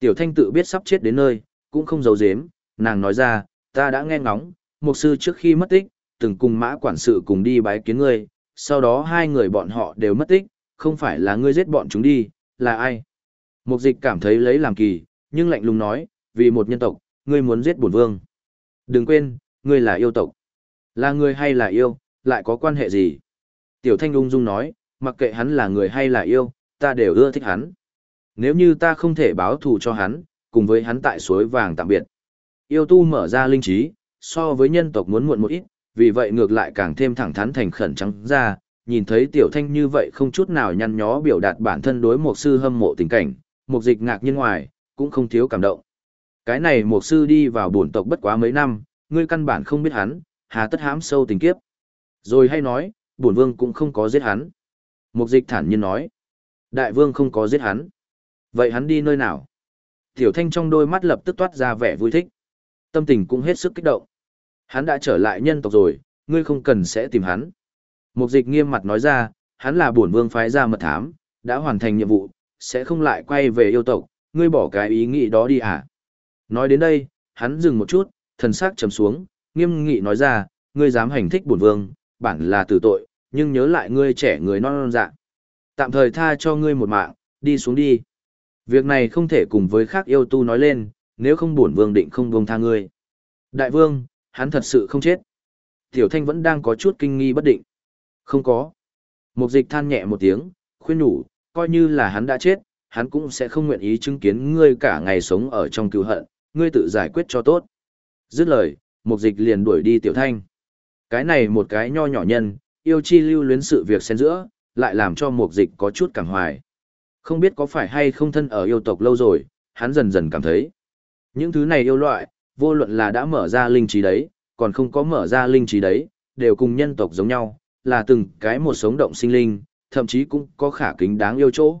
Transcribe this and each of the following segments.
Tiểu thanh tự biết sắp chết đến nơi, cũng không giấu giếm, nàng nói ra, ta đã nghe ngóng, một sư trước khi mất tích, từng cùng mã quản sự cùng đi bái kiến ngươi, sau đó hai người bọn họ đều mất tích, không phải là ngươi giết bọn chúng đi, là ai? Mục dịch cảm thấy lấy làm kỳ, nhưng lạnh lùng nói, vì một nhân tộc, ngươi muốn giết bổn vương. Đừng quên, ngươi là yêu tộc. Là người hay là yêu, lại có quan hệ gì? Tiểu thanh ung dung nói, mặc kệ hắn là người hay là yêu, ta đều ưa thích hắn. Nếu như ta không thể báo thù cho hắn, cùng với hắn tại suối vàng tạm biệt. Yêu tu mở ra linh trí, so với nhân tộc muốn muộn một ít, vì vậy ngược lại càng thêm thẳng thắn thành khẩn trắng ra, nhìn thấy tiểu thanh như vậy không chút nào nhăn nhó biểu đạt bản thân đối một sư hâm mộ tình cảnh, một dịch ngạc nhiên ngoài, cũng không thiếu cảm động. Cái này một sư đi vào bổn tộc bất quá mấy năm, ngươi căn bản không biết hắn, hà tất hãm sâu tình kiếp. Rồi hay nói, bổn vương cũng không có giết hắn. Mục dịch thản nhiên nói, đại vương không có giết hắn. Vậy hắn đi nơi nào? Tiểu thanh trong đôi mắt lập tức toát ra vẻ vui thích. Tâm tình cũng hết sức kích động. Hắn đã trở lại nhân tộc rồi, ngươi không cần sẽ tìm hắn. Mục dịch nghiêm mặt nói ra, hắn là bổn vương phái ra mật thám, đã hoàn thành nhiệm vụ, sẽ không lại quay về yêu tộc, ngươi bỏ cái ý nghĩ đó đi à. Nói đến đây, hắn dừng một chút, thần sắc trầm xuống, nghiêm nghị nói ra, ngươi dám hành thích bổn vương, bản là tử tội, nhưng nhớ lại ngươi trẻ người non non dạ. Tạm thời tha cho ngươi một mạng, đi xuống đi. Việc này không thể cùng với khác yêu tu nói lên, nếu không bổn vương định không buông tha ngươi. Đại vương, hắn thật sự không chết. Tiểu thanh vẫn đang có chút kinh nghi bất định. Không có. Mục dịch than nhẹ một tiếng, khuyên nhủ, coi như là hắn đã chết, hắn cũng sẽ không nguyện ý chứng kiến ngươi cả ngày sống ở trong cứu hận, ngươi tự giải quyết cho tốt. Dứt lời, mục dịch liền đuổi đi tiểu thanh. Cái này một cái nho nhỏ nhân, yêu chi lưu luyến sự việc xen giữa, lại làm cho mục dịch có chút cảm hoài. Không biết có phải hay không thân ở yêu tộc lâu rồi, hắn dần dần cảm thấy. Những thứ này yêu loại, vô luận là đã mở ra linh trí đấy, còn không có mở ra linh trí đấy, đều cùng nhân tộc giống nhau, là từng cái một sống động sinh linh, thậm chí cũng có khả kính đáng yêu chỗ.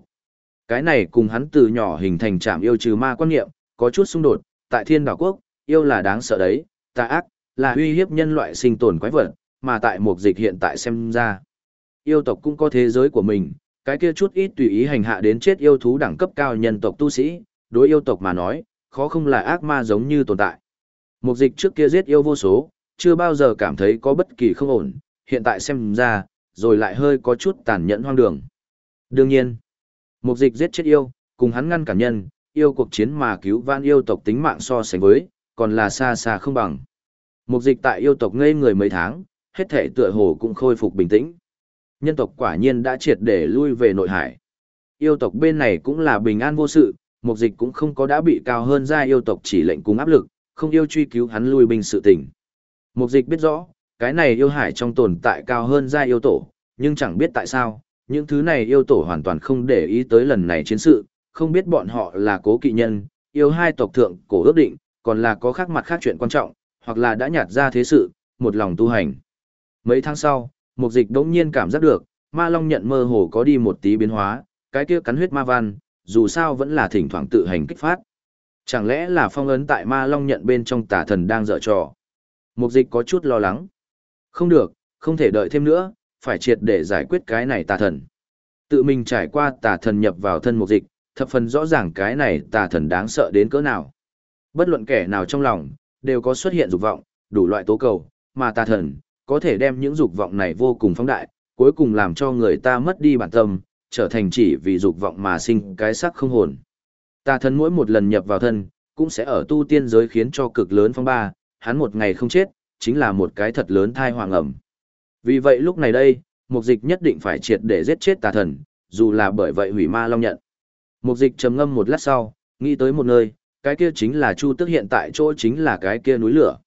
Cái này cùng hắn từ nhỏ hình thành trạm yêu trừ ma quan niệm, có chút xung đột, tại thiên đảo quốc, yêu là đáng sợ đấy, tà ác, là uy hiếp nhân loại sinh tồn quái vật, mà tại mục dịch hiện tại xem ra. Yêu tộc cũng có thế giới của mình, cái kia chút ít tùy ý hành hạ đến chết yêu thú đẳng cấp cao nhân tộc tu sĩ, đối yêu tộc mà nói, khó không là ác ma giống như tồn tại. Mục dịch trước kia giết yêu vô số, chưa bao giờ cảm thấy có bất kỳ không ổn, hiện tại xem ra, rồi lại hơi có chút tàn nhẫn hoang đường. Đương nhiên, mục dịch giết chết yêu, cùng hắn ngăn cản nhân, yêu cuộc chiến mà cứu van yêu tộc tính mạng so sánh với, còn là xa xa không bằng. Mục dịch tại yêu tộc ngây người mấy tháng, hết thể tựa hồ cũng khôi phục bình tĩnh. Nhân tộc quả nhiên đã triệt để lui về nội hải. Yêu tộc bên này cũng là bình an vô sự, mục dịch cũng không có đã bị cao hơn ra yêu tộc chỉ lệnh cùng áp lực, không yêu truy cứu hắn lui binh sự tình. Mục dịch biết rõ, cái này yêu hải trong tồn tại cao hơn ra yêu tổ, nhưng chẳng biết tại sao, những thứ này yêu tổ hoàn toàn không để ý tới lần này chiến sự, không biết bọn họ là cố kỵ nhân, yêu hai tộc thượng cổ ước định, còn là có khác mặt khác chuyện quan trọng, hoặc là đã nhạt ra thế sự, một lòng tu hành. Mấy tháng sau, mục dịch đống nhiên cảm giác được, ma long nhận mơ hồ có đi một tí biến hóa, cái kia cắn huyết ma văn, dù sao vẫn là thỉnh thoảng tự hành kích phát. Chẳng lẽ là phong ấn tại ma long nhận bên trong tà thần đang dở trò? Mục dịch có chút lo lắng. Không được, không thể đợi thêm nữa, phải triệt để giải quyết cái này tà thần. Tự mình trải qua tà thần nhập vào thân mục dịch, thập phần rõ ràng cái này tà thần đáng sợ đến cỡ nào. Bất luận kẻ nào trong lòng, đều có xuất hiện dục vọng, đủ loại tố cầu, mà tà thần, có thể đem những dục vọng này vô cùng phóng đại, cuối cùng làm cho người ta mất đi bản tâm, trở thành chỉ vì dục vọng mà sinh cái sắc không hồn. Tà thần mỗi một lần nhập vào thân, cũng sẽ ở tu tiên giới khiến cho cực lớn phong ba, hắn một ngày không chết, chính là một cái thật lớn thai hoàng ẩm. Vì vậy lúc này đây, mục dịch nhất định phải triệt để giết chết tà thần, dù là bởi vậy hủy ma long nhận. Mục dịch trầm ngâm một lát sau, nghĩ tới một nơi, cái kia chính là Chu Tức hiện tại chỗ chính là cái kia núi lửa.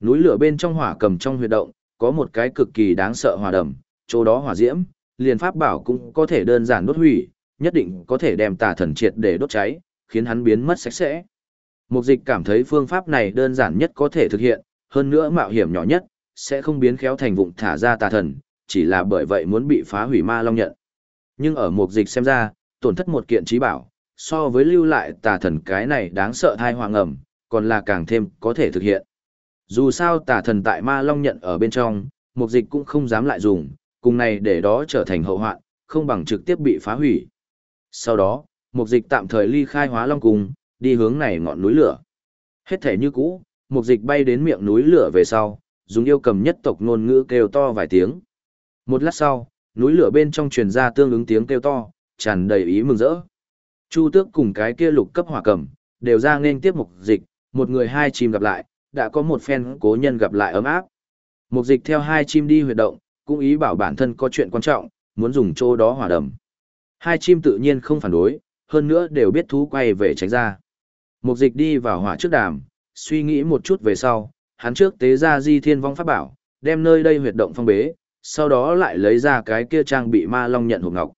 Núi lửa bên trong hỏa cầm trong huyệt động, có một cái cực kỳ đáng sợ hòa đầm, chỗ đó hỏa diễm, liền pháp bảo cũng có thể đơn giản đốt hủy, nhất định có thể đem tà thần triệt để đốt cháy, khiến hắn biến mất sạch sẽ. Mục dịch cảm thấy phương pháp này đơn giản nhất có thể thực hiện, hơn nữa mạo hiểm nhỏ nhất, sẽ không biến khéo thành vụng thả ra tà thần, chỉ là bởi vậy muốn bị phá hủy ma long nhận. Nhưng ở mục dịch xem ra, tổn thất một kiện trí bảo, so với lưu lại tà thần cái này đáng sợ thai hoàng ẩm, còn là càng thêm có thể thực hiện. Dù sao tà thần tại ma long nhận ở bên trong, mục dịch cũng không dám lại dùng, cùng này để đó trở thành hậu hoạn, không bằng trực tiếp bị phá hủy. Sau đó, mục dịch tạm thời ly khai hóa long cung, đi hướng này ngọn núi lửa. Hết thể như cũ, mục dịch bay đến miệng núi lửa về sau, dùng yêu cầm nhất tộc ngôn ngữ kêu to vài tiếng. Một lát sau, núi lửa bên trong truyền ra tương ứng tiếng kêu to, tràn đầy ý mừng rỡ. Chu tước cùng cái kia lục cấp hỏa cầm, đều ra nên tiếp mục dịch, một người hai chim gặp lại, đã có một phen cố nhân gặp lại ấm áp. Mục dịch theo hai chim đi huyệt động, cũng ý bảo bản thân có chuyện quan trọng, muốn dùng chỗ đó hỏa đầm. Hai chim tự nhiên không phản đối, hơn nữa đều biết thú quay về tránh ra. Mục dịch đi vào hỏa trước đàm, suy nghĩ một chút về sau, hắn trước tế ra di thiên vong pháp bảo, đem nơi đây huyệt động phong bế, sau đó lại lấy ra cái kia trang bị ma long nhận hộp ngọc.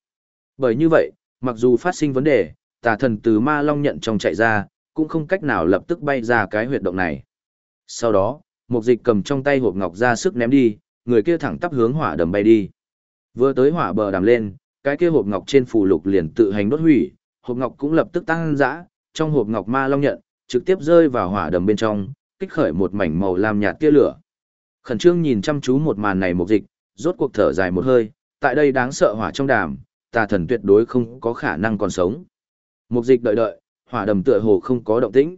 Bởi như vậy, mặc dù phát sinh vấn đề, tà thần từ ma long nhận trong chạy ra, cũng không cách nào lập tức bay ra cái huyệt động này. Sau đó, một dịch cầm trong tay hộp ngọc ra sức ném đi, người kia thẳng tắp hướng hỏa đầm bay đi. Vừa tới hỏa bờ đàm lên, cái kia hộp ngọc trên phù lục liền tự hành đốt hủy, hộp ngọc cũng lập tức tăng dã, trong hộp ngọc ma long nhận, trực tiếp rơi vào hỏa đầm bên trong, kích khởi một mảnh màu lam nhạt tia lửa. Khẩn trương nhìn chăm chú một màn này một dịch, rốt cuộc thở dài một hơi, tại đây đáng sợ hỏa trong đàm, tà thần tuyệt đối không có khả năng còn sống. Một dịch đợi đợi, hỏa đầm tựa hồ không có động tĩnh.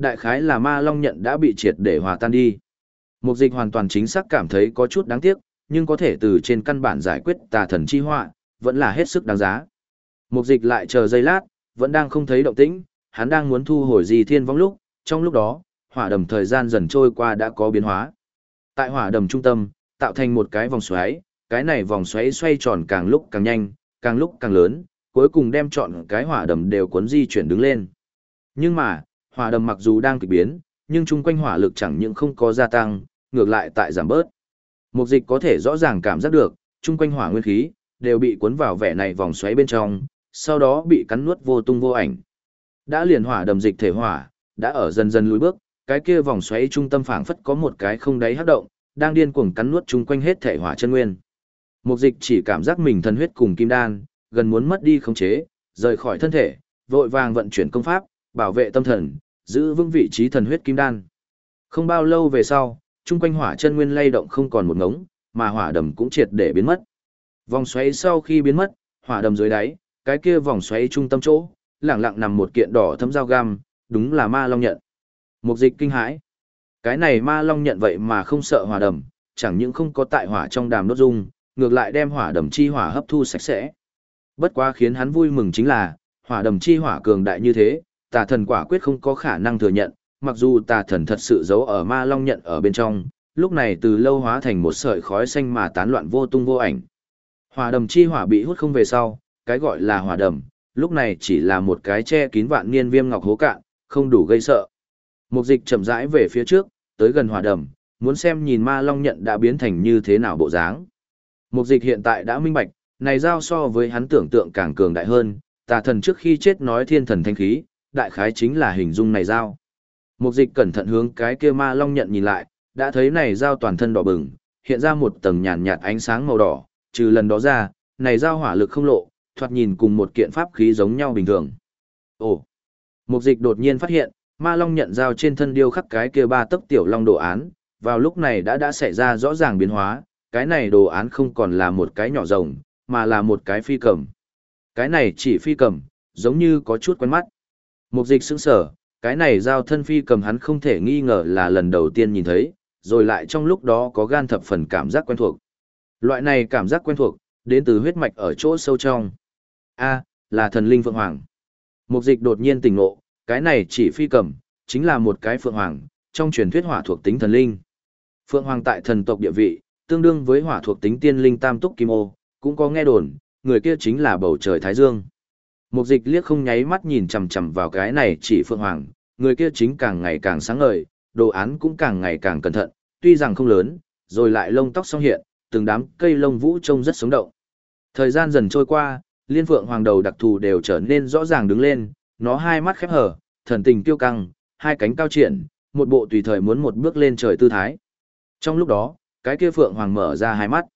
Đại khái là ma long nhận đã bị triệt để hòa tan đi. Mục dịch hoàn toàn chính xác cảm thấy có chút đáng tiếc, nhưng có thể từ trên căn bản giải quyết tà thần chi họa, vẫn là hết sức đáng giá. Mục dịch lại chờ giây lát, vẫn đang không thấy động tĩnh, hắn đang muốn thu hồi di thiên vong lúc, trong lúc đó, hỏa đầm thời gian dần trôi qua đã có biến hóa. Tại hỏa đầm trung tâm, tạo thành một cái vòng xoáy, cái này vòng xoáy xoay tròn càng lúc càng nhanh, càng lúc càng lớn, cuối cùng đem chọn cái hỏa đầm đều cuốn di chuyển đứng lên. Nhưng mà, hỏa đầm mặc dù đang kịch biến, nhưng chung quanh hỏa lực chẳng những không có gia tăng, ngược lại tại giảm bớt. Mục dịch có thể rõ ràng cảm giác được, chung quanh hỏa nguyên khí, đều bị cuốn vào vẻ này vòng xoáy bên trong, sau đó bị cắn nuốt vô tung vô ảnh. Đã liền hỏa đầm dịch thể hỏa, đã ở dần dần lùi bước, cái kia vòng xoáy trung tâm phảng phất có một cái không đáy hấp động, đang điên cuồng cắn nuốt chung quanh hết thể hỏa chân nguyên. Mục dịch chỉ cảm giác mình thần huyết cùng kim đan, gần muốn mất đi khống chế, rời khỏi thân thể, vội vàng vận chuyển công pháp, bảo vệ tâm thần, giữ vững vị trí thần huyết kim đan. Không bao lâu về sau, chung quanh hỏa chân nguyên lay động không còn một ngống, mà hỏa đầm cũng triệt để biến mất. Vòng xoáy sau khi biến mất, hỏa đầm dưới đáy, cái kia vòng xoáy trung tâm chỗ, lẳng lặng nằm một kiện đỏ thấm dao găm, đúng là ma long nhận. Mục dịch kinh hãi. Cái này ma long nhận vậy mà không sợ hỏa đầm, chẳng những không có tại hỏa trong đàm đốt dung, ngược lại đem hỏa đầm chi hỏa hấp thu sạch sẽ. Bất quá khiến hắn vui mừng chính là, hỏa đầm chi hỏa cường đại như thế, tà thần quả quyết không có khả năng thừa nhận, mặc dù tà thần thật sự giấu ở ma long nhận ở bên trong, lúc này từ lâu hóa thành một sợi khói xanh mà tán loạn vô tung vô ảnh. Hỏa đầm chi hỏa bị hút không về sau, cái gọi là hỏa đầm, lúc này chỉ là một cái che kín vạn niên viêm ngọc hố cạn, không đủ gây sợ. Mục dịch chậm rãi về phía trước, tới gần hỏa đầm, muốn xem nhìn ma long nhận đã biến thành như thế nào bộ dáng. Mục dịch hiện tại đã minh bạch, này giao so với hắn tưởng tượng càng cường đại hơn, tà thần trước khi chết nói thiên thần thanh khí, đại khái chính là hình dung này dao. Mục dịch cẩn thận hướng cái kia ma long nhận nhìn lại, đã thấy này dao toàn thân đỏ bừng, hiện ra một tầng nhàn nhạt ánh sáng màu đỏ, trừ lần đó ra, này dao hỏa lực không lộ, thoạt nhìn cùng một kiện pháp khí giống nhau bình thường. Ồ! Mục dịch đột nhiên phát hiện, ma long nhận dao trên thân điêu khắc cái kia ba tấc tiểu long đồ án, vào lúc này đã đã xảy ra rõ ràng biến hóa, cái này đồ án không còn là một cái nhỏ rồng, mà là một cái phi cầm. Cái này chỉ phi cầm, giống như có chút quen mắt. Mục dịch sững sở, cái này giao thân phi cầm hắn không thể nghi ngờ là lần đầu tiên nhìn thấy, rồi lại trong lúc đó có gan thập phần cảm giác quen thuộc. Loại này cảm giác quen thuộc, đến từ huyết mạch ở chỗ sâu trong. A, là thần linh Phượng Hoàng. Mục dịch đột nhiên tỉnh ngộ, cái này chỉ phi cầm, chính là một cái Phượng Hoàng, trong truyền thuyết hỏa thuộc tính thần linh. Phượng Hoàng tại thần tộc địa vị, tương đương với hỏa thuộc tính tiên linh tam túc kim ô, cũng có nghe đồn, người kia chính là bầu trời Thái Dương. Mục dịch liếc không nháy mắt nhìn chằm chằm vào cái này chỉ Phượng Hoàng, người kia chính càng ngày càng sáng ngời, đồ án cũng càng ngày càng cẩn thận, tuy rằng không lớn, rồi lại lông tóc song hiện, từng đám cây lông vũ trông rất sống động. Thời gian dần trôi qua, liên phượng hoàng đầu đặc thù đều trở nên rõ ràng đứng lên, nó hai mắt khép hở, thần tình tiêu căng, hai cánh cao triển, một bộ tùy thời muốn một bước lên trời tư thái. Trong lúc đó, cái kia phượng hoàng mở ra hai mắt.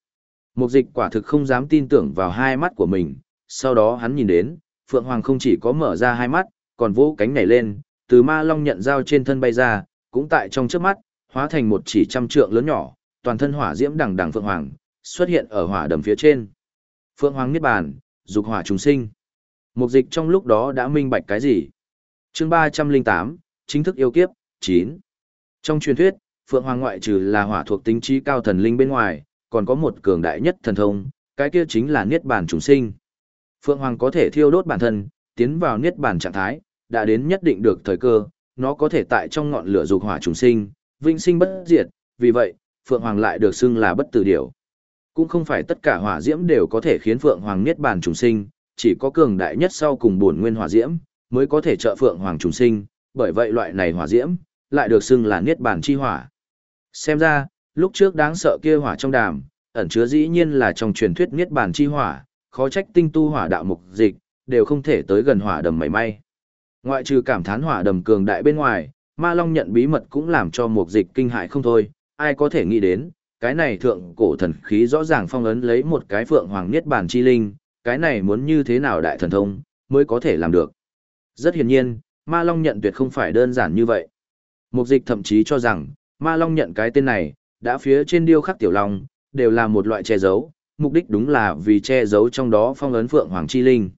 Mục dịch quả thực không dám tin tưởng vào hai mắt của mình, sau đó hắn nhìn đến, phượng hoàng không chỉ có mở ra hai mắt, còn vỗ cánh nhảy lên, từ ma long nhận dao trên thân bay ra, cũng tại trong trước mắt, hóa thành một chỉ trăm trượng lớn nhỏ, toàn thân hỏa diễm đằng đằng phượng hoàng, xuất hiện ở hỏa đầm phía trên. Phượng hoàng niết bàn, dục hỏa trùng sinh. Mục dịch trong lúc đó đã minh bạch cái gì? chương ba trăm linh tám chính thức yêu kiếp, chín Trong truyền thuyết, Phượng Hoàng ngoại trừ là hỏa thuộc tính trí cao thần linh bên ngoài, còn có một cường đại nhất thần thông, cái kia chính là Niết Bàn trùng sinh. Phượng Hoàng có thể thiêu đốt bản thân, tiến vào Niết Bàn trạng thái, đã đến nhất định được thời cơ, nó có thể tại trong ngọn lửa dục hỏa trùng sinh, vinh sinh bất diệt, vì vậy, Phượng Hoàng lại được xưng là bất tử điểu. Cũng không phải tất cả hỏa diễm đều có thể khiến Phượng Hoàng Niết Bàn trùng sinh, chỉ có cường đại nhất sau cùng bổn nguyên hỏa diễm mới có thể trợ Phượng Hoàng trùng sinh, bởi vậy loại này hỏa diễm lại được xưng là Niết Bàn chi hỏa. Xem ra, lúc trước đáng sợ kia hỏa trong đàm, ẩn chứa dĩ nhiên là trong truyền thuyết Niết Bàn chi hỏa, khó trách tinh tu hỏa đạo mục dịch, đều không thể tới gần hỏa đầm mảy may. Ngoại trừ cảm thán hỏa đầm cường đại bên ngoài, Ma Long nhận bí mật cũng làm cho mục dịch kinh hại không thôi, ai có thể nghĩ đến, cái này thượng cổ thần khí rõ ràng phong ấn lấy một cái phượng hoàng niết bàn chi linh, cái này muốn như thế nào đại thần thông, mới có thể làm được. Rất hiển nhiên, Ma Long nhận tuyệt không phải đơn giản như vậy. Mục dịch thậm chí cho rằng, Ma Long nhận cái tên này, đã phía trên điêu khắc tiểu long, đều là một loại che giấu, mục đích đúng là vì che giấu trong đó phong ấn phượng hoàng chi linh.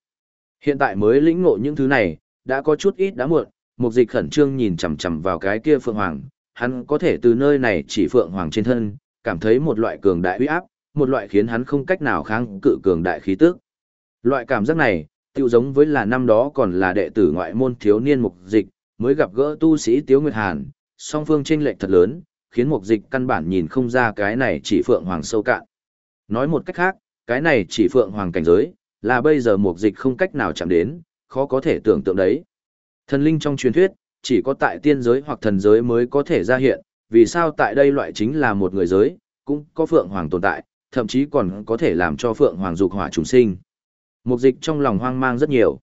Hiện tại mới lĩnh ngộ những thứ này, đã có chút ít đã muộn, mục dịch khẩn trương nhìn chằm chằm vào cái kia phượng hoàng, hắn có thể từ nơi này chỉ phượng hoàng trên thân, cảm thấy một loại cường đại uy áp, một loại khiến hắn không cách nào kháng cự cường đại khí tức. Loại cảm giác này, tiêu giống với là năm đó còn là đệ tử ngoại môn thiếu niên mục dịch, mới gặp gỡ tu sĩ Tiếu Nguyệt Hàn, song phương chênh lệch thật lớn, khiến mục dịch căn bản nhìn không ra cái này chỉ phượng hoàng sâu cạn. Nói một cách khác, cái này chỉ phượng hoàng cảnh giới, là bây giờ mục dịch không cách nào chạm đến, khó có thể tưởng tượng đấy. Thần linh trong truyền thuyết, chỉ có tại tiên giới hoặc thần giới mới có thể ra hiện, vì sao tại đây loại chính là một người giới, cũng có phượng hoàng tồn tại, thậm chí còn có thể làm cho phượng hoàng dục hỏa trùng sinh. Mục dịch trong lòng hoang mang rất nhiều.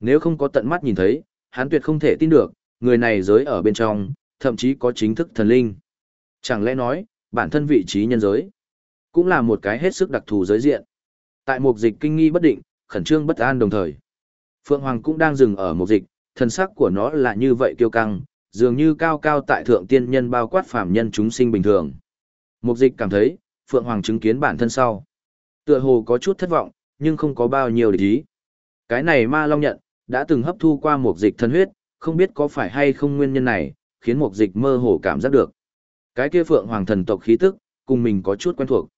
Nếu không có tận mắt nhìn thấy, hắn tuyệt không thể tin được, người này giới ở bên trong, thậm chí có chính thức thần linh. Chẳng lẽ nói, bản thân vị trí nhân giới, cũng là một cái hết sức đặc thù giới diện. Tại mục dịch kinh nghi bất định, khẩn trương bất an đồng thời. Phượng Hoàng cũng đang dừng ở mục dịch, thân sắc của nó là như vậy kiêu căng, dường như cao cao tại thượng tiên nhân bao quát phàm nhân chúng sinh bình thường. Mục dịch cảm thấy, Phượng Hoàng chứng kiến bản thân sau. Tựa hồ có chút thất vọng, nhưng không có bao nhiêu để ý. Cái này ma long nhận, đã từng hấp thu qua mục dịch thân huyết, không biết có phải hay không nguyên nhân này, khiến mục dịch mơ hồ cảm giác được. Cái kia Phượng Hoàng thần tộc khí tức, cùng mình có chút quen thuộc.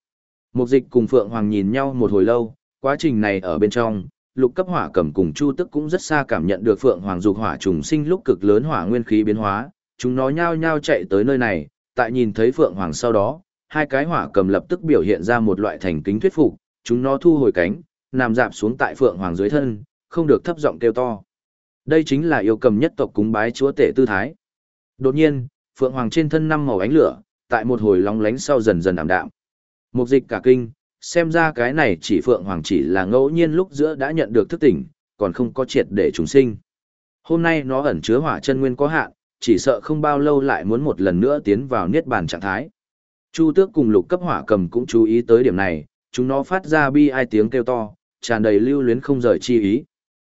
Mục dịch cùng Phượng Hoàng nhìn nhau một hồi lâu, quá trình này ở bên trong, lục cấp hỏa cầm cùng chu tức cũng rất xa cảm nhận được phượng hoàng dục hỏa trùng sinh lúc cực lớn hỏa nguyên khí biến hóa chúng nó nhao nhao chạy tới nơi này tại nhìn thấy phượng hoàng sau đó hai cái hỏa cầm lập tức biểu hiện ra một loại thành kính thuyết phục chúng nó thu hồi cánh nằm dạp xuống tại phượng hoàng dưới thân không được thấp giọng kêu to. Đây chính là yêu cầm nhất tộc cúng bái chúa tể tư thái. Đột nhiên phượng hoàng trên thân năm màu ánh lửa tại một hồi lóng lánh sau dần dần ảm đạm mục dịch cả kinh xem ra cái này chỉ Phượng Hoàng chỉ là ngẫu nhiên lúc giữa đã nhận được thức tỉnh, còn không có triệt để chúng sinh. Hôm nay nó ẩn chứa hỏa chân nguyên có hạn, chỉ sợ không bao lâu lại muốn một lần nữa tiến vào niết bàn trạng thái. Chu Tước cùng Lục cấp hỏa cầm cũng chú ý tới điểm này, chúng nó phát ra bi ai tiếng kêu to, tràn đầy lưu luyến không rời chi ý.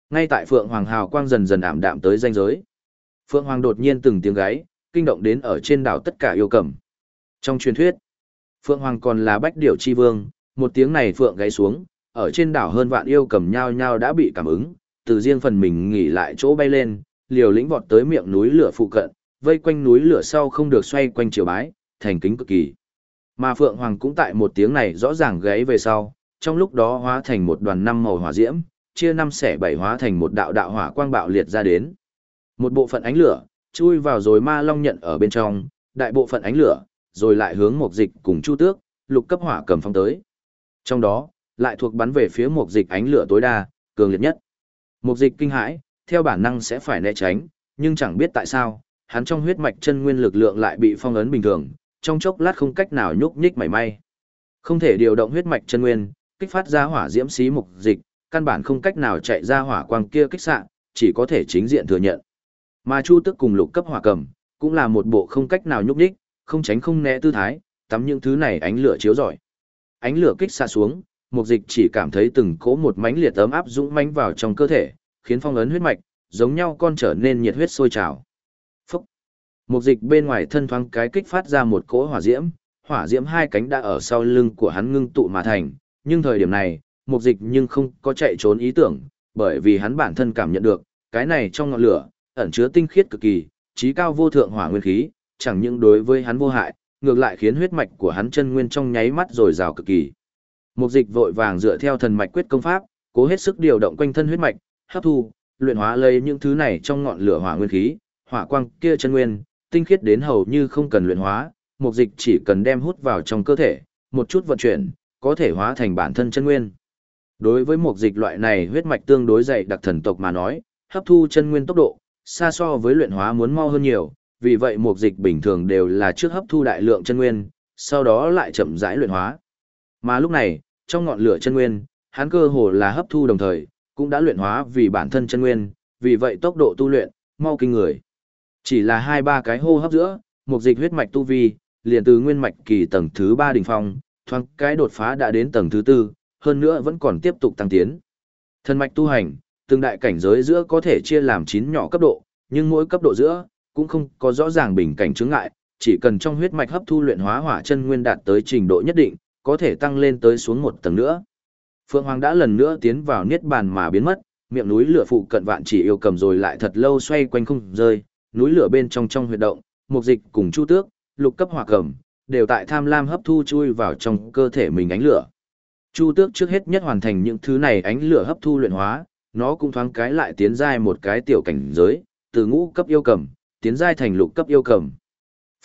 Ngay tại Phượng Hoàng hào quang dần dần ảm đạm tới danh giới. Phượng Hoàng đột nhiên từng tiếng gáy, kinh động đến ở trên đảo tất cả yêu cầm. Trong truyền thuyết, Phượng Hoàng còn là bách điểu chi vương, một tiếng này phượng gáy xuống, ở trên đảo hơn vạn yêu cầm nhau nhau đã bị cảm ứng, từ riêng phần mình nghỉ lại chỗ bay lên, liều lĩnh vọt tới miệng núi lửa phụ cận, vây quanh núi lửa sau không được xoay quanh chiều bái, thành kính cực kỳ. Mà Phượng Hoàng cũng tại một tiếng này rõ ràng gáy về sau, trong lúc đó hóa thành một đoàn năm màu hỏa diễm, chia năm xẻ bảy hóa thành một đạo đạo hỏa quang bạo liệt ra đến. Một bộ phận ánh lửa, chui vào rồi ma long nhận ở bên trong, đại bộ phận ánh lửa, rồi lại hướng một dịch cùng chu tước, lục cấp hỏa cầm phong tới. Trong đó, lại thuộc bắn về phía một dịch ánh lửa tối đa, cường liệt nhất. Một dịch kinh hãi, theo bản năng sẽ phải né tránh, nhưng chẳng biết tại sao, hắn trong huyết mạch chân nguyên lực lượng lại bị phong ấn bình thường, trong chốc lát không cách nào nhúc nhích mảy may. Không thể điều động huyết mạch chân nguyên, kích phát ra hỏa diễm xí mục dịch, căn bản không cách nào chạy ra hỏa quang kia kích xạ, chỉ có thể chính diện thừa nhận. Mà Chu Tức cùng lục cấp hỏa cầm, cũng là một bộ không cách nào nhúc nhích, không tránh không né tư thái, tắm những thứ này ánh lửa chiếu rọi ánh lửa kích xa xuống, mục dịch chỉ cảm thấy từng cỗ một mánh liệt ấm áp dũng mãnh vào trong cơ thể, khiến phong ấn huyết mạch, giống nhau con trở nên nhiệt huyết sôi trào. Phốc. Mục dịch bên ngoài thân thoáng cái kích phát ra một cỗ hỏa diễm, hỏa diễm hai cánh đã ở sau lưng của hắn ngưng tụ mà thành, nhưng thời điểm này, mục dịch nhưng không có chạy trốn ý tưởng, bởi vì hắn bản thân cảm nhận được, cái này trong ngọn lửa, ẩn chứa tinh khiết cực kỳ, trí cao vô thượng hỏa nguyên khí, chẳng những đối với hắn vô hại, ngược lại khiến huyết mạch của hắn chân nguyên trong nháy mắt rồi rào cực kỳ. Mục dịch vội vàng dựa theo thần mạch quyết công pháp, cố hết sức điều động quanh thân huyết mạch, hấp thu, luyện hóa lấy những thứ này trong ngọn lửa hỏa nguyên khí, hỏa quang kia chân nguyên, tinh khiết đến hầu như không cần luyện hóa, mục dịch chỉ cần đem hút vào trong cơ thể, một chút vận chuyển, có thể hóa thành bản thân chân nguyên. Đối với mục dịch loại này huyết mạch tương đối dày đặc thần tộc mà nói, hấp thu chân nguyên tốc độ, xa so với luyện hóa muốn mau hơn nhiều, vì vậy mục dịch bình thường đều là trước hấp thu đại lượng chân nguyên, sau đó lại chậm rãi luyện hóa. Mà lúc này, trong ngọn lửa chân nguyên, hắn cơ hồ là hấp thu đồng thời, cũng đã luyện hóa vì bản thân chân nguyên, vì vậy tốc độ tu luyện, mau kinh người. Chỉ là hai ba cái hô hấp giữa, một dịch huyết mạch tu vi, liền từ nguyên mạch kỳ tầng thứ 3 đỉnh phong, thoáng cái đột phá đã đến tầng thứ 4, hơn nữa vẫn còn tiếp tục tăng tiến. Thân mạch tu hành, từng đại cảnh giới giữa có thể chia làm 9 nhỏ cấp độ, nhưng mỗi cấp độ giữa cũng không có rõ ràng bình cảnh chứng ngại, chỉ cần trong huyết mạch hấp thu luyện hóa hỏa chân nguyên đạt tới trình độ nhất định, có thể tăng lên tới xuống một tầng nữa. Phượng Hoàng đã lần nữa tiến vào niết bàn mà biến mất, miệng núi lửa phụ cận vạn chỉ yêu cầm rồi lại thật lâu xoay quanh không rơi, núi lửa bên trong trong huyệt động, mục dịch cùng chu tước, lục cấp hỏa cầm, đều tại tham lam hấp thu chui vào trong cơ thể mình ánh lửa. Chu tước trước hết nhất hoàn thành những thứ này ánh lửa hấp thu luyện hóa, nó cũng thoáng cái lại tiến giai một cái tiểu cảnh giới, từ ngũ cấp yêu cầm, tiến giai thành lục cấp yêu cầm.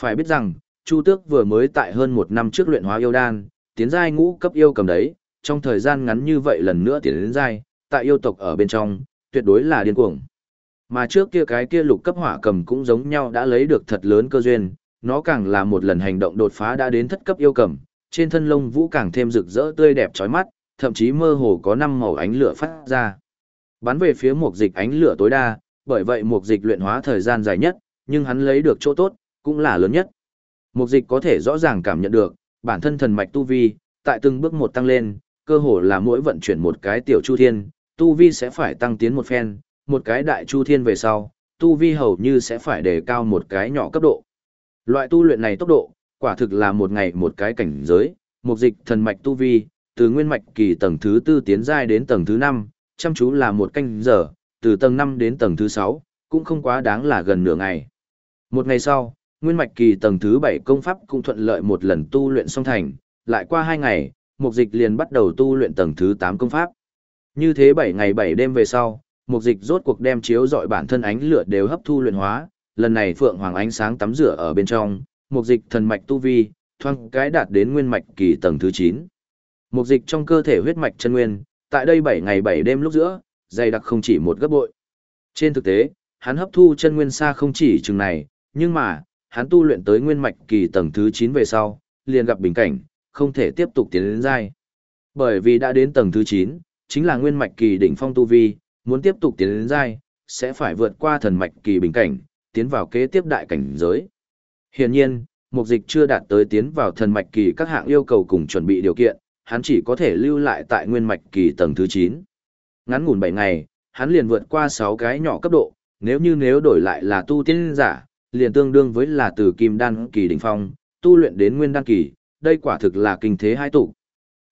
Phải biết rằng, Chu tước vừa mới tại hơn một năm trước luyện hóa yêu đan, tiến giai ngũ cấp yêu cầm đấy, trong thời gian ngắn như vậy lần nữa tiến đến giai, tại yêu tộc ở bên trong, tuyệt đối là điên cuồng. Mà trước kia cái kia lục cấp hỏa cầm cũng giống nhau đã lấy được thật lớn cơ duyên, nó càng là một lần hành động đột phá đã đến thất cấp yêu cầm, trên thân lông vũ càng thêm rực rỡ tươi đẹp chói mắt, thậm chí mơ hồ có năm màu ánh lửa phát ra. Bắn về phía mục dịch ánh lửa tối đa, bởi vậy mục dịch luyện hóa thời gian dài nhất, nhưng hắn lấy được chỗ tốt, cũng là lớn nhất. Mục dịch có thể rõ ràng cảm nhận được, bản thân thần mạch tu vi, tại từng bước một tăng lên, cơ hồ là mỗi vận chuyển một cái tiểu chu thiên, tu vi sẽ phải tăng tiến một phen, một cái đại chu thiên về sau, tu vi hầu như sẽ phải đề cao một cái nhỏ cấp độ. Loại tu luyện này tốc độ, quả thực là một ngày một cái cảnh giới, Mục dịch thần mạch tu vi, từ nguyên mạch kỳ tầng thứ tư tiến giai đến tầng thứ năm, chăm chú là một canh giờ, từ tầng năm đến tầng thứ sáu, cũng không quá đáng là gần nửa ngày. Một ngày sau, nguyên mạch kỳ tầng thứ bảy công pháp cũng thuận lợi một lần tu luyện xong thành, lại qua hai ngày, mục dịch liền bắt đầu tu luyện tầng thứ tám công pháp. Như thế bảy ngày bảy đêm về sau, mục dịch rốt cuộc đem chiếu dọi bản thân ánh lửa đều hấp thu luyện hóa, lần này phượng hoàng ánh sáng tắm rửa ở bên trong, mục dịch thần mạch tu vi, thoang cái đạt đến nguyên mạch kỳ tầng thứ 9. Mục dịch trong cơ thể huyết mạch chân nguyên, tại đây 7 ngày 7 đêm lúc giữa, dày đặc không chỉ một gấp bội. Trên thực tế, hắn hấp thu chân nguyên xa không chỉ chừng này, nhưng mà, hắn tu luyện tới nguyên mạch kỳ tầng thứ 9 về sau, liền gặp bình cảnh, không thể tiếp tục tiến đến giai. Bởi vì đã đến tầng thứ 9, chính là nguyên mạch kỳ đỉnh phong tu vi, muốn tiếp tục tiến đến giai, sẽ phải vượt qua thần mạch kỳ bình cảnh, tiến vào kế tiếp đại cảnh giới. Hiển nhiên, mục dịch chưa đạt tới tiến vào thần mạch kỳ các hạng yêu cầu cùng chuẩn bị điều kiện, hắn chỉ có thể lưu lại tại nguyên mạch kỳ tầng thứ 9. Ngắn ngủn 7 ngày, hắn liền vượt qua 6 cái nhỏ cấp độ, nếu như nếu đổi lại là tu tiên giả, liền tương đương với là từ kim đan kỳ đỉnh phong, tu luyện đến nguyên đan kỳ, đây quả thực là kinh thế hai tụ.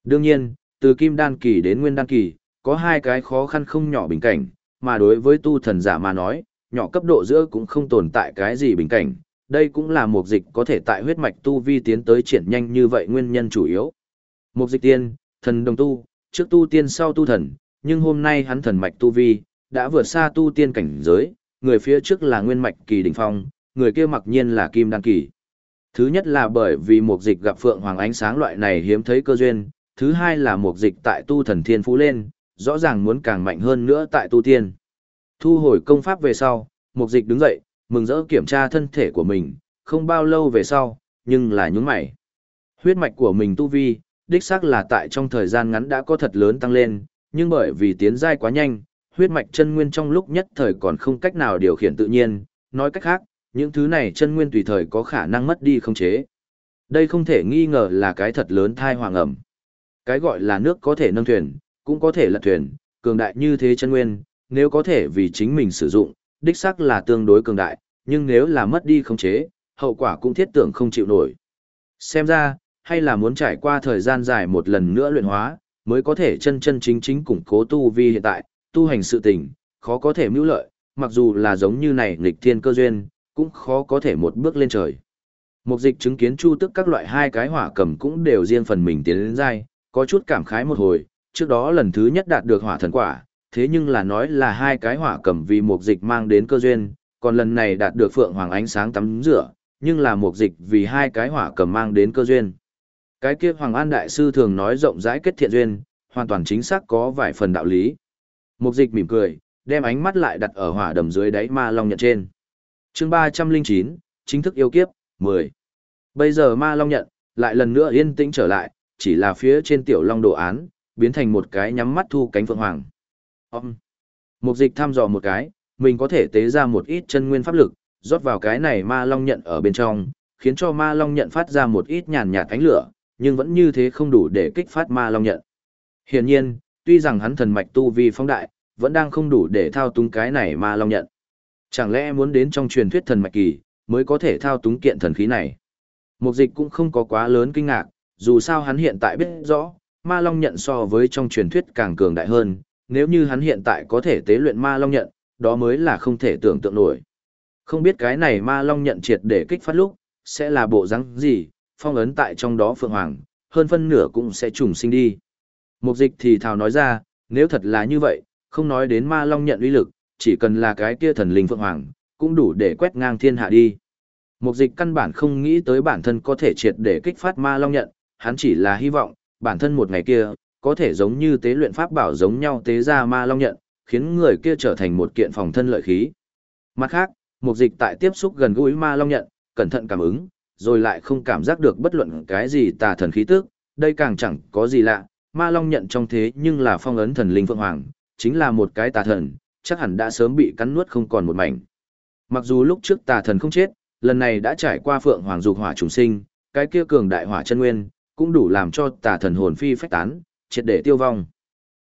Đương nhiên, từ kim đan kỳ đến nguyên đan kỳ, có hai cái khó khăn không nhỏ bình cảnh, mà đối với tu thần giả mà nói, nhỏ cấp độ giữa cũng không tồn tại cái gì bình cảnh, đây cũng là một dịch có thể tại huyết mạch tu vi tiến tới triển nhanh như vậy nguyên nhân chủ yếu. Một dịch tiên, thần đồng tu, trước tu tiên sau tu thần, nhưng hôm nay hắn thần mạch tu vi, đã vượt xa tu tiên cảnh giới, người phía trước là nguyên mạch kỳ đỉnh phong, người kia mặc nhiên là kim đan kỳ. Thứ nhất là bởi vì một dịch gặp phượng hoàng ánh sáng loại này hiếm thấy cơ duyên, thứ hai là một dịch tại tu thần thiên phú lên, rõ ràng muốn càng mạnh hơn nữa tại tu tiên. Thu hồi công pháp về sau, một dịch đứng dậy, mừng rỡ kiểm tra thân thể của mình, không bao lâu về sau, nhưng là nhúng mày. Huyết mạch của mình tu vi, đích xác là tại trong thời gian ngắn đã có thật lớn tăng lên, nhưng bởi vì tiến giai quá nhanh, huyết mạch chân nguyên trong lúc nhất thời còn không cách nào điều khiển tự nhiên, nói cách khác, những thứ này chân nguyên tùy thời có khả năng mất đi không chế. Đây không thể nghi ngờ là cái thật lớn thai hoàng ẩm. Cái gọi là nước có thể nâng thuyền, cũng có thể lật thuyền, cường đại như thế chân nguyên, nếu có thể vì chính mình sử dụng, đích xác là tương đối cường đại, nhưng nếu là mất đi không chế, hậu quả cũng thiết tưởng không chịu nổi. Xem ra, hay là muốn trải qua thời gian dài một lần nữa luyện hóa, mới có thể chân chân chính chính củng cố tu vi hiện tại, tu hành sự tình, khó có thể mưu lợi, mặc dù là giống như này nghịch thiên cơ duyên, cũng khó có thể một bước lên trời. Mục dịch chứng kiến chu tức các loại hai cái hỏa cầm cũng đều riêng phần mình tiến lên dai, có chút cảm khái một hồi, trước đó lần thứ nhất đạt được hỏa thần quả, thế nhưng là nói là hai cái hỏa cầm vì mục dịch mang đến cơ duyên, còn lần này đạt được phượng hoàng ánh sáng tắm rửa, nhưng là mục dịch vì hai cái hỏa cầm mang đến cơ duyên. Cái kia Hoàng An Đại Sư thường nói rộng rãi kết thiện duyên, hoàn toàn chính xác có vài phần đạo lý. Mục dịch mỉm cười, đem ánh mắt lại đặt ở hỏa đầm dưới đáy ma long nhận trên chương 309, chính thức yêu kiếp, 10. Bây giờ ma long nhận, lại lần nữa yên tĩnh trở lại, chỉ là phía trên tiểu long đồ án, biến thành một cái nhắm mắt thu cánh phượng hoàng. Ông! Mục dịch thăm dò một cái, mình có thể tế ra một ít chân nguyên pháp lực, rót vào cái này ma long nhận ở bên trong, khiến cho ma long nhận phát ra một ít nhàn nhạt ánh lửa, nhưng vẫn như thế không đủ để kích phát ma long nhận. Hiển nhiên, tuy rằng hắn thần mạch tu vi phong đại, vẫn đang không đủ để thao túng cái này ma long nhận. Chẳng lẽ muốn đến trong truyền thuyết thần mạch kỳ, mới có thể thao túng kiện thần khí này? Mục dịch cũng không có quá lớn kinh ngạc, dù sao hắn hiện tại biết rõ, ma long nhận so với trong truyền thuyết càng cường đại hơn, nếu như hắn hiện tại có thể tế luyện ma long nhận, đó mới là không thể tưởng tượng nổi. Không biết cái này ma long nhận triệt để kích phát lúc, sẽ là bộ rắn gì, phong ấn tại trong đó phượng hoàng, hơn phân nửa cũng sẽ trùng sinh đi. Mục dịch thì thào nói ra, nếu thật là như vậy, không nói đến ma long nhận uy lực, chỉ cần là cái kia thần linh phượng hoàng, cũng đủ để quét ngang thiên hạ đi. Mục dịch căn bản không nghĩ tới bản thân có thể triệt để kích phát ma long nhận, hắn chỉ là hy vọng, bản thân một ngày kia, có thể giống như tế luyện pháp bảo giống nhau tế ra ma long nhận, khiến người kia trở thành một kiện phòng thân lợi khí. Mặt khác, mục dịch tại tiếp xúc gần gũi ma long nhận, cẩn thận cảm ứng, rồi lại không cảm giác được bất luận cái gì tà thần khí tức, đây càng chẳng có gì lạ, ma long nhận trong thế nhưng là phong ấn thần linh phượng hoàng, chính là một cái tà thần, chắc hẳn đã sớm bị cắn nuốt không còn một mảnh. Mặc dù lúc trước tà thần không chết, lần này đã trải qua phượng hoàng dục hỏa trùng sinh, cái kia cường đại hỏa chân nguyên, cũng đủ làm cho tà thần hồn phi phách tán, triệt để tiêu vong.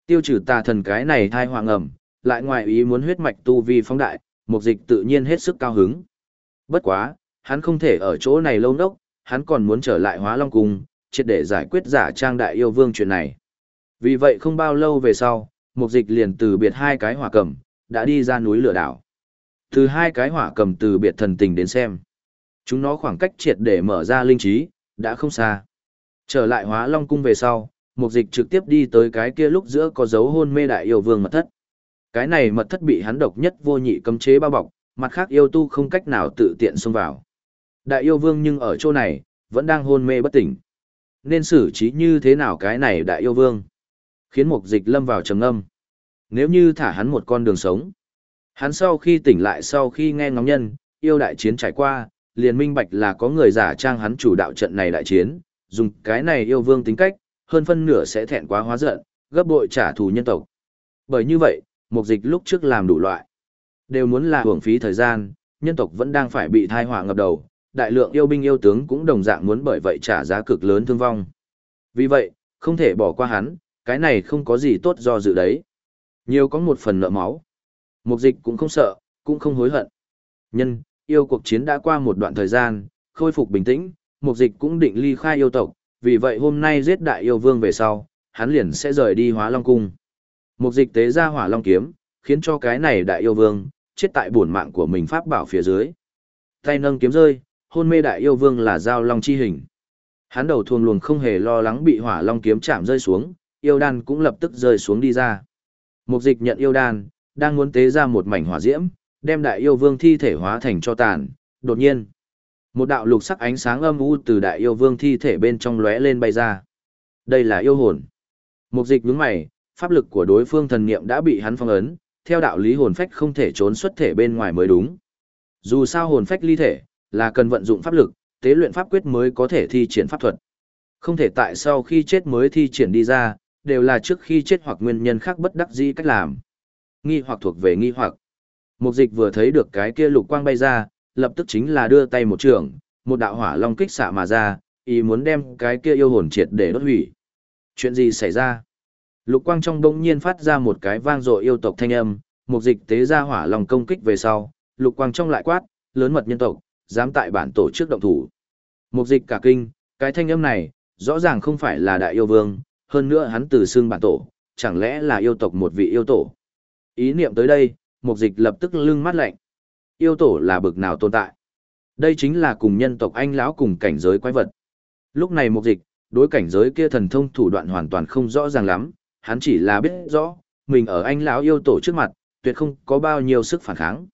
Tiêu trừ tà thần cái này thai hoàng ẩm, lại ngoài ý muốn huyết mạch tu vi phóng đại, mục dịch tự nhiên hết sức cao hứng. Bất quá, hắn không thể ở chỗ này lâu nốc, hắn còn muốn trở lại hóa long cung, triệt để giải quyết giả trang đại yêu vương chuyện này. Vì vậy không bao lâu về sau, mục dịch liền từ biệt hai cái hỏa cầm, đã đi ra núi lửa đảo. Từ hai cái hỏa cầm từ biệt thần tình đến xem. Chúng nó khoảng cách triệt để mở ra linh trí, đã không xa. Trở lại hóa long cung về sau, mục dịch trực tiếp đi tới cái kia lúc giữa có dấu hôn mê đại yêu vương mật thất. Cái này mật thất bị hắn độc nhất vô nhị cấm chế bao bọc, mặt khác yêu tu không cách nào tự tiện xông vào. Đại yêu vương nhưng ở chỗ này, vẫn đang hôn mê bất tỉnh. Nên xử trí như thế nào cái này đại yêu vương? Khiến mục dịch lâm vào trầm âm. Nếu như thả hắn một con đường sống. Hắn sau khi tỉnh lại sau khi nghe ngóng nhân, yêu đại chiến trải qua, liền minh bạch là có người giả trang hắn chủ đạo trận này đại chiến, dùng cái này yêu vương tính cách, hơn phân nửa sẽ thẹn quá hóa giận, gấp bội trả thù nhân tộc. Bởi như vậy, mục dịch lúc trước làm đủ loại. Đều muốn là hưởng phí thời gian, nhân tộc vẫn đang phải bị thai họa ngập đầu, đại lượng yêu binh yêu tướng cũng đồng dạng muốn bởi vậy trả giá cực lớn thương vong. Vì vậy, không thể bỏ qua hắn, cái này không có gì tốt do dự đấy. Nhiều có một phần nợ máu. Mục dịch cũng không sợ, cũng không hối hận. Nhân, yêu cuộc chiến đã qua một đoạn thời gian, khôi phục bình tĩnh, mục dịch cũng định ly khai yêu tộc, vì vậy hôm nay giết đại yêu vương về sau, hắn liền sẽ rời đi hóa long cung. Mục dịch tế ra hỏa long kiếm, khiến cho cái này đại yêu vương, chết tại bổn mạng của mình pháp bảo phía dưới. Tay nâng kiếm rơi, hôn mê đại yêu vương là giao long chi hình. Hắn đầu thuồng luồng không hề lo lắng bị hỏa long kiếm chạm rơi xuống, yêu đan cũng lập tức rơi xuống đi ra. Mục dịch nhận yêu đan, đang muốn tế ra một mảnh hỏa diễm, đem đại yêu vương thi thể hóa thành cho tàn, đột nhiên. Một đạo lục sắc ánh sáng âm u từ đại yêu vương thi thể bên trong lóe lên bay ra. Đây là yêu hồn. Mục dịch nhướng mày, pháp lực của đối phương thần niệm đã bị hắn phong ấn, theo đạo lý hồn phách không thể trốn xuất thể bên ngoài mới đúng. Dù sao hồn phách ly thể, là cần vận dụng pháp lực, tế luyện pháp quyết mới có thể thi triển pháp thuật. Không thể tại sau khi chết mới thi triển đi ra, đều là trước khi chết hoặc nguyên nhân khác bất đắc dĩ cách làm. Nghi hoặc thuộc về nghi hoặc. Mục dịch vừa thấy được cái kia lục quang bay ra, lập tức chính là đưa tay một trường, một đạo hỏa long kích xạ mà ra, ý muốn đem cái kia yêu hồn triệt để đốt hủy. Chuyện gì xảy ra? Lục quang trong đông nhiên phát ra một cái vang dội yêu tộc thanh âm, mục dịch tế ra hỏa long công kích về sau, lục quang trong lại quát, lớn mật nhân tộc, dám tại bản tổ trước động thủ. Mục dịch cả kinh, cái thanh âm này, rõ ràng không phải là đại yêu vương, hơn nữa hắn từ xương bản tổ, chẳng lẽ là yêu tộc một vị yêu tổ. Ý niệm tới đây, mục dịch lập tức lưng mắt lạnh. Yêu tổ là bực nào tồn tại? Đây chính là cùng nhân tộc anh lão cùng cảnh giới quái vật. Lúc này mục dịch, đối cảnh giới kia thần thông thủ đoạn hoàn toàn không rõ ràng lắm, hắn chỉ là biết rõ, mình ở anh lão yêu tổ trước mặt, tuyệt không có bao nhiêu sức phản kháng.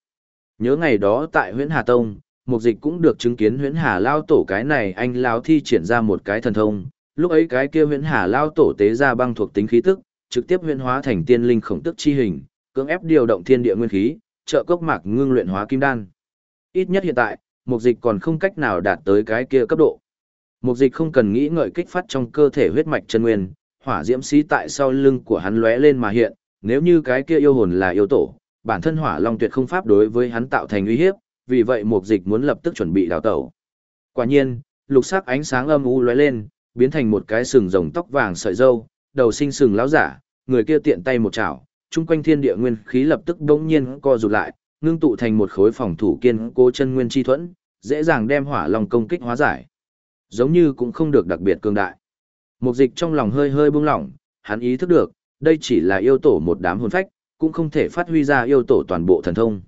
Nhớ ngày đó tại huyện Hà Tông, mục dịch cũng được chứng kiến huyễn hà lao tổ cái này anh lao thi triển ra một cái thần thông lúc ấy cái kia huyễn hà lao tổ tế ra băng thuộc tính khí tức trực tiếp huyễn hóa thành tiên linh khổng tức chi hình cưỡng ép điều động thiên địa nguyên khí trợ cốc mạc ngưng luyện hóa kim đan ít nhất hiện tại mục dịch còn không cách nào đạt tới cái kia cấp độ mục dịch không cần nghĩ ngợi kích phát trong cơ thể huyết mạch chân nguyên hỏa diễm xí tại sau lưng của hắn lóe lên mà hiện nếu như cái kia yêu hồn là yêu tổ bản thân hỏa long tuyệt không pháp đối với hắn tạo thành uy hiếp vì vậy mục dịch muốn lập tức chuẩn bị đào tẩu. Quả nhiên, lục sắc ánh sáng âm u lóe lên, biến thành một cái sừng rồng tóc vàng sợi dâu, đầu sinh sừng lão giả, người kia tiện tay một chảo, chung quanh thiên địa nguyên khí lập tức đống nhiên co rụt lại, ngưng tụ thành một khối phòng thủ kiên cố chân nguyên chi thuẫn, dễ dàng đem hỏa long công kích hóa giải. Giống như cũng không được đặc biệt cường đại. Mục dịch trong lòng hơi hơi buông lỏng, hắn ý thức được, đây chỉ là yêu tổ một đám hồn phách, cũng không thể phát huy ra yêu tổ toàn bộ thần thông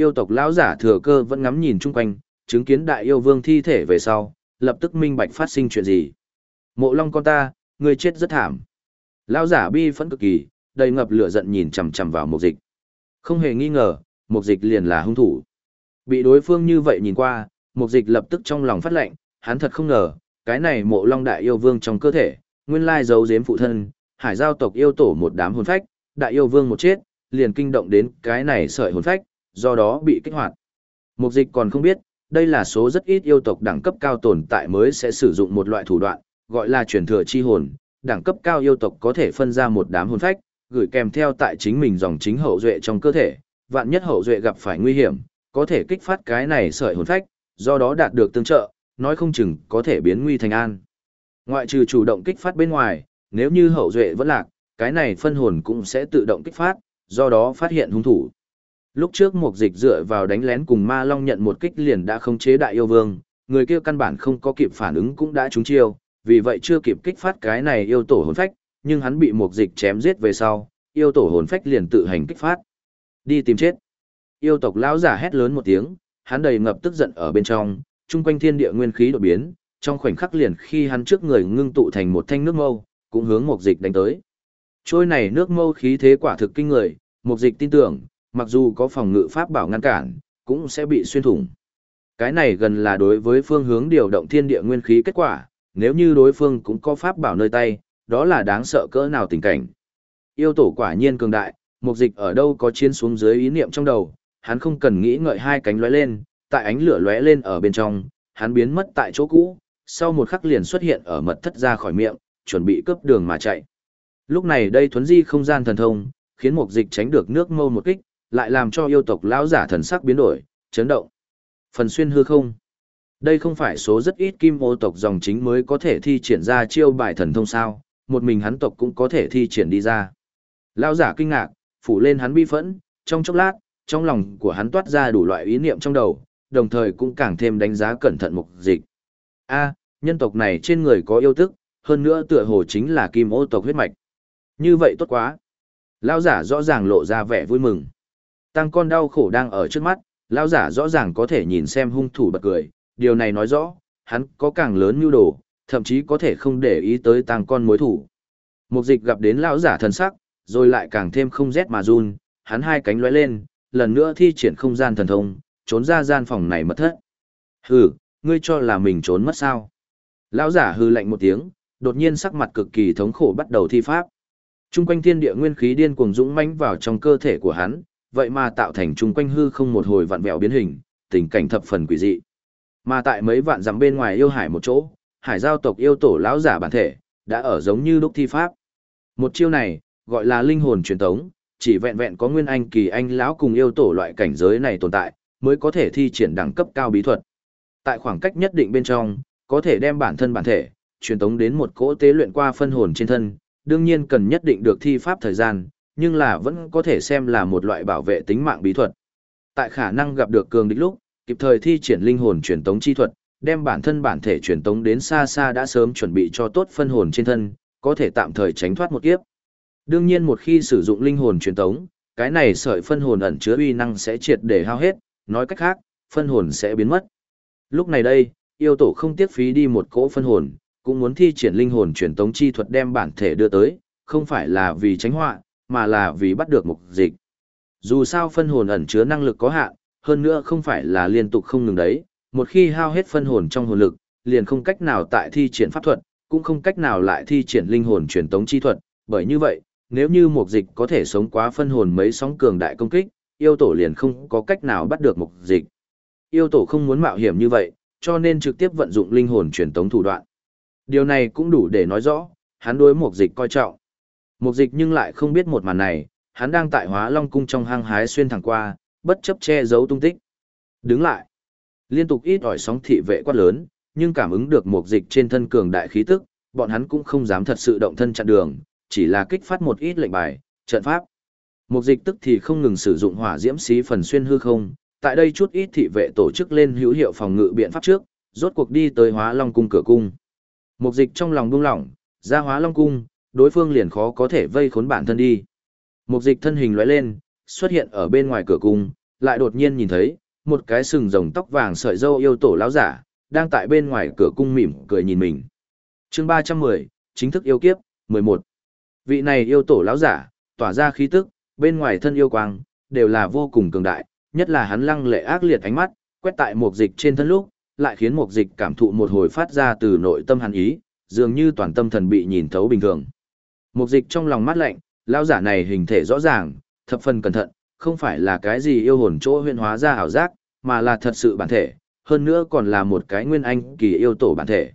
yêu tộc lão giả thừa cơ vẫn ngắm nhìn chung quanh, chứng kiến đại yêu vương thi thể về sau, lập tức minh bạch phát sinh chuyện gì. Mộ long con ta, người chết rất thảm. lao giả bi phẫn cực kỳ, đầy ngập lửa giận nhìn chằm chằm vào mục dịch. Không hề nghi ngờ, mục dịch liền là hung thủ. Bị đối phương như vậy nhìn qua, mục dịch lập tức trong lòng phát lệnh, hắn thật không ngờ, cái này mộ long đại yêu vương trong cơ thể, nguyên lai giấu giếm phụ thân, hải giao tộc yêu tổ một đám hồn phách, đại yêu vương một chết, liền kinh động đến cái này sợi hồn phách, do đó bị kích hoạt. Mục dịch còn không biết, đây là số rất ít yêu tộc đẳng cấp cao tồn tại mới sẽ sử dụng một loại thủ đoạn, gọi là truyền thừa chi hồn. Đẳng cấp cao yêu tộc có thể phân ra một đám hồn phách, gửi kèm theo tại chính mình dòng chính hậu duệ trong cơ thể. Vạn nhất hậu duệ gặp phải nguy hiểm, có thể kích phát cái này sợi hồn phách, do đó đạt được tương trợ, nói không chừng có thể biến nguy thành an. Ngoại trừ chủ động kích phát bên ngoài, nếu như hậu duệ vẫn lạc, cái này phân hồn cũng sẽ tự động kích phát, do đó phát hiện hung thủ. Lúc trước một dịch dựa vào đánh lén cùng ma long nhận một kích liền đã không chế đại yêu vương, người kia căn bản không có kịp phản ứng cũng đã trúng chiêu, vì vậy chưa kịp kích phát cái này yêu tổ hồn phách, nhưng hắn bị một dịch chém giết về sau, yêu tổ hồn phách liền tự hành kích phát. Đi tìm chết. Yêu tộc lão giả hét lớn một tiếng, hắn đầy ngập tức giận ở bên trong, chung quanh thiên địa nguyên khí đột biến, trong khoảnh khắc liền khi hắn trước người ngưng tụ thành một thanh nước mâu, cũng hướng một dịch đánh tới. Trôi này nước mâu khí thế quả thực kinh người, một dịch tin tưởng, mặc dù có phòng ngự pháp bảo ngăn cản, cũng sẽ bị xuyên thủng. Cái này gần là đối với phương hướng điều động thiên địa nguyên khí kết quả, nếu như đối phương cũng có pháp bảo nơi tay, đó là đáng sợ cỡ nào tình cảnh. Yêu tổ quả nhiên cường đại, mục dịch ở đâu có chiến xuống dưới ý niệm trong đầu, hắn không cần nghĩ ngợi hai cánh lóe lên, tại ánh lửa lóe lên ở bên trong, hắn biến mất tại chỗ cũ, sau một khắc liền xuất hiện ở mật thất ra khỏi miệng, chuẩn bị cướp đường mà chạy. Lúc này đây thuấn di không gian thần thông, khiến mục dịch tránh được nước mâu một kích, lại làm cho yêu tộc lão giả thần sắc biến đổi, chấn động. Phần xuyên hư không. Đây không phải số rất ít kim ô tộc dòng chính mới có thể thi triển ra chiêu bài thần thông sao, một mình hắn tộc cũng có thể thi triển đi ra. Lão giả kinh ngạc, phủ lên hắn bi phẫn, trong chốc lát, trong lòng của hắn toát ra đủ loại ý niệm trong đầu, đồng thời cũng càng thêm đánh giá cẩn thận mục dịch. A, nhân tộc này trên người có yêu tức, hơn nữa tựa hồ chính là kim ô tộc huyết mạch. Như vậy tốt quá. Lão giả rõ ràng lộ ra vẻ vui mừng. Tăng con đau khổ đang ở trước mắt, lão giả rõ ràng có thể nhìn xem hung thủ bật cười, điều này nói rõ, hắn có càng lớn nhu đồ, thậm chí có thể không để ý tới tăng con mối thủ. Mục dịch gặp đến lão giả thần sắc, rồi lại càng thêm không rét mà run, hắn hai cánh lóe lên, lần nữa thi triển không gian thần thông, trốn ra gian phòng này mất thất. Hừ, ngươi cho là mình trốn mất sao? Lão giả hừ lạnh một tiếng, đột nhiên sắc mặt cực kỳ thống khổ bắt đầu thi pháp. Trung quanh thiên địa nguyên khí điên cuồng dũng mãnh vào trong cơ thể của hắn, vậy mà tạo thành trung quanh hư không một hồi vặn vẹo biến hình, tình cảnh thập phần quỷ dị. Mà tại mấy vạn dặm bên ngoài yêu hải một chỗ, hải giao tộc yêu tổ lão giả bản thể, đã ở giống như lúc thi pháp. Một chiêu này, gọi là linh hồn truyền tống, chỉ vẹn vẹn có nguyên anh kỳ anh lão cùng yêu tổ loại cảnh giới này tồn tại, mới có thể thi triển đẳng cấp cao bí thuật. Tại khoảng cách nhất định bên trong, có thể đem bản thân bản thể, truyền tống đến một cỗ tế luyện qua phân hồn trên thân, đương nhiên cần nhất định được thi pháp thời gian, nhưng là vẫn có thể xem là một loại bảo vệ tính mạng bí thuật. Tại khả năng gặp được cường địch lúc, kịp thời thi triển linh hồn truyền tống chi thuật, đem bản thân bản thể truyền tống đến xa xa đã sớm chuẩn bị cho tốt phân hồn trên thân, có thể tạm thời tránh thoát một kiếp. Đương nhiên một khi sử dụng linh hồn truyền tống, cái này sợi phân hồn ẩn chứa uy năng sẽ triệt để hao hết, nói cách khác, phân hồn sẽ biến mất. Lúc này đây, yêu tổ không tiếc phí đi một cỗ phân hồn, cũng muốn thi triển linh hồn truyền tống chi thuật đem bản thể đưa tới, không phải là vì tránh họa, mà là vì bắt được mục dịch. Dù sao phân hồn ẩn chứa năng lực có hạn, hơn nữa không phải là liên tục không ngừng đấy, một khi hao hết phân hồn trong hồn lực, liền không cách nào tại thi triển pháp thuật, cũng không cách nào lại thi triển linh hồn truyền tống chi thuật, bởi như vậy, nếu như mục dịch có thể sống quá phân hồn mấy sóng cường đại công kích, yêu tổ liền không có cách nào bắt được mục dịch. Yêu tổ không muốn mạo hiểm như vậy, cho nên trực tiếp vận dụng linh hồn truyền tống thủ đoạn. Điều này cũng đủ để nói rõ, hắn đối mục dịch coi trọng. Mục dịch nhưng lại không biết một màn này, hắn đang tại hóa long cung trong hang hái xuyên thẳng qua, bất chấp che giấu tung tích. Đứng lại. Liên tục ít ỏi sóng thị vệ quát lớn, nhưng cảm ứng được một dịch trên thân cường đại khí tức, bọn hắn cũng không dám thật sự động thân chặn đường, chỉ là kích phát một ít lệnh bài, trận pháp. Mục dịch tức thì không ngừng sử dụng hỏa diễm xí phần xuyên hư không, tại đây chút ít thị vệ tổ chức lên hữu hiệu phòng ngự biện pháp trước, rốt cuộc đi tới hóa long cung cửa cung. Mục dịch trong lòng buông lỏng, ra hóa long cung, đối phương liền khó có thể vây khốn bản thân đi. Mục dịch thân hình lóe lên, xuất hiện ở bên ngoài cửa cung, lại đột nhiên nhìn thấy, một cái sừng rồng tóc vàng sợi dâu yêu tổ lão giả, đang tại bên ngoài cửa cung mỉm cười nhìn mình. chương 310, chính thức yêu kiếp, 11. Vị này yêu tổ lão giả, tỏa ra khí tức, bên ngoài thân yêu quang, đều là vô cùng cường đại, nhất là hắn lăng lệ ác liệt ánh mắt, quét tại một dịch trên thân lúc, lại khiến một dịch cảm thụ một hồi phát ra từ nội tâm hắn ý, dường như toàn tâm thần bị nhìn thấu bình thường. Một dịch trong lòng mắt lạnh, lão giả này hình thể rõ ràng, thập phần cẩn thận, không phải là cái gì yêu hồn chỗ huyễn hóa ra ảo giác, mà là thật sự bản thể, hơn nữa còn là một cái nguyên anh kỳ yêu tổ bản thể.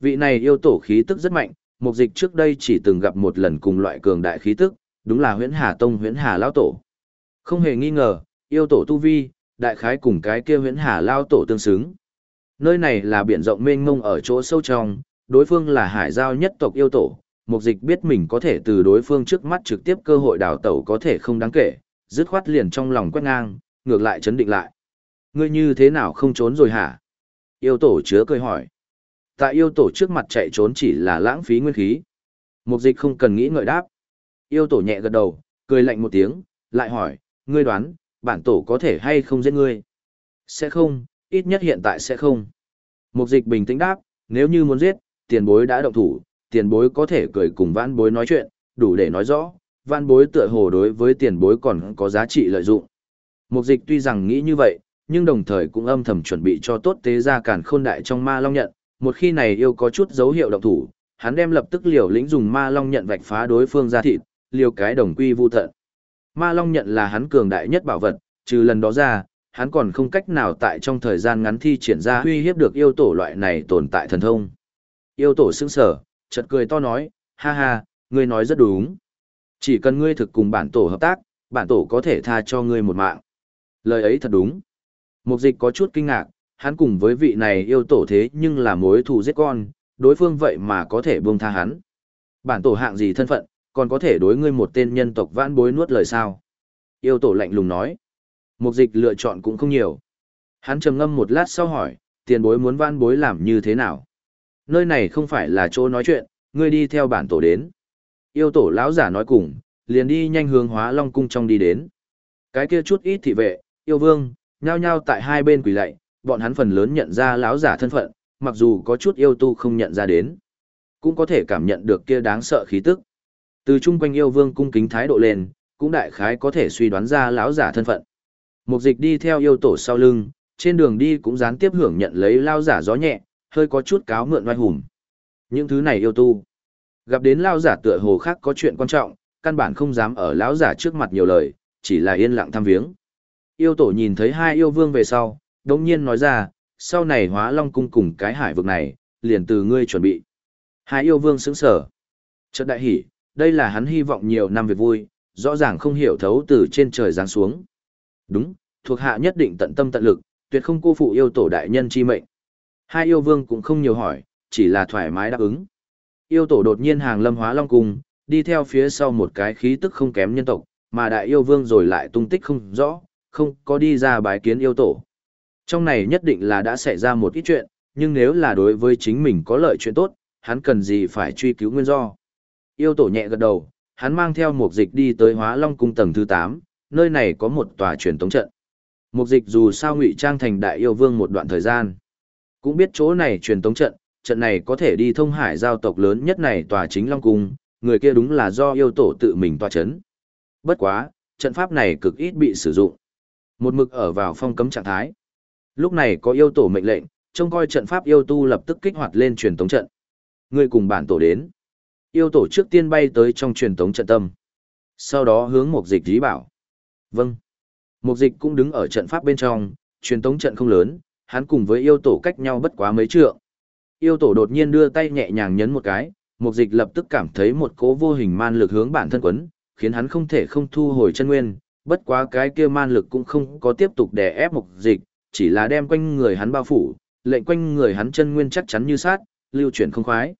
Vị này yêu tổ khí tức rất mạnh, mục dịch trước đây chỉ từng gặp một lần cùng loại cường đại khí tức, đúng là huyễn hà tông huyễn hà Lão tổ. Không hề nghi ngờ, yêu tổ tu vi, đại khái cùng cái kia huyễn hà lao tổ tương xứng. Nơi này là biển rộng mênh mông ở chỗ sâu trong, đối phương là hải giao nhất tộc yêu tổ, mục dịch biết mình có thể từ đối phương trước mắt trực tiếp cơ hội đào tẩu có thể không đáng kể, dứt khoát liền trong lòng quét ngang, ngược lại chấn định lại. Ngươi như thế nào không trốn rồi hả? Yêu tổ chứa cười hỏi. Tại yêu tổ trước mặt chạy trốn chỉ là lãng phí nguyên khí. Mục dịch không cần nghĩ ngợi đáp. Yêu tổ nhẹ gật đầu, cười lạnh một tiếng, lại hỏi, ngươi đoán, bản tổ có thể hay không giết ngươi? Sẽ không, ít nhất hiện tại sẽ không. Mục dịch bình tĩnh đáp, nếu như muốn giết, tiền bối đã động thủ, tiền bối có thể cười cùng vãn bối nói chuyện, đủ để nói rõ, vãn bối tựa hồ đối với tiền bối còn có giá trị lợi dụng. Mục dịch tuy rằng nghĩ như vậy, nhưng đồng thời cũng âm thầm chuẩn bị cho tốt tế ra cản khôn đại trong ma long nhận, một khi này yêu có chút dấu hiệu động thủ, hắn đem lập tức liều lĩnh dùng ma long nhận vạch phá đối phương ra thịt, liều cái đồng quy vu tận. Ma long nhận là hắn cường đại nhất bảo vật, trừ lần đó ra, hắn còn không cách nào tại trong thời gian ngắn thi triển ra uy hiếp được yêu tổ loại này tồn tại thần thông. Yêu tổ sững sở, chợt cười to nói, ha ha, ngươi nói rất đúng. Chỉ cần ngươi thực cùng bản tổ hợp tác, bản tổ có thể tha cho ngươi một mạng. Lời ấy thật đúng. Mục dịch có chút kinh ngạc, hắn cùng với vị này yêu tổ thế nhưng là mối thù giết con, đối phương vậy mà có thể buông tha hắn. Bản tổ hạng gì thân phận, còn có thể đối ngươi một tên nhân tộc vãn bối nuốt lời sao? Yêu tổ lạnh lùng nói. Mục dịch lựa chọn cũng không nhiều. Hắn trầm ngâm một lát sau hỏi, tiền bối muốn vãn bối làm như thế nào? Nơi này không phải là chỗ nói chuyện, ngươi đi theo bản tổ đến. Yêu tổ lão giả nói cùng, liền đi nhanh hướng hóa long cung trong đi đến. Cái kia chút ít thị vệ, yêu vương, nhao nhao tại hai bên quỳ lạy, bọn hắn phần lớn nhận ra lão giả thân phận, mặc dù có chút yêu tu không nhận ra đến, cũng có thể cảm nhận được kia đáng sợ khí tức. Từ chung quanh yêu vương cung kính thái độ lên, cũng đại khái có thể suy đoán ra lão giả thân phận. Mục dịch đi theo yêu tổ sau lưng, trên đường đi cũng gián tiếp hưởng nhận lấy lao giả gió nhẹ, hơi có chút cáo mượn oai hùng. Những thứ này yêu tu. Gặp đến lão giả tựa hồ khác có chuyện quan trọng, căn bản không dám ở lão giả trước mặt nhiều lời, chỉ là yên lặng thăm viếng. Yêu tổ nhìn thấy hai yêu vương về sau, đống nhiên nói ra, sau này hóa long cung cùng cái hải vực này, liền từ ngươi chuẩn bị. Hai yêu vương sững sở. Chợt đại hỉ, đây là hắn hy vọng nhiều năm việc vui, rõ ràng không hiểu thấu từ trên trời giáng xuống. Đúng, thuộc hạ nhất định tận tâm tận lực, tuyệt không cô phụ yêu tổ đại nhân chi mệnh. Hai yêu vương cũng không nhiều hỏi, chỉ là thoải mái đáp ứng. Yêu tổ đột nhiên hàng lâm hóa long cung, đi theo phía sau một cái khí tức không kém nhân tộc, mà đại yêu vương rồi lại tung tích không rõ, không có đi ra bái kiến yêu tổ. Trong này nhất định là đã xảy ra một ít chuyện, nhưng nếu là đối với chính mình có lợi chuyện tốt, hắn cần gì phải truy cứu nguyên do. Yêu tổ nhẹ gật đầu, hắn mang theo một dịch đi tới hóa long cung tầng thứ 8, nơi này có một tòa truyền tống trận. Mục dịch dù sao ngụy trang thành đại yêu vương một đoạn thời gian. Cũng biết chỗ này truyền tống trận, trận này có thể đi thông hải giao tộc lớn nhất này tòa chính Long Cung, người kia đúng là do yêu tổ tự mình tòa chấn. Bất quá, trận pháp này cực ít bị sử dụng. Một mực ở vào phong cấm trạng thái. Lúc này có yêu tổ mệnh lệnh, trông coi trận pháp yêu tu lập tức kích hoạt lên truyền tống trận. Người cùng bản tổ đến. Yêu tổ trước tiên bay tới trong truyền tống trận tâm. Sau đó hướng một dịch dí bảo. Vâng. Một dịch cũng đứng ở trận pháp bên trong, truyền tống trận không lớn, hắn cùng với yêu tổ cách nhau bất quá mấy trượng. Yêu tổ đột nhiên đưa tay nhẹ nhàng nhấn một cái, một dịch lập tức cảm thấy một cố vô hình man lực hướng bản thân quấn, khiến hắn không thể không thu hồi chân nguyên, bất quá cái kia man lực cũng không có tiếp tục đè ép một dịch, chỉ là đem quanh người hắn bao phủ, lệnh quanh người hắn chân nguyên chắc chắn như sát, lưu chuyển không khoái.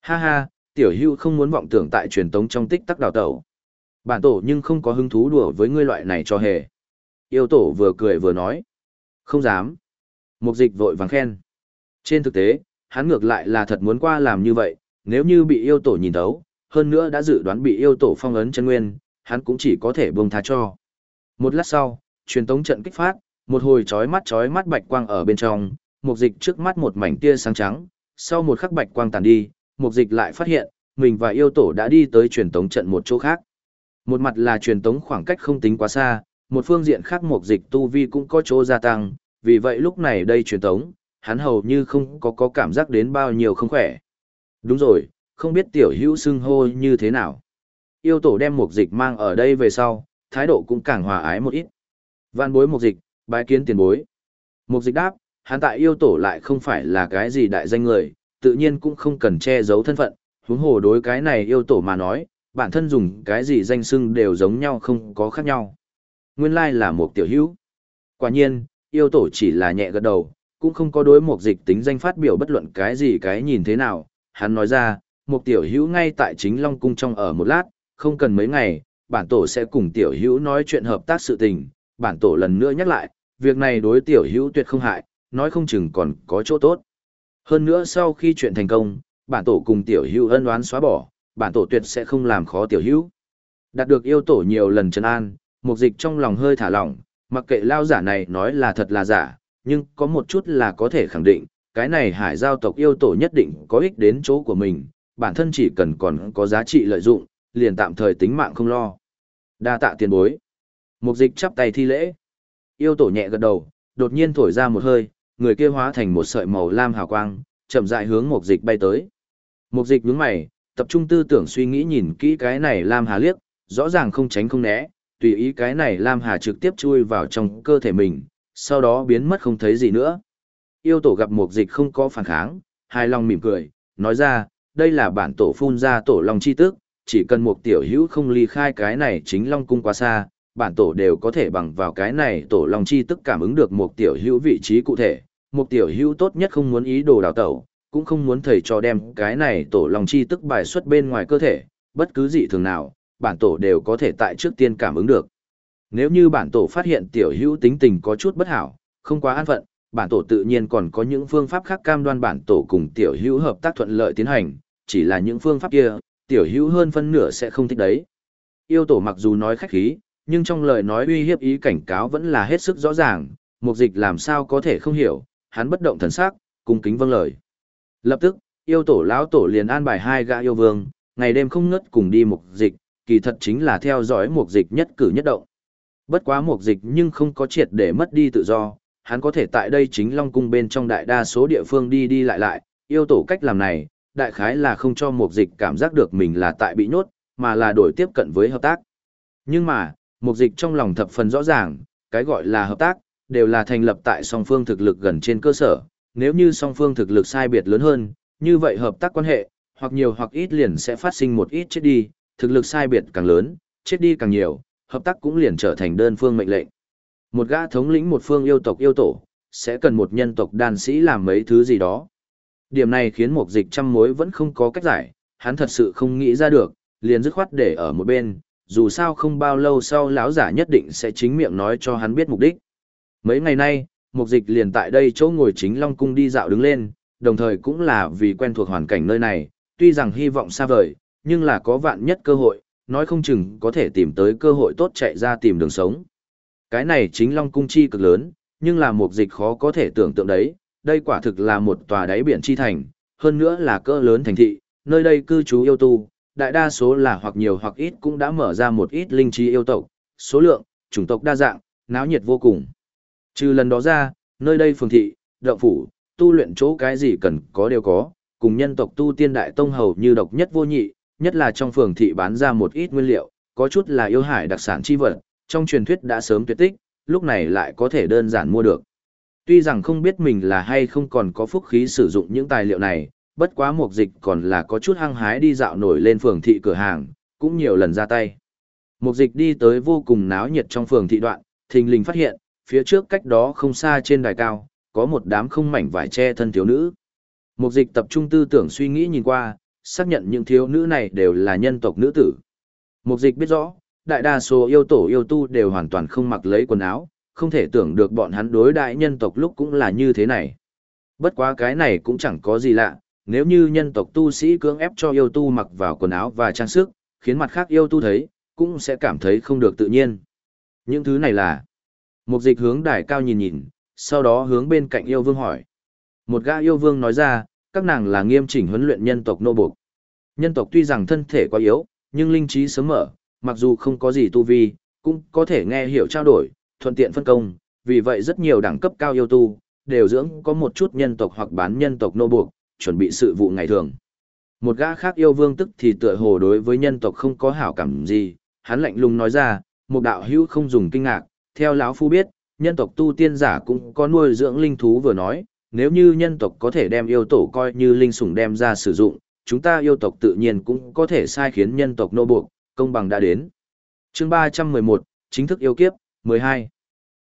Ha ha, tiểu hưu không muốn vọng tưởng tại truyền tống trong tích tắc đào tẩu. Bản tổ nhưng không có hứng thú đùa với ngươi loại này cho hề. Yêu tổ vừa cười vừa nói. Không dám. Mục dịch vội vàng khen. Trên thực tế, hắn ngược lại là thật muốn qua làm như vậy, nếu như bị yêu tổ nhìn thấu, hơn nữa đã dự đoán bị yêu tổ phong ấn chân nguyên, hắn cũng chỉ có thể buông tha cho. Một lát sau, truyền tống trận kích phát, một hồi chói mắt chói mắt bạch quang ở bên trong, mục dịch trước mắt một mảnh tia sáng trắng, sau một khắc bạch quang tàn đi, mục dịch lại phát hiện, mình và yêu tổ đã đi tới truyền tống trận một chỗ khác. Một mặt là truyền tống khoảng cách không tính quá xa, một phương diện khác mục dịch tu vi cũng có chỗ gia tăng, vì vậy lúc này đây truyền tống, hắn hầu như không có có cảm giác đến bao nhiêu không khỏe. Đúng rồi, không biết tiểu hữu xưng hô như thế nào. Yêu tổ đem mục dịch mang ở đây về sau, thái độ cũng càng hòa ái một ít. Vạn bối mục dịch, bái kiến tiền bối. Mục dịch đáp, hắn tại yêu tổ lại không phải là cái gì đại danh người, tự nhiên cũng không cần che giấu thân phận, huống hồ đối cái này yêu tổ mà nói, bản thân dùng cái gì danh xưng đều giống nhau không có khác nhau. Nguyên lai là một tiểu hữu. Quả nhiên, yêu tổ chỉ là nhẹ gật đầu, cũng không có đối một dịch tính danh phát biểu bất luận cái gì cái nhìn thế nào. Hắn nói ra, một tiểu hữu ngay tại chính Long Cung trong ở một lát, không cần mấy ngày, bản tổ sẽ cùng tiểu hữu nói chuyện hợp tác sự tình. Bản tổ lần nữa nhắc lại, việc này đối tiểu hữu tuyệt không hại, nói không chừng còn có chỗ tốt. Hơn nữa sau khi chuyện thành công, bản tổ cùng tiểu hữu ân oán xóa bỏ, bản tổ tuyệt sẽ không làm khó tiểu hữu. Đạt được yêu tổ nhiều lần trấn an, mục dịch trong lòng hơi thả lỏng, mặc kệ lao giả này nói là thật là giả, nhưng có một chút là có thể khẳng định, cái này hải giao tộc yêu tổ nhất định có ích đến chỗ của mình, bản thân chỉ cần còn có giá trị lợi dụng, liền tạm thời tính mạng không lo. Đa tạ tiền bối. Mục dịch chắp tay thi lễ. Yêu tổ nhẹ gật đầu, đột nhiên thổi ra một hơi, người kia hóa thành một sợi màu lam hào quang, chậm rãi hướng mục dịch bay tới. Mục dịch nhướng mày, tập trung tư tưởng suy nghĩ nhìn kỹ cái này lam hà liếc, rõ ràng không tránh không né, tùy ý cái này lam hà trực tiếp chui vào trong cơ thể mình, sau đó biến mất không thấy gì nữa. Yêu tổ gặp mục dịch không có phản kháng, hài lòng mỉm cười, nói ra, đây là bản tổ phun ra tổ long chi tức, chỉ cần một tiểu hữu không ly khai cái này chính long cung quá xa, bản tổ đều có thể bằng vào cái này tổ long chi tức cảm ứng được một tiểu hữu vị trí cụ thể. Một tiểu hữu tốt nhất không muốn ý đồ đào tẩu, cũng không muốn thầy cho đem cái này tổ long chi tức bài xuất bên ngoài cơ thể, bất cứ gì thường nào, bản tổ đều có thể tại trước tiên cảm ứng được. Nếu như bản tổ phát hiện tiểu hữu tính tình có chút bất hảo, không quá an phận, bản tổ tự nhiên còn có những phương pháp khác cam đoan bản tổ cùng tiểu hữu hợp tác thuận lợi tiến hành, chỉ là những phương pháp kia, tiểu hữu hơn phân nửa sẽ không thích đấy. Yêu tổ mặc dù nói khách khí, nhưng trong lời nói uy hiếp ý cảnh cáo vẫn là hết sức rõ ràng, mục dịch làm sao có thể không hiểu, hắn bất động thần sắc, cung kính vâng lời. Lập tức, yêu tổ lão tổ liền an bài hai gã yêu vương, ngày đêm không ngất cùng đi mục dịch, kỳ thật chính là theo dõi mục dịch nhất cử nhất động. Bất quá mục dịch nhưng không có triệt để mất đi tự do, hắn có thể tại đây chính Long Cung bên trong đại đa số địa phương đi đi lại lại, yêu tổ cách làm này, đại khái là không cho mục dịch cảm giác được mình là tại bị nhốt, mà là đổi tiếp cận với hợp tác. Nhưng mà, mục dịch trong lòng thập phần rõ ràng, cái gọi là hợp tác, đều là thành lập tại song phương thực lực gần trên cơ sở, nếu như song phương thực lực sai biệt lớn hơn, như vậy hợp tác quan hệ, hoặc nhiều hoặc ít liền sẽ phát sinh một ít chết đi, thực lực sai biệt càng lớn, chết đi càng nhiều, hợp tác cũng liền trở thành đơn phương mệnh lệnh. Một gã thống lĩnh một phương yêu tộc yêu tổ, sẽ cần một nhân tộc đàn sĩ làm mấy thứ gì đó. Điểm này khiến một dịch trăm mối vẫn không có cách giải, hắn thật sự không nghĩ ra được, liền dứt khoát để ở một bên, dù sao không bao lâu sau lão giả nhất định sẽ chính miệng nói cho hắn biết mục đích. Mấy ngày nay, mục dịch liền tại đây chỗ ngồi chính Long Cung đi dạo đứng lên, đồng thời cũng là vì quen thuộc hoàn cảnh nơi này, tuy rằng hy vọng xa vời, nhưng là có vạn nhất cơ hội, nói không chừng có thể tìm tới cơ hội tốt chạy ra tìm đường sống. Cái này chính Long Cung chi cực lớn, nhưng là một dịch khó có thể tưởng tượng đấy, đây quả thực là một tòa đáy biển chi thành, hơn nữa là cỡ lớn thành thị, nơi đây cư trú yêu tu, đại đa số là hoặc nhiều hoặc ít cũng đã mở ra một ít linh trí yêu tộc, số lượng, chủng tộc đa dạng, náo nhiệt vô cùng. Trừ lần đó ra, nơi đây phường thị, động phủ, tu luyện chỗ cái gì cần có đều có, cùng nhân tộc tu tiên đại tông hầu như độc nhất vô nhị, nhất là trong phường thị bán ra một ít nguyên liệu, có chút là yêu hải đặc sản chi vật, trong truyền thuyết đã sớm tuyệt tích, lúc này lại có thể đơn giản mua được. Tuy rằng không biết mình là hay không còn có phúc khí sử dụng những tài liệu này, bất quá mục dịch còn là có chút hăng hái đi dạo nổi lên phường thị cửa hàng, cũng nhiều lần ra tay. Mục dịch đi tới vô cùng náo nhiệt trong phường thị đoạn, thình lình phát hiện, phía trước cách đó không xa trên đài cao, có một đám không mảnh vải che thân thiếu nữ. Mục dịch tập trung tư tưởng suy nghĩ nhìn qua, xác nhận những thiếu nữ này đều là nhân tộc nữ tử. Mục dịch biết rõ, đại đa số yêu tổ yêu tu đều hoàn toàn không mặc lấy quần áo, không thể tưởng được bọn hắn đối đại nhân tộc lúc cũng là như thế này. Bất quá cái này cũng chẳng có gì lạ, nếu như nhân tộc tu sĩ cưỡng ép cho yêu tu mặc vào quần áo và trang sức, khiến mặt khác yêu tu thấy, cũng sẽ cảm thấy không được tự nhiên. Những thứ này là... Một dịch hướng đài cao nhìn nhìn, sau đó hướng bên cạnh yêu vương hỏi. Một gã yêu vương nói ra, các nàng là nghiêm chỉnh huấn luyện nhân tộc nô buộc. Nhân tộc tuy rằng thân thể quá yếu, nhưng linh trí sớm mở, mặc dù không có gì tu vi, cũng có thể nghe hiểu trao đổi, thuận tiện phân công, vì vậy rất nhiều đẳng cấp cao yêu tu, đều dưỡng có một chút nhân tộc hoặc bán nhân tộc nô buộc, chuẩn bị sự vụ ngày thường. Một gã khác yêu vương tức thì tựa hồ đối với nhân tộc không có hảo cảm gì, hắn lạnh lùng nói ra, một đạo hữu không dùng kinh ngạc, theo lão phu biết, nhân tộc tu tiên giả cũng có nuôi dưỡng linh thú vừa nói, nếu như nhân tộc có thể đem yêu tổ coi như linh sủng đem ra sử dụng, chúng ta yêu tộc tự nhiên cũng có thể sai khiến nhân tộc nô buộc, công bằng đã đến. Chương 311, chính thức yêu kiếp, 12.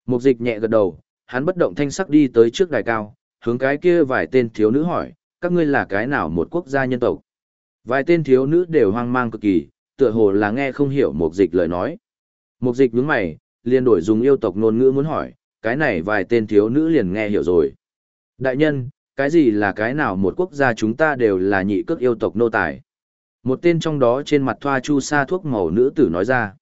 Mục dịch nhẹ gật đầu, hắn bất động thanh sắc đi tới trước đài cao, hướng cái kia vài tên thiếu nữ hỏi, các ngươi là cái nào một quốc gia nhân tộc? Vài tên thiếu nữ đều hoang mang cực kỳ, tựa hồ là nghe không hiểu mục dịch lời nói. Mục dịch nhướng mày, liền đổi dùng yêu tộc ngôn ngữ muốn hỏi, cái này vài tên thiếu nữ liền nghe hiểu rồi. Đại nhân, cái gì là cái nào một quốc gia chúng ta đều là nhị cước yêu tộc nô tài. Một tên trong đó trên mặt thoa chu sa thuốc màu nữ tử nói ra.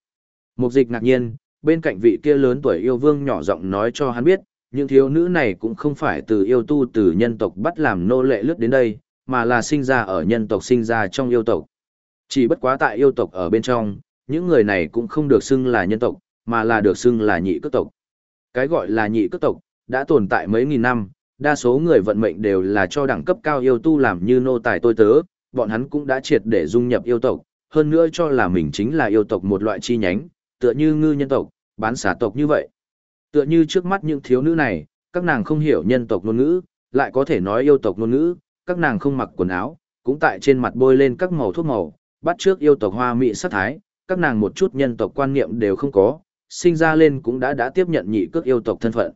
Mục dịch ngạc nhiên, bên cạnh vị kia lớn tuổi yêu vương nhỏ giọng nói cho hắn biết, những thiếu nữ này cũng không phải từ yêu tu từ nhân tộc bắt làm nô lệ lướt đến đây, mà là sinh ra ở nhân tộc sinh ra trong yêu tộc. Chỉ bất quá tại yêu tộc ở bên trong, những người này cũng không được xưng là nhân tộc, mà là được xưng là nhị cước tộc. Cái gọi là nhị cước tộc, đã tồn tại mấy nghìn năm, đa số người vận mệnh đều là cho đẳng cấp cao yêu tu làm như nô tài tôi tớ, bọn hắn cũng đã triệt để dung nhập yêu tộc, hơn nữa cho là mình chính là yêu tộc một loại chi nhánh, tựa như ngư nhân tộc, bán xả tộc như vậy. Tựa như trước mắt những thiếu nữ này, các nàng không hiểu nhân tộc ngôn ngữ, lại có thể nói yêu tộc ngôn ngữ, các nàng không mặc quần áo, cũng tại trên mặt bôi lên các màu thuốc màu, bắt trước yêu tộc hoa mỹ sát thái, các nàng một chút nhân tộc quan niệm đều không có, sinh ra lên cũng đã đã tiếp nhận nhị cước yêu tộc thân phận.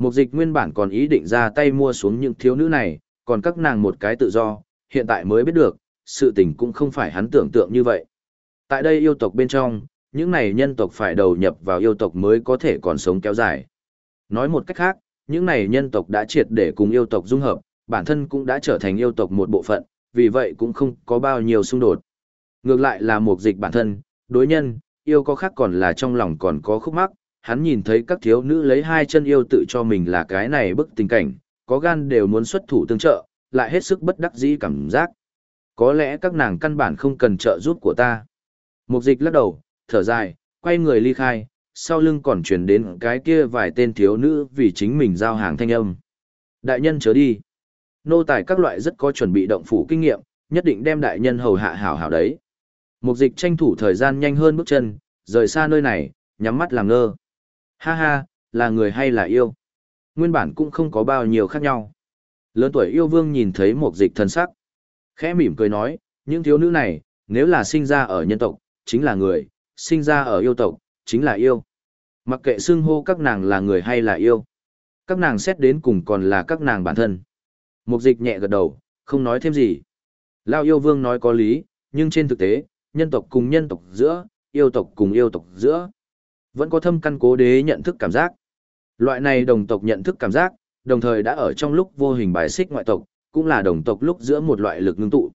Mục dịch nguyên bản còn ý định ra tay mua xuống những thiếu nữ này, còn các nàng một cái tự do, hiện tại mới biết được, sự tình cũng không phải hắn tưởng tượng như vậy. Tại đây yêu tộc bên trong, những này nhân tộc phải đầu nhập vào yêu tộc mới có thể còn sống kéo dài. Nói một cách khác, những này nhân tộc đã triệt để cùng yêu tộc dung hợp, bản thân cũng đã trở thành yêu tộc một bộ phận, vì vậy cũng không có bao nhiêu xung đột. Ngược lại là một dịch bản thân, đối nhân, yêu có khác còn là trong lòng còn có khúc mắc, hắn nhìn thấy các thiếu nữ lấy hai chân yêu tự cho mình là cái này bức tình cảnh, có gan đều muốn xuất thủ tương trợ, lại hết sức bất đắc dĩ cảm giác. Có lẽ các nàng căn bản không cần trợ giúp của ta. Mục dịch lắc đầu, thở dài, quay người ly khai, sau lưng còn truyền đến cái kia vài tên thiếu nữ vì chính mình giao hàng thanh âm. Đại nhân chớ đi. Nô tài các loại rất có chuẩn bị động phủ kinh nghiệm, nhất định đem đại nhân hầu hạ hảo hảo đấy. Mục dịch tranh thủ thời gian nhanh hơn bước chân, rời xa nơi này, nhắm mắt làm ngơ. Ha ha, là người hay là yêu? Nguyên bản cũng không có bao nhiêu khác nhau. Lớn tuổi yêu vương nhìn thấy một dịch thân sắc. Khẽ mỉm cười nói, những thiếu nữ này, nếu là sinh ra ở nhân tộc, chính là người, sinh ra ở yêu tộc, chính là yêu. Mặc kệ xưng hô các nàng là người hay là yêu. Các nàng xét đến cùng còn là các nàng bản thân. Mục dịch nhẹ gật đầu, không nói thêm gì. Lao yêu vương nói có lý, nhưng trên thực tế, nhân tộc cùng nhân tộc giữa, yêu tộc cùng yêu tộc giữa. Vẫn có thâm căn cố đế nhận thức cảm giác. Loại này đồng tộc nhận thức cảm giác, đồng thời đã ở trong lúc vô hình bài xích ngoại tộc, cũng là đồng tộc lúc giữa một loại lực ngưng tụ.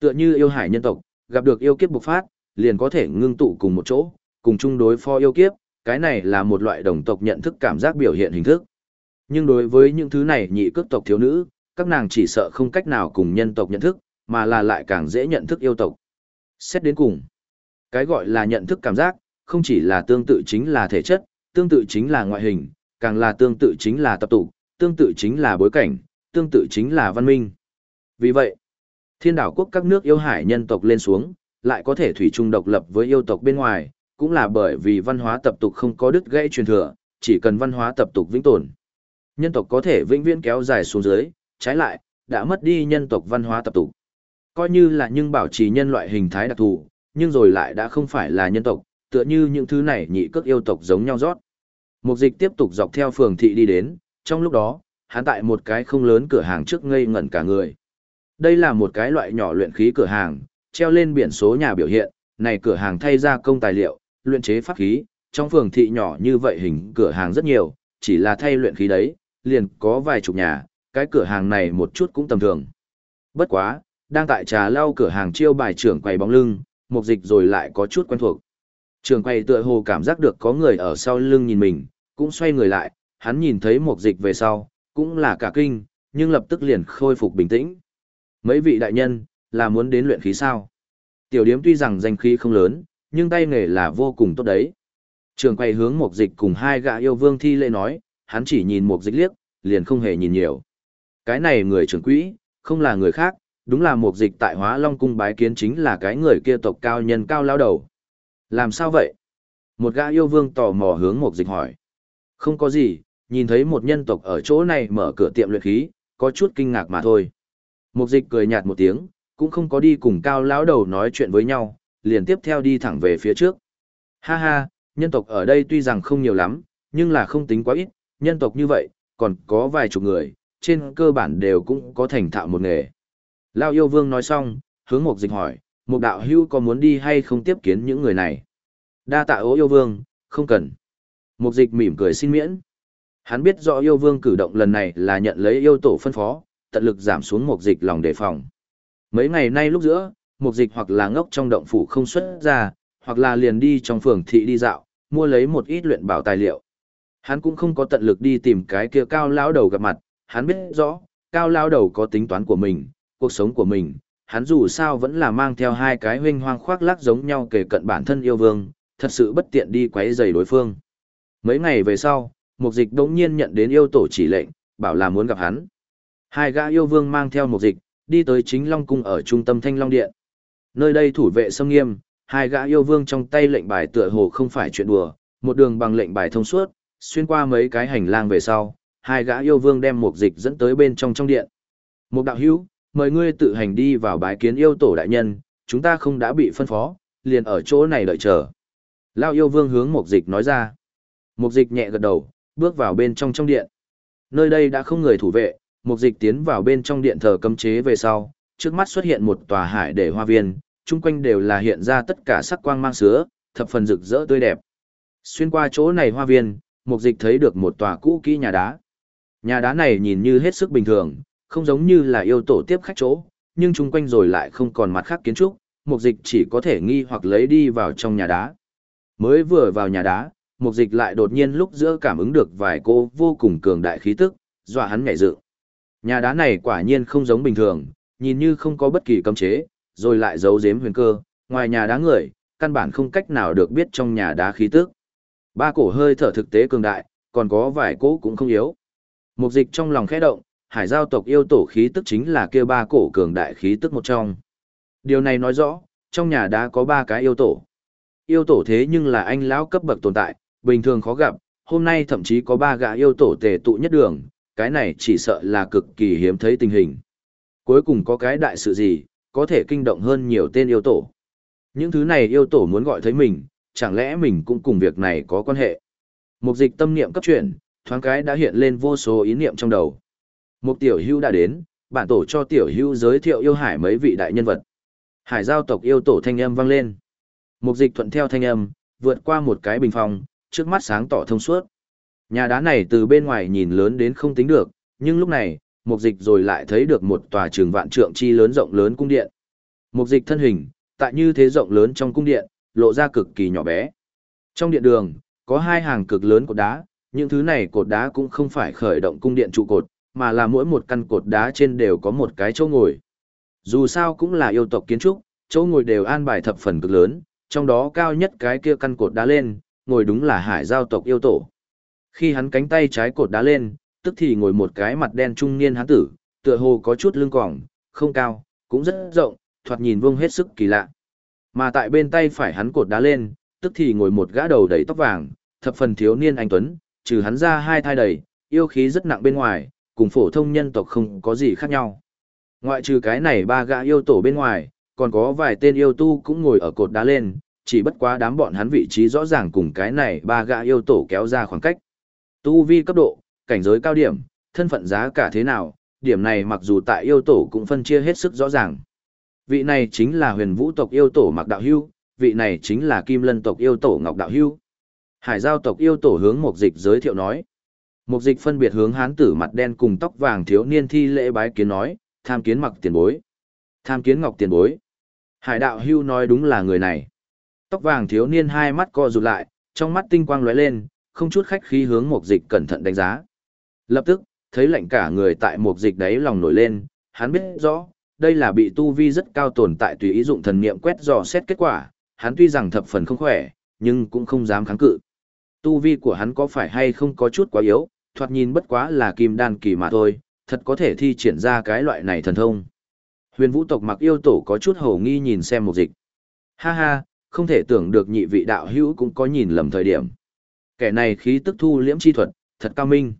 Tựa như yêu hải nhân tộc, gặp được yêu kiếp bộc phát, liền có thể ngưng tụ cùng một chỗ, cùng chung đối phó yêu kiếp, cái này là một loại đồng tộc nhận thức cảm giác biểu hiện hình thức. Nhưng đối với những thứ này nhị cước tộc thiếu nữ, các nàng chỉ sợ không cách nào cùng nhân tộc nhận thức, mà là lại càng dễ nhận thức yêu tộc. Xét đến cùng, cái gọi là nhận thức cảm giác, không chỉ là tương tự chính là thể chất, tương tự chính là ngoại hình, càng là tương tự chính là tập tụ, tương tự chính là bối cảnh, tương tự chính là văn minh. Vì vậy, thiên đảo quốc các nước yêu hải nhân tộc lên xuống, lại có thể thủy chung độc lập với yêu tộc bên ngoài, cũng là bởi vì văn hóa tập tục không có đứt gãy truyền thừa, chỉ cần văn hóa tập tục vĩnh tồn. Nhân tộc có thể vĩnh viễn kéo dài xuống dưới, trái lại, đã mất đi nhân tộc văn hóa tập tục. Coi như là nhưng bảo trì nhân loại hình thái đặc thù, nhưng rồi lại đã không phải là nhân tộc, tựa như những thứ này nhị cước yêu tộc giống nhau rót. Mục dịch tiếp tục dọc theo phường thị đi đến, trong lúc đó, hắn tại một cái không lớn cửa hàng trước ngây ngẩn cả người. Đây là một cái loại nhỏ luyện khí cửa hàng, treo lên biển số nhà biểu hiện, này cửa hàng thay ra công tài liệu, luyện chế pháp khí, trong phường thị nhỏ như vậy hình cửa hàng rất nhiều, chỉ là thay luyện khí đấy, liền có vài chục nhà, cái cửa hàng này một chút cũng tầm thường. Bất quá, đang tại trà lau cửa hàng chiêu bài trưởng quầy bóng lưng, mục dịch rồi lại có chút quen thuộc. Trường quầy tựa hồ cảm giác được có người ở sau lưng nhìn mình, cũng xoay người lại, hắn nhìn thấy mục dịch về sau, cũng là cả kinh, nhưng lập tức liền khôi phục bình tĩnh. Mấy vị đại nhân, là muốn đến luyện khí sao? Tiểu điếm tuy rằng danh khí không lớn, nhưng tay nghề là vô cùng tốt đấy. Trường quay hướng mục dịch cùng hai gã yêu vương thi lễ nói, hắn chỉ nhìn mục dịch liếc, liền không hề nhìn nhiều. Cái này người trưởng quỹ, không là người khác, đúng là mục dịch tại hóa long cung bái kiến chính là cái người kia tộc cao nhân cao lao đầu. Làm sao vậy? Một gã yêu vương tò mò hướng mục dịch hỏi. Không có gì, nhìn thấy một nhân tộc ở chỗ này mở cửa tiệm luyện khí, có chút kinh ngạc mà thôi. Mục dịch cười nhạt một tiếng, cũng không có đi cùng cao lão đầu nói chuyện với nhau, liền tiếp theo đi thẳng về phía trước. Ha ha, nhân tộc ở đây tuy rằng không nhiều lắm, nhưng là không tính quá ít, nhân tộc như vậy, còn có vài chục người, trên cơ bản đều cũng có thành thạo một nghề. Lao yêu vương nói xong, hướng mục dịch hỏi, một đạo hưu có muốn đi hay không tiếp kiến những người này? Đa tạ ố yêu vương, không cần. Mục dịch mỉm cười xin miễn. Hắn biết rõ yêu vương cử động lần này là nhận lấy yêu tổ phân phó, tận lực giảm xuống mục dịch lòng đề phòng. Mấy ngày nay lúc giữa, mục dịch hoặc là ngốc trong động phủ không xuất ra, hoặc là liền đi trong phường thị đi dạo, mua lấy một ít luyện bảo tài liệu. Hắn cũng không có tận lực đi tìm cái kia cao lão đầu gặp mặt, hắn biết rõ, cao lão đầu có tính toán của mình, cuộc sống của mình, hắn dù sao vẫn là mang theo hai cái huynh hoang khoác lác giống nhau kể cận bản thân yêu vương, thật sự bất tiện đi quấy rầy đối phương. Mấy ngày về sau, mục dịch đống nhiên nhận đến yêu tổ chỉ lệnh, bảo là muốn gặp hắn. Hai gã yêu vương mang theo mục dịch, đi tới chính Long Cung ở trung tâm Thanh Long Điện. Nơi đây thủ vệ sông nghiêm, hai gã yêu vương trong tay lệnh bài tựa hồ không phải chuyện đùa, một đường bằng lệnh bài thông suốt, xuyên qua mấy cái hành lang về sau, hai gã yêu vương đem mục dịch dẫn tới bên trong trong điện. Một đạo hữu, mời ngươi tự hành đi vào bái kiến yêu tổ đại nhân, chúng ta không đã bị phân phó, liền ở chỗ này đợi chờ. Lao yêu vương hướng mục dịch nói ra. Mục dịch nhẹ gật đầu, bước vào bên trong trong điện. Nơi đây đã không người thủ vệ, mục dịch tiến vào bên trong điện thờ cấm chế về sau, trước mắt xuất hiện một tòa hải để hoa viên, chung quanh đều là hiện ra tất cả sắc quang mang sứa, thập phần rực rỡ tươi đẹp. Xuyên qua chỗ này hoa viên, mục dịch thấy được một tòa cũ kỹ nhà đá. Nhà đá này nhìn như hết sức bình thường, không giống như là yêu tổ tiếp khách chỗ, nhưng chung quanh rồi lại không còn mặt khác kiến trúc, mục dịch chỉ có thể nghi hoặc lấy đi vào trong nhà đá. Mới vừa vào nhà đá, mục dịch lại đột nhiên lúc giữa cảm ứng được vài cô vô cùng cường đại khí tức, dọa hắn nhảy dựng. Nhà đá này quả nhiên không giống bình thường, nhìn như không có bất kỳ cấm chế, rồi lại giấu giếm huyền cơ, ngoài nhà đá người, căn bản không cách nào được biết trong nhà đá khí tức. Ba cổ hơi thở thực tế cường đại, còn có vài cỗ cũng không yếu. Mục dịch trong lòng khẽ động, hải giao tộc yêu tổ khí tức chính là kia ba cổ cường đại khí tức một trong. Điều này nói rõ, trong nhà đã có ba cái yêu tổ. Yêu tổ thế nhưng là anh lão cấp bậc tồn tại, bình thường khó gặp, hôm nay thậm chí có ba gã yêu tổ tề tụ nhất đường, cái này chỉ sợ là cực kỳ hiếm thấy tình hình. Cuối cùng có cái đại sự gì, có thể kinh động hơn nhiều tên yêu tổ. Những thứ này yêu tổ muốn gọi thấy mình, chẳng lẽ mình cũng cùng việc này có quan hệ. Mục dịch tâm niệm cấp chuyển, thoáng cái đã hiện lên vô số ý niệm trong đầu. Một tiểu hưu đã đến, bản tổ cho tiểu hưu giới thiệu yêu hải mấy vị đại nhân vật. Hải giao tộc yêu tổ thanh âm vang lên. Mục dịch thuận theo thanh âm, vượt qua một cái bình phòng, trước mắt sáng tỏ thông suốt. Nhà đá này từ bên ngoài nhìn lớn đến không tính được, nhưng lúc này, mục dịch rồi lại thấy được một tòa trường vạn trượng chi lớn rộng lớn cung điện. Mục dịch thân hình, tại như thế rộng lớn trong cung điện, lộ ra cực kỳ nhỏ bé. Trong điện đường, có hai hàng cực lớn cột đá, những thứ này cột đá cũng không phải khởi động cung điện trụ cột, mà là mỗi một căn cột đá trên đều có một cái chỗ ngồi. Dù sao cũng là yêu tộc kiến trúc, chỗ ngồi đều an bài thập phần cực lớn, trong đó cao nhất cái kia căn cột đá lên, ngồi đúng là hải giao tộc yêu tổ. Khi hắn cánh tay trái cột đá lên, tức thì ngồi một cái mặt đen trung niên hán tử, tựa hồ có chút lưng còng, không cao, cũng rất rộng, thoạt nhìn vuông hết sức kỳ lạ. Mà tại bên tay phải hắn cột đá lên, tức thì ngồi một gã đầu đầy tóc vàng, thập phần thiếu niên anh tuấn, trừ hắn ra hai thai đầy, yêu khí rất nặng bên ngoài, cùng phổ thông nhân tộc không có gì khác nhau. Ngoại trừ cái này ba gã yêu tổ bên ngoài, còn có vài tên yêu tu cũng ngồi ở cột đá lên, chỉ bất quá đám bọn hắn vị trí rõ ràng cùng cái này ba gã yêu tổ kéo ra khoảng cách. Tu vi cấp độ, cảnh giới cao điểm, thân phận giá cả thế nào, điểm này mặc dù tại yêu tổ cũng phân chia hết sức rõ ràng. Vị này chính là huyền vũ tộc yêu tổ Mạc Đạo Hưu, vị này chính là kim lân tộc yêu tổ Ngọc Đạo Hưu. Hải giao tộc yêu tổ hướng một dịch giới thiệu nói. Mục dịch phân biệt hướng hán tử mặt đen cùng tóc vàng thiếu niên thi lễ bái kiến nói, tham kiến mặc tiền bối. Tham kiến ngọc tiền bối. Hải đạo hưu nói đúng là người này. Tóc vàng thiếu niên hai mắt co rụt lại, trong mắt tinh quang lóe lên, không chút khách khí hướng mục dịch cẩn thận đánh giá. Lập tức, thấy lạnh cả người tại mục dịch đấy lòng nổi lên, hắn biết rõ, đây là bị tu vi rất cao tồn tại tùy ý dụng thần niệm quét dò xét kết quả, hắn tuy rằng thập phần không khỏe, nhưng cũng không dám kháng cự. Tu vi của hắn có phải hay không có chút quá yếu, thoạt nhìn bất quá là kim đan kỳ mà thôi, thật có thể thi triển ra cái loại này thần thông. Huyền vũ tộc mặc yêu tổ có chút hổ nghi nhìn xem một dịch. Ha ha, không thể tưởng được nhị vị đạo hữu cũng có nhìn lầm thời điểm. Kẻ này khí tức thu liễm chi thuật, thật cao minh.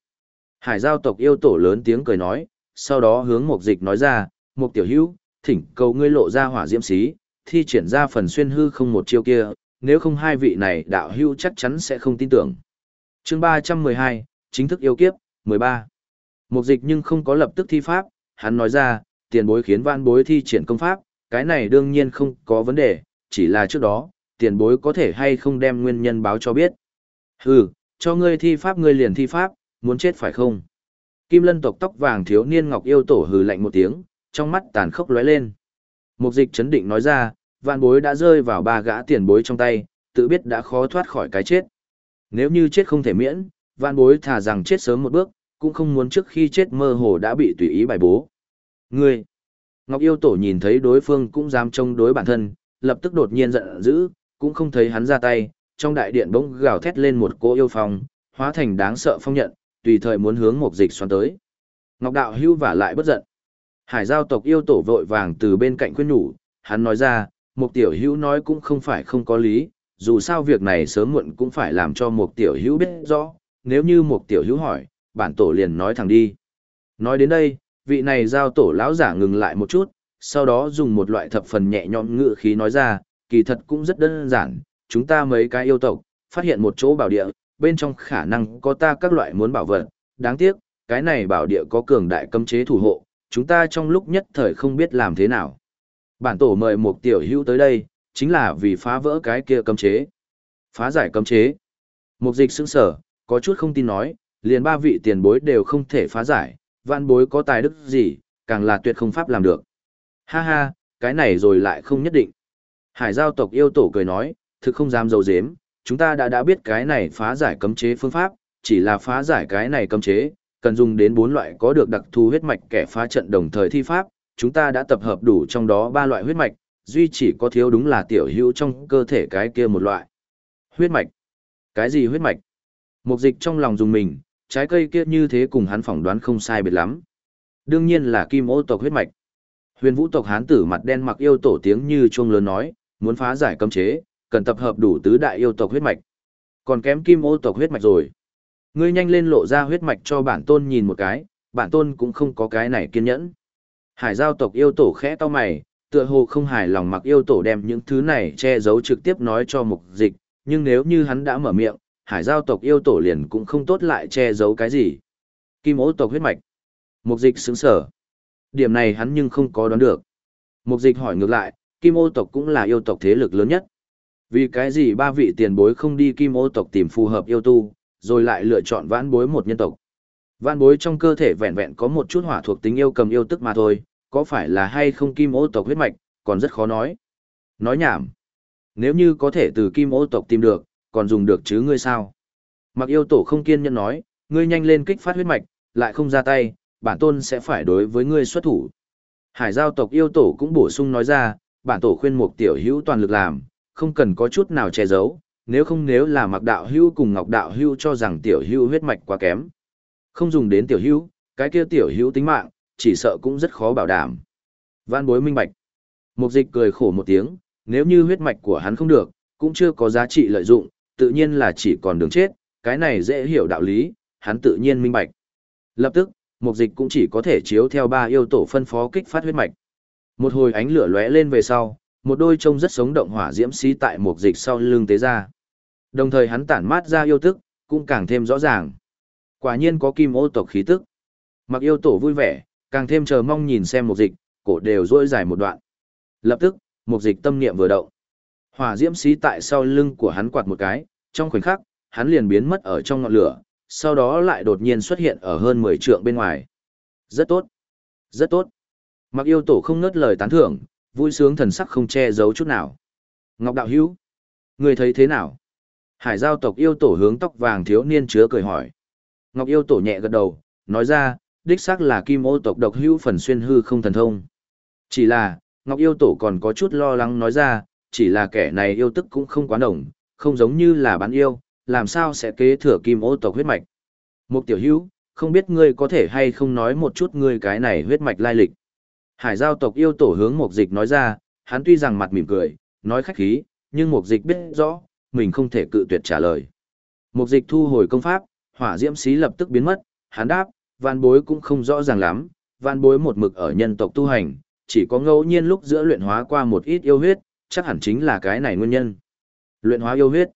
Hải giao tộc yêu tổ lớn tiếng cười nói, sau đó hướng một dịch nói ra, một tiểu hữu, thỉnh cầu ngươi lộ ra hỏa diễm xí, thi triển ra phần xuyên hư không một chiêu kia, nếu không hai vị này đạo hữu chắc chắn sẽ không tin tưởng. chương 312, chính thức yêu kiếp, 13. Một dịch nhưng không có lập tức thi pháp, hắn nói ra, tiền bối khiến van bối thi triển công pháp, cái này đương nhiên không có vấn đề, chỉ là trước đó, tiền bối có thể hay không đem nguyên nhân báo cho biết. Hừ, cho ngươi thi pháp ngươi liền thi pháp, muốn chết phải không? Kim lân tộc tóc vàng thiếu niên ngọc yêu tổ hừ lạnh một tiếng, trong mắt tàn khốc lóe lên. Mục dịch chấn định nói ra, vạn bối đã rơi vào ba gã tiền bối trong tay, tự biết đã khó thoát khỏi cái chết. Nếu như chết không thể miễn, vạn bối thà rằng chết sớm một bước, cũng không muốn trước khi chết mơ hồ đã bị tùy ý bài bố. Ngươi! Ngọc yêu tổ nhìn thấy đối phương cũng dám chống đối bản thân, lập tức đột nhiên giận dữ, cũng không thấy hắn ra tay, trong đại điện bỗng gào thét lên một cỗ yêu phong, hóa thành đáng sợ phong nhận, tùy thời muốn hướng một dịch xoắn tới. Ngọc đạo hưu vả lại bất giận. Hải giao tộc yêu tổ vội vàng từ bên cạnh khuyên nhủ, hắn nói ra, một tiểu hữu nói cũng không phải không có lý, dù sao việc này sớm muộn cũng phải làm cho một tiểu hữu biết rõ, nếu như một tiểu hữu hỏi, bản tổ liền nói thẳng đi. Nói đến đây, vị này giao tổ lão giả ngừng lại một chút, sau đó dùng một loại thập phần nhẹ nhõm ngữ khí nói ra, kỳ thật cũng rất đơn giản, chúng ta mấy cái yêu tộc, phát hiện một chỗ bảo địa, bên trong khả năng có ta các loại muốn bảo vật, đáng tiếc, cái này bảo địa có cường đại cấm chế thủ hộ, chúng ta trong lúc nhất thời không biết làm thế nào. Bản tổ mời một tiểu hữu tới đây, chính là vì phá vỡ cái kia cấm chế. Phá giải cấm chế. Mục dịch sững sở, có chút không tin nói, liền ba vị tiền bối đều không thể phá giải, vạn bối có tài đức gì, càng là tuyệt không pháp làm được. Ha ha, cái này rồi lại không nhất định. Hải giao tộc yêu tổ cười nói, thực không dám dầu dếm, chúng ta đã đã biết cái này phá giải cấm chế phương pháp, chỉ là phá giải cái này cấm chế, cần dùng đến bốn loại có được đặc thù huyết mạch kẻ phá trận đồng thời thi pháp, chúng ta đã tập hợp đủ trong đó ba loại huyết mạch, duy chỉ có thiếu đúng là tiểu hữu trong cơ thể cái kia một loại. Huyết mạch? Cái gì huyết mạch? Mục dịch trong lòng dùng mình, trái cây kia như thế cùng hắn phỏng đoán không sai biệt lắm. Đương nhiên là kim ô tộc huyết mạch. Huyền vũ tộc hán tử mặt đen mặc yêu tổ tiếng như chuông lớn nói, muốn phá giải cấm chế, cần tập hợp đủ tứ đại yêu tộc huyết mạch. Còn kém kim ô tộc huyết mạch rồi. Ngươi nhanh lên lộ ra huyết mạch cho bản tôn nhìn một cái, bản tôn cũng không có cái này kiên nhẫn. Hải giao tộc yêu tổ khẽ to mày, tựa hồ không hài lòng mặc yêu tổ đem những thứ này che giấu trực tiếp nói cho mục dịch, nhưng nếu như hắn đã mở miệng, hải giao tộc yêu tổ liền cũng không tốt lại che giấu cái gì. Kim ố tộc huyết mạch. Mục dịch sướng sở. Điểm này hắn nhưng không có đoán được. Mục dịch hỏi ngược lại, kim ô tộc cũng là yêu tộc thế lực lớn nhất. Vì cái gì ba vị tiền bối không đi kim ô tộc tìm phù hợp yêu tu, rồi lại lựa chọn vãn bối một nhân tộc. Vãn bối trong cơ thể vẹn vẹn có một chút hỏa thuộc tính yêu cầm yêu tức mà thôi, có phải là hay không kim ô tộc huyết mạch, còn rất khó nói. Nói nhảm. Nếu như có thể từ kim ô tộc tìm được, còn dùng được chứ ngươi sao? Mặc yêu tổ không kiên nhẫn nói, ngươi nhanh lên kích phát huyết mạch, lại không ra tay, bản tôn sẽ phải đối với ngươi xuất thủ. Hải giao tộc yêu tổ cũng bổ sung nói ra, bản tổ khuyên một tiểu hữu toàn lực làm, không cần có chút nào che giấu, nếu không nếu là mặc đạo hữu cùng ngọc đạo hữu cho rằng tiểu hữu huyết mạch quá kém. Không dùng đến tiểu hữu, cái kia tiểu hữu tính mạng, chỉ sợ cũng rất khó bảo đảm. Văn bối minh bạch. Mục dịch cười khổ một tiếng, nếu như huyết mạch của hắn không được, cũng chưa có giá trị lợi dụng, tự nhiên là chỉ còn đường chết, cái này dễ hiểu đạo lý, hắn tự nhiên minh bạch. Lập tức, mục dịch cũng chỉ có thể chiếu theo ba yêu tổ phân phó kích phát huyết mạch. Một hồi ánh lửa lóe lên về sau, một đôi trông rất sống động hỏa diễm xí tại mục dịch sau lưng tế ra. Đồng thời hắn tản mát ra yêu tức, cũng càng thêm rõ ràng. Quả nhiên có kim ô tộc khí tức. Mặc yêu tổ vui vẻ, càng thêm chờ mong nhìn xem mục dịch, cổ đều rỗi dài một đoạn. Lập tức, mục dịch tâm niệm vừa động. Hỏa diễm xí tại sau lưng của hắn quạt một cái, trong khoảnh khắc, hắn liền biến mất ở trong ngọn lửa, sau đó lại đột nhiên xuất hiện ở hơn 10 trượng bên ngoài. Rất tốt. Rất tốt. Mặc yêu tổ không ngớt lời tán thưởng, vui sướng thần sắc không che giấu chút nào. Ngọc đạo hữu, người thấy thế nào? Hải giao tộc yêu tổ hướng tóc vàng thiếu niên chứa cười hỏi. Ngọc yêu tổ nhẹ gật đầu, nói ra, đích xác là kim ô tộc độc hữu phần xuyên hư không thần thông. Chỉ là, Ngọc yêu tổ còn có chút lo lắng nói ra, chỉ là kẻ này yêu tức cũng không quá đồng, không giống như là bán yêu, làm sao sẽ kế thừa kim ô tộc huyết mạch. Một tiểu hữu, không biết ngươi có thể hay không nói một chút ngươi cái này huyết mạch lai lịch. Hải giao tộc yêu tổ hướng mục dịch nói ra, hắn tuy rằng mặt mỉm cười, nói khách khí, nhưng mục dịch biết rõ, mình không thể cự tuyệt trả lời. Mục dịch thu hồi công pháp, hỏa diễm xí lập tức biến mất, hắn đáp, văn bối cũng không rõ ràng lắm, văn bối một mực ở nhân tộc tu hành, chỉ có ngẫu nhiên lúc giữa luyện hóa qua một ít yêu huyết, chắc hẳn chính là cái này nguyên nhân. Luyện hóa yêu huyết?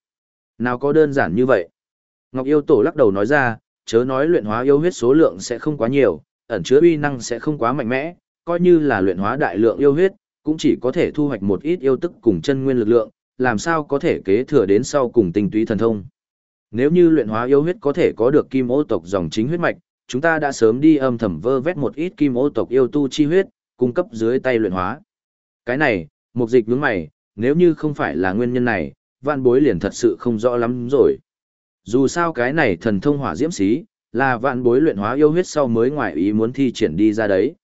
Nào có đơn giản như vậy? Ngọc yêu tổ lắc đầu nói ra, chớ nói luyện hóa yêu huyết số lượng sẽ không quá nhiều, ẩn chứa uy năng sẽ không quá mạnh mẽ, coi như là luyện hóa đại lượng yêu huyết, cũng chỉ có thể thu hoạch một ít yêu tức cùng chân nguyên lực lượng, làm sao có thể kế thừa đến sau cùng tinh túy thần thông. Nếu như luyện hóa yêu huyết có thể có được kim ô tộc dòng chính huyết mạch, chúng ta đã sớm đi âm thầm vơ vét một ít kim ô tộc yêu tu chi huyết, cung cấp dưới tay luyện hóa. Cái này, mục dịch nhướng mày, nếu như không phải là nguyên nhân này, vạn bối liền thật sự không rõ lắm rồi. Dù sao cái này thần thông hỏa diễm xí, là vạn bối luyện hóa yêu huyết sau mới ngoại ý muốn thi triển đi ra đấy.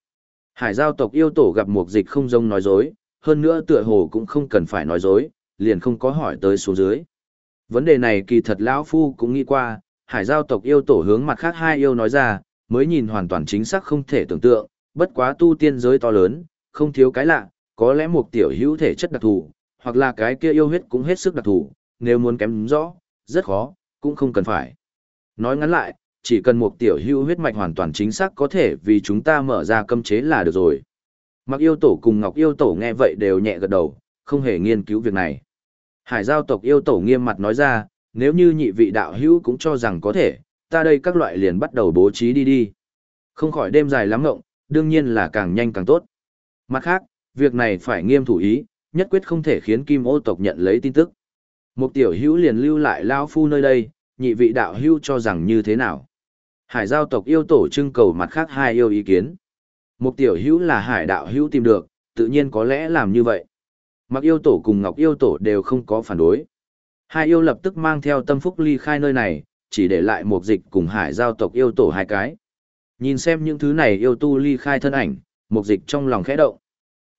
Hải giao tộc yêu tổ gặp mục dịch không dông nói dối, hơn nữa tựa hồ cũng không cần phải nói dối, liền không có hỏi tới số dưới. Vấn đề này kỳ thật lão phu cũng nghĩ qua, hải giao tộc yêu tổ hướng mặt khác hai yêu nói ra, mới nhìn hoàn toàn chính xác không thể tưởng tượng, bất quá tu tiên giới to lớn, không thiếu cái lạ, có lẽ một tiểu hữu thể chất đặc thù, hoặc là cái kia yêu huyết cũng hết sức đặc thù, nếu muốn kém rõ, rất khó, cũng không cần phải. Nói ngắn lại, chỉ cần một tiểu hữu huyết mạch hoàn toàn chính xác có thể vì chúng ta mở ra cấm chế là được rồi. Mặc yêu tổ cùng Ngọc yêu tổ nghe vậy đều nhẹ gật đầu, không hề nghiên cứu việc này. Hải giao tộc yêu tổ nghiêm mặt nói ra, nếu như nhị vị đạo hữu cũng cho rằng có thể, ta đây các loại liền bắt đầu bố trí đi đi. Không khỏi đêm dài lắm ngộng, đương nhiên là càng nhanh càng tốt. Mặt khác, việc này phải nghiêm thủ ý, nhất quyết không thể khiến Kim ô tộc nhận lấy tin tức. Một tiểu hữu liền lưu lại Lao Phu nơi đây, nhị vị đạo hữu cho rằng như thế nào. Hải giao tộc yêu tổ trưng cầu mặt khác hai yêu ý kiến. Một tiểu hữu là hải đạo hữu tìm được, tự nhiên có lẽ làm như vậy. Mặc yêu tổ cùng ngọc yêu tổ đều không có phản đối. Hai yêu lập tức mang theo tâm phúc ly khai nơi này, chỉ để lại một dịch cùng hải giao tộc yêu tổ hai cái. Nhìn xem những thứ này yêu tu ly khai thân ảnh, một dịch trong lòng khẽ động.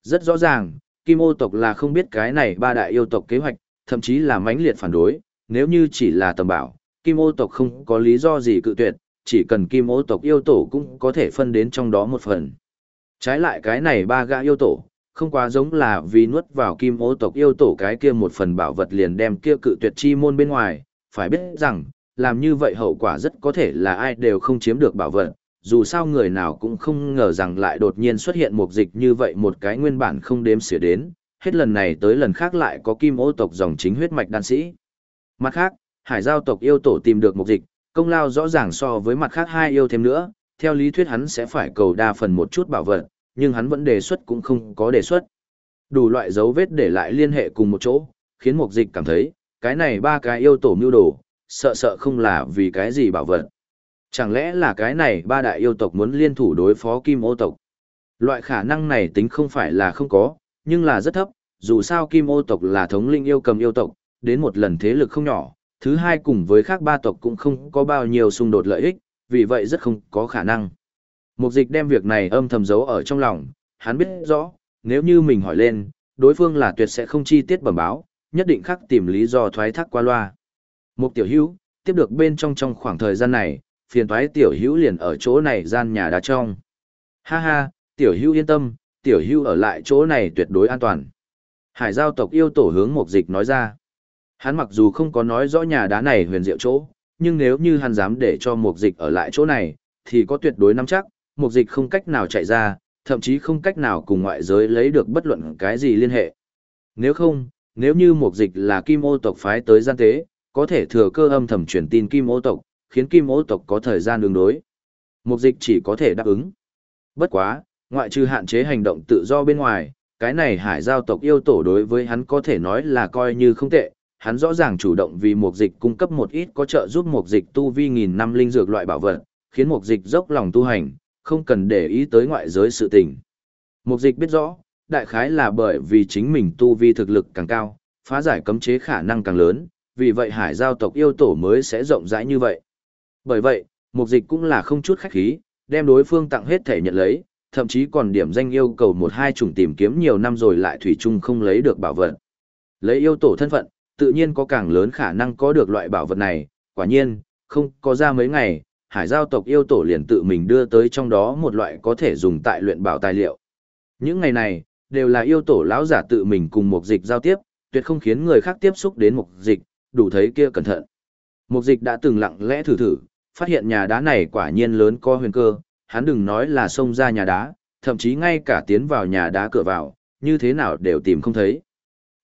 Rất rõ ràng, kim ô tộc là không biết cái này ba đại yêu tộc kế hoạch, thậm chí là mãnh liệt phản đối, nếu như chỉ là tầm bảo, kim ô tộc không có lý do gì cự tuyệt, chỉ cần kim ô tộc yêu tổ cũng có thể phân đến trong đó một phần. Trái lại cái này ba gã yêu tổ, không quá giống là vì nuốt vào kim ô tộc yêu tổ cái kia một phần bảo vật liền đem kia cự tuyệt chi môn bên ngoài, phải biết rằng, làm như vậy hậu quả rất có thể là ai đều không chiếm được bảo vật, dù sao người nào cũng không ngờ rằng lại đột nhiên xuất hiện một dịch như vậy một cái nguyên bản không đếm xỉa đến, hết lần này tới lần khác lại có kim ô tộc dòng chính huyết mạch đan sĩ. Mặt khác, hải giao tộc yêu tổ tìm được một dịch, công lao rõ ràng so với mặt khác hai yêu thêm nữa, theo lý thuyết hắn sẽ phải cầu đa phần một chút bảo vật, nhưng hắn vẫn đề xuất cũng không có đề xuất. Đủ loại dấu vết để lại liên hệ cùng một chỗ, khiến Mục Dịch cảm thấy, cái này ba cái yêu tổ mưu đồ, sợ sợ không là vì cái gì bảo vật. Chẳng lẽ là cái này ba đại yêu tộc muốn liên thủ đối phó Kim Ô tộc? Loại khả năng này tính không phải là không có, nhưng là rất thấp, dù sao kim ô tộc là thống linh yêu cầm yêu tộc, đến một lần thế lực không nhỏ, thứ hai cùng với khác ba tộc cũng không có bao nhiêu xung đột lợi ích, vì vậy rất không có khả năng. Mục dịch đem việc này âm thầm giấu ở trong lòng, hắn biết rõ, nếu như mình hỏi lên, đối phương là tuyệt sẽ không chi tiết bẩm báo, nhất định khắc tìm lý do thoái thác qua loa. Mục tiểu hữu, tiếp được bên trong trong khoảng thời gian này, phiền thoái tiểu hữu liền ở chỗ này gian nhà đá trong. Ha ha, tiểu hữu yên tâm, tiểu hữu ở lại chỗ này tuyệt đối an toàn. Hải giao tộc yêu tổ hướng mục dịch nói ra. Hắn mặc dù không có nói rõ nhà đá này huyền diệu chỗ, nhưng nếu như hắn dám để cho mục dịch ở lại chỗ này, thì có tuyệt đối nắm chắc, mục dịch không cách nào chạy ra, thậm chí không cách nào cùng ngoại giới lấy được bất luận cái gì liên hệ. Nếu không, nếu như mục dịch là kim ô tộc phái tới gian tế, có thể thừa cơ âm thầm truyền tin kim ô tộc, khiến kim ô tộc có thời gian đường đối. Mục dịch chỉ có thể đáp ứng. Bất quá, ngoại trừ hạn chế hành động tự do bên ngoài, cái này hải giao tộc yêu tổ đối với hắn có thể nói là coi như không tệ, hắn rõ ràng chủ động vì mục dịch cung cấp một ít có trợ giúp mục dịch tu vi nghìn năm linh dược loại bảo vật, khiến mục dịch dốc lòng tu hành, không cần để ý tới ngoại giới sự tình. Mục dịch biết rõ, đại khái là bởi vì chính mình tu vi thực lực càng cao, phá giải cấm chế khả năng càng lớn, vì vậy hải giao tộc yêu tổ mới sẽ rộng rãi như vậy. Bởi vậy, mục dịch cũng là không chút khách khí, đem đối phương tặng hết thể nhận lấy, thậm chí còn điểm danh yêu cầu một hai chủng tìm kiếm nhiều năm rồi lại thủy chung không lấy được bảo vật. Lấy yêu tổ thân phận, tự nhiên có càng lớn khả năng có được loại bảo vật này, quả nhiên, không có ra mấy ngày, hải giao tộc yêu tổ liền tự mình đưa tới trong đó một loại có thể dùng tại luyện bảo tài liệu. Những ngày này, đều là yêu tổ lão giả tự mình cùng mục dịch giao tiếp, tuyệt không khiến người khác tiếp xúc đến mục dịch, đủ thấy kia cẩn thận. Mục dịch đã từng lặng lẽ thử thử, phát hiện nhà đá này quả nhiên lớn có huyền cơ, hắn đừng nói là xông ra nhà đá, thậm chí ngay cả tiến vào nhà đá cửa vào, như thế nào đều tìm không thấy.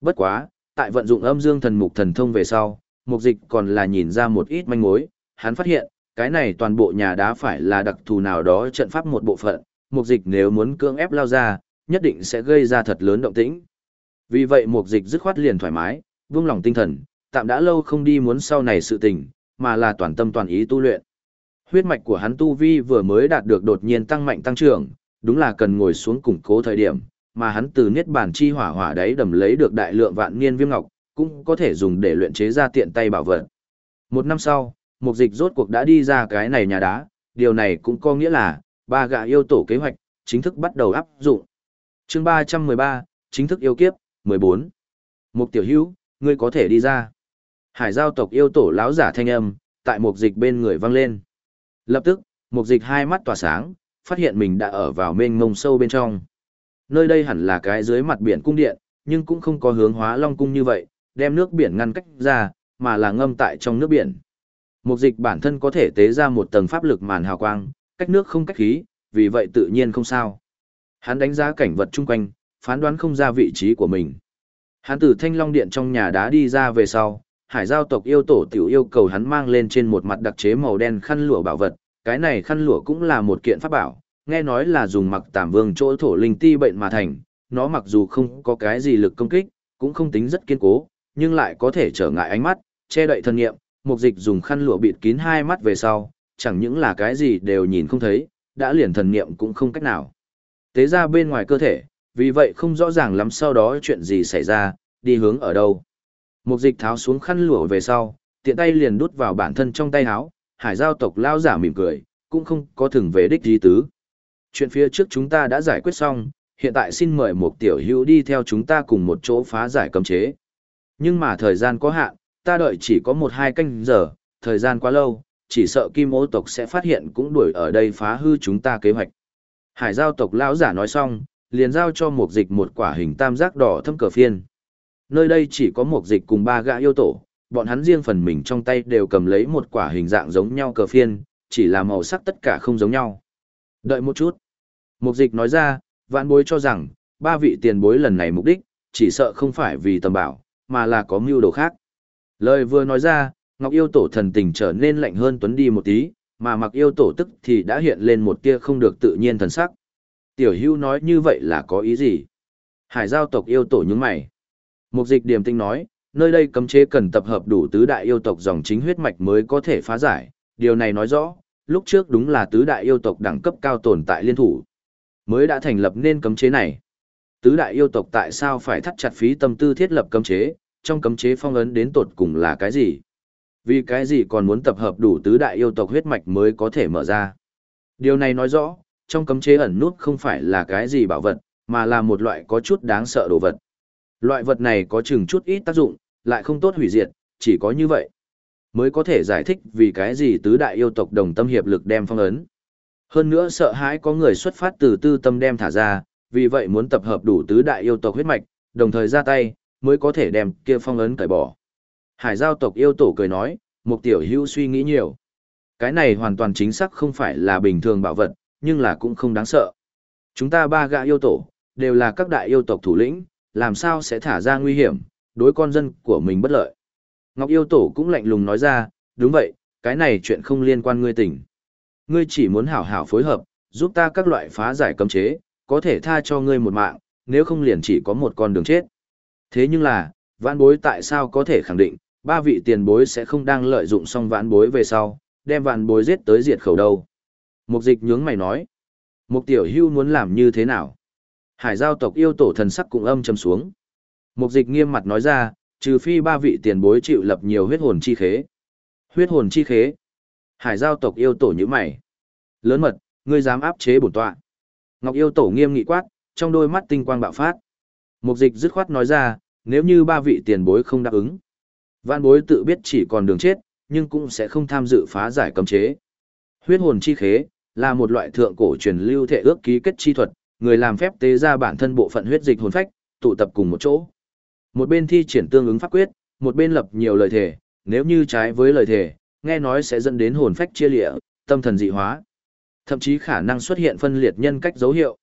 Bất quá, tại vận dụng âm dương thần mục thần thông về sau, mục dịch còn là nhìn ra một ít manh mối, hắn phát hiện, cái này toàn bộ nhà đá phải là đặc thù nào đó trận pháp một bộ phận, mục dịch nếu muốn cưỡng ép lao ra, nhất định sẽ gây ra thật lớn động tĩnh. Vì vậy mục dịch dứt khoát liền thoải mái, vương lòng tinh thần, tạm đã lâu không đi muốn sau này sự tình, mà là toàn tâm toàn ý tu luyện. Huyết mạch của hắn tu vi vừa mới đạt được đột nhiên tăng mạnh tăng trưởng, đúng là cần ngồi xuống củng cố thời điểm, mà hắn từ niết bàn chi hỏa hỏa đấy đầm lấy được đại lượng vạn niên viêm ngọc, cũng có thể dùng để luyện chế ra tiện tay bảo vật. Một năm sau, mục dịch rốt cuộc đã đi ra cái này nhà đá, điều này cũng có nghĩa là, ba gã yêu tổ kế hoạch, chính thức bắt đầu áp dụng. chương 313, chính thức yêu kiếp, 14. Mục tiểu hữu, ngươi có thể đi ra. Hải giao tộc yêu tổ lão giả thanh âm, tại mục dịch bên người vang lên. Lập tức, mục dịch hai mắt tỏa sáng, phát hiện mình đã ở vào mênh mông sâu bên trong. Nơi đây hẳn là cái dưới mặt biển cung điện, nhưng cũng không có hướng hóa long cung như vậy, đem nước biển ngăn cách ra, mà là ngâm tại trong nước biển. Mục dịch bản thân có thể tế ra một tầng pháp lực màn hào quang, cách nước không cách khí, vì vậy tự nhiên không sao. Hắn đánh giá cảnh vật chung quanh, phán đoán không ra vị trí của mình. Hắn từ thanh long điện trong nhà đá đi ra về sau, hải giao tộc yêu tổ tiểu yêu cầu hắn mang lên trên một mặt đặc chế màu đen khăn lụa bảo vật, cái này khăn lụa cũng là một kiện pháp bảo, nghe nói là dùng mặc tảm vương chỗ thổ linh ti bệnh mà thành, nó mặc dù không có cái gì lực công kích, cũng không tính rất kiên cố, nhưng lại có thể trở ngại ánh mắt, che đậy thân nghiệm, mục dịch dùng khăn lụa bịt kín hai mắt về sau, chẳng những là cái gì đều nhìn không thấy, đã liền thần niệm cũng không cách nào. Tế ra bên ngoài cơ thể, vì vậy không rõ ràng lắm sau đó chuyện gì xảy ra, đi hướng ở đâu. Mục dịch tháo xuống khăn lụa về sau, tiện tay liền đút vào bản thân trong tay áo, hải giao tộc lao giả mỉm cười, cũng không có thường về đích gì tứ. Chuyện phía trước chúng ta đã giải quyết xong, hiện tại xin mời một tiểu hữu đi theo chúng ta cùng một chỗ phá giải cấm chế. Nhưng mà thời gian có hạn, ta đợi chỉ có một hai canh giờ, thời gian quá lâu, chỉ sợ kim ô tộc sẽ phát hiện cũng đuổi ở đây phá hư chúng ta kế hoạch. Hải giao tộc lão giả nói xong, liền giao cho một dịch một quả hình tam giác đỏ thâm cờ phiên. Nơi đây chỉ có một dịch cùng ba gã yêu tổ, bọn hắn riêng phần mình trong tay đều cầm lấy một quả hình dạng giống nhau cờ phiên, chỉ là màu sắc tất cả không giống nhau. Đợi một chút. Mục dịch nói ra, vạn bối cho rằng, ba vị tiền bối lần này mục đích, chỉ sợ không phải vì tầm bảo, mà là có mưu đồ khác. Lời vừa nói ra, Ngọc yêu tổ thần tình trở nên lạnh hơn tuấn đi một tí, mà mặc yêu tổ tức thì đã hiện lên một tia không được tự nhiên thần sắc. Tiểu hưu nói như vậy là có ý gì? Hải giao tộc yêu tổ những mày. Mục dịch điểm tinh nói, nơi đây cấm chế cần tập hợp đủ tứ đại yêu tộc dòng chính huyết mạch mới có thể phá giải. Điều này nói rõ, lúc trước đúng là tứ đại yêu tộc đẳng cấp cao tồn tại liên thủ. Mới đã thành lập nên cấm chế này. Tứ đại yêu tộc tại sao phải thắt chặt phí tâm tư thiết lập cấm chế, trong cấm chế phong ấn đến tột cùng là cái gì? Vì cái gì còn muốn tập hợp đủ tứ đại yêu tộc huyết mạch mới có thể mở ra? Điều này nói rõ, trong cấm chế ẩn nút không phải là cái gì bảo vật, mà là một loại có chút đáng sợ đồ vật. Loại vật này có chừng chút ít tác dụng, lại không tốt hủy diệt, chỉ có như vậy mới có thể giải thích vì cái gì tứ đại yêu tộc đồng tâm hiệp lực đem phong ấn. Hơn nữa sợ hãi có người xuất phát từ tư tâm đem thả ra, vì vậy muốn tập hợp đủ tứ đại yêu tộc huyết mạch, đồng thời ra tay, mới có thể đem kia phong ấn cởi bỏ. Hải giao tộc yêu tổ cười nói, mục tiểu hưu suy nghĩ nhiều. Cái này hoàn toàn chính xác không phải là bình thường bảo vật, nhưng là cũng không đáng sợ. Chúng ta ba gã yêu tổ, đều là các đại yêu tộc thủ lĩnh, làm sao sẽ thả ra nguy hiểm, đối con dân của mình bất lợi. Ngọc yêu tổ cũng lạnh lùng nói ra, đúng vậy, cái này chuyện không liên quan ngươi tỉnh. Ngươi chỉ muốn hảo hảo phối hợp, giúp ta các loại phá giải cấm chế, có thể tha cho ngươi một mạng, nếu không liền chỉ có một con đường chết. Thế nhưng là, vãn bối tại sao có thể khẳng định, ba vị tiền bối sẽ không đang lợi dụng xong vãn bối về sau, đem vãn bối giết tới diệt khẩu đâu. Mục dịch nhướng mày nói, mục tiểu hưu muốn làm như thế nào? Hải giao tộc yêu tổ thần sắc cũng âm trầm xuống. Mục dịch nghiêm mặt nói ra, trừ phi ba vị tiền bối chịu lập nhiều huyết hồn chi khế. Huyết hồn chi khế. Hải giao tộc yêu tổ như mày. Lớn mật, ngươi dám áp chế bổn tọa. Ngọc yêu tổ nghiêm nghị quát, trong đôi mắt tinh quang bạo phát. Mục dịch dứt khoát nói ra, nếu như ba vị tiền bối không đáp ứng. Vạn bối tự biết chỉ còn đường chết, nhưng cũng sẽ không tham dự phá giải cấm chế. Huyết hồn chi khế, là một loại thượng cổ truyền lưu thể ước ký kết chi thuật, người làm phép tế ra bản thân bộ phận huyết dịch hồn phách, tụ tập cùng một chỗ. Một bên thi triển tương ứng pháp quyết, một bên lập nhiều lời thể, nếu như trái với lời thể, nghe nói sẽ dẫn đến hồn phách chia lịa, tâm thần dị hóa. Thậm chí khả năng xuất hiện phân liệt nhân cách dấu hiệu.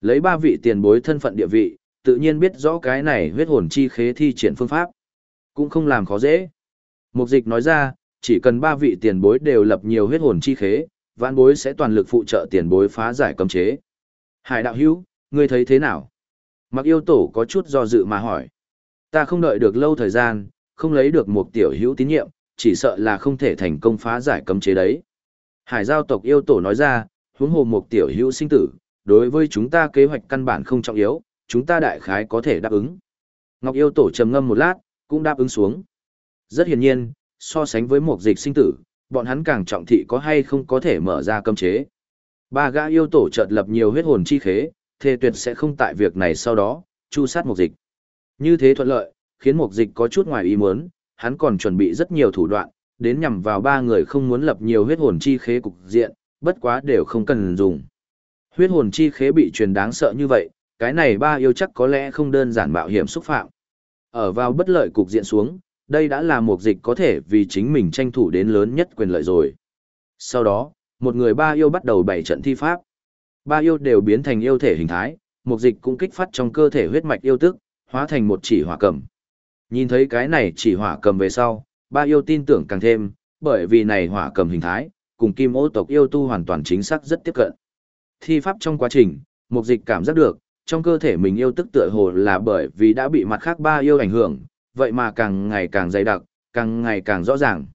Lấy ba vị tiền bối thân phận địa vị, tự nhiên biết rõ cái này huyết hồn chi khế thi triển phương pháp. Cũng không làm khó dễ. Mục dịch nói ra, chỉ cần ba vị tiền bối đều lập nhiều huyết hồn chi khế, vạn bối sẽ toàn lực phụ trợ tiền bối phá giải cấm chế. Hải đạo hữu, ngươi thấy thế nào? Mặc yêu tổ có chút do dự mà hỏi. Ta không đợi được lâu thời gian, không lấy được một tiểu hữu tín nhiệm, chỉ sợ là không thể thành công phá giải cấm chế đấy. Hải giao tộc yêu tổ nói ra, huống hồ một tiểu hữu sinh tử, đối với chúng ta kế hoạch căn bản không trọng yếu, chúng ta đại khái có thể đáp ứng. Ngọc yêu tổ trầm ngâm một lát, cũng đáp ứng xuống. Rất hiển nhiên, so sánh với một dịch sinh tử, bọn hắn càng trọng thị có hay không có thể mở ra cấm chế. Ba gã yêu tổ chợt lập nhiều huyết hồn chi khế, thề tuyệt sẽ không tại việc này sau đó, chu sát mục dịch. Như thế thuận lợi, khiến mục dịch có chút ngoài ý muốn, hắn còn chuẩn bị rất nhiều thủ đoạn, đến nhằm vào ba người không muốn lập nhiều huyết hồn chi khế cục diện, bất quá đều không cần dùng. Huyết hồn chi khế bị truyền đáng sợ như vậy, cái này ba yêu chắc có lẽ không đơn giản mạo hiểm xúc phạm. Ở vào bất lợi cục diện xuống, đây đã là một dịch có thể vì chính mình tranh thủ đến lớn nhất quyền lợi rồi. Sau đó, một người ba yêu bắt đầu bảy trận thi pháp. Ba yêu đều biến thành yêu thể hình thái, một dịch cũng kích phát trong cơ thể huyết mạch yêu tức, hóa thành một chỉ hỏa cầm. Nhìn thấy cái này chỉ hỏa cầm về sau, ba yêu tin tưởng càng thêm, bởi vì này hỏa cầm hình thái, cùng kim ô tộc yêu tu hoàn toàn chính xác rất tiếp cận. Thi pháp trong quá trình, mục dịch cảm giác được, trong cơ thể mình yêu tức tựa hồ là bởi vì đã bị mặt khác ba yêu ảnh hưởng, vậy mà càng ngày càng dày đặc, càng ngày càng rõ ràng.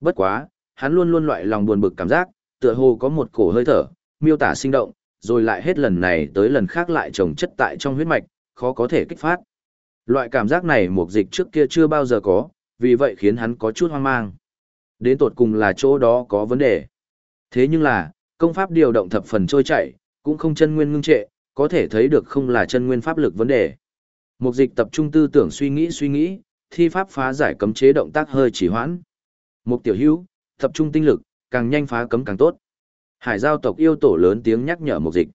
Bất quá, hắn luôn luôn loại lòng buồn bực cảm giác, tựa hồ có một cổ hơi thở, miêu tả sinh động, rồi lại hết lần này tới lần khác lại trồng chất tại trong huyết mạch, khó có thể kích phát. Loại cảm giác này mục dịch trước kia chưa bao giờ có, vì vậy khiến hắn có chút hoang mang. Đến tột cùng là chỗ đó có vấn đề. Thế nhưng là, công pháp điều động thập phần trôi chảy, cũng không chân nguyên ngưng trệ, có thể thấy được không là chân nguyên pháp lực vấn đề. Mục dịch tập trung tư tưởng suy nghĩ suy nghĩ, thi pháp phá giải cấm chế động tác hơi chỉ hoãn. Mục tiểu hữu, tập trung tinh lực, càng nhanh phá cấm càng tốt. Hải giao tộc yêu tổ lớn tiếng nhắc nhở mục dịch.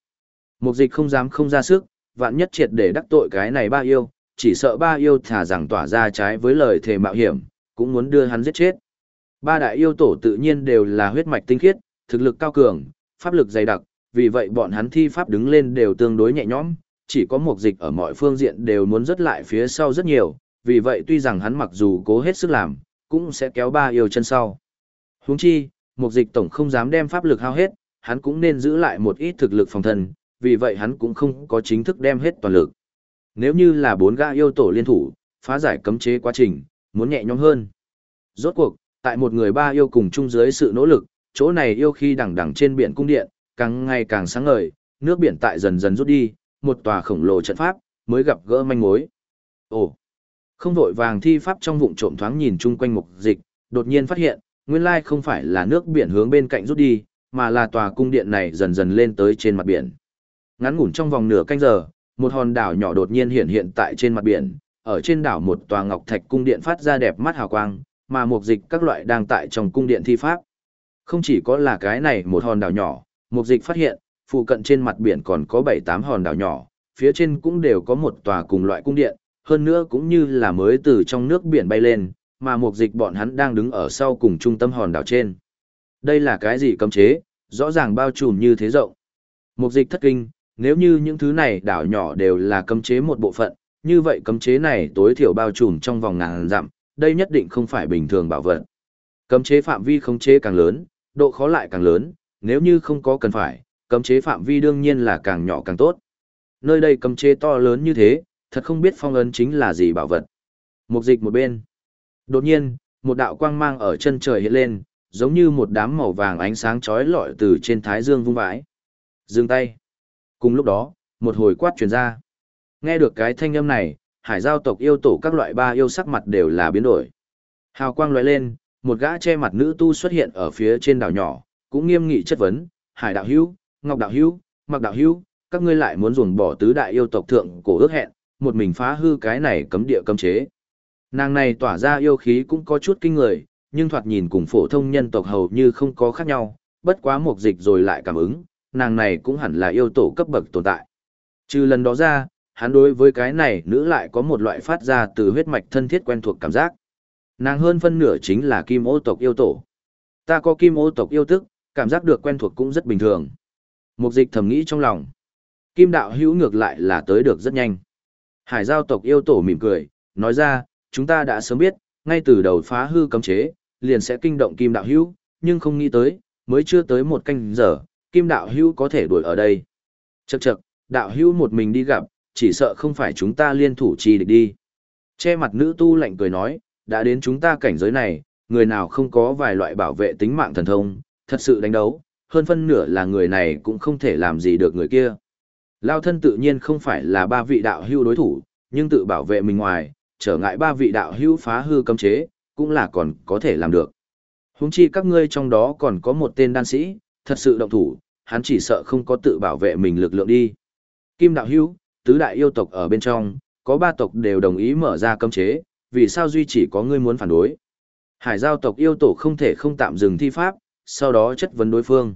Mục dịch không dám không ra sức, vạn nhất triệt để đắc tội cái này ba yêu, chỉ sợ ba yêu thả rằng tỏa ra trái với lời thề mạo hiểm, cũng muốn đưa hắn giết chết. Ba đại yêu tổ tự nhiên đều là huyết mạch tinh khiết, thực lực cao cường, pháp lực dày đặc, vì vậy bọn hắn thi pháp đứng lên đều tương đối nhẹ nhõm, chỉ có một dịch ở mọi phương diện đều muốn rất lại phía sau rất nhiều, vì vậy tuy rằng hắn mặc dù cố hết sức làm, cũng sẽ kéo ba yêu chân sau. Huống chi, một dịch tổng không dám đem pháp lực hao hết, hắn cũng nên giữ lại một ít thực lực phòng thân, vì vậy hắn cũng không có chính thức đem hết toàn lực. Nếu như là bốn gã yêu tổ liên thủ, phá giải cấm chế quá trình, muốn nhẹ nhõm hơn. Rốt cuộc, tại một người ba yêu cùng chung dưới sự nỗ lực, chỗ này yêu khi đẳng đằng trên biển cung điện, càng ngày càng sáng ngời, nước biển tại dần dần rút đi, một tòa khổng lồ trận pháp, mới gặp gỡ manh mối. Ồ! Không vội vàng thi pháp trong vụng trộm thoáng nhìn chung quanh mục dịch, đột nhiên phát hiện, nguyên lai không phải là nước biển hướng bên cạnh rút đi, mà là tòa cung điện này dần dần lên tới trên mặt biển. Ngắn ngủn trong vòng nửa canh giờ, một hòn đảo nhỏ đột nhiên hiện hiện tại trên mặt biển, ở trên đảo một tòa ngọc thạch cung điện phát ra đẹp mắt hào quang, mà mục dịch các loại đang tại trong cung điện thi pháp. Không chỉ có là cái này một hòn đảo nhỏ, mục dịch phát hiện, phụ cận trên mặt biển còn có 7-8 hòn đảo nhỏ, phía trên cũng đều có một tòa cùng loại cung điện, hơn nữa cũng như là mới từ trong nước biển bay lên, mà mục dịch bọn hắn đang đứng ở sau cùng trung tâm hòn đảo trên. Đây là cái gì cấm chế, rõ ràng bao trùm như thế rộng. Mục dịch thất kinh, nếu như những thứ này đảo nhỏ đều là cấm chế một bộ phận, như vậy cấm chế này tối thiểu bao trùm trong vòng ngàn dặm, đây nhất định không phải bình thường bảo vật. Cấm chế phạm vi khống chế càng lớn, độ khó lại càng lớn, nếu như không có cần phải, cấm chế phạm vi đương nhiên là càng nhỏ càng tốt. Nơi đây cấm chế to lớn như thế, thật không biết phong ấn chính là gì bảo vật. Mục dịch một bên. Đột nhiên, một đạo quang mang ở chân trời hiện lên, giống như một đám màu vàng ánh sáng chói lọi từ trên thái dương vung vãi. Dừng tay. Cùng lúc đó, một hồi quát truyền ra. Nghe được cái thanh âm này, hải giao tộc yêu tổ các loại ba yêu sắc mặt đều là biến đổi. Hào quang lóe lên, một gã che mặt nữ tu xuất hiện ở phía trên đảo nhỏ, cũng nghiêm nghị chất vấn, hải đạo hữu, ngọc đạo hữu, mặc đạo hữu, các ngươi lại muốn ruồng bỏ tứ đại yêu tộc thượng cổ ước hẹn, một mình phá hư cái này cấm địa cấm chế. Nàng này tỏa ra yêu khí cũng có chút kinh người, nhưng thoạt nhìn cùng phổ thông nhân tộc hầu như không có khác nhau, bất quá một dịch rồi lại cảm ứng, nàng này cũng hẳn là yêu tổ cấp bậc tồn tại. Trừ lần đó ra, hắn đối với cái này nữ lại có một loại phát ra từ huyết mạch thân thiết quen thuộc cảm giác. Nàng hơn phân nửa chính là kim ô tộc yêu tổ. Ta có kim ô tộc yêu tức, cảm giác được quen thuộc cũng rất bình thường. Mục dịch thầm nghĩ trong lòng. Kim đạo hữu ngược lại là tới được rất nhanh. Hải giao tộc yêu tổ mỉm cười, nói ra, chúng ta đã sớm biết, ngay từ đầu phá hư cấm chế, liền sẽ kinh động kim đạo hữu, nhưng không nghĩ tới, mới chưa tới một canh giờ, kim đạo hữu có thể đuổi ở đây. Chậc chậc, đạo hữu một mình đi gặp, chỉ sợ không phải chúng ta liên thủ chi địch đi. Che mặt nữ tu lạnh cười nói, đã đến chúng ta cảnh giới này, người nào không có vài loại bảo vệ tính mạng thần thông, thật sự đánh đấu, hơn phân nửa là người này cũng không thể làm gì được người kia. Lao thân tự nhiên không phải là ba vị đạo hưu đối thủ, nhưng tự bảo vệ mình ngoài, trở ngại ba vị đạo hữu phá hư cấm chế, cũng là còn có thể làm được. Huống chi các ngươi trong đó còn có một tên đan sĩ, thật sự động thủ, hắn chỉ sợ không có tự bảo vệ mình lực lượng đi. Kim đạo hữu, tứ đại yêu tộc ở bên trong, có ba tộc đều đồng ý mở ra cấm chế, vì sao duy chỉ có ngươi muốn phản đối. Hải giao tộc yêu tổ không thể không tạm dừng thi pháp, sau đó chất vấn đối phương.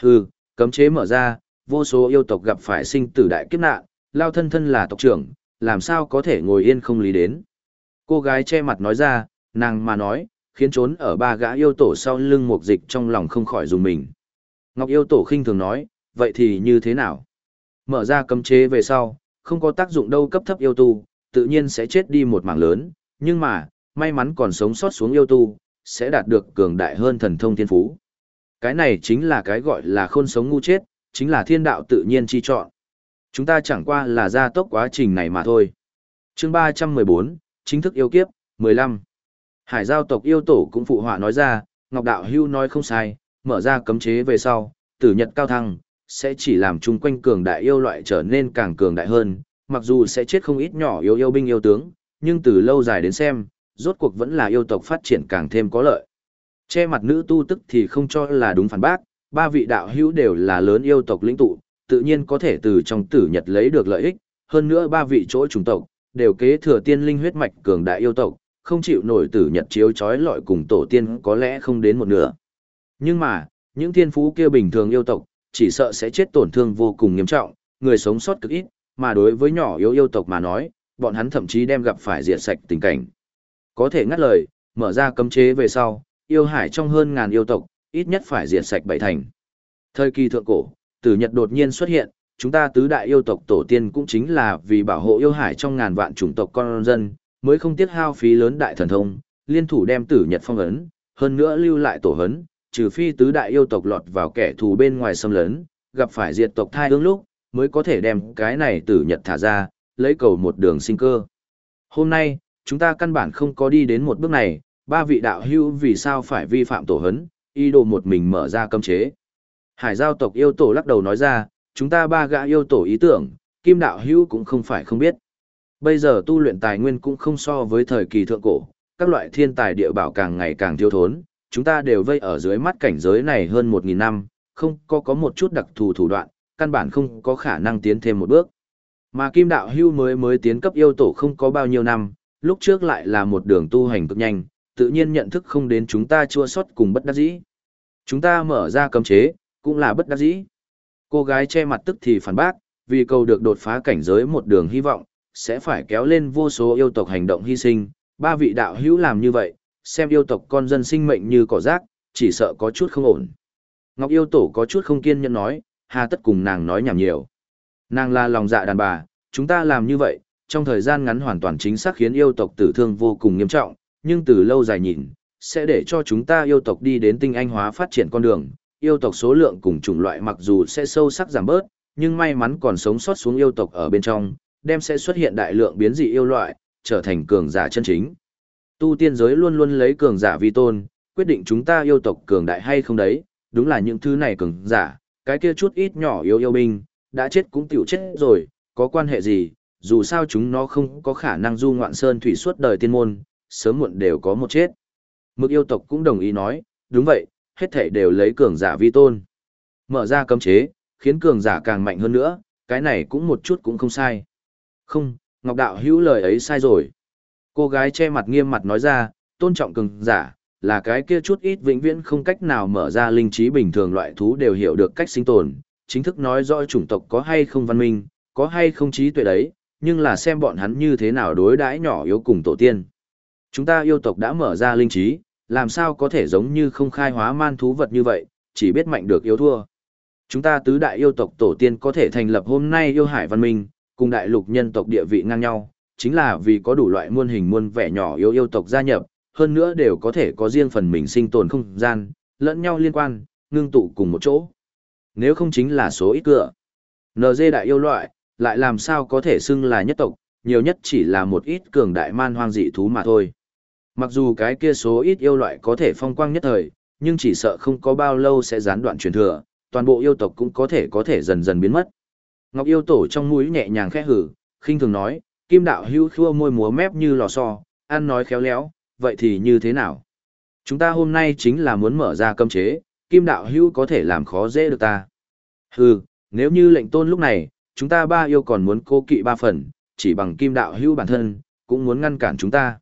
Hừ, cấm chế mở ra, vô số yêu tộc gặp phải sinh tử đại kiếp nạn, lao thân thân là tộc trưởng, làm sao có thể ngồi yên không lý đến. Cô gái che mặt nói ra, nàng mà nói, khiến trốn ở ba gã yêu tổ sau lưng một dịch trong lòng không khỏi dùng mình. Ngọc yêu tổ khinh thường nói, vậy thì như thế nào? Mở ra cấm chế về sau, không có tác dụng đâu cấp thấp yêu tu, tự nhiên sẽ chết đi một mảng lớn, nhưng mà, may mắn còn sống sót xuống yêu tu, sẽ đạt được cường đại hơn thần thông thiên phú. Cái này chính là cái gọi là khôn sống ngu chết, chính là thiên đạo tự nhiên chi chọn. Chúng ta chẳng qua là gia tốc quá trình này mà thôi. chương 314, chính thức yêu kiếp, 15. Hải giao tộc yêu tổ cũng phụ họa nói ra, Ngọc Đạo Hưu nói không sai, mở ra cấm chế về sau, tử nhật cao thăng, sẽ chỉ làm chung quanh cường đại yêu loại trở nên càng cường đại hơn, mặc dù sẽ chết không ít nhỏ yêu yêu binh yêu tướng, nhưng từ lâu dài đến xem, rốt cuộc vẫn là yêu tộc phát triển càng thêm có lợi. Che mặt nữ tu tức thì không cho là đúng phản bác, ba vị đạo hữu đều là lớn yêu tộc lĩnh tụ, tự nhiên có thể từ trong tử nhật lấy được lợi ích, hơn nữa ba vị chỗ chủng tộc, đều kế thừa tiên linh huyết mạch cường đại yêu tộc, không chịu nổi tử nhật chiếu chói lọi cùng tổ tiên có lẽ không đến một nửa. Nhưng mà, những thiên phú kia bình thường yêu tộc, chỉ sợ sẽ chết tổn thương vô cùng nghiêm trọng, người sống sót cực ít, mà đối với nhỏ yếu yêu tộc mà nói, bọn hắn thậm chí đem gặp phải diệt sạch tình cảnh. Có thể ngắt lời, mở ra cấm chế về sau, yêu hải trong hơn ngàn yêu tộc, ít nhất phải diệt sạch bảy thành. Thời kỳ thượng cổ, tử nhật đột nhiên xuất hiện, chúng ta tứ đại yêu tộc tổ tiên cũng chính là vì bảo hộ yêu hải trong ngàn vạn chủng tộc con dân, mới không tiết hao phí lớn đại thần thông, liên thủ đem tử nhật phong ấn, hơn nữa lưu lại tổ hấn, trừ phi tứ đại yêu tộc lọt vào kẻ thù bên ngoài xâm lấn, gặp phải diệt tộc thai ương lúc, mới có thể đem cái này tử nhật thả ra, lấy cầu một đường sinh cơ. Hôm nay, chúng ta căn bản không có đi đến một bước này, ba vị đạo hữu vì sao phải vi phạm tổ hấn, y đồ một mình mở ra cấm chế. Hải giao tộc yêu tổ lắc đầu nói ra, chúng ta ba gã yêu tổ ý tưởng, kim đạo hữu cũng không phải không biết. Bây giờ tu luyện tài nguyên cũng không so với thời kỳ thượng cổ, các loại thiên tài địa bảo càng ngày càng thiếu thốn, chúng ta đều vây ở dưới mắt cảnh giới này hơn 1.000 năm, không có có một chút đặc thù thủ đoạn, căn bản không có khả năng tiến thêm một bước. Mà kim đạo hưu mới mới tiến cấp yêu tổ không có bao nhiêu năm, lúc trước lại là một đường tu hành cực nhanh, tự nhiên nhận thức không đến chúng ta chua sót cùng bất đắc dĩ. Chúng ta mở ra cấm chế, cũng là bất đắc dĩ. Cô gái che mặt tức thì phản bác, vì cầu được đột phá cảnh giới một đường hy vọng, sẽ phải kéo lên vô số yêu tộc hành động hy sinh, ba vị đạo hữu làm như vậy, xem yêu tộc con dân sinh mệnh như cỏ rác, chỉ sợ có chút không ổn. Ngọc yêu tổ có chút không kiên nhẫn nói, hà tất cùng nàng nói nhảm nhiều. Nàng là lòng dạ đàn bà, chúng ta làm như vậy, trong thời gian ngắn hoàn toàn chính xác khiến yêu tộc tử thương vô cùng nghiêm trọng, nhưng từ lâu dài nhìn, sẽ để cho chúng ta yêu tộc đi đến tinh anh hóa phát triển con đường. Yêu tộc số lượng cùng chủng loại mặc dù sẽ sâu sắc giảm bớt, nhưng may mắn còn sống sót xuống yêu tộc ở bên trong, đem sẽ xuất hiện đại lượng biến dị yêu loại, trở thành cường giả chân chính. Tu tiên giới luôn luôn lấy cường giả vi tôn, quyết định chúng ta yêu tộc cường đại hay không đấy, đúng là những thứ này cường giả, cái kia chút ít nhỏ yêu yêu binh, đã chết cũng tiểu chết rồi, có quan hệ gì, dù sao chúng nó không có khả năng du ngoạn sơn thủy suốt đời tiên môn, sớm muộn đều có một chết. Mực yêu tộc cũng đồng ý nói, đúng vậy, hết thảy đều lấy cường giả vi tôn. Mở ra cấm chế, khiến cường giả càng mạnh hơn nữa, cái này cũng một chút cũng không sai. Không, Ngọc Đạo hữu lời ấy sai rồi. Cô gái che mặt nghiêm mặt nói ra, tôn trọng cường giả, là cái kia chút ít vĩnh viễn không cách nào mở ra linh trí bình thường loại thú đều hiểu được cách sinh tồn, chính thức nói rõ chủng tộc có hay không văn minh, có hay không trí tuệ đấy, nhưng là xem bọn hắn như thế nào đối đãi nhỏ yếu cùng tổ tiên. Chúng ta yêu tộc đã mở ra linh trí, làm sao có thể giống như không khai hóa man thú vật như vậy, chỉ biết mạnh được yếu thua. Chúng ta tứ đại yêu tộc tổ tiên có thể thành lập hôm nay yêu hải văn minh, cùng đại lục nhân tộc địa vị ngang nhau, chính là vì có đủ loại muôn hình muôn vẻ nhỏ yêu yêu tộc gia nhập, hơn nữa đều có thể có riêng phần mình sinh tồn không gian, lẫn nhau liên quan, ngưng tụ cùng một chỗ. Nếu không chính là số ít cửa. NG đại yêu loại, lại làm sao có thể xưng là nhất tộc, nhiều nhất chỉ là một ít cường đại man hoang dị thú mà thôi. Mặc dù cái kia số ít yêu loại có thể phong quang nhất thời, nhưng chỉ sợ không có bao lâu sẽ gián đoạn truyền thừa, toàn bộ yêu tộc cũng có thể có thể dần dần biến mất. Ngọc yêu tổ trong mũi nhẹ nhàng khẽ hử, khinh thường nói, kim đạo hưu khua môi múa mép như lò xo, ăn nói khéo léo, vậy thì như thế nào? Chúng ta hôm nay chính là muốn mở ra cấm chế, kim đạo hưu có thể làm khó dễ được ta. Hừ, nếu như lệnh tôn lúc này, chúng ta ba yêu còn muốn cố kỵ ba phần, chỉ bằng kim đạo hưu bản thân, cũng muốn ngăn cản chúng ta.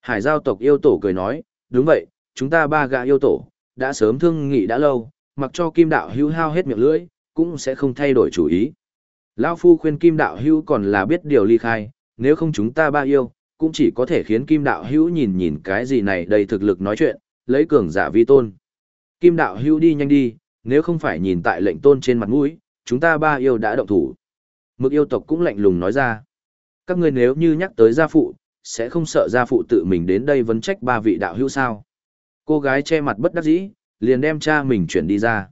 Hải giao tộc yêu tổ cười nói, đúng vậy, chúng ta ba gã yêu tổ, đã sớm thương nghị đã lâu, mặc cho kim đạo hưu hao hết miệng lưỡi, cũng sẽ không thay đổi chủ ý. Lão Phu khuyên kim đạo hưu còn là biết điều ly khai, nếu không chúng ta ba yêu, cũng chỉ có thể khiến kim đạo hưu nhìn nhìn cái gì này đầy thực lực nói chuyện, lấy cường giả vi tôn. Kim đạo hưu đi nhanh đi, nếu không phải nhìn tại lệnh tôn trên mặt mũi, chúng ta ba yêu đã động thủ. Mực yêu tộc cũng lạnh lùng nói ra. Các ngươi nếu như nhắc tới gia phụ, sẽ không sợ gia phụ tự mình đến đây vấn trách ba vị đạo hữu sao. Cô gái che mặt bất đắc dĩ, liền đem cha mình chuyển đi ra.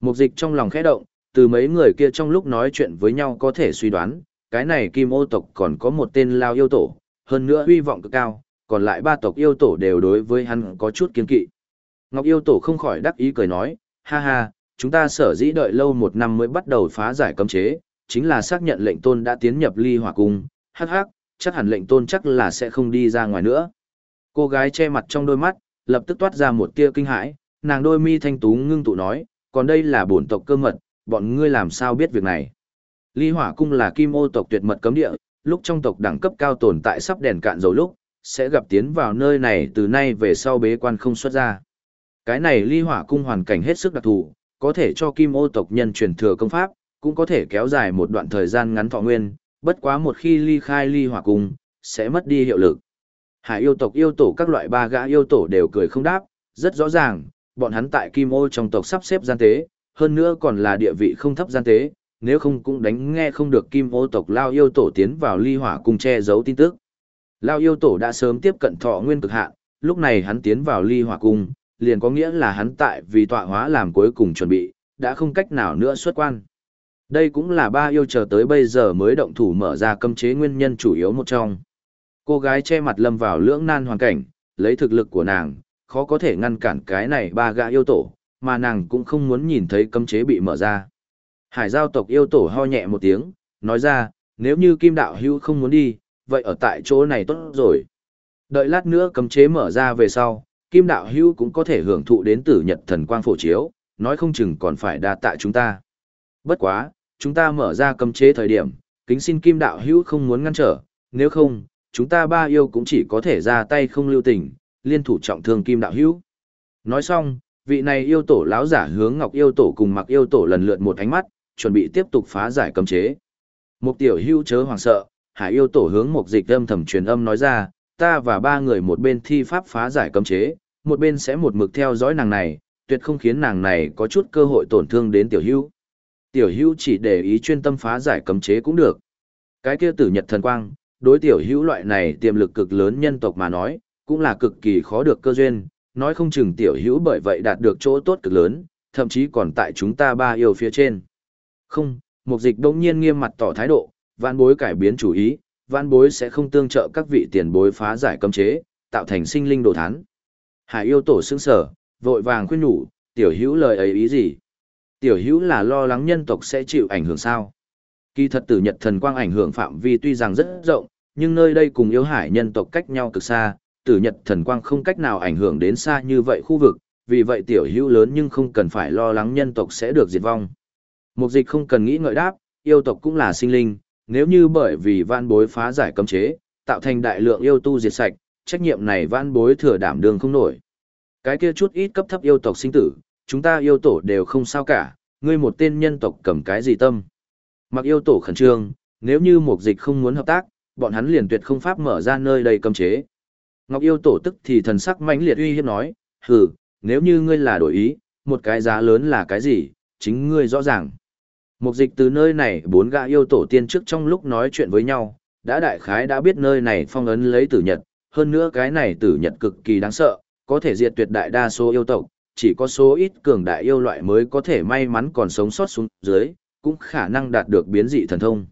Mục dịch trong lòng khẽ động, từ mấy người kia trong lúc nói chuyện với nhau có thể suy đoán, cái này kim ô tộc còn có một tên lao yêu tổ, hơn nữa hy vọng cực cao, còn lại ba tộc yêu tổ đều đối với hắn có chút kiên kỵ. Ngọc yêu tổ không khỏi đắc ý cười nói, ha ha, chúng ta sở dĩ đợi lâu một năm mới bắt đầu phá giải cấm chế, chính là xác nhận lệnh tôn đã tiến nhập ly hỏa cung, hắc hắc, chắc hẳn lệnh tôn chắc là sẽ không đi ra ngoài nữa. Cô gái che mặt trong đôi mắt, lập tức toát ra một tia kinh hãi, nàng đôi mi thanh tú ngưng tụ nói, còn đây là bổn tộc cơ mật, bọn ngươi làm sao biết việc này. Ly hỏa cung là kim ô tộc tuyệt mật cấm địa, lúc trong tộc đẳng cấp cao tồn tại sắp đèn cạn dầu lúc, sẽ gặp tiến vào nơi này từ nay về sau bế quan không xuất ra. Cái này ly hỏa cung hoàn cảnh hết sức đặc thù, có thể cho kim ô tộc nhân truyền thừa công pháp, cũng có thể kéo dài một đoạn thời gian ngắn thọ nguyên, bất quá một khi ly khai ly hỏa cung, sẽ mất đi hiệu lực. Hải yêu tộc yêu tổ các loại ba gã yêu tổ đều cười không đáp, rất rõ ràng, bọn hắn tại kim ô trong tộc sắp xếp gian tế, hơn nữa còn là địa vị không thấp gian tế, nếu không cũng đánh nghe không được kim ô tộc lao yêu tổ tiến vào ly hỏa cung che giấu tin tức. Lao yêu tổ đã sớm tiếp cận thọ nguyên cực hạn, lúc này hắn tiến vào ly hỏa cung, liền có nghĩa là hắn tại vì tọa hóa làm cuối cùng chuẩn bị, đã không cách nào nữa xuất quan. Đây cũng là ba yêu chờ tới bây giờ mới động thủ mở ra cấm chế nguyên nhân chủ yếu một trong. Cô gái che mặt lâm vào lưỡng nan hoàn cảnh, lấy thực lực của nàng, khó có thể ngăn cản cái này ba gã yêu tổ, mà nàng cũng không muốn nhìn thấy cấm chế bị mở ra. Hải giao tộc yêu tổ ho nhẹ một tiếng, nói ra, nếu như kim đạo hữu không muốn đi, vậy ở tại chỗ này tốt rồi. Đợi lát nữa cấm chế mở ra về sau, kim đạo hữu cũng có thể hưởng thụ đến tử nhật thần quang phổ chiếu, nói không chừng còn phải đa tạ chúng ta. Bất quá, chúng ta mở ra cấm chế thời điểm, kính xin kim đạo hữu không muốn ngăn trở, nếu không, chúng ta ba yêu cũng chỉ có thể ra tay không lưu tình, liên thủ trọng thương kim đạo hữu. Nói xong, vị này yêu tổ lão giả hướng ngọc yêu tổ cùng mặc yêu tổ lần lượt một ánh mắt, chuẩn bị tiếp tục phá giải cấm chế. Một tiểu hữu chớ hoàng sợ, hải yêu tổ hướng một dịch âm thầm truyền âm nói ra, ta và ba người một bên thi pháp phá giải cấm chế, một bên sẽ một mực theo dõi nàng này, tuyệt không khiến nàng này có chút cơ hội tổn thương đến tiểu hữu. Tiểu hữu chỉ để ý chuyên tâm phá giải cấm chế cũng được. Cái kia tử nhật thần quang, đối tiểu hữu loại này tiềm lực cực lớn nhân tộc mà nói, cũng là cực kỳ khó được cơ duyên, nói không chừng tiểu hữu bởi vậy đạt được chỗ tốt cực lớn, thậm chí còn tại chúng ta ba yêu phía trên. Không, mục dịch đông nhiên nghiêm mặt tỏ thái độ, vạn bối cải biến chủ ý, vạn bối sẽ không tương trợ các vị tiền bối phá giải cấm chế, tạo thành sinh linh đồ thán. Hải yêu tổ sững sở, vội vàng khuyên nhủ, tiểu hữu lời ấy ý gì? Tiểu hữu là lo lắng nhân tộc sẽ chịu ảnh hưởng sao? Kỳ thật tử nhật thần quang ảnh hưởng phạm vi tuy rằng rất rộng, nhưng nơi đây cùng yếu hải nhân tộc cách nhau cực xa, tử nhật thần quang không cách nào ảnh hưởng đến xa như vậy khu vực, vì vậy tiểu hữu lớn nhưng không cần phải lo lắng nhân tộc sẽ được diệt vong. Mục dịch không cần nghĩ ngợi đáp, yêu tộc cũng là sinh linh, nếu như bởi vì van bối phá giải cấm chế, tạo thành đại lượng yêu tu diệt sạch, trách nhiệm này van bối thừa đảm đường không nổi. Cái kia chút ít cấp thấp yêu tộc sinh tử, chúng ta yêu tổ đều không sao cả, ngươi một tên nhân tộc cầm cái gì tâm. Mặc yêu tổ khẩn trương, nếu như mục dịch không muốn hợp tác, bọn hắn liền tuyệt không pháp mở ra nơi đầy cấm chế. Ngọc yêu tổ tức thì thần sắc mãnh liệt uy hiếp nói, hừ, nếu như ngươi là đổi ý, một cái giá lớn là cái gì, chính ngươi rõ ràng. Mục dịch từ nơi này bốn gã yêu tổ tiên trước trong lúc nói chuyện với nhau, đã đại khái đã biết nơi này phong ấn lấy tử nhật, hơn nữa cái này tử nhật cực kỳ đáng sợ, có thể diệt tuyệt đại đa số yêu tộc, chỉ có số ít cường đại yêu loại mới có thể may mắn còn sống sót xuống dưới, cũng khả năng đạt được biến dị thần thông.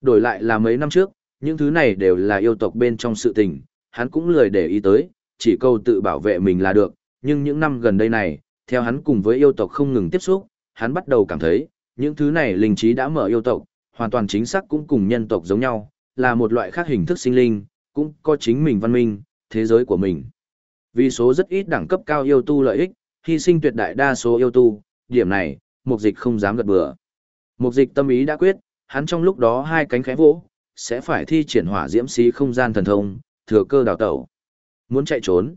Đổi lại là mấy năm trước, những thứ này đều là yêu tộc bên trong sự tình, hắn cũng lười để ý tới, chỉ câu tự bảo vệ mình là được, nhưng những năm gần đây này, theo hắn cùng với yêu tộc không ngừng tiếp xúc, hắn bắt đầu cảm thấy, những thứ này linh trí đã mở yêu tộc, hoàn toàn chính xác cũng cùng nhân tộc giống nhau, là một loại khác hình thức sinh linh, cũng có chính mình văn minh, thế giới của mình. Vì số rất ít đẳng cấp cao yêu tu lợi ích, hy sinh tuyệt đại đa số yêu tu, điểm này, mục dịch không dám gật bừa. Mục dịch tâm ý đã quyết, hắn trong lúc đó hai cánh khẽ vỗ, sẽ phải thi triển hỏa diễm xí không gian thần thông, thừa cơ đào tẩu. Muốn chạy trốn.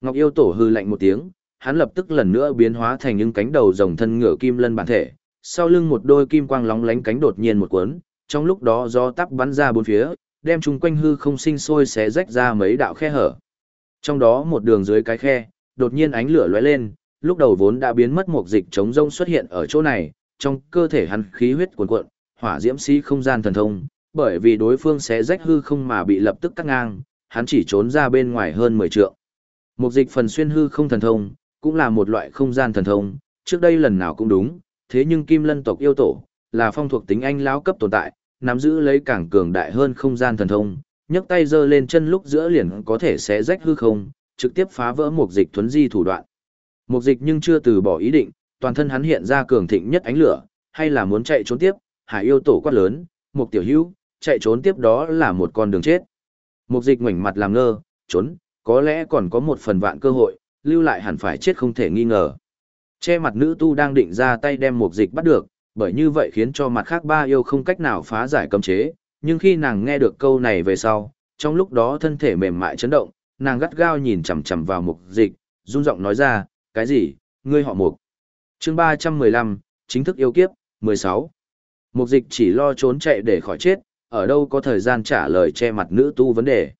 Ngọc yêu tổ hư lạnh một tiếng, hắn lập tức lần nữa biến hóa thành những cánh đầu rồng thân ngựa kim lân bản thể, sau lưng một đôi kim quang lóng lánh cánh đột nhiên một cuốn, trong lúc đó gió tắp bắn ra bốn phía, đem chung quanh hư không sinh sôi xé rách ra mấy đạo khe hở. Trong đó một đường dưới cái khe, đột nhiên ánh lửa lóe lên, lúc đầu vốn đã biến mất một dịch chống rông xuất hiện ở chỗ này, trong cơ thể hắn khí huyết cuồn cuộn, hỏa diễm sĩ không gian thần thông, bởi vì đối phương sẽ rách hư không mà bị lập tức cắt ngang, hắn chỉ trốn ra bên ngoài hơn 10 trượng. Một dịch phần xuyên hư không thần thông, cũng là một loại không gian thần thông, trước đây lần nào cũng đúng, thế nhưng kim lân tộc yêu tổ, là phong thuộc tính anh lão cấp tồn tại, nắm giữ lấy càng cường đại hơn không gian thần thông, nhấc tay giơ lên chân lúc giữa liền có thể sẽ rách hư không, trực tiếp phá vỡ một dịch thuấn di thủ đoạn. Mục dịch nhưng chưa từ bỏ ý định, toàn thân hắn hiện ra cường thịnh nhất ánh lửa, hay là muốn chạy trốn tiếp, hải yêu tổ quát lớn, mục tiểu hữu, chạy trốn tiếp đó là một con đường chết. Mục dịch ngoảnh mặt làm ngơ, trốn, có lẽ còn có một phần vạn cơ hội, lưu lại hẳn phải chết không thể nghi ngờ. Che mặt nữ tu đang định ra tay đem mục dịch bắt được, bởi như vậy khiến cho mặt khác ba yêu không cách nào phá giải cấm chế, nhưng khi nàng nghe được câu này về sau, trong lúc đó thân thể mềm mại chấn động, nàng gắt gao nhìn chằm chằm vào mục dịch, run giọng nói ra, cái gì, ngươi họ mục. chương 315, chính thức yêu kiếp, 16. Mục dịch chỉ lo trốn chạy để khỏi chết, ở đâu có thời gian trả lời che mặt nữ tu vấn đề.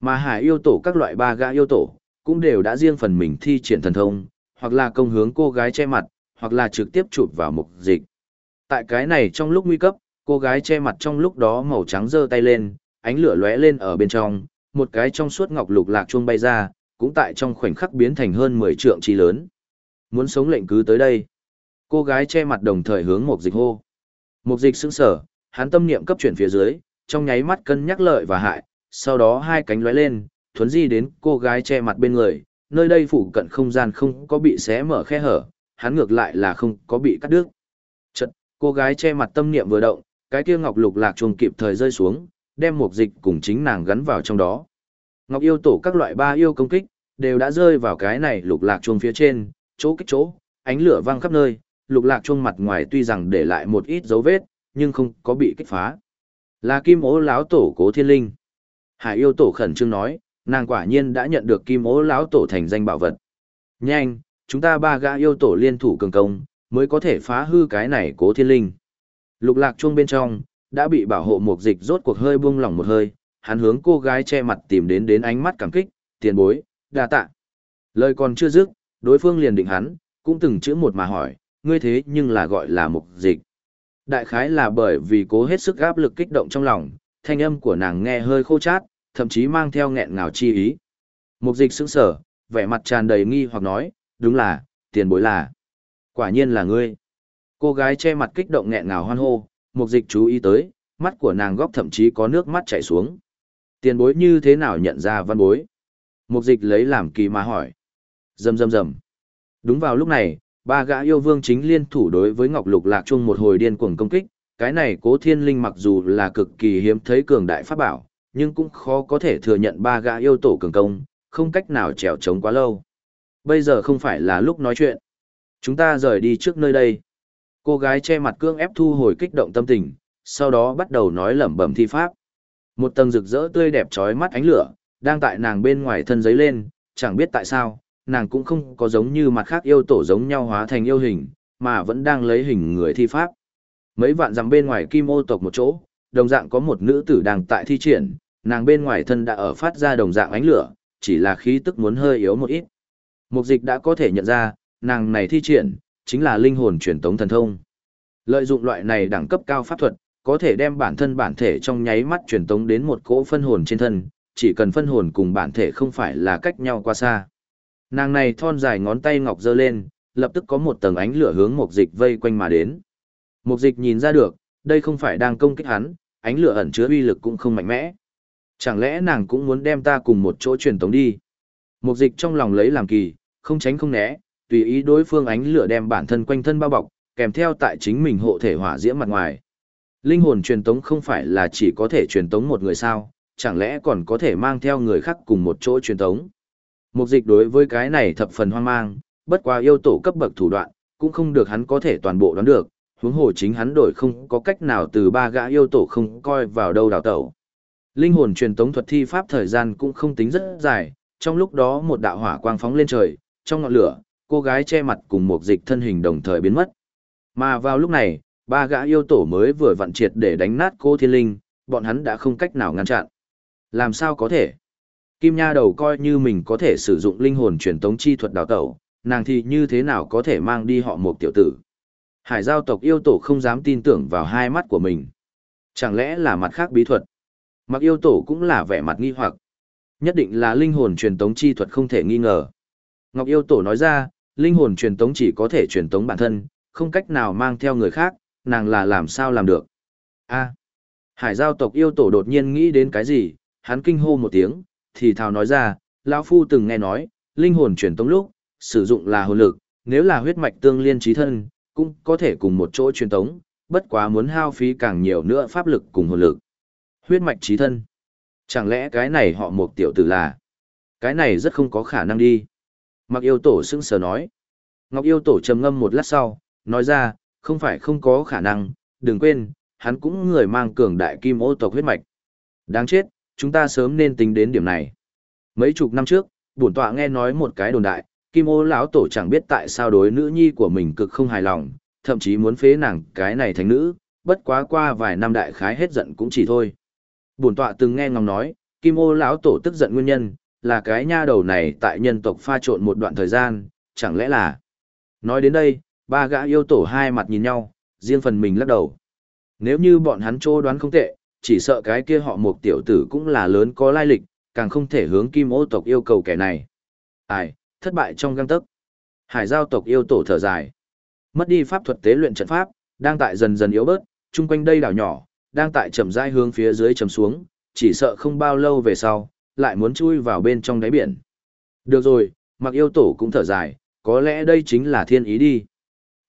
Mà hải yêu tổ các loại ba gã yêu tổ, cũng đều đã riêng phần mình thi triển thần thông, hoặc là công hướng cô gái che mặt, hoặc là trực tiếp chụp vào mục dịch. Tại cái này trong lúc nguy cấp, cô gái che mặt trong lúc đó màu trắng giơ tay lên, ánh lửa lóe lên ở bên trong, một cái trong suốt ngọc lục lạc chuông bay ra, cũng tại trong khoảnh khắc biến thành hơn 10 trượng chi lớn. Muốn sống lệnh cứ tới đây. Cô gái che mặt đồng thời hướng một dịch hô. Một dịch sững sở, hắn tâm niệm cấp chuyển phía dưới, trong nháy mắt cân nhắc lợi và hại, sau đó hai cánh lóe lên, thuấn di đến cô gái che mặt bên người, nơi đây phủ cận không gian không có bị xé mở khe hở, hắn ngược lại là không có bị cắt đứt. Chật, cô gái che mặt tâm niệm vừa động, Cái kia ngọc lục lạc chuông kịp thời rơi xuống, đem một dịch cùng chính nàng gắn vào trong đó. Ngọc yêu tổ các loại ba yêu công kích, đều đã rơi vào cái này lục lạc chuông phía trên, chỗ kích chỗ, ánh lửa văng khắp nơi, lục lạc chuông mặt ngoài tuy rằng để lại một ít dấu vết, nhưng không có bị kích phá. Là kim ố lão tổ cố thiên linh. Hải yêu tổ khẩn trương nói, nàng quả nhiên đã nhận được kim ố lão tổ thành danh bảo vật. Nhanh, chúng ta ba gã yêu tổ liên thủ cường công, mới có thể phá hư cái này cố thiên linh. Lục lạc chuông bên trong, đã bị bảo hộ mục dịch rốt cuộc hơi buông lỏng một hơi, hắn hướng cô gái che mặt tìm đến đến ánh mắt cảm kích, tiền bối, đa tạ. Lời còn chưa dứt, đối phương liền định hắn, cũng từng chữ một mà hỏi, ngươi thế nhưng là gọi là mục dịch. Đại khái là bởi vì cố hết sức áp lực kích động trong lòng, thanh âm của nàng nghe hơi khô chát, thậm chí mang theo nghẹn ngào chi ý. Mục dịch sững sở, vẻ mặt tràn đầy nghi hoặc nói, đúng là, tiền bối là. Quả nhiên là ngươi. Cô gái che mặt kích động nghẹn ngào hoan hô, mục dịch chú ý tới, mắt của nàng góc thậm chí có nước mắt chảy xuống. Tiền bối như thế nào nhận ra văn bối? Mục dịch lấy làm kỳ mà hỏi. Rầm rầm rầm. Đúng vào lúc này, ba gã yêu vương chính liên thủ đối với Ngọc Lục Lạc Trung một hồi điên cuồng công kích, cái này Cố Thiên Linh mặc dù là cực kỳ hiếm thấy cường đại pháp bảo, nhưng cũng khó có thể thừa nhận ba gã yêu tổ cường công, không cách nào trèo chống quá lâu. Bây giờ không phải là lúc nói chuyện. Chúng ta rời đi trước nơi đây. Cô gái che mặt cương ép thu hồi kích động tâm tình, sau đó bắt đầu nói lẩm bẩm thi pháp. Một tầng rực rỡ tươi đẹp trói mắt ánh lửa, đang tại nàng bên ngoài thân giấy lên, chẳng biết tại sao, nàng cũng không có giống như mặt khác yêu tổ giống nhau hóa thành yêu hình, mà vẫn đang lấy hình người thi pháp. Mấy vạn dặm bên ngoài kim ô tộc một chỗ, đồng dạng có một nữ tử đang tại thi triển, nàng bên ngoài thân đã ở phát ra đồng dạng ánh lửa, chỉ là khí tức muốn hơi yếu một ít. Mục dịch đã có thể nhận ra, nàng này thi triển, chính là linh hồn truyền tống thần thông. Lợi dụng loại này đẳng cấp cao pháp thuật, có thể đem bản thân bản thể trong nháy mắt truyền tống đến một cỗ phân hồn trên thân, chỉ cần phân hồn cùng bản thể không phải là cách nhau quá xa. Nàng này thon dài ngón tay ngọc giơ lên, lập tức có một tầng ánh lửa hướng mục dịch vây quanh mà đến. Mục dịch nhìn ra được, đây không phải đang công kích hắn, ánh lửa ẩn chứa uy lực cũng không mạnh mẽ. Chẳng lẽ nàng cũng muốn đem ta cùng một chỗ truyền tống đi? Mục dịch trong lòng lấy làm kỳ, không tránh không né, tùy ý đối phương ánh lửa đem bản thân quanh thân bao bọc, kèm theo tại chính mình hộ thể hỏa diễm mặt ngoài. Linh hồn truyền tống không phải là chỉ có thể truyền tống một người sao, chẳng lẽ còn có thể mang theo người khác cùng một chỗ truyền tống. Mục dịch đối với cái này thập phần hoang mang, bất quá yêu tổ cấp bậc thủ đoạn, cũng không được hắn có thể toàn bộ đoán được, huống hồ chính hắn đổi không có cách nào từ ba gã yêu tổ không coi vào đâu đào tẩu. Linh hồn truyền tống thuật thi pháp thời gian cũng không tính rất dài, trong lúc đó một đạo hỏa quang phóng lên trời, trong ngọn lửa, cô gái che mặt cùng một dịch thân hình đồng thời biến mất. Mà vào lúc này, ba gã yêu tổ mới vừa vặn triệt để đánh nát cô thiên linh, bọn hắn đã không cách nào ngăn chặn. Làm sao có thể? Kim Nha đầu coi như mình có thể sử dụng linh hồn truyền tống chi thuật đào tẩu, nàng thì như thế nào có thể mang đi họ một tiểu tử. Hải giao tộc yêu tổ không dám tin tưởng vào hai mắt của mình. Chẳng lẽ là mặt khác bí thuật? Mặc yêu tổ cũng là vẻ mặt nghi hoặc. Nhất định là linh hồn truyền tống chi thuật không thể nghi ngờ. Ngọc yêu tổ nói ra, linh hồn truyền tống chỉ có thể truyền tống bản thân, không cách nào mang theo người khác, nàng là làm sao làm được. a hải giao tộc yêu tổ đột nhiên nghĩ đến cái gì, hắn kinh hô một tiếng, thì thào nói ra, lão phu từng nghe nói, linh hồn truyền tống lúc, sử dụng là hồn lực, nếu là huyết mạch tương liên trí thân, cũng có thể cùng một chỗ truyền tống, bất quá muốn hao phí càng nhiều nữa pháp lực cùng hồn lực. Huyết mạch trí thân. Chẳng lẽ cái này họ một tiểu tử là? Cái này rất không có khả năng đi. Mặc yêu tổ sững sờ nói. Ngọc yêu tổ trầm ngâm một lát sau, nói ra, không phải không có khả năng, đừng quên, hắn cũng người mang cường đại kim ô tộc huyết mạch. Đáng chết, chúng ta sớm nên tính đến điểm này. Mấy chục năm trước, bổn tọa nghe nói một cái đồn đại, kim ô lão tổ chẳng biết tại sao đối nữ nhi của mình cực không hài lòng, thậm chí muốn phế nàng cái này thành nữ, bất quá qua vài năm đại khái hết giận cũng chỉ thôi. Bổn tọa từng nghe ngóng nói, kim ô lão tổ tức giận nguyên nhân, là cái nha đầu này tại nhân tộc pha trộn một đoạn thời gian, chẳng lẽ là... Nói đến đây, ba gã yêu tổ hai mặt nhìn nhau, riêng phần mình lắc đầu. Nếu như bọn hắn chỗ đoán không tệ, chỉ sợ cái kia họ một tiểu tử cũng là lớn có lai lịch, càng không thể hướng kim ô tộc yêu cầu kẻ này. Ai, thất bại trong găng tấc. Hải giao tộc yêu tổ thở dài. Mất đi pháp thuật tế luyện trận pháp, đang tại dần dần yếu bớt, chung quanh đây đảo nhỏ, đang tại chậm rãi hướng phía dưới chầm xuống, chỉ sợ không bao lâu về sau, lại muốn chui vào bên trong đáy biển. Được rồi, mặc yêu tổ cũng thở dài, có lẽ đây chính là thiên ý đi.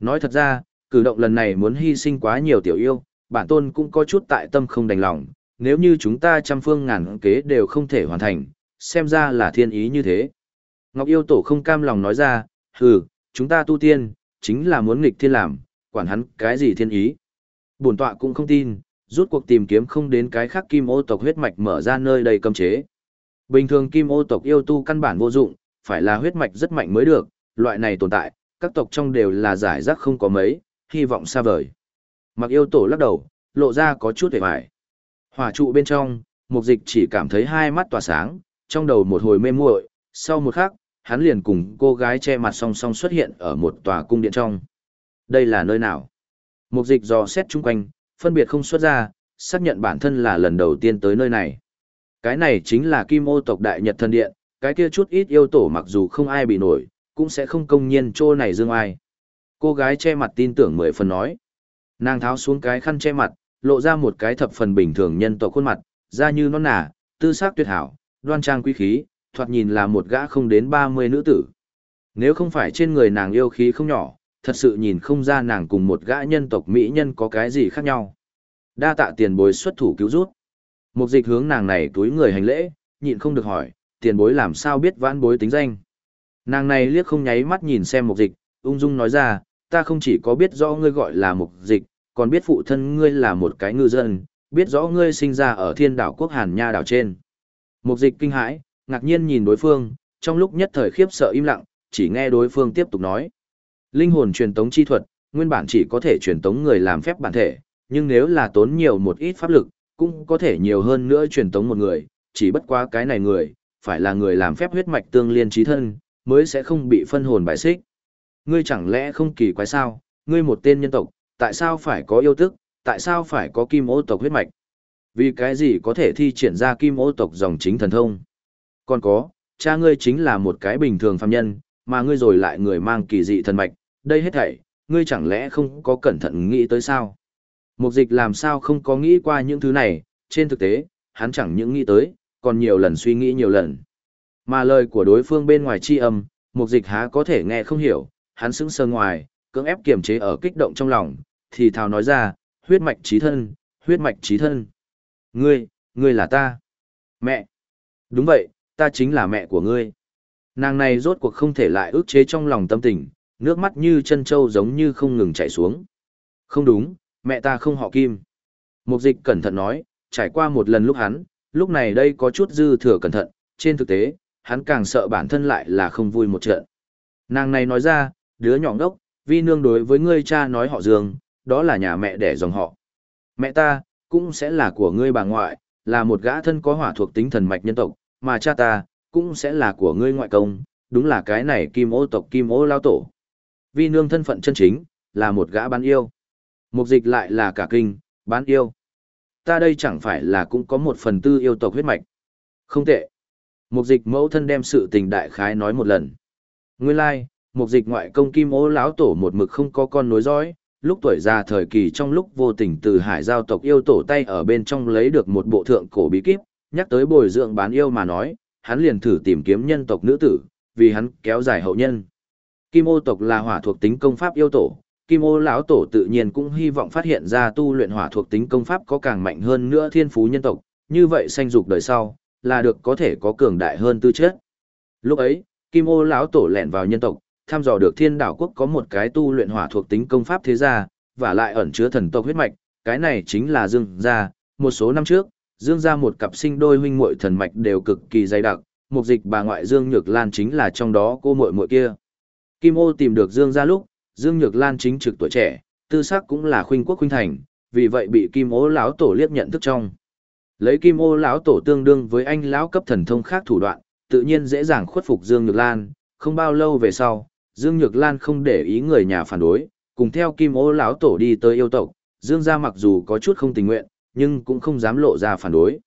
Nói thật ra, cử động lần này muốn hy sinh quá nhiều tiểu yêu, bản tôn cũng có chút tại tâm không đành lòng, nếu như chúng ta trăm phương ngàn kế đều không thể hoàn thành, xem ra là thiên ý như thế. Ngọc yêu tổ không cam lòng nói ra, hừ, chúng ta tu tiên, chính là muốn nghịch thiên làm, quản hắn cái gì thiên ý. Bổn tọa cũng không tin, rút cuộc tìm kiếm không đến cái khác kim ô tộc huyết mạch mở ra nơi đầy cấm chế. Bình thường kim ô tộc yêu tu căn bản vô dụng, phải là huyết mạch rất mạnh mới được, loại này tồn tại, các tộc trong đều là giải rác không có mấy, hy vọng xa vời. Mặc yêu tổ lắc đầu, lộ ra có chút hề hoài. Hỏa trụ bên trong, mục dịch chỉ cảm thấy hai mắt tỏa sáng, trong đầu một hồi mê muội, sau một khắc, hắn liền cùng cô gái che mặt song song xuất hiện ở một tòa cung điện trong. Đây là nơi nào? Mục dịch dò xét chung quanh, phân biệt không xuất ra, xác nhận bản thân là lần đầu tiên tới nơi này. Cái này chính là kim ô tộc đại nhật thần điện, cái kia chút ít yêu tổ mặc dù không ai bị nổi, cũng sẽ không công nhiên chỗ này dương ai. Cô gái che mặt tin tưởng mười phần nói. Nàng tháo xuống cái khăn che mặt, lộ ra một cái thập phần bình thường nhân tộc khuôn mặt, da như non nả, tư sắc tuyệt hảo, đoan trang quý khí, thoạt nhìn là một gã không đến 30 nữ tử. Nếu không phải trên người nàng yêu khí không nhỏ, thật sự nhìn không ra nàng cùng một gã nhân tộc mỹ nhân có cái gì khác nhau. Đa tạ tiền bối xuất thủ cứu rút. Một dịch hướng nàng này túi người hành lễ, nhịn không được hỏi, tiền bối làm sao biết vãn bối tính danh. Nàng này liếc không nháy mắt nhìn xem mục dịch, ung dung nói ra, ta không chỉ có biết rõ ngươi gọi là mục dịch, còn biết phụ thân ngươi là một cái ngư dân, biết rõ ngươi sinh ra ở thiên đảo quốc Hàn Nha đảo trên. Mục dịch kinh hãi, ngạc nhiên nhìn đối phương, trong lúc nhất thời khiếp sợ im lặng, chỉ nghe đối phương tiếp tục nói. Linh hồn truyền tống chi thuật, nguyên bản chỉ có thể truyền tống người làm phép bản thể, nhưng nếu là tốn nhiều một ít pháp lực, cũng có thể nhiều hơn nữa truyền tống một người, chỉ bất quá cái này người, phải là người làm phép huyết mạch tương liên trí thân, mới sẽ không bị phân hồn bại xích. Ngươi chẳng lẽ không kỳ quái sao, ngươi một tên nhân tộc, tại sao phải có yêu tức, tại sao phải có kim ô tộc huyết mạch? Vì cái gì có thể thi triển ra kim ô tộc dòng chính thần thông? Còn có, cha ngươi chính là một cái bình thường phàm nhân, mà ngươi rồi lại người mang kỳ dị thần mạch, đây hết thảy, ngươi chẳng lẽ không có cẩn thận nghĩ tới sao? Mục dịch làm sao không có nghĩ qua những thứ này, trên thực tế, hắn chẳng những nghĩ tới, còn nhiều lần suy nghĩ nhiều lần. Mà lời của đối phương bên ngoài chi âm, mục dịch há có thể nghe không hiểu, hắn sững sờ ngoài, cưỡng ép kiềm chế ở kích động trong lòng, thì thào nói ra, huyết mạch trí thân, huyết mạch trí thân. Ngươi, ngươi là ta. Mẹ. Đúng vậy, ta chính là mẹ của ngươi. Nàng này rốt cuộc không thể lại ức chế trong lòng tâm tình, nước mắt như chân trâu giống như không ngừng chảy xuống. Không đúng, mẹ ta không họ Kim. Mục dịch cẩn thận nói, trải qua một lần lúc hắn, lúc này đây có chút dư thừa cẩn thận, trên thực tế, hắn càng sợ bản thân lại là không vui một trận. Nàng này nói ra, đứa nhỏ ngốc, vi nương đối với ngươi cha nói họ Dương, đó là nhà mẹ đẻ dòng họ. Mẹ ta, cũng sẽ là của ngươi bà ngoại, là một gã thân có hỏa thuộc tính thần mạch nhân tộc, mà cha ta, cũng sẽ là của ngươi ngoại công, đúng là cái này kim ô tộc kim ô lao tổ. Vi nương thân phận chân chính, là một gã bán yêu. Mục dịch lại là cả kinh, bán yêu. Ta đây chẳng phải là cũng có một phần tư yêu tộc huyết mạch. Không tệ. Mục dịch mẫu thân đem sự tình đại khái nói một lần. Nguyên lai, like, mục dịch ngoại công kim ô lão tổ một mực không có con nối dõi, lúc tuổi già thời kỳ trong lúc vô tình từ hải giao tộc yêu tổ tay ở bên trong lấy được một bộ thượng cổ bí kíp, nhắc tới bồi dưỡng bán yêu mà nói, hắn liền thử tìm kiếm nhân tộc nữ tử, vì hắn kéo dài hậu nhân. Kim ô tộc là hỏa thuộc tính công pháp yêu tổ, Kim ô lão tổ tự nhiên cũng hy vọng phát hiện ra tu luyện hỏa thuộc tính công pháp có càng mạnh hơn nữa thiên phú nhân tộc, như vậy sanh dục đời sau, là được có thể có cường đại hơn tư chất. Lúc ấy, Kim ô lão tổ lẻn vào nhân tộc, thăm dò được thiên đảo quốc có một cái tu luyện hỏa thuộc tính công pháp thế gia, và lại ẩn chứa thần tộc huyết mạch, cái này chính là Dương gia, một số năm trước, Dương gia một cặp sinh đôi huynh muội thần mạch đều cực kỳ dày đặc, mục dịch bà ngoại Dương Nhược Lan chính là trong đó cô muội muội kia. Kim Ô tìm được Dương gia lúc, Dương Nhược Lan chính trực tuổi trẻ, tư sắc cũng là khuynh quốc khuynh thành, vì vậy bị Kim Ô lão tổ liếc nhận thức trong. Lấy Kim Ô lão tổ tương đương với anh lão cấp thần thông khác thủ đoạn, tự nhiên dễ dàng khuất phục Dương Nhược Lan, không bao lâu về sau, Dương Nhược Lan không để ý người nhà phản đối, cùng theo Kim Ô lão tổ đi tới yêu tộc, Dương gia mặc dù có chút không tình nguyện, nhưng cũng không dám lộ ra phản đối.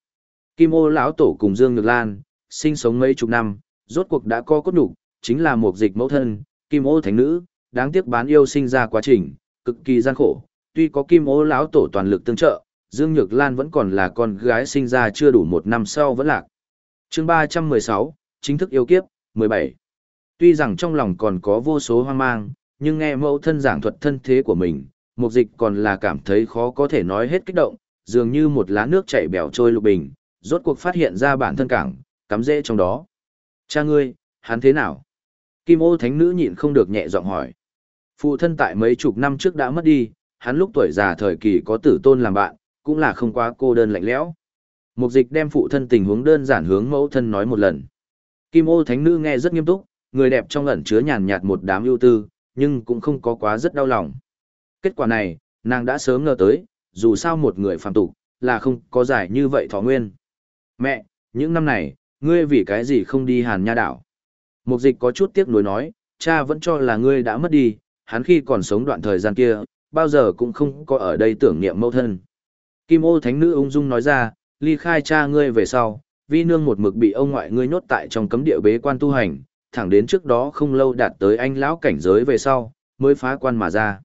Kim Ô lão tổ cùng Dương Nhược Lan, sinh sống mấy chục năm, rốt cuộc đã có cốt đủ, chính là một dịch mẫu thân, Kim Ô thánh nữ, đáng tiếc bán yêu sinh ra quá trình, cực kỳ gian khổ, tuy có Kim Ô lão tổ toàn lực tương trợ, Dương Nhược Lan vẫn còn là con gái sinh ra chưa đủ một năm sau vẫn lạc. Chương 316, chính thức yêu kiếp, 17. Tuy rằng trong lòng còn có vô số hoang mang, nhưng nghe mẫu thân giảng thuật thân thế của mình, mục dịch còn là cảm thấy khó có thể nói hết kích động, dường như một lá nước chảy bèo trôi lục bình, rốt cuộc phát hiện ra bản thân cảng, cắm rễ trong đó. Cha ngươi, hắn thế nào? Kim ô thánh nữ nhịn không được nhẹ giọng hỏi. Phụ thân tại mấy chục năm trước đã mất đi, hắn lúc tuổi già thời kỳ có tử tôn làm bạn, cũng là không quá cô đơn lạnh lẽo. Mục dịch đem phụ thân tình huống đơn giản hướng mẫu thân nói một lần. Kim ô thánh nữ nghe rất nghiêm túc, người đẹp trong ẩn chứa nhàn nhạt một đám ưu tư, nhưng cũng không có quá rất đau lòng. Kết quả này, nàng đã sớm ngờ tới, dù sao một người phàm tục, là không có giải như vậy thọ nguyên. Mẹ, những năm này, ngươi vì cái gì không đi hàn nha đảo? Mục dịch có chút tiếc nuối nói, cha vẫn cho là ngươi đã mất đi, hắn khi còn sống đoạn thời gian kia, bao giờ cũng không có ở đây tưởng niệm mẫu thân. Kim ô thánh nữ ung dung nói ra, ly khai cha ngươi về sau, vi nương một mực bị ông ngoại ngươi nhốt tại trong cấm địa bế quan tu hành, thẳng đến trước đó không lâu đạt tới anh lão cảnh giới về sau, mới phá quan mà ra.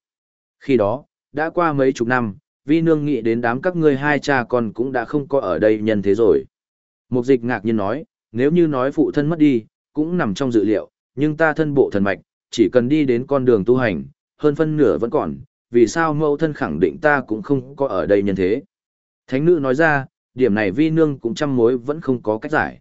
Khi đó, đã qua mấy chục năm, vi nương nghĩ đến đám các ngươi hai cha con cũng đã không có ở đây nhân thế rồi. Mục dịch ngạc nhiên nói, nếu như nói phụ thân mất đi, cũng nằm trong dự liệu, nhưng ta thân bộ thần mạch, chỉ cần đi đến con đường tu hành, hơn phân nửa vẫn còn, vì sao mẫu thân khẳng định ta cũng không có ở đây nhân thế. Thánh nữ nói ra, điểm này vi nương cũng chăm mối vẫn không có cách giải.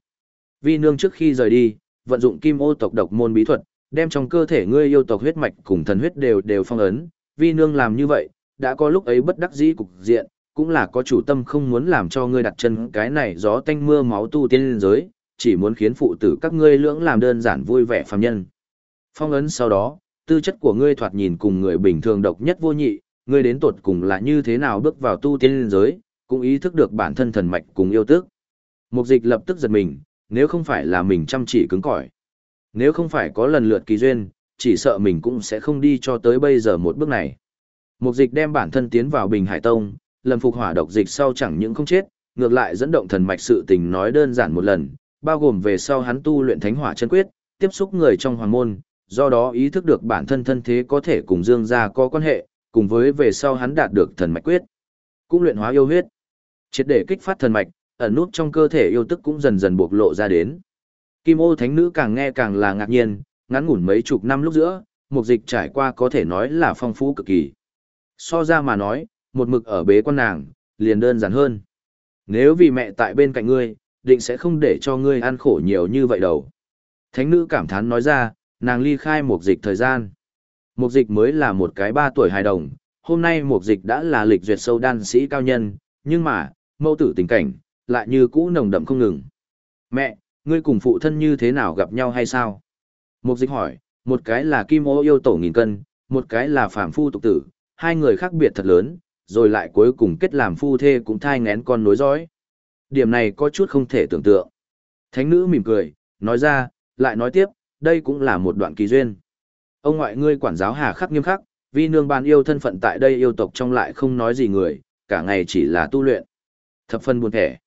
Vi nương trước khi rời đi, vận dụng kim ô tộc độc môn bí thuật, đem trong cơ thể ngươi yêu tộc huyết mạch cùng thần huyết đều đều phong ấn, vi nương làm như vậy, đã có lúc ấy bất đắc dĩ cục diện, cũng là có chủ tâm không muốn làm cho ngươi đặt chân cái này gió tanh mưa máu tu tiên giới, chỉ muốn khiến phụ tử các ngươi lưỡng làm đơn giản vui vẻ phàm nhân. Phong ấn sau đó, tư chất của ngươi thoạt nhìn cùng người bình thường độc nhất vô nhị, ngươi đến tuột cùng là như thế nào bước vào tu tiên giới, cũng ý thức được bản thân thần mạch cùng yêu tước. Mục dịch lập tức giật mình, nếu không phải là mình chăm chỉ cứng cỏi. Nếu không phải có lần lượt kỳ duyên, chỉ sợ mình cũng sẽ không đi cho tới bây giờ một bước này. Mục dịch đem bản thân tiến vào Bình Hải Tông, lần phục hỏa độc dịch sau chẳng những không chết, ngược lại dẫn động thần mạch sự tình nói đơn giản một lần, bao gồm về sau hắn tu luyện thánh hỏa chân quyết, tiếp xúc người trong hoàng môn, do đó ý thức được bản thân thân thế có thể cùng Dương gia có quan hệ, cùng với về sau hắn đạt được thần mạch quyết. Cũng luyện hóa yêu huyết. Triệt để kích phát thần mạch, ẩn nút trong cơ thể yêu tức cũng dần dần bộc lộ ra đến. Kim ô thánh nữ càng nghe càng là ngạc nhiên, ngắn ngủn mấy chục năm lúc giữa, mục dịch trải qua có thể nói là phong phú cực kỳ. So ra mà nói, một mực ở bế quan nàng, liền đơn giản hơn. Nếu vì mẹ tại bên cạnh ngươi, định sẽ không để cho ngươi ăn khổ nhiều như vậy đâu. Thánh nữ cảm thán nói ra, nàng ly khai mục dịch thời gian. Mục dịch mới là một cái ba tuổi hài đồng, hôm nay mục dịch đã là lịch duyệt sâu đan sĩ cao nhân, nhưng mà, mâu tử tình cảnh, lại như cũ nồng đậm không ngừng. Mẹ, ngươi cùng phụ thân như thế nào gặp nhau hay sao? Mục dịch hỏi, một cái là kim ô yêu tổ nghìn cân, một cái là phàm phu tục tử, hai người khác biệt thật lớn, rồi lại cuối cùng kết làm phu thê cũng thai ngén con nối dõi. Điểm này có chút không thể tưởng tượng. Thánh nữ mỉm cười, nói ra, lại nói tiếp, đây cũng là một đoạn kỳ duyên. Ông ngoại ngươi quản giáo hà khắc nghiêm khắc, vì nương ban yêu thân phận tại đây yêu tộc trong lại không nói gì người, cả ngày chỉ là tu luyện. Thập phân buồn thẻ.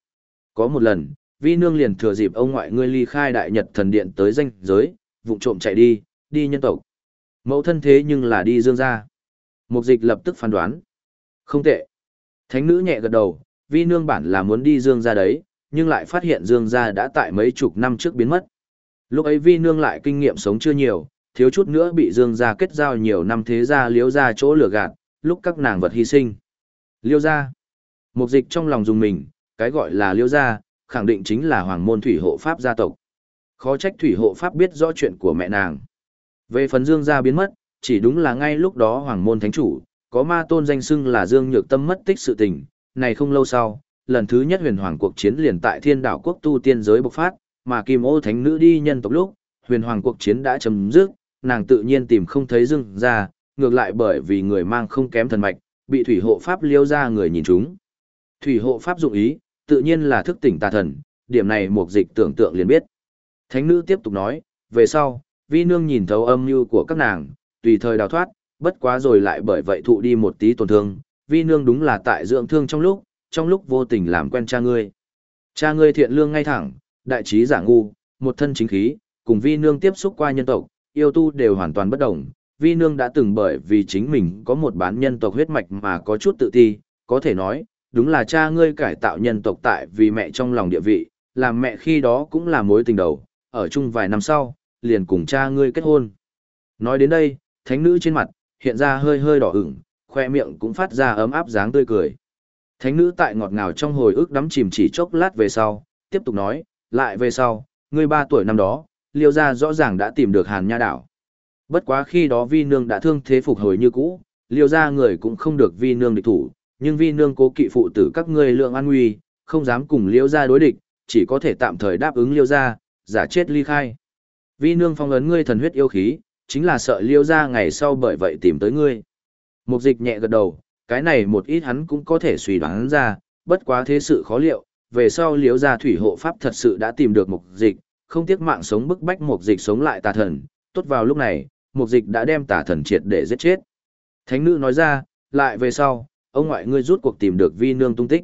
Có một lần, vi nương liền thừa dịp ông ngoại ngươi ly khai đại nhật thần điện tới danh giới, vụng trộm chạy đi, đi nhân tộc. Mẫu thân thế nhưng là đi dương ra. Mục dịch lập tức phán đoán. Không tệ. Thánh nữ nhẹ gật đầu, vi nương bản là muốn đi dương ra đấy, nhưng lại phát hiện dương ra đã tại mấy chục năm trước biến mất. Lúc ấy vi nương lại kinh nghiệm sống chưa nhiều, thiếu chút nữa bị dương ra kết giao nhiều năm thế ra liếu ra chỗ lửa gạt, lúc các nàng vật hy sinh. Liêu ra. Mục dịch trong lòng dùng mình, cái gọi là liêu gia, khẳng định chính là hoàng môn thủy hộ pháp gia tộc. Khó trách thủy hộ pháp biết rõ chuyện của mẹ nàng. Về phần dương gia biến mất, chỉ đúng là ngay lúc đó hoàng môn thánh chủ, có ma tôn danh xưng là dương nhược tâm mất tích sự tình, này không lâu sau, lần thứ nhất huyền hoàng cuộc chiến liền tại thiên đảo quốc tu tiên giới bộc phát, mà kim ô thánh nữ đi nhân tộc lúc, huyền hoàng cuộc chiến đã chấm dứt, nàng tự nhiên tìm không thấy dương gia, ngược lại bởi vì người mang không kém thần mạch, bị thủy hộ pháp liêu ra người nhìn chúng. Thủy hộ pháp dụng ý, tự nhiên là thức tỉnh tà thần, điểm này mục dịch tưởng tượng liền biết. Thánh nữ tiếp tục nói, về sau, vi nương nhìn thấu âm mưu của các nàng, tùy thời đào thoát, bất quá rồi lại bởi vậy thụ đi một tí tổn thương, vi nương đúng là tại dưỡng thương trong lúc, trong lúc vô tình làm quen cha ngươi. Cha ngươi thiện lương ngay thẳng, đại trí giả ngu, một thân chính khí, cùng vi nương tiếp xúc qua nhân tộc, yêu tu đều hoàn toàn bất đồng. Vi nương đã từng bởi vì chính mình có một bán nhân tộc huyết mạch mà có chút tự ti, có thể nói, đúng là cha ngươi cải tạo nhân tộc tại vì mẹ trong lòng địa vị, làm mẹ khi đó cũng là mối tình đầu, ở chung vài năm sau, liền cùng cha ngươi kết hôn. Nói đến đây, thánh nữ trên mặt, hiện ra hơi hơi đỏ ửng, khoe miệng cũng phát ra ấm áp dáng tươi cười. Thánh nữ tại ngọt ngào trong hồi ức đắm chìm chỉ chốc lát về sau, tiếp tục nói, lại về sau, ngươi ba tuổi năm đó, liêu gia rõ ràng đã tìm được hàn nha đảo. Bất quá khi đó vi nương đã thương thế phục hồi như cũ, liêu gia người cũng không được vi nương địch thủ, nhưng vi nương cố kỵ phụ tử các ngươi lượng an nguy, không dám cùng liễu gia đối địch, chỉ có thể tạm thời đáp ứng liễu gia, giả chết ly khai. Vi nương phong ấn ngươi thần huyết yêu khí, chính là sợ liễu gia ngày sau bởi vậy tìm tới ngươi. Mục dịch nhẹ gật đầu, cái này một ít hắn cũng có thể suy đoán ra, bất quá thế sự khó liệu, về sau liễu gia thủy hộ pháp thật sự đã tìm được mục dịch, không tiếc mạng sống bức bách mục dịch sống lại tà thần, tốt vào lúc này, mục dịch đã đem tà thần triệt để giết chết. Thánh nữ nói ra, lại về sau, ông ngoại ngươi rút cuộc tìm được vi nương tung tích.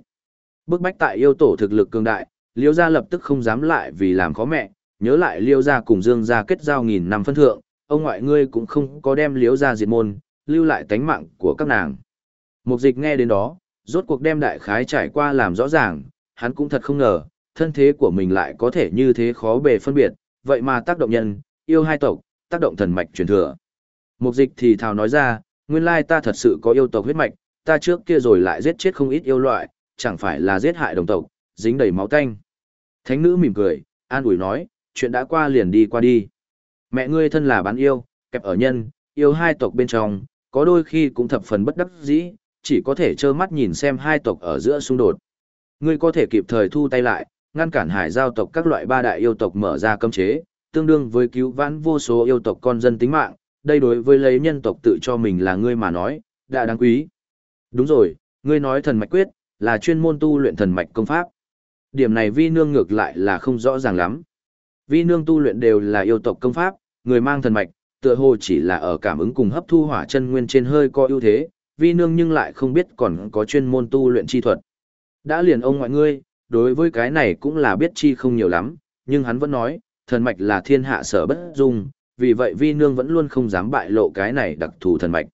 Bức bách tại yêu tổ thực lực cường đại, liêu gia lập tức không dám lại vì làm khó mẹ, nhớ lại liêu gia cùng dương gia kết giao nghìn năm phân thượng, ông ngoại ngươi cũng không có đem liêu gia diệt môn, lưu lại tánh mạng của các nàng. Mục dịch nghe đến đó, rốt cuộc đem đại khái trải qua làm rõ ràng, hắn cũng thật không ngờ, thân thế của mình lại có thể như thế khó bề phân biệt, vậy mà tác động nhân, yêu hai tộc, tác động thần mạch truyền thừa. Mục dịch thì thào nói ra, nguyên lai ta thật sự có yêu tộc huyết mạch, ta trước kia rồi lại giết chết không ít yêu loại, chẳng phải là giết hại đồng tộc, dính đầy máu tanh. Thánh nữ mỉm cười, an ủi nói, chuyện đã qua liền đi qua đi. Mẹ ngươi thân là bán yêu, kẹp ở nhân, yêu hai tộc bên trong, có đôi khi cũng thập phần bất đắc dĩ, chỉ có thể trơ mắt nhìn xem hai tộc ở giữa xung đột. Ngươi có thể kịp thời thu tay lại, ngăn cản hải giao tộc các loại ba đại yêu tộc mở ra cấm chế, tương đương với cứu vãn vô số yêu tộc con dân tính mạng, đây đối với lấy nhân tộc tự cho mình là ngươi mà nói, đã đáng quý. Đúng rồi, ngươi nói thần mạch quyết, là chuyên môn tu luyện thần mạch công pháp. Điểm này vi nương ngược lại là không rõ ràng lắm. Vi nương tu luyện đều là yêu tộc công pháp, người mang thần mạch, tựa hồ chỉ là ở cảm ứng cùng hấp thu hỏa chân nguyên trên hơi có ưu thế, vi nương nhưng lại không biết còn có chuyên môn tu luyện chi thuật. Đã liền ông ngoại ngươi, đối với cái này cũng là biết chi không nhiều lắm, nhưng hắn vẫn nói, thần mạch là thiên hạ sở bất dung, vì vậy vi nương vẫn luôn không dám bại lộ cái này đặc thù thần mạch.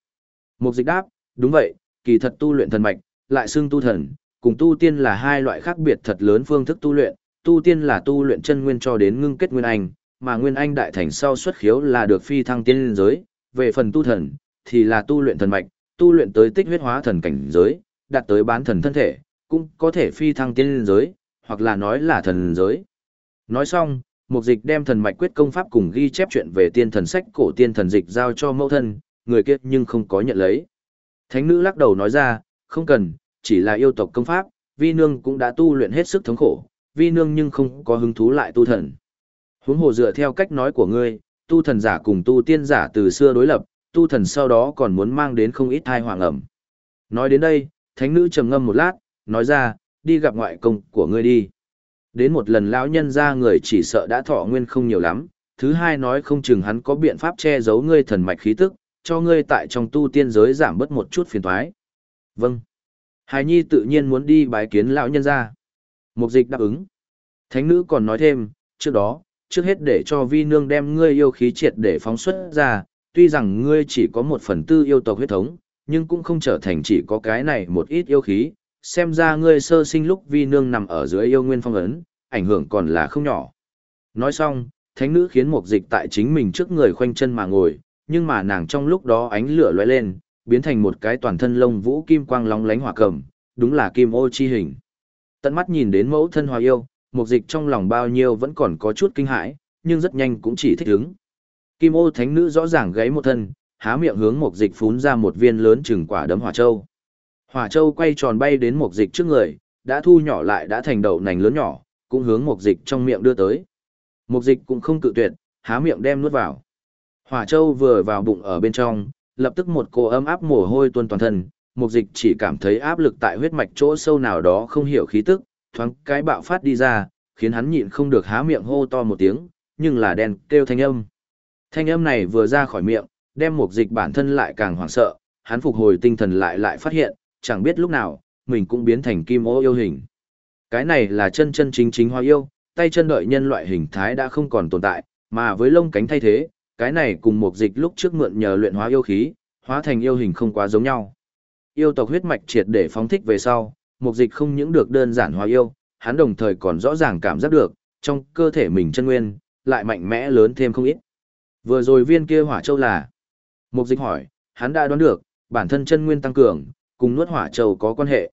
Mục dịch đáp, đúng vậy, kỳ thật tu luyện thần mạch, lại xưng tu thần, cùng tu tiên là hai loại khác biệt thật lớn phương thức tu luyện, tu tiên là tu luyện chân nguyên cho đến ngưng kết nguyên anh, mà nguyên anh đại thành sau xuất khiếu là được phi thăng tiên giới, về phần tu thần, thì là tu luyện thần mạch, tu luyện tới tích huyết hóa thần cảnh giới, đạt tới bán thần thân thể, cũng có thể phi thăng tiên giới, hoặc là nói là thần giới. Nói xong, Mục Dịch đem thần mạch quyết công pháp cùng ghi chép chuyện về tiên thần sách cổ tiên thần dịch giao cho mẫu thân, người kia nhưng không có nhận lấy. Thánh nữ lắc đầu nói ra, không cần, chỉ là yêu tộc công pháp, vi nương cũng đã tu luyện hết sức thống khổ, vi nương nhưng không có hứng thú lại tu thần. Huống hồ dựa theo cách nói của ngươi, tu thần giả cùng tu tiên giả từ xưa đối lập, tu thần sau đó còn muốn mang đến không ít thai hoàng ẩm. Nói đến đây, thánh nữ trầm ngâm một lát, nói ra, đi gặp ngoại công của ngươi đi. Đến một lần lão nhân ra người chỉ sợ đã thọ nguyên không nhiều lắm, thứ hai nói không chừng hắn có biện pháp che giấu ngươi thần mạch khí tức, cho ngươi tại trong tu tiên giới giảm bớt một chút phiền toái. Vâng. Hải Nhi tự nhiên muốn đi bái kiến lão nhân ra. Mục dịch đáp ứng. Thánh nữ còn nói thêm, trước đó, trước hết để cho vi nương đem ngươi yêu khí triệt để phóng xuất ra, tuy rằng ngươi chỉ có một phần tư yêu tộc huyết thống, nhưng cũng không trở thành chỉ có cái này một ít yêu khí, xem ra ngươi sơ sinh lúc vi nương nằm ở dưới yêu nguyên phong ấn, ảnh hưởng còn là không nhỏ. Nói xong, thánh nữ khiến mục dịch tại chính mình trước người khoanh chân mà ngồi, nhưng mà nàng trong lúc đó ánh lửa lóe lên, biến thành một cái toàn thân lông vũ kim quang lóng lánh hỏa cầm, đúng là kim ô chi hình. Tận mắt nhìn đến mẫu thân hòa yêu, mục dịch trong lòng bao nhiêu vẫn còn có chút kinh hãi, nhưng rất nhanh cũng chỉ thích ứng. Kim ô thánh nữ rõ ràng gáy một thân, há miệng hướng mục dịch phún ra một viên lớn chừng quả đấm hỏa châu. Hỏa châu quay tròn bay đến mục dịch trước người, đã thu nhỏ lại đã thành đậu nành lớn nhỏ, cũng hướng mục dịch trong miệng đưa tới. mục dịch cũng không cự tuyệt, há miệng đem nuốt vào. Hỏa châu vừa vào bụng ở bên trong, lập tức một cô ấm áp mồ hôi tuôn toàn thân, mục dịch chỉ cảm thấy áp lực tại huyết mạch chỗ sâu nào đó không hiểu khí tức, thoáng cái bạo phát đi ra, khiến hắn nhịn không được há miệng hô to một tiếng, nhưng là đen kêu thanh âm. Thanh âm này vừa ra khỏi miệng, đem mục dịch bản thân lại càng hoảng sợ, hắn phục hồi tinh thần lại lại phát hiện, chẳng biết lúc nào, mình cũng biến thành kim ô yêu hình. Cái này là chân chân chính chính hoa yêu, tay chân đợi nhân loại hình thái đã không còn tồn tại, mà với lông cánh thay thế, cái này cùng một dịch lúc trước mượn nhờ luyện hóa yêu khí, hóa thành yêu hình không quá giống nhau. Yêu tộc huyết mạch triệt để phóng thích về sau, một dịch không những được đơn giản hóa yêu, hắn đồng thời còn rõ ràng cảm giác được, trong cơ thể mình chân nguyên, lại mạnh mẽ lớn thêm không ít. Vừa rồi viên kia hỏa châu là. một dịch hỏi, hắn đã đoán được, bản thân chân nguyên tăng cường, cùng nuốt hỏa châu có quan hệ.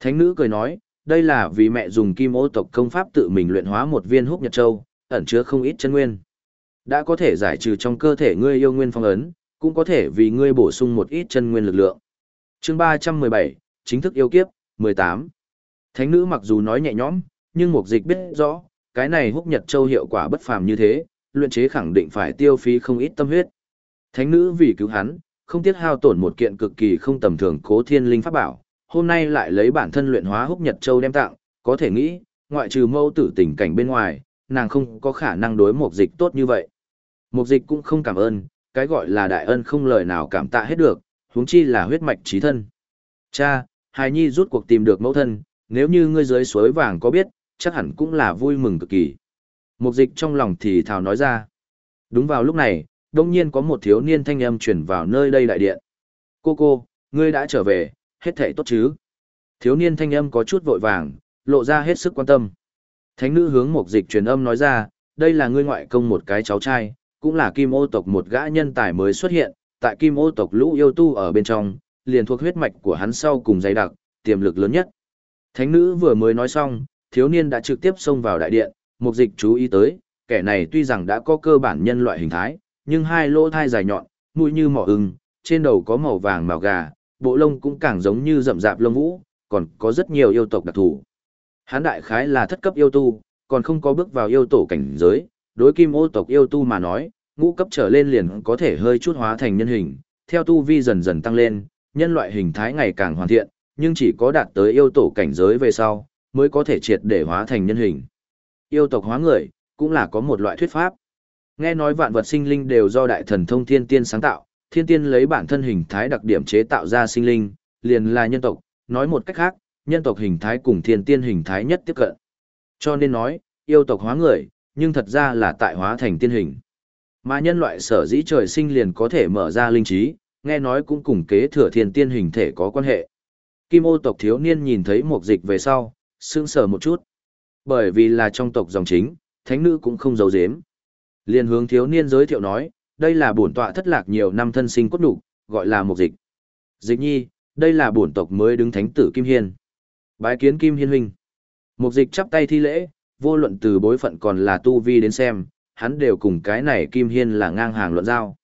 Thánh nữ cười nói, đây là vì mẹ dùng kim ô tộc công pháp tự mình luyện hóa một viên húc nhật châu, ẩn chứa không ít chân nguyên. Đã có thể giải trừ trong cơ thể ngươi yêu nguyên phong ấn, cũng có thể vì ngươi bổ sung một ít chân nguyên lực lượng. Chương 317, chính thức yêu kiếp, 18. Thánh nữ mặc dù nói nhẹ nhõm, nhưng mục dịch biết rõ, cái này húc nhật châu hiệu quả bất phàm như thế, luyện chế khẳng định phải tiêu phí không ít tâm huyết. Thánh nữ vì cứu hắn, không tiếc hao tổn một kiện cực kỳ không tầm thường cố thiên linh pháp bảo, hôm nay lại lấy bản thân luyện hóa húc nhật châu đem tặng, có thể nghĩ, ngoại trừ mâu tử tình cảnh bên ngoài, nàng không có khả năng đối mục dịch tốt như vậy. Mục dịch cũng không cảm ơn, cái gọi là đại ân không lời nào cảm tạ hết được, huống chi là huyết mạch trí thân. Cha, hài nhi rút cuộc tìm được mẫu thân, nếu như ngươi dưới suối vàng có biết, chắc hẳn cũng là vui mừng cực kỳ. Mục dịch trong lòng thì thào nói ra. Đúng vào lúc này, đông nhiên có một thiếu niên thanh âm chuyển vào nơi đây đại điện. Cô cô, ngươi đã trở về, hết thể tốt chứ? Thiếu niên thanh âm có chút vội vàng, lộ ra hết sức quan tâm. Thánh nữ hướng Mục dịch truyền âm nói ra, đây là ngươi ngoại công một cái cháu trai, cũng là kim ô tộc một gã nhân tài mới xuất hiện, tại kim ô tộc lũ yêu tu ở bên trong, liền thuộc huyết mạch của hắn sau cùng dày đặc, tiềm lực lớn nhất. Thánh nữ vừa mới nói xong, thiếu niên đã trực tiếp xông vào đại điện, mục dịch chú ý tới, kẻ này tuy rằng đã có cơ bản nhân loại hình thái, nhưng hai lỗ thai dài nhọn, mũi như mỏ ưng, trên đầu có màu vàng màu gà, bộ lông cũng càng giống như rậm rạp lông vũ, còn có rất nhiều yêu tộc đặc thù. Hán đại khái là thất cấp yêu tu, còn không có bước vào yêu tổ cảnh giới, đối kim ô tộc yêu tu mà nói, ngũ cấp trở lên liền có thể hơi chút hóa thành nhân hình, theo tu vi dần dần tăng lên, nhân loại hình thái ngày càng hoàn thiện, nhưng chỉ có đạt tới yêu tổ cảnh giới về sau, mới có thể triệt để hóa thành nhân hình. Yêu tộc hóa người, cũng là có một loại thuyết pháp. Nghe nói vạn vật sinh linh đều do đại thần thông thiên tiên sáng tạo, thiên tiên lấy bản thân hình thái đặc điểm chế tạo ra sinh linh, liền là nhân tộc, nói một cách khác, nhân tộc hình thái cùng thiên tiên hình thái nhất tiếp cận. Cho nên nói, yêu tộc hóa người, nhưng thật ra là tại hóa thành tiên hình. Mà nhân loại sở dĩ trời sinh liền có thể mở ra linh trí, nghe nói cũng cùng kế thừa thiên tiên hình thể có quan hệ. Kim ô tộc thiếu niên nhìn thấy một dịch về sau, sững sờ một chút. Bởi vì là trong tộc dòng chính, thánh nữ cũng không giấu giếm. Liên hướng thiếu niên giới thiệu nói, đây là bổn tọa thất lạc nhiều năm thân sinh cốt đủ, gọi là một dịch. Dịch nhi, đây là bổn tộc mới đứng thánh tử Kim Hiên. Bái kiến Kim Hiên huynh. Một dịch chắp tay thi lễ, vô luận từ bối phận còn là tu vi đến xem, hắn đều cùng cái này Kim Hiên là ngang hàng luận giao.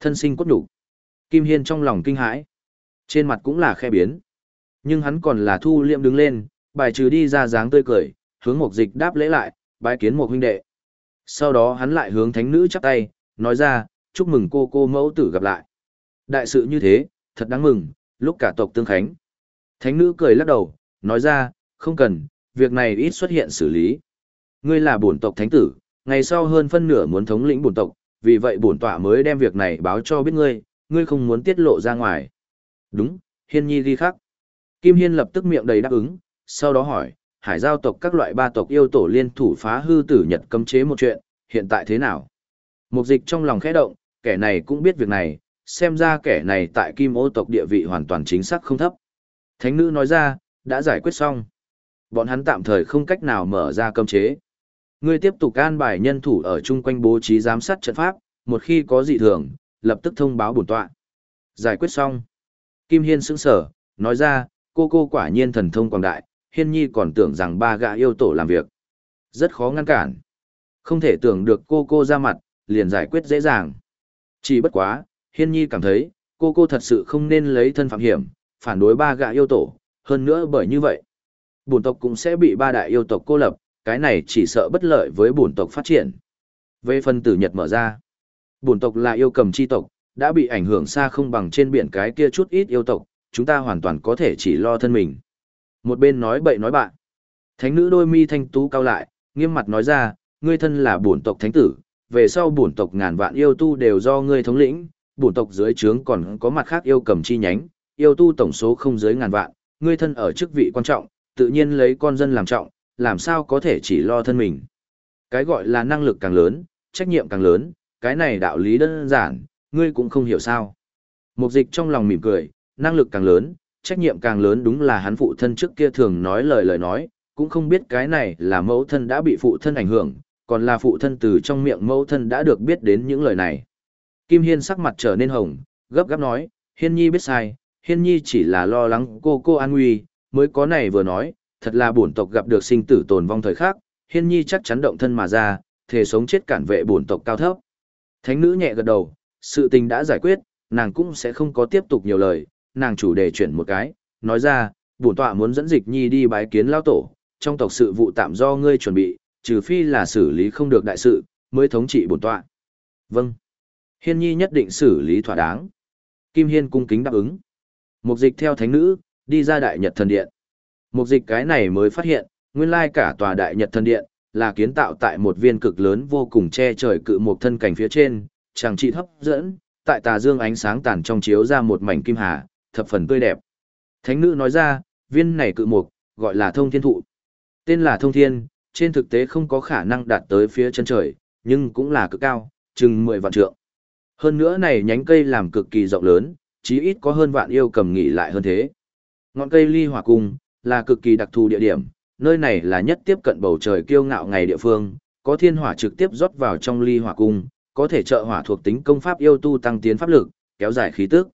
Thân sinh cốt đủ. Kim Hiên trong lòng kinh hãi. Trên mặt cũng là khe biến. Nhưng hắn còn là thu liệm đứng lên, bài trừ đi ra dáng tươi cười, hướng một dịch đáp lễ lại, bái kiến một huynh đệ. Sau đó hắn lại hướng thánh nữ chắp tay, nói ra, chúc mừng cô cô mẫu tử gặp lại. Đại sự như thế, thật đáng mừng, lúc cả tộc tương khánh. Thánh nữ cười lắc đầu, nói ra, không cần, việc này ít xuất hiện xử lý. Ngươi là bổn tộc thánh tử, ngày sau hơn phân nửa muốn thống lĩnh bổn tộc, vì vậy bổn tọa mới đem việc này báo cho biết ngươi, ngươi không muốn tiết lộ ra ngoài. Đúng, hiên nhi ghi khắc. Kim Hiên lập tức miệng đầy đáp ứng, sau đó hỏi, hải giao tộc các loại ba tộc yêu tổ liên thủ phá hư tử nhật cấm chế một chuyện, hiện tại thế nào? Mục dịch trong lòng khẽ động, kẻ này cũng biết việc này, xem ra kẻ này tại kim ô tộc địa vị hoàn toàn chính xác không thấp. Thánh nữ nói ra, đã giải quyết xong. Bọn hắn tạm thời không cách nào mở ra cấm chế. Ngươi tiếp tục can bài nhân thủ ở chung quanh bố trí giám sát trận pháp, một khi có dị thường, lập tức thông báo bổn tọa. Giải quyết xong. Kim Hiên sững sở, nói ra, cô cô quả nhiên thần thông quảng đại, Hiên Nhi còn tưởng rằng ba gã yêu tổ làm việc. Rất khó ngăn cản. Không thể tưởng được cô cô ra mặt, liền giải quyết dễ dàng. Chỉ bất quá, Hiên Nhi cảm thấy, cô cô thật sự không nên lấy thân phạm hiểm, phản đối ba gã yêu tổ, hơn nữa bởi như vậy. Bổn tộc cũng sẽ bị ba đại yêu tộc cô lập, cái này chỉ sợ bất lợi với bổn tộc phát triển. Về phần tử Nhật mở ra, bổn tộc là yêu cầm chi tộc, đã bị ảnh hưởng xa không bằng trên biển cái kia chút ít yêu tộc, chúng ta hoàn toàn có thể chỉ lo thân mình. Một bên nói bậy nói bạn. Thánh nữ đôi mi thanh tú cao lại, nghiêm mặt nói ra, ngươi thân là bổn tộc thánh tử, về sau bổn tộc ngàn vạn yêu tu đều do ngươi thống lĩnh, bổn tộc dưới trướng còn có mặt khác yêu cầm chi nhánh, yêu tu tổng số không dưới ngàn vạn, ngươi thân ở chức vị quan trọng, tự nhiên lấy con dân làm trọng, làm sao có thể chỉ lo thân mình. Cái gọi là năng lực càng lớn, trách nhiệm càng lớn, cái này đạo lý đơn giản, ngươi cũng không hiểu sao. Mục dịch trong lòng mỉm cười, năng lực càng lớn, trách nhiệm càng lớn đúng là hắn phụ thân trước kia thường nói lời lời nói, cũng không biết cái này là mẫu thân đã bị phụ thân ảnh hưởng, còn là phụ thân từ trong miệng mẫu thân đã được biết đến những lời này. Kim Hiên sắc mặt trở nên hồng, gấp gáp nói, Hiên Nhi biết sai, Hiên Nhi chỉ là lo lắng cô cô an nguy, mới có này vừa nói, thật là bổn tộc gặp được sinh tử tồn vong thời khắc, Hiên Nhi chắc chắn động thân mà ra, thể sống chết cản vệ bổn tộc cao thấp. Thánh nữ nhẹ gật đầu, sự tình đã giải quyết, nàng cũng sẽ không có tiếp tục nhiều lời, nàng chủ đề chuyển một cái, nói ra, bổn tọa muốn dẫn dịch nhi đi bái kiến lao tổ, trong tộc sự vụ tạm do ngươi chuẩn bị, trừ phi là xử lý không được đại sự, mới thống trị bổn tọa. Vâng. Hiên nhi nhất định xử lý thỏa đáng. Kim Hiên cung kính đáp ứng. Mục dịch theo thánh nữ, đi ra đại nhật thần điện. Mục dịch cái này mới phát hiện, nguyên lai cả tòa đại nhật thân điện, là kiến tạo tại một viên cực lớn vô cùng che trời cự một thân cảnh phía trên, chẳng trị hấp dẫn, tại tà dương ánh sáng tàn trong chiếu ra một mảnh kim hà, thập phần tươi đẹp. Thánh nữ nói ra, viên này cự mục, gọi là thông thiên thụ. Tên là thông thiên, trên thực tế không có khả năng đạt tới phía chân trời, nhưng cũng là cực cao, chừng 10 vạn trượng. Hơn nữa này nhánh cây làm cực kỳ rộng lớn, chí ít có hơn vạn yêu cầm nghỉ lại hơn thế. Ngọn cây ly hỏa cung, là cực kỳ đặc thù địa điểm, nơi này là nhất tiếp cận bầu trời kiêu ngạo ngày địa phương, có thiên hỏa trực tiếp rót vào trong ly hỏa cung, có thể trợ hỏa thuộc tính công pháp yêu tu tăng tiến pháp lực, kéo dài khí tức.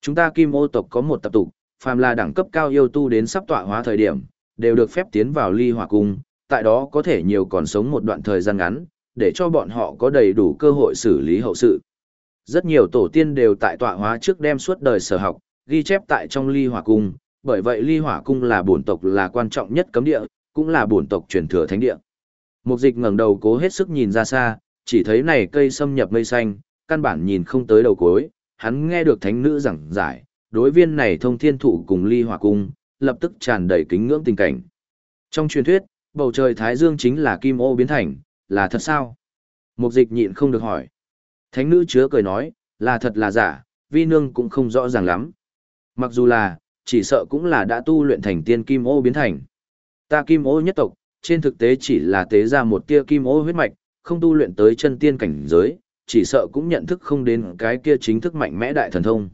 Chúng ta Kim Ô tộc có một tập tục, phàm là đẳng cấp cao yêu tu đến sắp tọa hóa thời điểm, đều được phép tiến vào ly hỏa cung, tại đó có thể nhiều còn sống một đoạn thời gian ngắn, để cho bọn họ có đầy đủ cơ hội xử lý hậu sự. Rất nhiều tổ tiên đều tại tọa hóa trước đem suốt đời sở học, ghi chép tại trong ly hỏa cung, bởi vậy ly hỏa cung là bổn tộc là quan trọng nhất cấm địa, cũng là bổn tộc truyền thừa thánh địa. Mục dịch ngẩng đầu cố hết sức nhìn ra xa, chỉ thấy này cây xâm nhập mây xanh, căn bản nhìn không tới đầu cuối, hắn nghe được thánh nữ giảng giải, đối viên này thông thiên thụ cùng ly hỏa cung, lập tức tràn đầy kính ngưỡng tình cảnh. Trong truyền thuyết, bầu trời Thái Dương chính là kim ô biến thành, là thật sao? Mục dịch nhịn không được hỏi. Thánh nữ chứa cười nói, là thật là giả, vi nương cũng không rõ ràng lắm. Mặc dù là, chỉ sợ cũng là đã tu luyện thành tiên kim ô biến thành. Ta kim ô nhất tộc, trên thực tế chỉ là tế ra một tia kim ô huyết mạch, không tu luyện tới chân tiên cảnh giới, chỉ sợ cũng nhận thức không đến cái kia chính thức mạnh mẽ đại thần thông.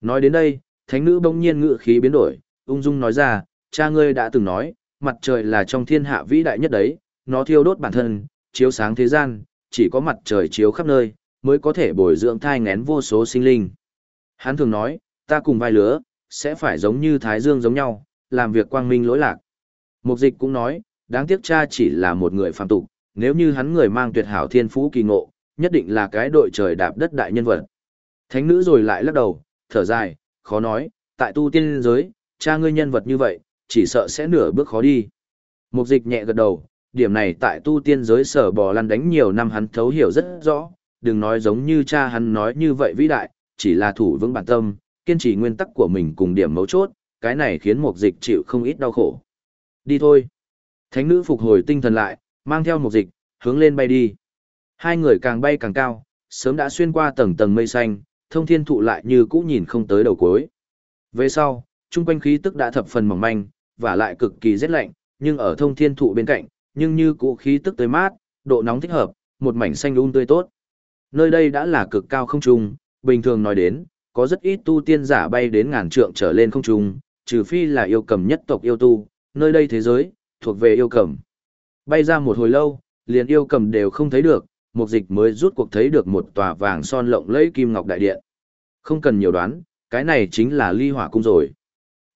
Nói đến đây, thánh nữ bỗng nhiên ngự khí biến đổi, ung dung nói ra, cha ngươi đã từng nói, mặt trời là trong thiên hạ vĩ đại nhất đấy, nó thiêu đốt bản thân, chiếu sáng thế gian, chỉ có mặt trời chiếu khắp nơi, mới có thể bồi dưỡng thai ngén vô số sinh linh. Hắn thường nói, ta cùng vai lứa, sẽ phải giống như Thái Dương giống nhau, làm việc quang minh lỗi lạc. Mục dịch cũng nói, đáng tiếc cha chỉ là một người phàm tục, nếu như hắn người mang tuyệt hảo thiên phú kỳ ngộ, nhất định là cái đội trời đạp đất đại nhân vật. Thánh nữ rồi lại lắc đầu, thở dài, khó nói, tại tu tiên giới, cha ngươi nhân vật như vậy, chỉ sợ sẽ nửa bước khó đi. Mục dịch nhẹ gật đầu, điểm này tại tu tiên giới sở bò lăn đánh nhiều năm hắn thấu hiểu rất rõ, đừng nói giống như cha hắn nói như vậy vĩ đại, chỉ là thủ vững bản tâm, kiên trì nguyên tắc của mình cùng điểm mấu chốt, cái này khiến mục dịch chịu không ít đau khổ. Đi thôi. Thánh nữ phục hồi tinh thần lại, mang theo mục dịch, hướng lên bay đi. Hai người càng bay càng cao, sớm đã xuyên qua tầng tầng mây xanh, thông thiên thụ lại như cũ nhìn không tới đầu cuối. Về sau, trung quanh khí tức đã thập phần mỏng manh, và lại cực kỳ rét lạnh, nhưng ở thông thiên thụ bên cạnh, nhưng như cũ khí tức tới mát, độ nóng thích hợp, một mảnh xanh um tươi tốt. Nơi đây đã là cực cao không trung, bình thường nói đến, có rất ít tu tiên giả bay đến ngàn trượng trở lên không trung, trừ phi là yêu cầm nhất tộc yêu tu, nơi đây thế giới, thuộc về yêu cầm. Bay ra một hồi lâu, liền yêu cầm đều không thấy được, mục dịch mới rút cuộc thấy được một tòa vàng son lộng lẫy kim ngọc đại điện. Không cần nhiều đoán, cái này chính là ly hỏa cung rồi.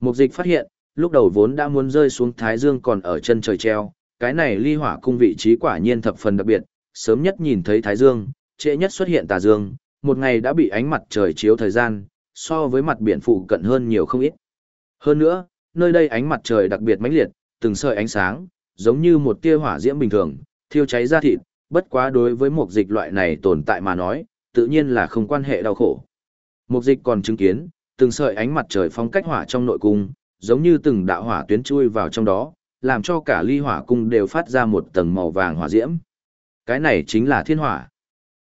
Mục dịch phát hiện, lúc đầu vốn đã muốn rơi xuống Thái Dương còn ở chân trời treo, cái này ly hỏa cung vị trí quả nhiên thập phần đặc biệt, sớm nhất nhìn thấy Thái Dương, trễ nhất xuất hiện tà Dương, một ngày đã bị ánh mặt trời chiếu thời gian, so với mặt biển phụ cận hơn nhiều không ít. Hơn nữa, nơi đây ánh mặt trời đặc biệt mãnh liệt, từng sợi ánh sáng, giống như một tia hỏa diễm bình thường, thiêu cháy da thịt, bất quá đối với một dịch loại này tồn tại mà nói, tự nhiên là không quan hệ đau khổ. Một dịch còn chứng kiến, từng sợi ánh mặt trời phong cách hỏa trong nội cung, giống như từng đạo hỏa tuyến chui vào trong đó, làm cho cả ly hỏa cung đều phát ra một tầng màu vàng hỏa diễm. Cái này chính là thiên hỏa.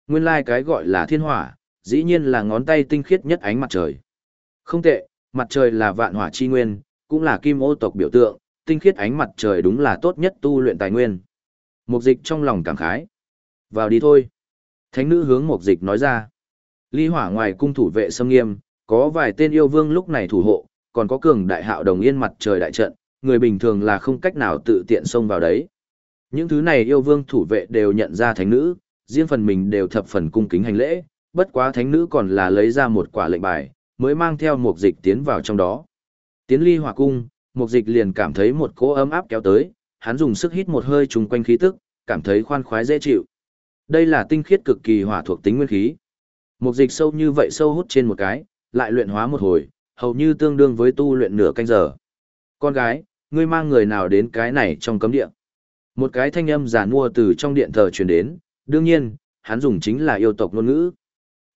Nguyên lai like cái gọi là thiên hỏa, dĩ nhiên là ngón tay tinh khiết nhất ánh mặt trời. Không tệ, mặt trời là vạn hỏa chi nguyên, cũng là kim ô tộc biểu tượng, tinh khiết ánh mặt trời đúng là tốt nhất tu luyện tài nguyên. Mục dịch trong lòng cảm khái. Vào đi thôi. Thánh nữ hướng mục dịch nói ra. Ly hỏa ngoài cung thủ vệ xâm nghiêm, có vài tên yêu vương lúc này thủ hộ, còn có cường đại hạo đồng yên mặt trời đại trận, người bình thường là không cách nào tự tiện xông vào đấy. Những thứ này yêu vương thủ vệ đều nhận ra thánh nữ, riêng phần mình đều thập phần cung kính hành lễ, bất quá thánh nữ còn là lấy ra một quả lệnh bài, mới mang theo một dịch tiến vào trong đó. Tiến ly hỏa cung, một dịch liền cảm thấy một cỗ ấm áp kéo tới, hắn dùng sức hít một hơi trùng quanh khí tức, cảm thấy khoan khoái dễ chịu. Đây là tinh khiết cực kỳ hỏa thuộc tính nguyên khí. Một dịch sâu như vậy sâu hút trên một cái, lại luyện hóa một hồi, hầu như tương đương với tu luyện nửa canh giờ. Con gái, ngươi mang người nào đến cái này trong cấm điện? Một cái thanh âm giả mua từ trong điện thờ truyền đến, đương nhiên, hắn dùng chính là yêu tộc ngôn ngữ.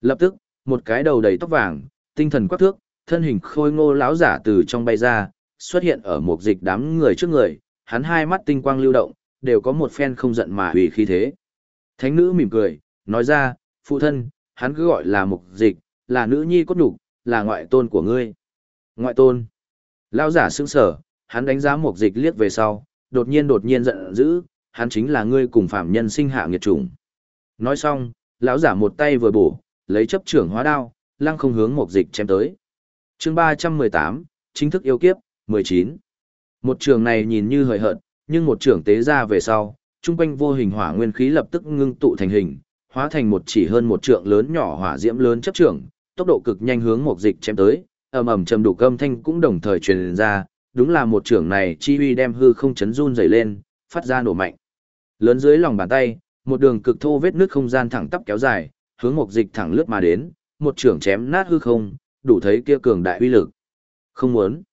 Lập tức, một cái đầu đầy tóc vàng, tinh thần quắc thước, thân hình khôi ngô lão giả từ trong bay ra, xuất hiện ở một dịch đám người trước người, hắn hai mắt tinh quang lưu động, đều có một phen không giận mà hủy khí thế. Thánh nữ mỉm cười, nói ra, phụ thân, hắn cứ gọi là mục dịch, là nữ nhi cốt đủ, là ngoại tôn của ngươi. Ngoại tôn. Lão giả sững sở, hắn đánh giá mục dịch liếc về sau, đột nhiên đột nhiên giận dữ, hắn chính là ngươi cùng phạm nhân sinh hạ nghiệt chủng. Nói xong, lão giả một tay vừa bổ, lấy chấp trưởng hóa đao, lăng không hướng một dịch chém tới. chương 318, chính thức yêu kiếp, 19. Một trường này nhìn như hời hợt, nhưng một trường tế ra về sau, trung quanh vô hình hỏa nguyên khí lập tức ngưng tụ thành hình, hóa thành một chỉ hơn một trượng lớn nhỏ hỏa diễm lớn chấp trưởng, tốc độ cực nhanh hướng một dịch chém tới, ầm ầm trầm đủ âm thanh cũng đồng thời truyền ra, đúng là một trưởng này chi uy đem hư không chấn run dày lên, phát ra nổ mạnh. Lớn dưới lòng bàn tay, một đường cực thô vết nước không gian thẳng tắp kéo dài, hướng một dịch thẳng lướt mà đến, một trưởng chém nát hư không, đủ thấy kia cường đại uy lực. Không muốn.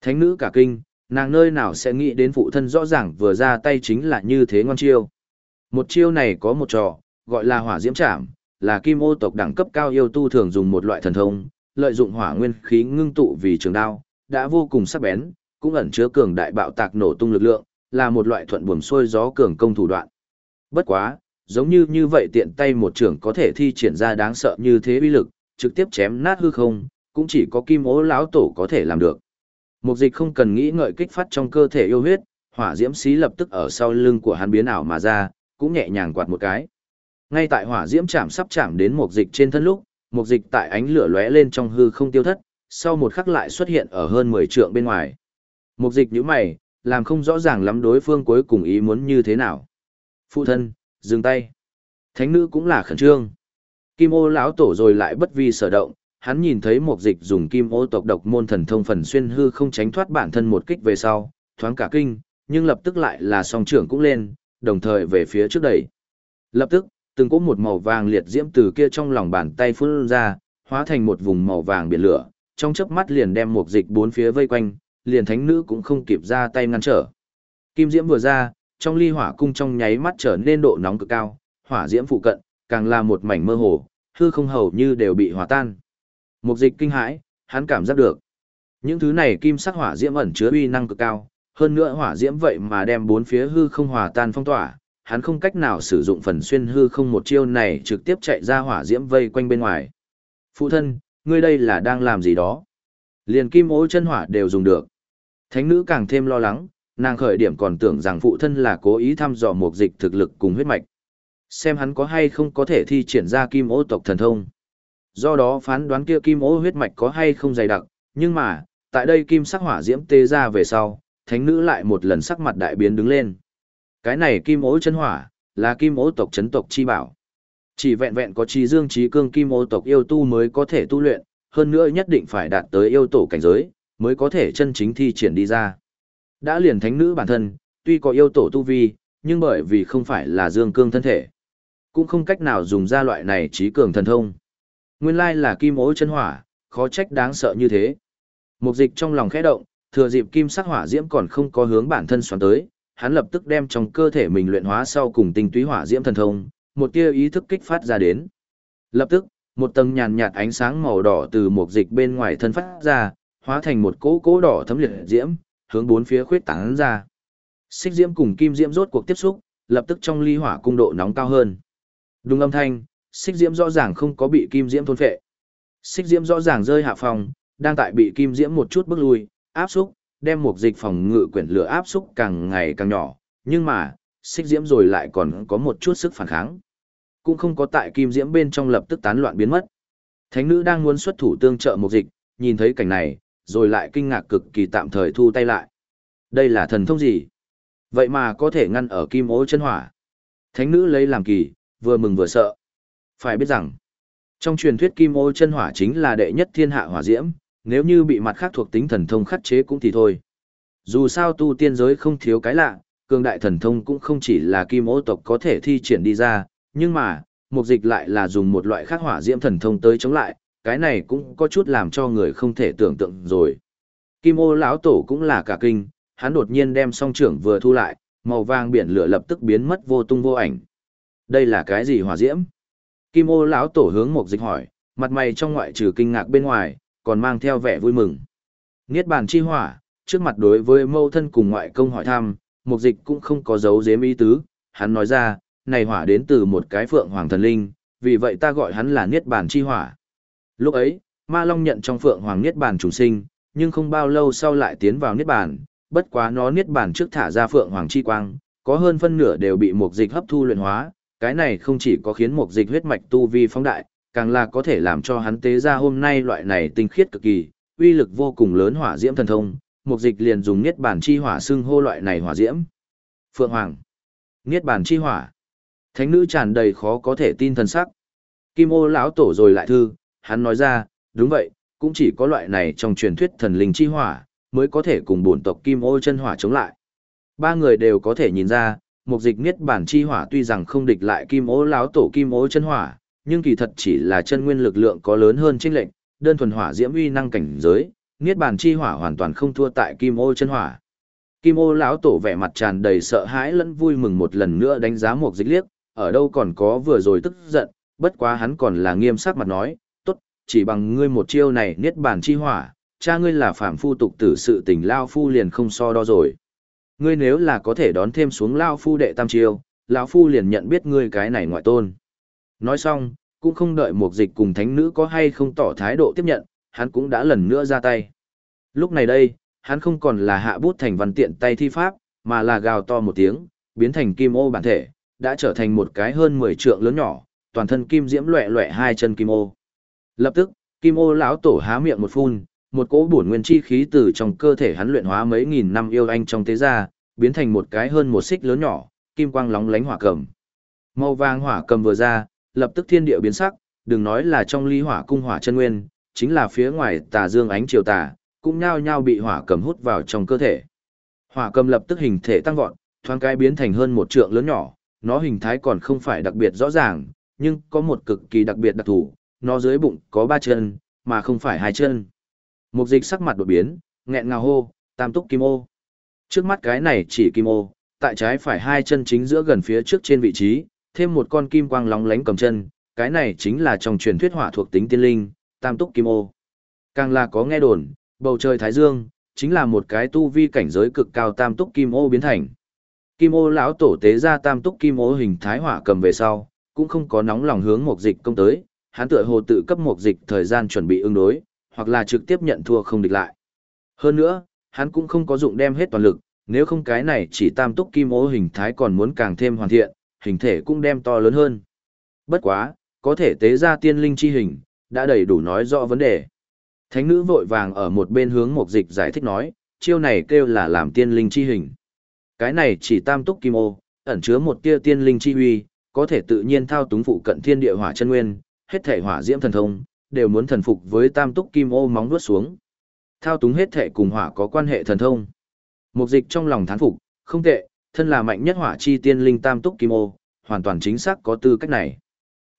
Thánh nữ cả kinh, nàng nơi nào sẽ nghĩ đến phụ thân rõ ràng vừa ra tay chính là như thế ngon chiêu. Một chiêu này có một trò, gọi là hỏa diễm trảm, là kim ô tộc đẳng cấp cao yêu tu thường dùng một loại thần thông, lợi dụng hỏa nguyên khí ngưng tụ vì trường đao, đã vô cùng sắc bén, cũng ẩn chứa cường đại bạo tạc nổ tung lực lượng, là một loại thuận buồm xuôi gió cường công thủ đoạn. Bất quá, giống như như vậy tiện tay một trưởng có thể thi triển ra đáng sợ như thế uy lực, trực tiếp chém nát hư không, cũng chỉ có kim ố lão tổ có thể làm được. Mục dịch không cần nghĩ ngợi kích phát trong cơ thể yêu huyết, hỏa diễm xí lập tức ở sau lưng của hắn biến ảo mà ra, cũng nhẹ nhàng quạt một cái. Ngay tại hỏa diễm chạm sắp chạm đến mục dịch trên thân lúc, mục dịch tại ánh lửa lóe lên trong hư không tiêu thất, sau một khắc lại xuất hiện ở hơn 10 trượng bên ngoài. Mục dịch nhíu mày, làm không rõ ràng lắm đối phương cuối cùng ý muốn như thế nào. Phụ thân, dừng tay. Thánh nữ cũng là khẩn trương. Kim ô lão tổ rồi lại bất vi sở động, hắn nhìn thấy một dịch dùng kim ô tộc độc môn thần thông phần xuyên hư không tránh thoát bản thân một kích về sau, thoáng cả kinh, nhưng lập tức lại là song trưởng cũng lên, đồng thời về phía trước đẩy. Lập tức, từng có một màu vàng liệt diễm từ kia trong lòng bàn tay phun ra, hóa thành một vùng màu vàng biển lửa, trong chớp mắt liền đem một dịch bốn phía vây quanh, liền thánh nữ cũng không kịp ra tay ngăn trở. Kim diễm vừa ra, trong ly hỏa cung trong nháy mắt trở nên độ nóng cực cao, hỏa diễm phụ cận, càng là một mảnh mơ hồ, hư không hầu như đều bị hòa tan. Mục dịch kinh hãi, hắn cảm giác được. Những thứ này kim sắc hỏa diễm ẩn chứa uy năng cực cao, hơn nữa hỏa diễm vậy mà đem bốn phía hư không hòa tan phong tỏa, hắn không cách nào sử dụng phần xuyên hư không một chiêu này trực tiếp chạy ra hỏa diễm vây quanh bên ngoài. Phụ thân, ngươi đây là đang làm gì đó? Liền kim ố chân hỏa đều dùng được. Thánh nữ càng thêm lo lắng, nàng khởi điểm còn tưởng rằng phụ thân là cố ý thăm dò mục dịch thực lực cùng huyết mạch. Xem hắn có hay không có thể thi triển ra kim ô tộc thần thông. Do đó phán đoán kia kim ô huyết mạch có hay không dày đặc, nhưng mà, tại đây kim sắc hỏa diễm tê ra về sau, thánh nữ lại một lần sắc mặt đại biến đứng lên. Cái này kim ô chân hỏa, là kim ô tộc chấn tộc chi bảo. Chỉ vẹn vẹn có trí dương trí cương kim ô tộc yêu tu mới có thể tu luyện, hơn nữa nhất định phải đạt tới yêu tổ cảnh giới, mới có thể chân chính thi triển đi ra. Đã liền thánh nữ bản thân, tuy có yêu tổ tu vi, nhưng bởi vì không phải là dương cương thân thể, cũng không cách nào dùng ra loại này trí cường thần thông. Nguyên lai là kim ố chân hỏa, khó trách đáng sợ như thế. Mục dịch trong lòng khẽ động, thừa dịp kim sắc hỏa diễm còn không có hướng bản thân xoắn tới, hắn lập tức đem trong cơ thể mình luyện hóa sau cùng tinh túy hỏa diễm thần thông, một tia ý thức kích phát ra đến. Lập tức, một tầng nhàn nhạt ánh sáng màu đỏ từ mục dịch bên ngoài thân phát ra, hóa thành một cỗ cỗ đỏ thấm liệt diễm, hướng bốn phía khuyết tán ra. Xích diễm cùng kim diễm rốt cuộc tiếp xúc, lập tức trong ly hỏa cung độ nóng cao hơn. Đúng âm thanh, xích diễm rõ ràng không có bị kim diễm thôn phệ. Xích diễm rõ ràng rơi hạ phòng, đang tại bị kim diễm một chút bước lui, áp xúc, đem một dịch phòng ngự quyển lửa áp xúc càng ngày càng nhỏ, nhưng mà, xích diễm rồi lại còn có một chút sức phản kháng. Cũng không có tại kim diễm bên trong lập tức tán loạn biến mất. Thánh nữ đang muốn xuất thủ tương trợ một dịch, nhìn thấy cảnh này, rồi lại kinh ngạc cực kỳ tạm thời thu tay lại. Đây là thần thông gì? Vậy mà có thể ngăn ở kim ố chân hỏa. Thánh nữ lấy làm kỳ, vừa mừng vừa sợ. Phải biết rằng, Trong truyền thuyết kim ô chân hỏa chính là đệ nhất thiên hạ hỏa diễm, nếu như bị mặt khác thuộc tính thần thông khắc chế cũng thì thôi. Dù sao tu tiên giới không thiếu cái lạ, cường đại thần thông cũng không chỉ là kim ô tộc có thể thi triển đi ra, nhưng mà, mục dịch lại là dùng một loại khác hỏa diễm thần thông tới chống lại, cái này cũng có chút làm cho người không thể tưởng tượng rồi. Kim ô lão tổ cũng là cả kinh, hắn đột nhiên đem song trưởng vừa thu lại, màu vàng biển lửa lập tức biến mất vô tung vô ảnh. Đây là cái gì hỏa diễm? Kim ô lão tổ hướng mục dịch hỏi, mặt mày trong ngoại trừ kinh ngạc bên ngoài, còn mang theo vẻ vui mừng. Niết bàn chi hỏa, trước mặt đối với mâu thân cùng ngoại công hỏi thăm, mục dịch cũng không có dấu dếm ý tứ, hắn nói ra, này hỏa đến từ một cái phượng hoàng thần linh, vì vậy ta gọi hắn là Niết bàn chi hỏa. Lúc ấy, Ma Long nhận trong phượng hoàng Niết bàn trùng sinh, nhưng không bao lâu sau lại tiến vào Niết bàn, bất quá nó Niết bàn trước thả ra phượng hoàng chi quang, có hơn phân nửa đều bị mục dịch hấp thu luyện hóa, cái này không chỉ có khiến mục dịch huyết mạch tu vi phóng đại, càng là có thể làm cho hắn tế ra hôm nay loại này tinh khiết cực kỳ, uy lực vô cùng lớn hỏa diễm thần thông, mục dịch liền dùng niết bàn chi hỏa xưng hô loại này hỏa diễm. Phượng Hoàng. Niết bàn chi hỏa. Thánh nữ tràn đầy khó có thể tin thần sắc. Kim ô lão tổ rồi lại thư, hắn nói ra, đúng vậy, cũng chỉ có loại này trong truyền thuyết thần linh chi hỏa, mới có thể cùng bổn tộc kim ô chân hỏa chống lại. Ba người đều có thể nhìn ra, mục dịch niết bản chi hỏa tuy rằng không địch lại kim ô lão tổ kim ô chân hỏa, nhưng kỳ thật chỉ là chân nguyên lực lượng có lớn hơn chênh lệnh, đơn thuần hỏa diễm uy năng cảnh giới, niết bản chi hỏa hoàn toàn không thua tại kim ô chân hỏa. Kim ô lão tổ vẻ mặt tràn đầy sợ hãi lẫn vui mừng một lần nữa đánh giá một dịch liếc, ở đâu còn có vừa rồi tức giận, bất quá hắn còn là nghiêm sắc mặt nói, chỉ bằng ngươi một chiêu này niết bàn chi hỏa, cha ngươi là phạm phu tục tử sự tình lao phu liền không so đo rồi. Ngươi nếu là có thể đón thêm xuống lao phu đệ tam chiêu, lão phu liền nhận biết ngươi cái này ngoại tôn. Nói xong, cũng không đợi một dịch cùng thánh nữ có hay không tỏ thái độ tiếp nhận, hắn cũng đã lần nữa ra tay. Lúc này đây, hắn không còn là hạ bút thành văn tiện tay thi pháp, mà là gào to một tiếng, biến thành kim ô bản thể, đã trở thành một cái hơn 10 trượng lớn nhỏ, toàn thân kim diễm loẹ loẹ hai chân kim ô. Lập tức, kim ô lão tổ há miệng một phun, một cỗ bổn nguyên chi khí từ trong cơ thể hắn luyện hóa mấy nghìn năm yêu anh trong tế gia biến thành một cái hơn một xích lớn nhỏ, kim quang lóng lánh hỏa cầm. Màu vàng hỏa cầm vừa ra, lập tức thiên địa biến sắc, đừng nói là trong ly hỏa cung hỏa chân nguyên, chính là phía ngoài tà dương ánh chiều tà, cũng nhao nhao bị hỏa cầm hút vào trong cơ thể. Hỏa cầm lập tức hình thể tăng vọt, thoáng cái biến thành hơn một trượng lớn nhỏ, nó hình thái còn không phải đặc biệt rõ ràng, nhưng có một cực kỳ đặc biệt đặc thù, nó dưới bụng có ba chân, mà không phải hai chân. Mục dịch sắc mặt đột biến, nghẹn ngào hô, tam túc kim ô. Trước mắt cái này chỉ kim ô, tại trái phải hai chân chính giữa gần phía trước trên vị trí, thêm một con kim quang lóng lánh cầm chân, cái này chính là trong truyền thuyết hỏa thuộc tính tiên linh, tam túc kim ô. Càng là có nghe đồn, bầu trời thái dương, chính là một cái tu vi cảnh giới cực cao tam túc kim ô biến thành. Kim ô lão tổ tế ra tam túc kim ô hình thái hỏa cầm về sau, cũng không có nóng lòng hướng mục dịch công tới, hắn tựa hồ tự cấp một dịch thời gian chuẩn bị ứng đối, hoặc là trực tiếp nhận thua không địch lại. Hơn nữa, hắn cũng không có dụng đem hết toàn lực, nếu không cái này chỉ tam túc kim ô hình thái còn muốn càng thêm hoàn thiện, hình thể cũng đem to lớn hơn. Bất quá, có thể tế ra tiên linh chi hình, đã đầy đủ nói rõ vấn đề. Thánh nữ vội vàng ở một bên hướng một dịch giải thích nói, chiêu này kêu là làm tiên linh chi hình. Cái này chỉ tam túc kim ô, ẩn chứa một tia tiên linh chi huy, có thể tự nhiên thao túng phụ cận thiên địa hỏa chân nguyên, hết thể hỏa diễm thần thông, đều muốn thần phục với tam túc kim ô móng vuốt xuống. Thao túng hết thể cùng hỏa có quan hệ thần thông. Mục dịch trong lòng thán phục, không tệ, thân là mạnh nhất hỏa chi tiên linh tam túc kim ô, hoàn toàn chính xác có tư cách này.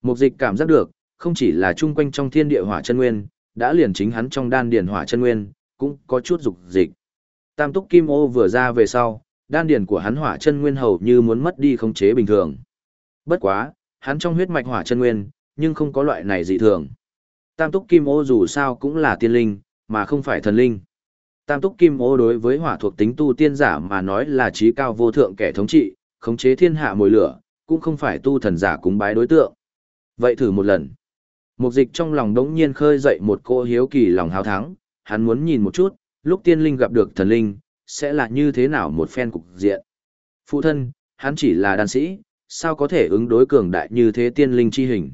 Mục dịch cảm giác được, không chỉ là chung quanh trong thiên địa hỏa chân nguyên, đã liền chính hắn trong đan điền hỏa chân nguyên, cũng có chút dục dịch. Tam túc kim ô vừa ra về sau, đan điền của hắn hỏa chân nguyên hầu như muốn mất đi khống chế bình thường. Bất quá, hắn trong huyết mạch hỏa chân nguyên, nhưng không có loại này dị thường. Tam túc kim ô dù sao cũng là tiên linh, mà không phải thần linh. Tam túc kim ô đối với hỏa thuộc tính tu tiên giả mà nói là trí cao vô thượng kẻ thống trị, khống chế thiên hạ mồi lửa, cũng không phải tu thần giả cúng bái đối tượng. Vậy thử một lần. Mục dịch trong lòng đống nhiên khơi dậy một cô hiếu kỳ lòng hào thắng, hắn muốn nhìn một chút, lúc tiên linh gặp được thần linh, sẽ là như thế nào một phen cục diện. Phụ thân, hắn chỉ là đàn sĩ, sao có thể ứng đối cường đại như thế tiên linh chi hình.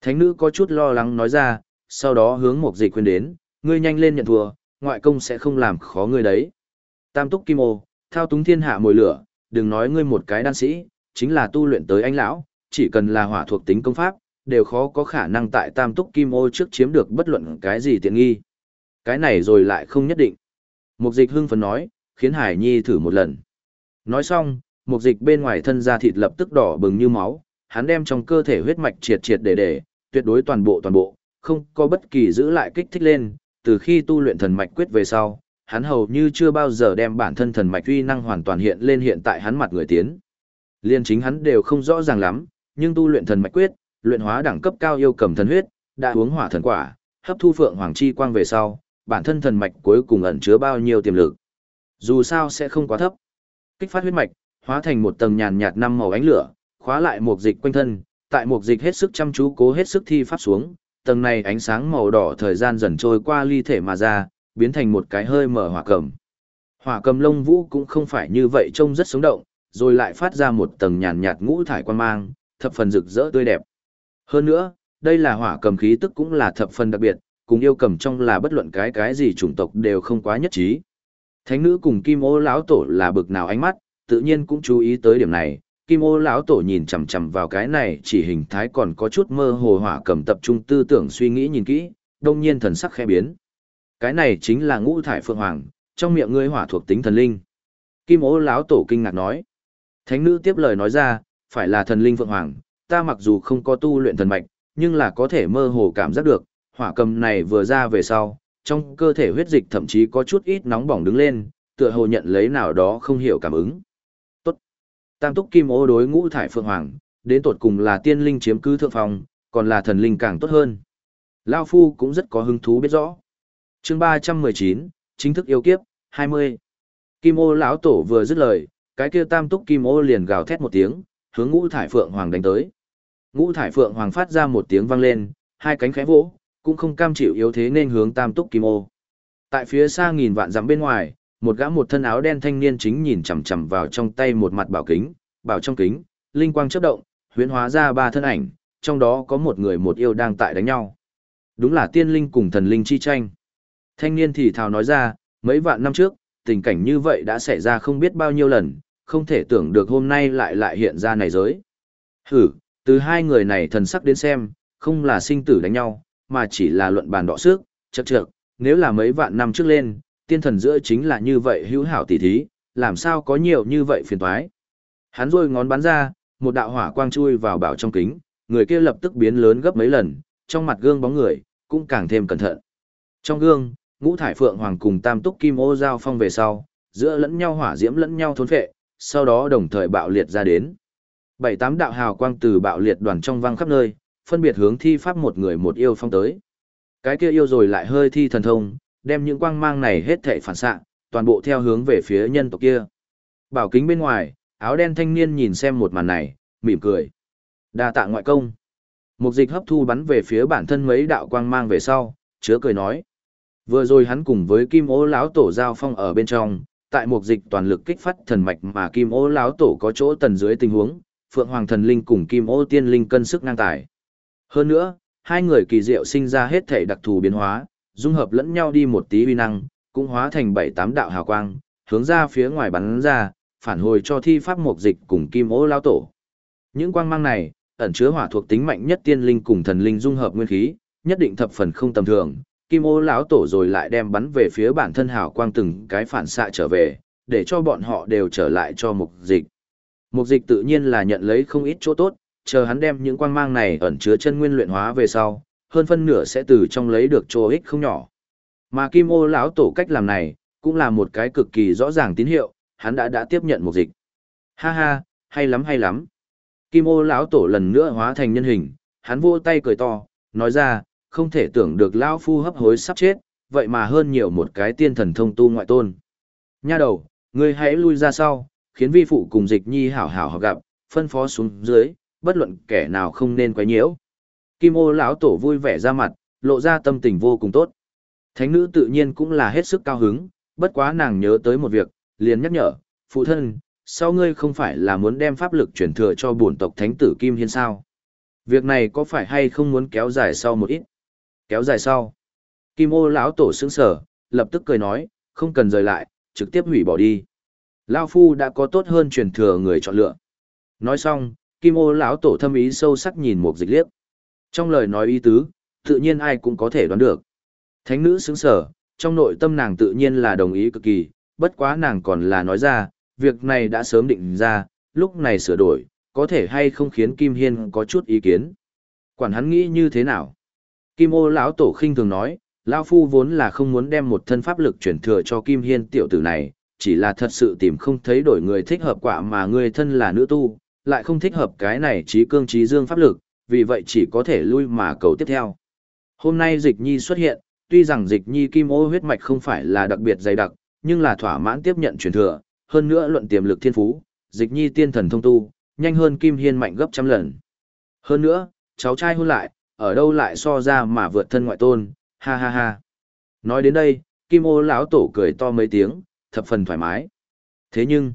Thánh nữ có chút lo lắng nói ra, sau đó hướng mục dịch khuyên đến, ngươi nhanh lên nhận thua, ngoại công sẽ không làm khó ngươi đấy. Tam túc kim ô, thao túng thiên hạ mồi lửa, đừng nói ngươi một cái đan sĩ, chính là tu luyện tới anh lão, chỉ cần là hỏa thuộc tính công pháp, đều khó có khả năng tại tam túc kim ô trước chiếm được bất luận cái gì tiện nghi. Cái này rồi lại không nhất định. Mục dịch hưng phấn nói, khiến Hải Nhi thử một lần. Nói xong, mục dịch bên ngoài thân da thịt lập tức đỏ bừng như máu, hắn đem trong cơ thể huyết mạch triệt triệt để để, tuyệt đối toàn bộ toàn bộ, không có bất kỳ giữ lại kích thích lên, từ khi tu luyện thần mạch quyết về sau, hắn hầu như chưa bao giờ đem bản thân thần mạch uy năng hoàn toàn hiện lên hiện tại hắn mặt người tiến. Liên chính hắn đều không rõ ràng lắm, nhưng tu luyện thần mạch quyết, luyện hóa đẳng cấp cao yêu cầm thần huyết, đã uống hỏa thần quả, hấp thu phượng hoàng chi quang về sau, bản thân thần mạch cuối cùng ẩn chứa bao nhiêu tiềm lực. Dù sao sẽ không quá thấp. Kích phát huyết mạch, hóa thành một tầng nhàn nhạt năm màu ánh lửa, khóa lại một dịch quanh thân, tại một dịch hết sức chăm chú cố hết sức thi pháp xuống, tầng này ánh sáng màu đỏ thời gian dần trôi qua ly thể mà ra, biến thành một cái hơi mở hỏa cầm. Hỏa cầm lông vũ cũng không phải như vậy trông rất sống động, rồi lại phát ra một tầng nhàn nhạt ngũ thải quan mang, thập phần rực rỡ tươi đẹp. Hơn nữa, đây là hỏa cầm khí tức cũng là thập phần đặc biệt, cùng yêu cầm trong là bất luận cái cái gì chủng tộc đều không quá nhất trí. Thánh nữ cùng Kim Ô lão tổ là bực nào ánh mắt, tự nhiên cũng chú ý tới điểm này. Kim Ô lão tổ nhìn chằm chằm vào cái này, chỉ hình thái còn có chút mơ hồ hỏa cầm tập trung tư tưởng suy nghĩ nhìn kỹ, đông nhiên thần sắc khẽ biến. Cái này chính là ngũ thải phượng hoàng, trong miệng ngươi hỏa thuộc tính thần linh. Kim Ô lão tổ kinh ngạc nói. Thánh nữ tiếp lời nói ra, phải là thần linh phượng hoàng, ta mặc dù không có tu luyện thần mạch, nhưng là có thể mơ hồ cảm giác được, hỏa cầm này vừa ra về sau, trong cơ thể huyết dịch thậm chí có chút ít nóng bỏng đứng lên, tựa hồ nhận lấy nào đó không hiểu cảm ứng. Tam túc kim ô đối ngũ thải phượng hoàng, đến tột cùng là tiên linh chiếm cứ thượng phòng, còn là thần linh càng tốt hơn. Lao Phu cũng rất có hứng thú biết rõ. chương 319, chính thức yêu kiếp, 20. Kim ô lão tổ vừa dứt lời, cái kia tam túc kim ô liền gào thét một tiếng, hướng ngũ thải phượng hoàng đánh tới. Ngũ thải phượng hoàng phát ra một tiếng vang lên, hai cánh khẽ vỗ, cũng không cam chịu yếu thế nên hướng tam túc kim ô. Tại phía xa nghìn vạn dặm bên ngoài, một gã một thân áo đen thanh niên chính nhìn chằm chằm vào trong tay một mặt bảo kính, bảo trong kính, linh quang chớp động, huyễn hóa ra ba thân ảnh, trong đó có một người một yêu đang tại đánh nhau. Đúng là tiên linh cùng thần linh chi tranh. Thanh niên thì thào nói ra, mấy vạn năm trước, tình cảnh như vậy đã xảy ra không biết bao nhiêu lần, không thể tưởng được hôm nay lại lại hiện ra này giới. Hử, từ hai người này thần sắc đến xem, không là sinh tử đánh nhau, mà chỉ là luận bàn đọ sức, chật trược, nếu là mấy vạn năm trước lên, tiên thần giữa chính là như vậy hữu hảo tỷ thí, làm sao có nhiều như vậy phiền toái. Hắn rôi ngón bắn ra, một đạo hỏa quang chui vào bảo trong kính, người kia lập tức biến lớn gấp mấy lần, trong mặt gương bóng người, cũng càng thêm cẩn thận. Trong gương, ngũ thải phượng hoàng cùng tam túc kim ô giao phong về sau, giữa lẫn nhau hỏa diễm lẫn nhau thốn phệ, sau đó đồng thời bạo liệt ra đến. Bảy tám đạo hào quang từ bạo liệt đoàn trong vang khắp nơi, phân biệt hướng thi pháp một người một yêu phong tới. Cái kia yêu rồi lại hơi thi thần thông, đem những quang mang này hết thảy phản xạ, toàn bộ theo hướng về phía nhân tộc kia. Bảo kính bên ngoài, áo đen thanh niên nhìn xem một màn này, mỉm cười. Đa tạ ngoại công. Mục dịch hấp thu bắn về phía bản thân mấy đạo quang mang về sau, chứa cười nói. Vừa rồi hắn cùng với kim ô lão tổ giao phong ở bên trong, tại mục dịch toàn lực kích phát thần mạch mà kim ô lão tổ có chỗ tần dưới tình huống, phượng hoàng thần linh cùng kim ô tiên linh cân sức ngang tài. Hơn nữa, hai người kỳ diệu sinh ra hết thể đặc thù biến hóa, dung hợp lẫn nhau đi một tí uy năng, cũng hóa thành bảy tám đạo hào quang, hướng ra phía ngoài bắn ra, phản hồi cho thi pháp mục dịch cùng kim ô lao tổ. Những quang mang này, ẩn chứa hỏa thuộc tính mạnh nhất tiên linh cùng thần linh dung hợp nguyên khí, nhất định thập phần không tầm thường. Kim ô lão tổ rồi lại đem bắn về phía bản thân hào quang từng cái phản xạ trở về, để cho bọn họ đều trở lại cho mục dịch. Mục dịch tự nhiên là nhận lấy không ít chỗ tốt, chờ hắn đem những quang mang này ẩn chứa chân nguyên luyện hóa về sau, hơn phân nửa sẽ từ trong lấy được chỗ ích không nhỏ. Mà Kim Ô lão tổ cách làm này, cũng là một cái cực kỳ rõ ràng tín hiệu, hắn đã đã tiếp nhận một dịch. Ha ha, hay lắm hay lắm. Kim Ô lão tổ lần nữa hóa thành nhân hình, hắn vỗ tay cười to, nói ra, không thể tưởng được lão phu hấp hối sắp chết, vậy mà hơn nhiều một cái tiên thần thông tu ngoại tôn. Nha đầu, ngươi hãy lui ra sau, khiến vi phụ cùng dịch nhi hảo hảo hợp gặp, phân phó xuống dưới, bất luận kẻ nào không nên quấy nhiễu. Kim ô lão tổ vui vẻ ra mặt, lộ ra tâm tình vô cùng tốt. Thánh nữ tự nhiên cũng là hết sức cao hứng, bất quá nàng nhớ tới một việc, liền nhắc nhở, phụ thân, sau ngươi không phải là muốn đem pháp lực chuyển thừa cho bổn tộc thánh tử Kim Hiên sao? Việc này có phải hay không muốn kéo dài sau một ít? Kéo dài sau. Kim ô lão tổ sững sở, lập tức cười nói, không cần rời lại, trực tiếp hủy bỏ đi. Lao Phu đã có tốt hơn truyền thừa người chọn lựa. Nói xong, Kim ô lão tổ thâm ý sâu sắc nhìn một dịch liếc. Trong lời nói ý tứ, tự nhiên ai cũng có thể đoán được. Thánh nữ sững sở, trong nội tâm nàng tự nhiên là đồng ý cực kỳ, bất quá nàng còn là nói ra, việc này đã sớm định ra, lúc này sửa đổi, có thể hay không khiến Kim Hiên có chút ý kiến. Quản hắn nghĩ như thế nào? Kim ô lão tổ khinh thường nói, lão phu vốn là không muốn đem một thân pháp lực chuyển thừa cho Kim Hiên tiểu tử này, chỉ là thật sự tìm không thấy đổi người thích hợp quả mà người thân là nữ tu, lại không thích hợp cái này trí cương trí dương pháp lực, vì vậy chỉ có thể lui mà cầu tiếp theo. Hôm nay dịch nhi xuất hiện, tuy rằng dịch nhi kim ô huyết mạch không phải là đặc biệt dày đặc, nhưng là thỏa mãn tiếp nhận truyền thừa, hơn nữa luận tiềm lực thiên phú, dịch nhi tiên thần thông tu, nhanh hơn kim hiên mạnh gấp trăm lần. Hơn nữa, cháu trai hôn lại, ở đâu lại so ra mà vượt thân ngoại tôn, ha ha ha. Nói đến đây, kim ô lão tổ cười to mấy tiếng, thập phần thoải mái. Thế nhưng,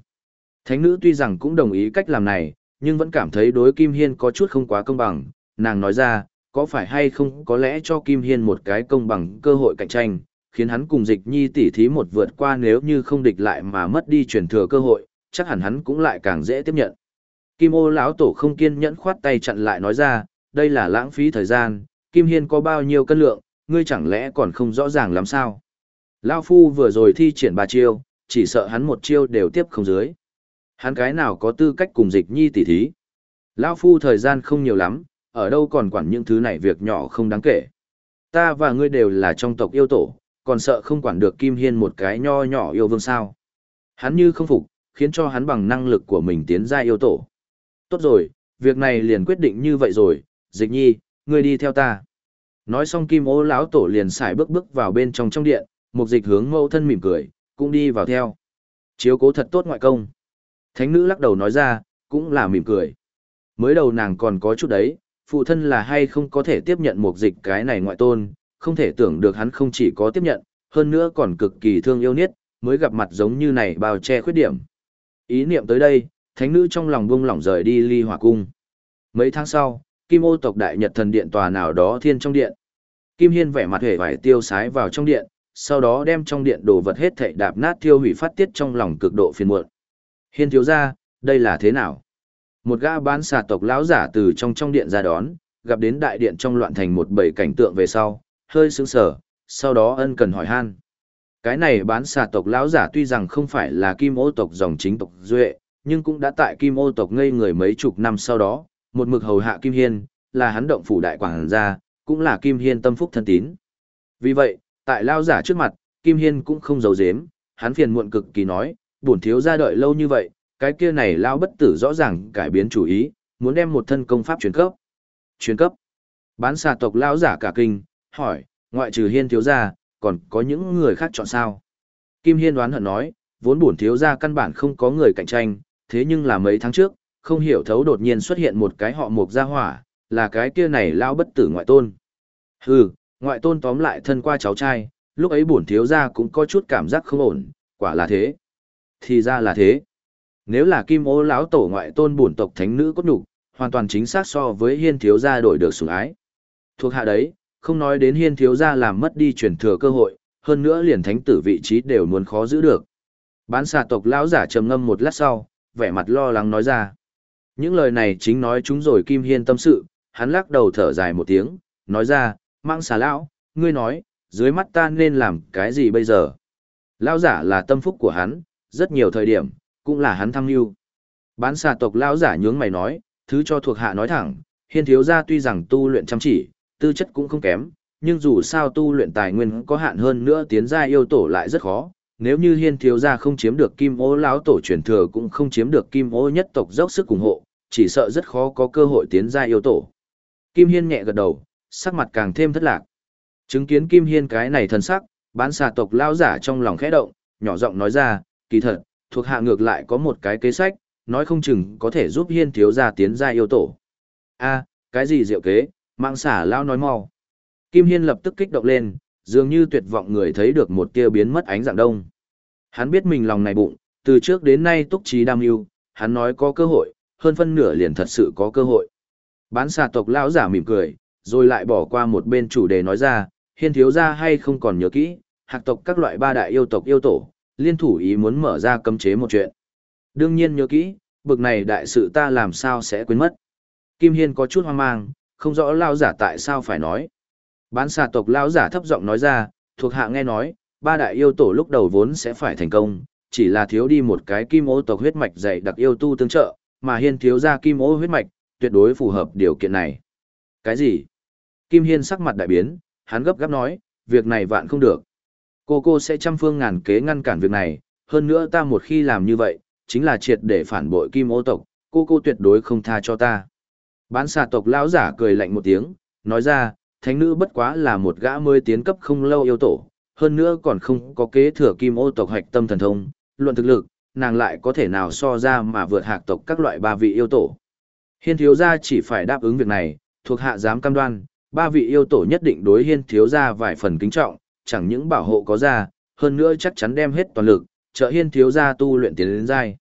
thánh nữ tuy rằng cũng đồng ý cách làm này, nhưng vẫn cảm thấy đối Kim Hiên có chút không quá công bằng, nàng nói ra, có phải hay không có lẽ cho Kim Hiên một cái công bằng cơ hội cạnh tranh, khiến hắn cùng dịch nhi tỉ thí một vượt qua nếu như không địch lại mà mất đi truyền thừa cơ hội, chắc hẳn hắn cũng lại càng dễ tiếp nhận. Kim ô lão tổ không kiên nhẫn khoát tay chặn lại nói ra, đây là lãng phí thời gian, Kim Hiên có bao nhiêu cân lượng, ngươi chẳng lẽ còn không rõ ràng làm sao. Lão Phu vừa rồi thi triển ba chiêu, chỉ sợ hắn một chiêu đều tiếp không dưới. Hắn cái nào có tư cách cùng dịch nhi tỉ thí. Lão Phu thời gian không nhiều lắm, ở đâu còn quản những thứ này việc nhỏ không đáng kể. Ta và ngươi đều là trong tộc yêu tổ, còn sợ không quản được Kim Hiên một cái nho nhỏ yêu vương sao. Hắn như không phục, khiến cho hắn bằng năng lực của mình tiến ra yêu tổ. Tốt rồi, việc này liền quyết định như vậy rồi, dịch nhi, ngươi đi theo ta. Nói xong kim ô lão tổ liền xài bước bước vào bên trong trong điện, một dịch hướng mẫu thân mỉm cười, cũng đi vào theo. Chiếu cố thật tốt ngoại công. Thánh nữ lắc đầu nói ra, cũng là mỉm cười. Mới đầu nàng còn có chút đấy, phụ thân là hay không có thể tiếp nhận một dịch cái này ngoại tôn, không thể tưởng được hắn không chỉ có tiếp nhận, hơn nữa còn cực kỳ thương yêu niết, mới gặp mặt giống như này bao che khuyết điểm. Ý niệm tới đây, thánh nữ trong lòng buông lỏng rời đi ly hỏa cung. Mấy tháng sau, Kim ô tộc đại nhật thần điện tòa nào đó thiên trong điện. Kim Hiên vẻ mặt hề vải tiêu sái vào trong điện, sau đó đem trong điện đồ vật hết thảy đạp nát tiêu hủy phát tiết trong lòng cực độ phiền muộn. Hiên thiếu gia, đây là thế nào? Một gã bán xà tộc lão giả từ trong trong điện ra đón, gặp đến đại điện trong loạn thành một bầy cảnh tượng về sau, hơi sững sờ, sau đó ân cần hỏi han. Cái này bán xà tộc lão giả tuy rằng không phải là kim ô tộc dòng chính tộc duệ, nhưng cũng đã tại kim ô tộc ngây người mấy chục năm sau đó, một mực hầu hạ kim hiên, là hắn động phủ đại quảng gia, cũng là kim hiên tâm phúc thân tín. Vì vậy, tại lão giả trước mặt, kim hiên cũng không giấu giếm, hắn phiền muộn cực kỳ nói, bổn thiếu gia đợi lâu như vậy, cái kia này lão bất tử rõ ràng cải biến chủ ý, muốn đem một thân công pháp truyền cấp. Truyền cấp. Bán xà tộc lão giả cả kinh, hỏi, ngoại trừ hiên thiếu gia, còn có những người khác chọn sao? Kim Hiên đoán hận nói, vốn bổn thiếu gia căn bản không có người cạnh tranh, thế nhưng là mấy tháng trước, không hiểu thấu đột nhiên xuất hiện một cái họ mục gia hỏa, là cái kia này lão bất tử ngoại tôn. Hừ, ngoại tôn tóm lại thân qua cháu trai, lúc ấy bổn thiếu gia cũng có chút cảm giác không ổn, quả là thế. Thì ra là thế. Nếu là kim ô lão tổ ngoại tôn bổn tộc thánh nữ cốt nhục, hoàn toàn chính xác so với hiên thiếu gia đổi được sủng ái. Thuộc hạ đấy, không nói đến hiên thiếu gia làm mất đi truyền thừa cơ hội, hơn nữa liền thánh tử vị trí đều muốn khó giữ được. Bán xà tộc lão giả trầm ngâm một lát sau, vẻ mặt lo lắng nói ra. Những lời này chính nói chúng rồi Kim Hiên tâm sự, hắn lắc đầu thở dài một tiếng, nói ra, mạng xà lão, ngươi nói, dưới mắt ta nên làm cái gì bây giờ? Lão giả là tâm phúc của hắn, rất nhiều thời điểm, cũng là hắn thăng lưu. Bán xà tộc lão giả nhướng mày nói, thứ cho thuộc hạ nói thẳng, hiên thiếu gia tuy rằng tu luyện chăm chỉ, tư chất cũng không kém, nhưng dù sao tu luyện tài nguyên có hạn hơn nữa tiến gia yêu tổ lại rất khó. Nếu như hiên thiếu gia không chiếm được kim ô lão tổ truyền thừa cũng không chiếm được kim ô nhất tộc dốc sức ủng hộ, chỉ sợ rất khó có cơ hội tiến gia yêu tổ. Kim hiên nhẹ gật đầu, sắc mặt càng thêm thất lạc. Chứng kiến kim hiên cái này thần sắc, bán xà tộc lao giả trong lòng khẽ động, nhỏ giọng nói ra, kỳ thật, thuộc hạ ngược lại có một cái kế sách, nói không chừng có thể giúp hiên thiếu gia tiến gia yêu tổ. a cái gì diệu kế, Mạng xả lao nói mau. Kim Hiên lập tức kích động lên, dường như tuyệt vọng người thấy được một tia biến mất ánh dạng đông. Hắn biết mình lòng này bụng, từ trước đến nay túc trí đam yêu, hắn nói có cơ hội, hơn phân nửa liền thật sự có cơ hội. Bán xà tộc lão giả mỉm cười, rồi lại bỏ qua một bên chủ đề nói ra, hiên thiếu gia hay không còn nhớ kỹ, hạc tộc các loại ba đại yêu tộc yêu tổ, liên thủ ý muốn mở ra cấm chế một chuyện. Đương nhiên nhớ kỹ, bực này đại sự ta làm sao sẽ quên mất. Kim Hiên có chút hoang mang, không rõ lao giả tại sao phải nói. Bán xà tộc lao giả thấp giọng nói ra, thuộc hạ nghe nói, ba đại yêu tổ lúc đầu vốn sẽ phải thành công, chỉ là thiếu đi một cái kim ô tộc huyết mạch dày đặc yêu tu tương trợ, mà hiên thiếu ra kim ô huyết mạch, tuyệt đối phù hợp điều kiện này. Cái gì? Kim Hiên sắc mặt đại biến, hắn gấp gáp nói, việc này vạn không được. Cô cô sẽ trăm phương ngàn kế ngăn cản việc này, hơn nữa ta một khi làm như vậy, chính là triệt để phản bội kim ô tộc, cô cô tuyệt đối không tha cho ta. Bán xà tộc lão giả cười lạnh một tiếng, nói ra, thánh nữ bất quá là một gã mới tiến cấp không lâu yêu tổ, hơn nữa còn không có kế thừa kim ô tộc hạch tâm thần thông, luận thực lực, nàng lại có thể nào so ra mà vượt hạc tộc các loại ba vị yêu tổ. Hiên thiếu gia chỉ phải đáp ứng việc này, thuộc hạ dám cam đoan, ba vị yêu tổ nhất định đối hiên thiếu gia vài phần kính trọng, chẳng những bảo hộ có ra, hơn nữa chắc chắn đem hết toàn lực, trợ hiên thiếu gia tu luyện tiến đến giai.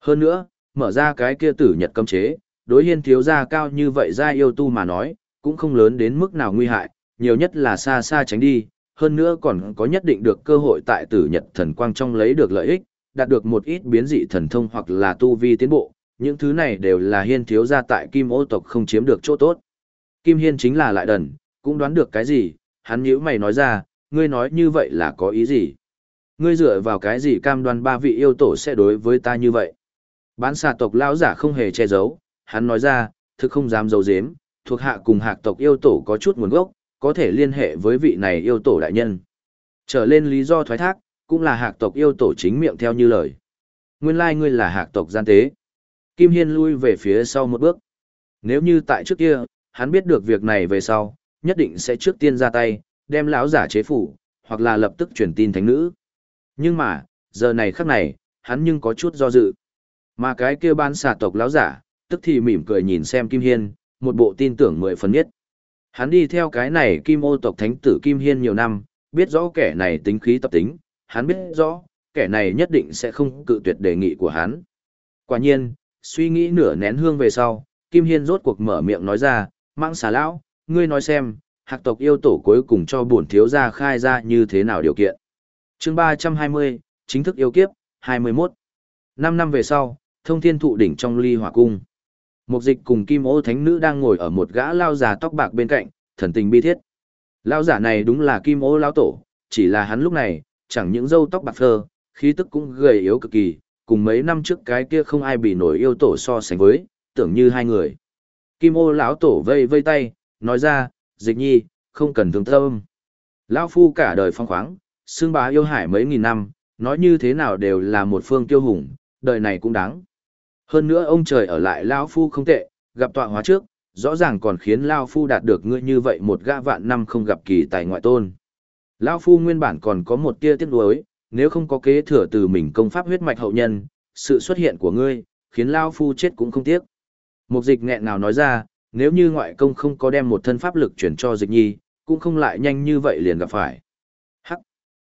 Hơn nữa, mở ra cái kia tử nhật cấm chế, đối hiên thiếu gia cao như vậy giai yêu tu mà nói, cũng không lớn đến mức nào nguy hại, nhiều nhất là xa xa tránh đi, hơn nữa còn có nhất định được cơ hội tại tử nhật thần quang trong lấy được lợi ích, đạt được một ít biến dị thần thông hoặc là tu vi tiến bộ, những thứ này đều là hiên thiếu gia tại kim ô tộc không chiếm được chỗ tốt. Kim hiên chính là lại đần, cũng đoán được cái gì, hắn nhíu mày nói ra, ngươi nói như vậy là có ý gì? Ngươi dựa vào cái gì cam đoan ba vị yêu tổ sẽ đối với ta như vậy? Bán xà tộc lão giả không hề che giấu, hắn nói ra, thực không dám giấu giếm, thuộc hạ cùng hạc tộc yêu tổ có chút nguồn gốc, có thể liên hệ với vị này yêu tổ đại nhân. Trở lên lý do thoái thác, cũng là hạc tộc yêu tổ chính miệng theo như lời. Nguyên lai ngươi là hạc tộc gian tế. Kim Hiên lui về phía sau một bước. Nếu như tại trước kia, hắn biết được việc này về sau, nhất định sẽ trước tiên ra tay, đem lão giả chế phủ, hoặc là lập tức truyền tin thánh nữ. Nhưng mà, giờ này khắc này, hắn nhưng có chút do dự. Mà cái kia bán xà tộc lão giả, tức thì mỉm cười nhìn xem Kim Hiên, một bộ tin tưởng mười phần nhất. Hắn đi theo cái này Kim ô tộc thánh tử Kim Hiên nhiều năm, biết rõ kẻ này tính khí tập tính, hắn biết rõ, kẻ này nhất định sẽ không cự tuyệt đề nghị của hắn. Quả nhiên, suy nghĩ nửa nén hương về sau, Kim Hiên rốt cuộc mở miệng nói ra, mạng xà lão, ngươi nói xem, hạc tộc yêu tổ cuối cùng cho bổn thiếu gia khai ra như thế nào điều kiện. chương 320, chính thức yêu kiếp, 21. Năm năm về sau, thông thiên thụ đỉnh trong ly hỏa cung. Một dịch cùng kim ô thánh nữ đang ngồi ở một gã lao già tóc bạc bên cạnh, thần tình bi thiết. Lao giả này đúng là kim ô lao tổ, chỉ là hắn lúc này, chẳng những râu tóc bạc phơ, khí tức cũng gầy yếu cực kỳ, cùng mấy năm trước cái kia không ai bị nổi yêu tổ so sánh với, tưởng như hai người. Kim ô lão tổ vây vây tay, nói ra, dịch nhi, không cần thương tâm. Lão phu cả đời phong khoáng, xương bá yêu hải mấy nghìn năm, nói như thế nào đều là một phương tiêu hùng, đời này cũng đáng. Hơn nữa ông trời ở lại Lão phu không tệ, gặp tọa hóa trước, rõ ràng còn khiến Lão phu đạt được ngươi như vậy một gã vạn năm không gặp kỳ tài ngoại tôn. Lão phu nguyên bản còn có một tia tiếc nuối, nếu không có kế thừa từ mình công pháp huyết mạch hậu nhân, sự xuất hiện của ngươi, khiến Lão phu chết cũng không tiếc. Mục dịch nghẹn nào nói ra, nếu như ngoại công không có đem một thân pháp lực chuyển cho dịch nhi, cũng không lại nhanh như vậy liền gặp phải. Hắc.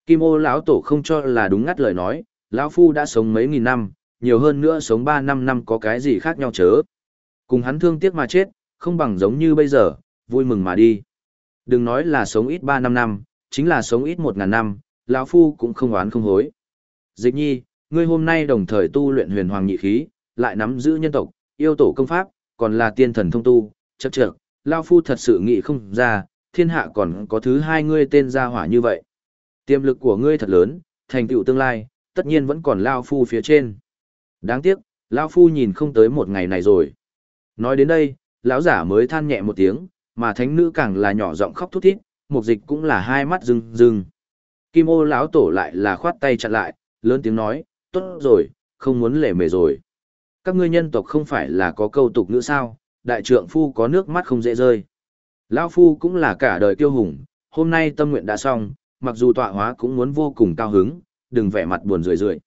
Kim ô lão tổ không cho là đúng ngắt lời nói, lão phu đã sống mấy nghìn năm, nhiều hơn nữa sống ba năm năm có cái gì khác nhau chớ. Cùng hắn thương tiếc mà chết, không bằng giống như bây giờ, vui mừng mà đi. Đừng nói là sống ít ba năm năm, chính là sống ít một ngàn năm, lão phu cũng không oán không hối. Dịch nhi, ngươi hôm nay đồng thời tu luyện huyền hoàng nhị khí, lại nắm giữ nhân tộc, yêu tổ công pháp, còn là tiên thần thông tu, chấp chợt, Lao Phu thật sự nghĩ không ra, thiên hạ còn có thứ hai ngươi tên gia hỏa như vậy. Tiềm lực của ngươi thật lớn, thành tựu tương lai, tất nhiên vẫn còn Lao Phu phía trên. Đáng tiếc, Lao Phu nhìn không tới một ngày này rồi. Nói đến đây, lão giả mới than nhẹ một tiếng, mà thánh nữ càng là nhỏ giọng khóc thút thít, mục dịch cũng là hai mắt rưng rưng. Kim ô lão tổ lại là khoát tay chặn lại, lớn tiếng nói, tốt rồi, không muốn lề mề rồi các ngươi nhân tộc không phải là có câu tục nữa sao, đại trượng phu có nước mắt không dễ rơi. Lão phu cũng là cả đời kiêu hùng, hôm nay tâm nguyện đã xong, mặc dù tọa hóa cũng muốn vô cùng cao hứng, đừng vẻ mặt buồn rười rượi.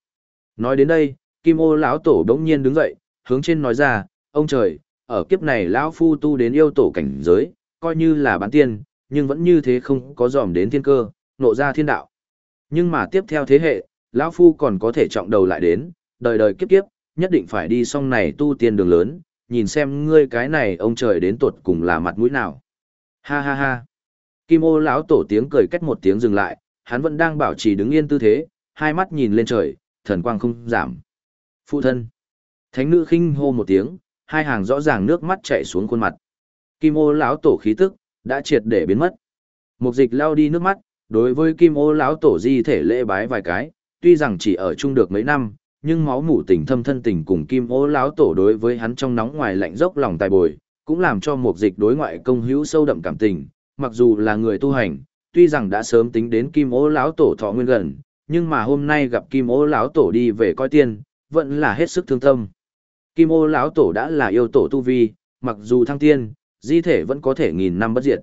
Nói đến đây, Kim Ô lão tổ đống nhiên đứng dậy, hướng trên nói ra, ông trời, ở kiếp này lão phu tu đến yêu tổ cảnh giới, coi như là bán tiên, nhưng vẫn như thế không có dòm đến thiên cơ, nộ ra thiên đạo. Nhưng mà tiếp theo thế hệ, lão phu còn có thể trọng đầu lại đến, đời đời kiếp kiếp, nhất định phải đi xong này tu tiên đường lớn, nhìn xem ngươi cái này ông trời đến tuột cùng là mặt mũi nào. Ha ha ha. Kim ô lão tổ tiếng cười cách một tiếng dừng lại, hắn vẫn đang bảo trì đứng yên tư thế, hai mắt nhìn lên trời, thần quang không giảm. Phụ thân. Thánh nữ khinh hô một tiếng, hai hàng rõ ràng nước mắt chảy xuống khuôn mặt. Kim ô lão tổ khí tức, đã triệt để biến mất. Mục dịch lao đi nước mắt, đối với kim ô lão tổ di thể lễ bái vài cái, tuy rằng chỉ ở chung được mấy năm, nhưng máu mủ tình thâm thân tình cùng kim ô lão tổ đối với hắn trong nóng ngoài lạnh dốc lòng tài bồi, cũng làm cho một dịch đối ngoại công hữu sâu đậm cảm tình, mặc dù là người tu hành, tuy rằng đã sớm tính đến kim ô lão tổ thọ nguyên gần, nhưng mà hôm nay gặp kim ô lão tổ đi về coi tiên, vẫn là hết sức thương tâm. Kim ô lão tổ đã là yêu tổ tu vi, mặc dù thăng tiên, di thể vẫn có thể nghìn năm bất diệt.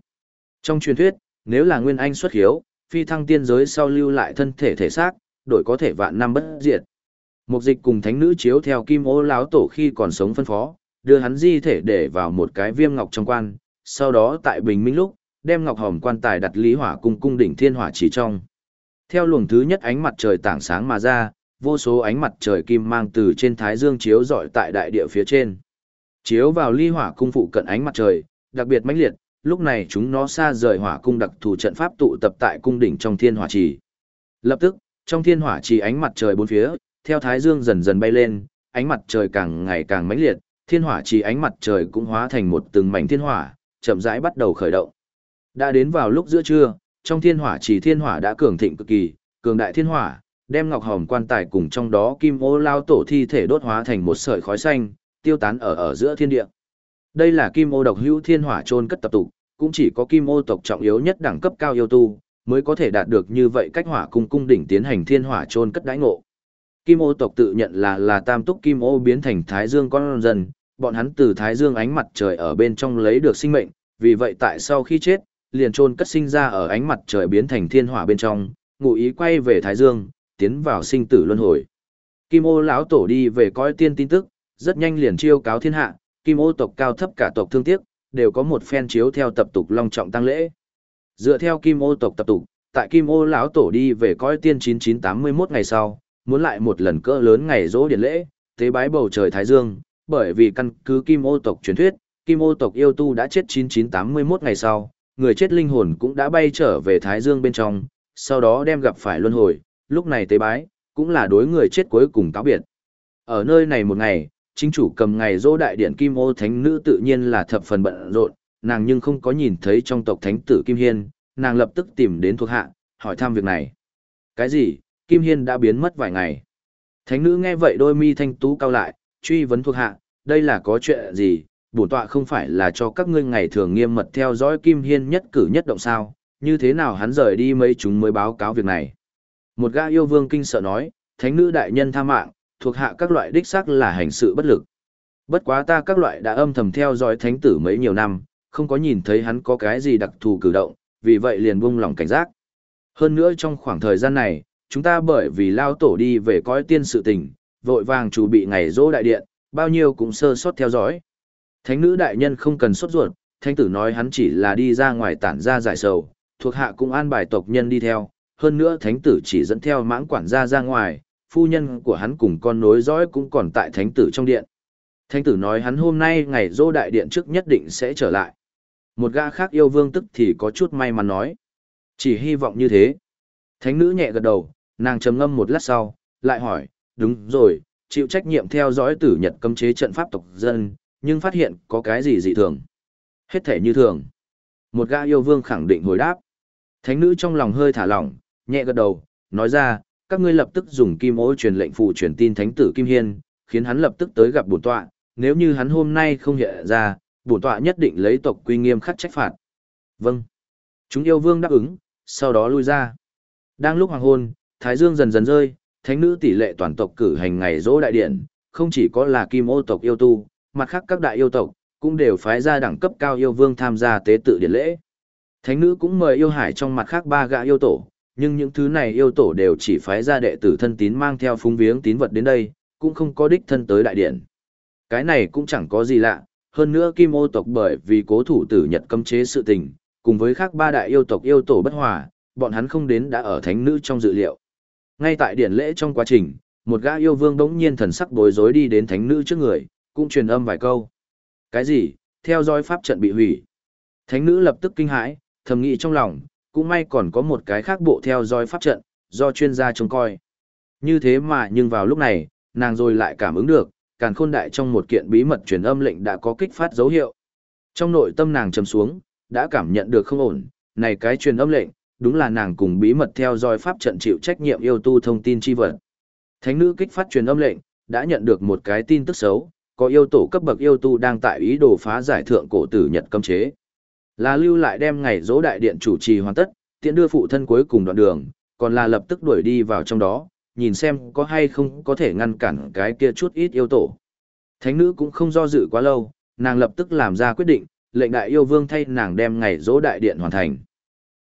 Trong truyền thuyết, nếu là nguyên anh xuất hiếu, phi thăng tiên giới sau lưu lại thân thể thể xác, đổi có thể vạn năm bất diệt. Mục dịch cùng thánh nữ chiếu theo kim ô lão tổ khi còn sống phân phó, đưa hắn di thể để vào một cái viêm ngọc trong quan, sau đó tại bình minh lúc, đem ngọc hòm quan tài đặt lý hỏa cung cung đỉnh thiên hỏa chỉ trong. Theo luồng thứ nhất ánh mặt trời tảng sáng mà ra, vô số ánh mặt trời kim mang từ trên thái dương chiếu rọi tại đại địa phía trên. Chiếu vào ly hỏa cung phụ cận ánh mặt trời, đặc biệt mãnh liệt, lúc này chúng nó xa rời hỏa cung đặc thù trận pháp tụ tập tại cung đỉnh trong thiên hỏa trì. Lập tức, trong thiên hỏa trì ánh mặt trời bốn phía, theo thái dương dần dần bay lên, ánh mặt trời càng ngày càng mãnh liệt, thiên hỏa trì ánh mặt trời cũng hóa thành một từng mảnh thiên hỏa, chậm rãi bắt đầu khởi động. Đã đến vào lúc giữa trưa, trong thiên hỏa trì thiên hỏa đã cường thịnh cực kỳ, cường đại thiên hỏa, đem ngọc hồng quan tài cùng trong đó kim ô lao tổ thi thể đốt hóa thành một sợi khói xanh, tiêu tán ở ở giữa thiên địa. Đây là kim ô độc hữu thiên hỏa trôn cất tập tụ, cũng chỉ có kim ô tộc trọng yếu nhất đẳng cấp cao yêu tu, mới có thể đạt được như vậy cách hỏa cung cung đỉnh tiến hành thiên hỏa trôn cất đãi ngộ. Kim ô tộc tự nhận là là tam túc kim ô biến thành thái dương con dân, bọn hắn từ thái dương ánh mặt trời ở bên trong lấy được sinh mệnh, vì vậy tại sau khi chết, liền trôn cất sinh ra ở ánh mặt trời biến thành thiên hỏa bên trong, ngụ ý quay về thái dương, tiến vào sinh tử luân hồi. Kim ô lão tổ đi về coi tiên tin tức, rất nhanh liền chiêu cáo thiên hạ, kim ô tộc cao thấp cả tộc thương tiếc, đều có một phen chiếu theo tập tục long trọng tăng lễ. Dựa theo kim ô tộc tập tục, tại kim ô lão tổ đi về coi tiên 9981 ngày sau, muốn lại một lần cỡ lớn ngày rỗ điện lễ, tế bái bầu trời Thái Dương, bởi vì căn cứ kim ô tộc truyền thuyết, kim ô tộc yêu tu đã chết 9981 ngày sau, người chết linh hồn cũng đã bay trở về Thái Dương bên trong, sau đó đem gặp phải luân hồi, lúc này tế bái, cũng là đối người chết cuối cùng cáo biệt. Ở nơi này một ngày, chính chủ cầm ngày dỗ đại điện Kim Ô Thánh Nữ tự nhiên là thập phần bận rộn, nàng nhưng không có nhìn thấy trong tộc Thánh tử Kim Hiên, nàng lập tức tìm đến thuộc hạ, hỏi thăm việc này. Cái gì, Kim Hiên đã biến mất vài ngày. Thánh nữ nghe vậy đôi mi thanh tú cao lại, truy vấn thuộc hạ, đây là có chuyện gì, bổn tọa không phải là cho các ngươi ngày thường nghiêm mật theo dõi Kim Hiên nhất cử nhất động sao, như thế nào hắn rời đi mấy chúng mới báo cáo việc này. Một gã yêu vương kinh sợ nói, thánh nữ đại nhân tha mạng, thuộc hạ các loại đích xác là hành sự bất lực. Bất quá ta các loại đã âm thầm theo dõi thánh tử mấy nhiều năm, không có nhìn thấy hắn có cái gì đặc thù cử động, vì vậy liền buông lòng cảnh giác. Hơn nữa trong khoảng thời gian này, chúng ta bởi vì lao tổ đi về coi tiên sự tình, vội vàng chuẩn bị ngày dỗ đại điện, bao nhiêu cũng sơ sót theo dõi. Thánh nữ đại nhân không cần sốt ruột, thánh tử nói hắn chỉ là đi ra ngoài tản ra giải sầu, thuộc hạ cũng an bài tộc nhân đi theo, hơn nữa thánh tử chỉ dẫn theo mãng quản gia ra ngoài, phu nhân của hắn cùng con nối dõi cũng còn tại thánh tử trong điện. Thánh tử nói hắn hôm nay ngày dỗ đại điện trước nhất định sẽ trở lại. Một gã khác yêu vương tức thì có chút may mắn nói. Chỉ hy vọng như thế. Thánh nữ nhẹ gật đầu, nàng trầm ngâm một lát sau, lại hỏi, đúng rồi, chịu trách nhiệm theo dõi tử nhật cấm chế trận pháp tộc dân, nhưng phát hiện có cái gì dị thường. Hết thể như thường. Một gã yêu vương khẳng định hồi đáp. Thánh nữ trong lòng hơi thả lỏng, nhẹ gật đầu, nói ra, các ngươi lập tức dùng kim ô truyền lệnh phụ truyền tin thánh tử Kim Hiên, khiến hắn lập tức tới gặp bổn tọa, nếu như hắn hôm nay không hiện ra, bổn tọa nhất định lấy tộc quy nghiêm khắc trách phạt. Vâng. Chúng yêu vương đáp ứng, sau đó lui ra. Đang lúc hoàng hôn, thái dương dần dần rơi, thánh nữ tỷ lệ toàn tộc cử hành ngày dỗ đại điện, không chỉ có là kim ô tộc yêu tu, mặt khác các đại yêu tộc cũng đều phái ra đẳng cấp cao yêu vương tham gia tế tự điện lễ. Thánh nữ cũng mời yêu hải trong mặt khác ba gã yêu tổ, nhưng những thứ này yêu tổ đều chỉ phái ra đệ tử thân tín mang theo phúng viếng tín vật đến đây, cũng không có đích thân tới đại điện. Cái này cũng chẳng có gì lạ, hơn nữa kim ô tộc bởi vì cố thủ tử nhật cấm chế sự tình, cùng với khác ba đại yêu tộc yêu tổ bất hòa, bọn hắn không đến đã ở thánh nữ trong dự liệu. Ngay tại điện lễ trong quá trình, một gã yêu vương đống nhiên thần sắc bối rối đi đến thánh nữ trước người, cũng truyền âm vài câu. Cái gì? Theo dõi pháp trận bị hủy. Thánh nữ lập tức kinh hãi, thầm nghĩ trong lòng, cũng may còn có một cái khác bộ theo dõi pháp trận, do chuyên gia trông coi. Như thế mà nhưng vào lúc này, nàng rồi lại cảm ứng được, càn khôn đại trong một kiện bí mật truyền âm lệnh đã có kích phát dấu hiệu. Trong nội tâm nàng trầm xuống, đã cảm nhận được không ổn, này cái truyền âm lệnh, đúng là nàng cùng bí mật theo dõi pháp trận chịu trách nhiệm yêu tu thông tin chi vật. Thánh nữ kích phát truyền âm lệnh, đã nhận được một cái tin tức xấu, có yêu tổ cấp bậc yêu tu đang tại ý đồ phá giải thượng cổ tử Nhật cấm chế. Là lưu lại đem ngày dỗ đại điện chủ trì hoàn tất, tiện đưa phụ thân cuối cùng đoạn đường, còn là lập tức đuổi đi vào trong đó, nhìn xem có hay không có thể ngăn cản cái kia chút ít yêu tổ. Thánh nữ cũng không do dự quá lâu, nàng lập tức làm ra quyết định, lệnh đại yêu vương thay nàng đem ngày dỗ đại điện hoàn thành.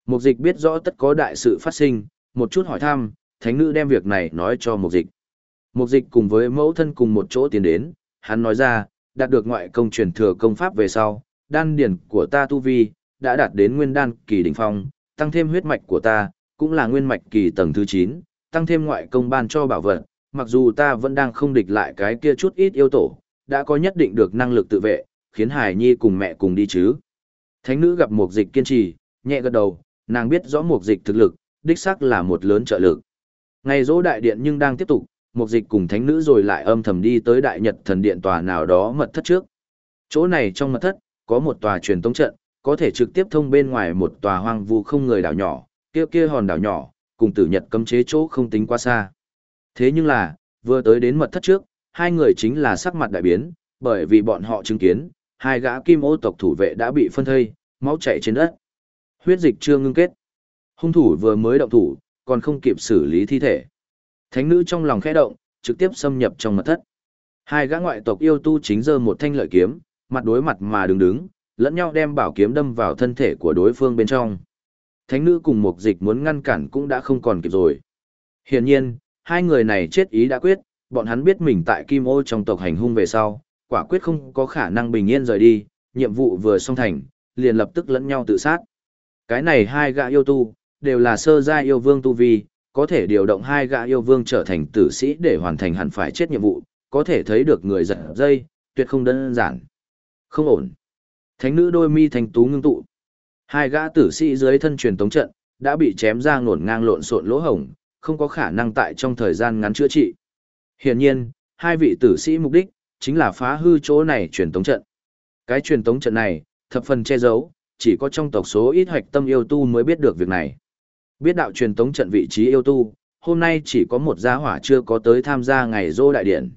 Mục dịch biết rõ tất có đại sự phát sinh, một chút hỏi thăm, thánh nữ đem việc này nói cho mục dịch. Mục dịch cùng với mẫu thân cùng một chỗ tiến đến, hắn nói ra, đạt được ngoại công truyền thừa công pháp về sau, đan điển của ta tu vi, đã đạt đến nguyên đan kỳ đỉnh phong, tăng thêm huyết mạch của ta, cũng là nguyên mạch kỳ tầng thứ 9, tăng thêm ngoại công ban cho bảo vật, mặc dù ta vẫn đang không địch lại cái kia chút ít yêu tổ, đã có nhất định được năng lực tự vệ, khiến Hải Nhi cùng mẹ cùng đi chứ. Thánh nữ gặp mục dịch kiên trì, nhẹ gật đầu, nàng biết rõ mục dịch thực lực, đích xác là một lớn trợ lực. Ngày dỗ đại điện nhưng đang tiếp tục, mục dịch cùng thánh nữ rồi lại âm thầm đi tới đại nhật thần điện tòa nào đó mật thất trước. Chỗ này trong mật thất, có một tòa truyền tống trận, có thể trực tiếp thông bên ngoài một tòa hoang vu không người đảo nhỏ, kia kia hòn đảo nhỏ, cùng tử nhật cấm chế chỗ không tính quá xa. Thế nhưng là, vừa tới đến mật thất trước, hai người chính là sắc mặt đại biến, bởi vì bọn họ chứng kiến, hai gã kim ô tộc thủ vệ đã bị phân thây, máu chảy trên đất. Huyết dịch chưa ngưng kết. Hung thủ vừa mới động thủ, còn không kịp xử lý thi thể. Thánh nữ trong lòng khẽ động, trực tiếp xâm nhập trong mật thất. Hai gã ngoại tộc yêu tu chính giơ một thanh lợi kiếm, mặt đối mặt mà đứng đứng, lẫn nhau đem bảo kiếm đâm vào thân thể của đối phương bên trong. Thánh nữ cùng một dịch muốn ngăn cản cũng đã không còn kịp rồi. Hiển nhiên, hai người này chết ý đã quyết, bọn hắn biết mình tại Kim Ô trong tộc hành hung về sau, quả quyết không có khả năng bình yên rời đi, nhiệm vụ vừa xong thành, liền lập tức lẫn nhau tự sát. Cái này hai gã yêu tu, đều là sơ gia yêu vương tu vi, có thể điều động hai gã yêu vương trở thành tử sĩ để hoàn thành hẳn phải chết nhiệm vụ, có thể thấy được người giật dây, tuyệt không đơn giản. Không ổn. Thánh nữ đôi mi thành tú ngưng tụ. Hai gã tử sĩ dưới thân truyền tống trận, đã bị chém ra ngổn ngang lộn xộn lỗ hổng, không có khả năng tại trong thời gian ngắn chữa trị. Hiển nhiên, hai vị tử sĩ mục đích, chính là phá hư chỗ này truyền tống trận. Cái truyền tống trận này, thập phần che giấu, chỉ có trong tộc số ít hoạch tâm yêu tu mới biết được việc này. Biết đạo truyền tống trận vị trí yêu tu, hôm nay chỉ có một gia hỏa chưa có tới tham gia ngày dô đại điện.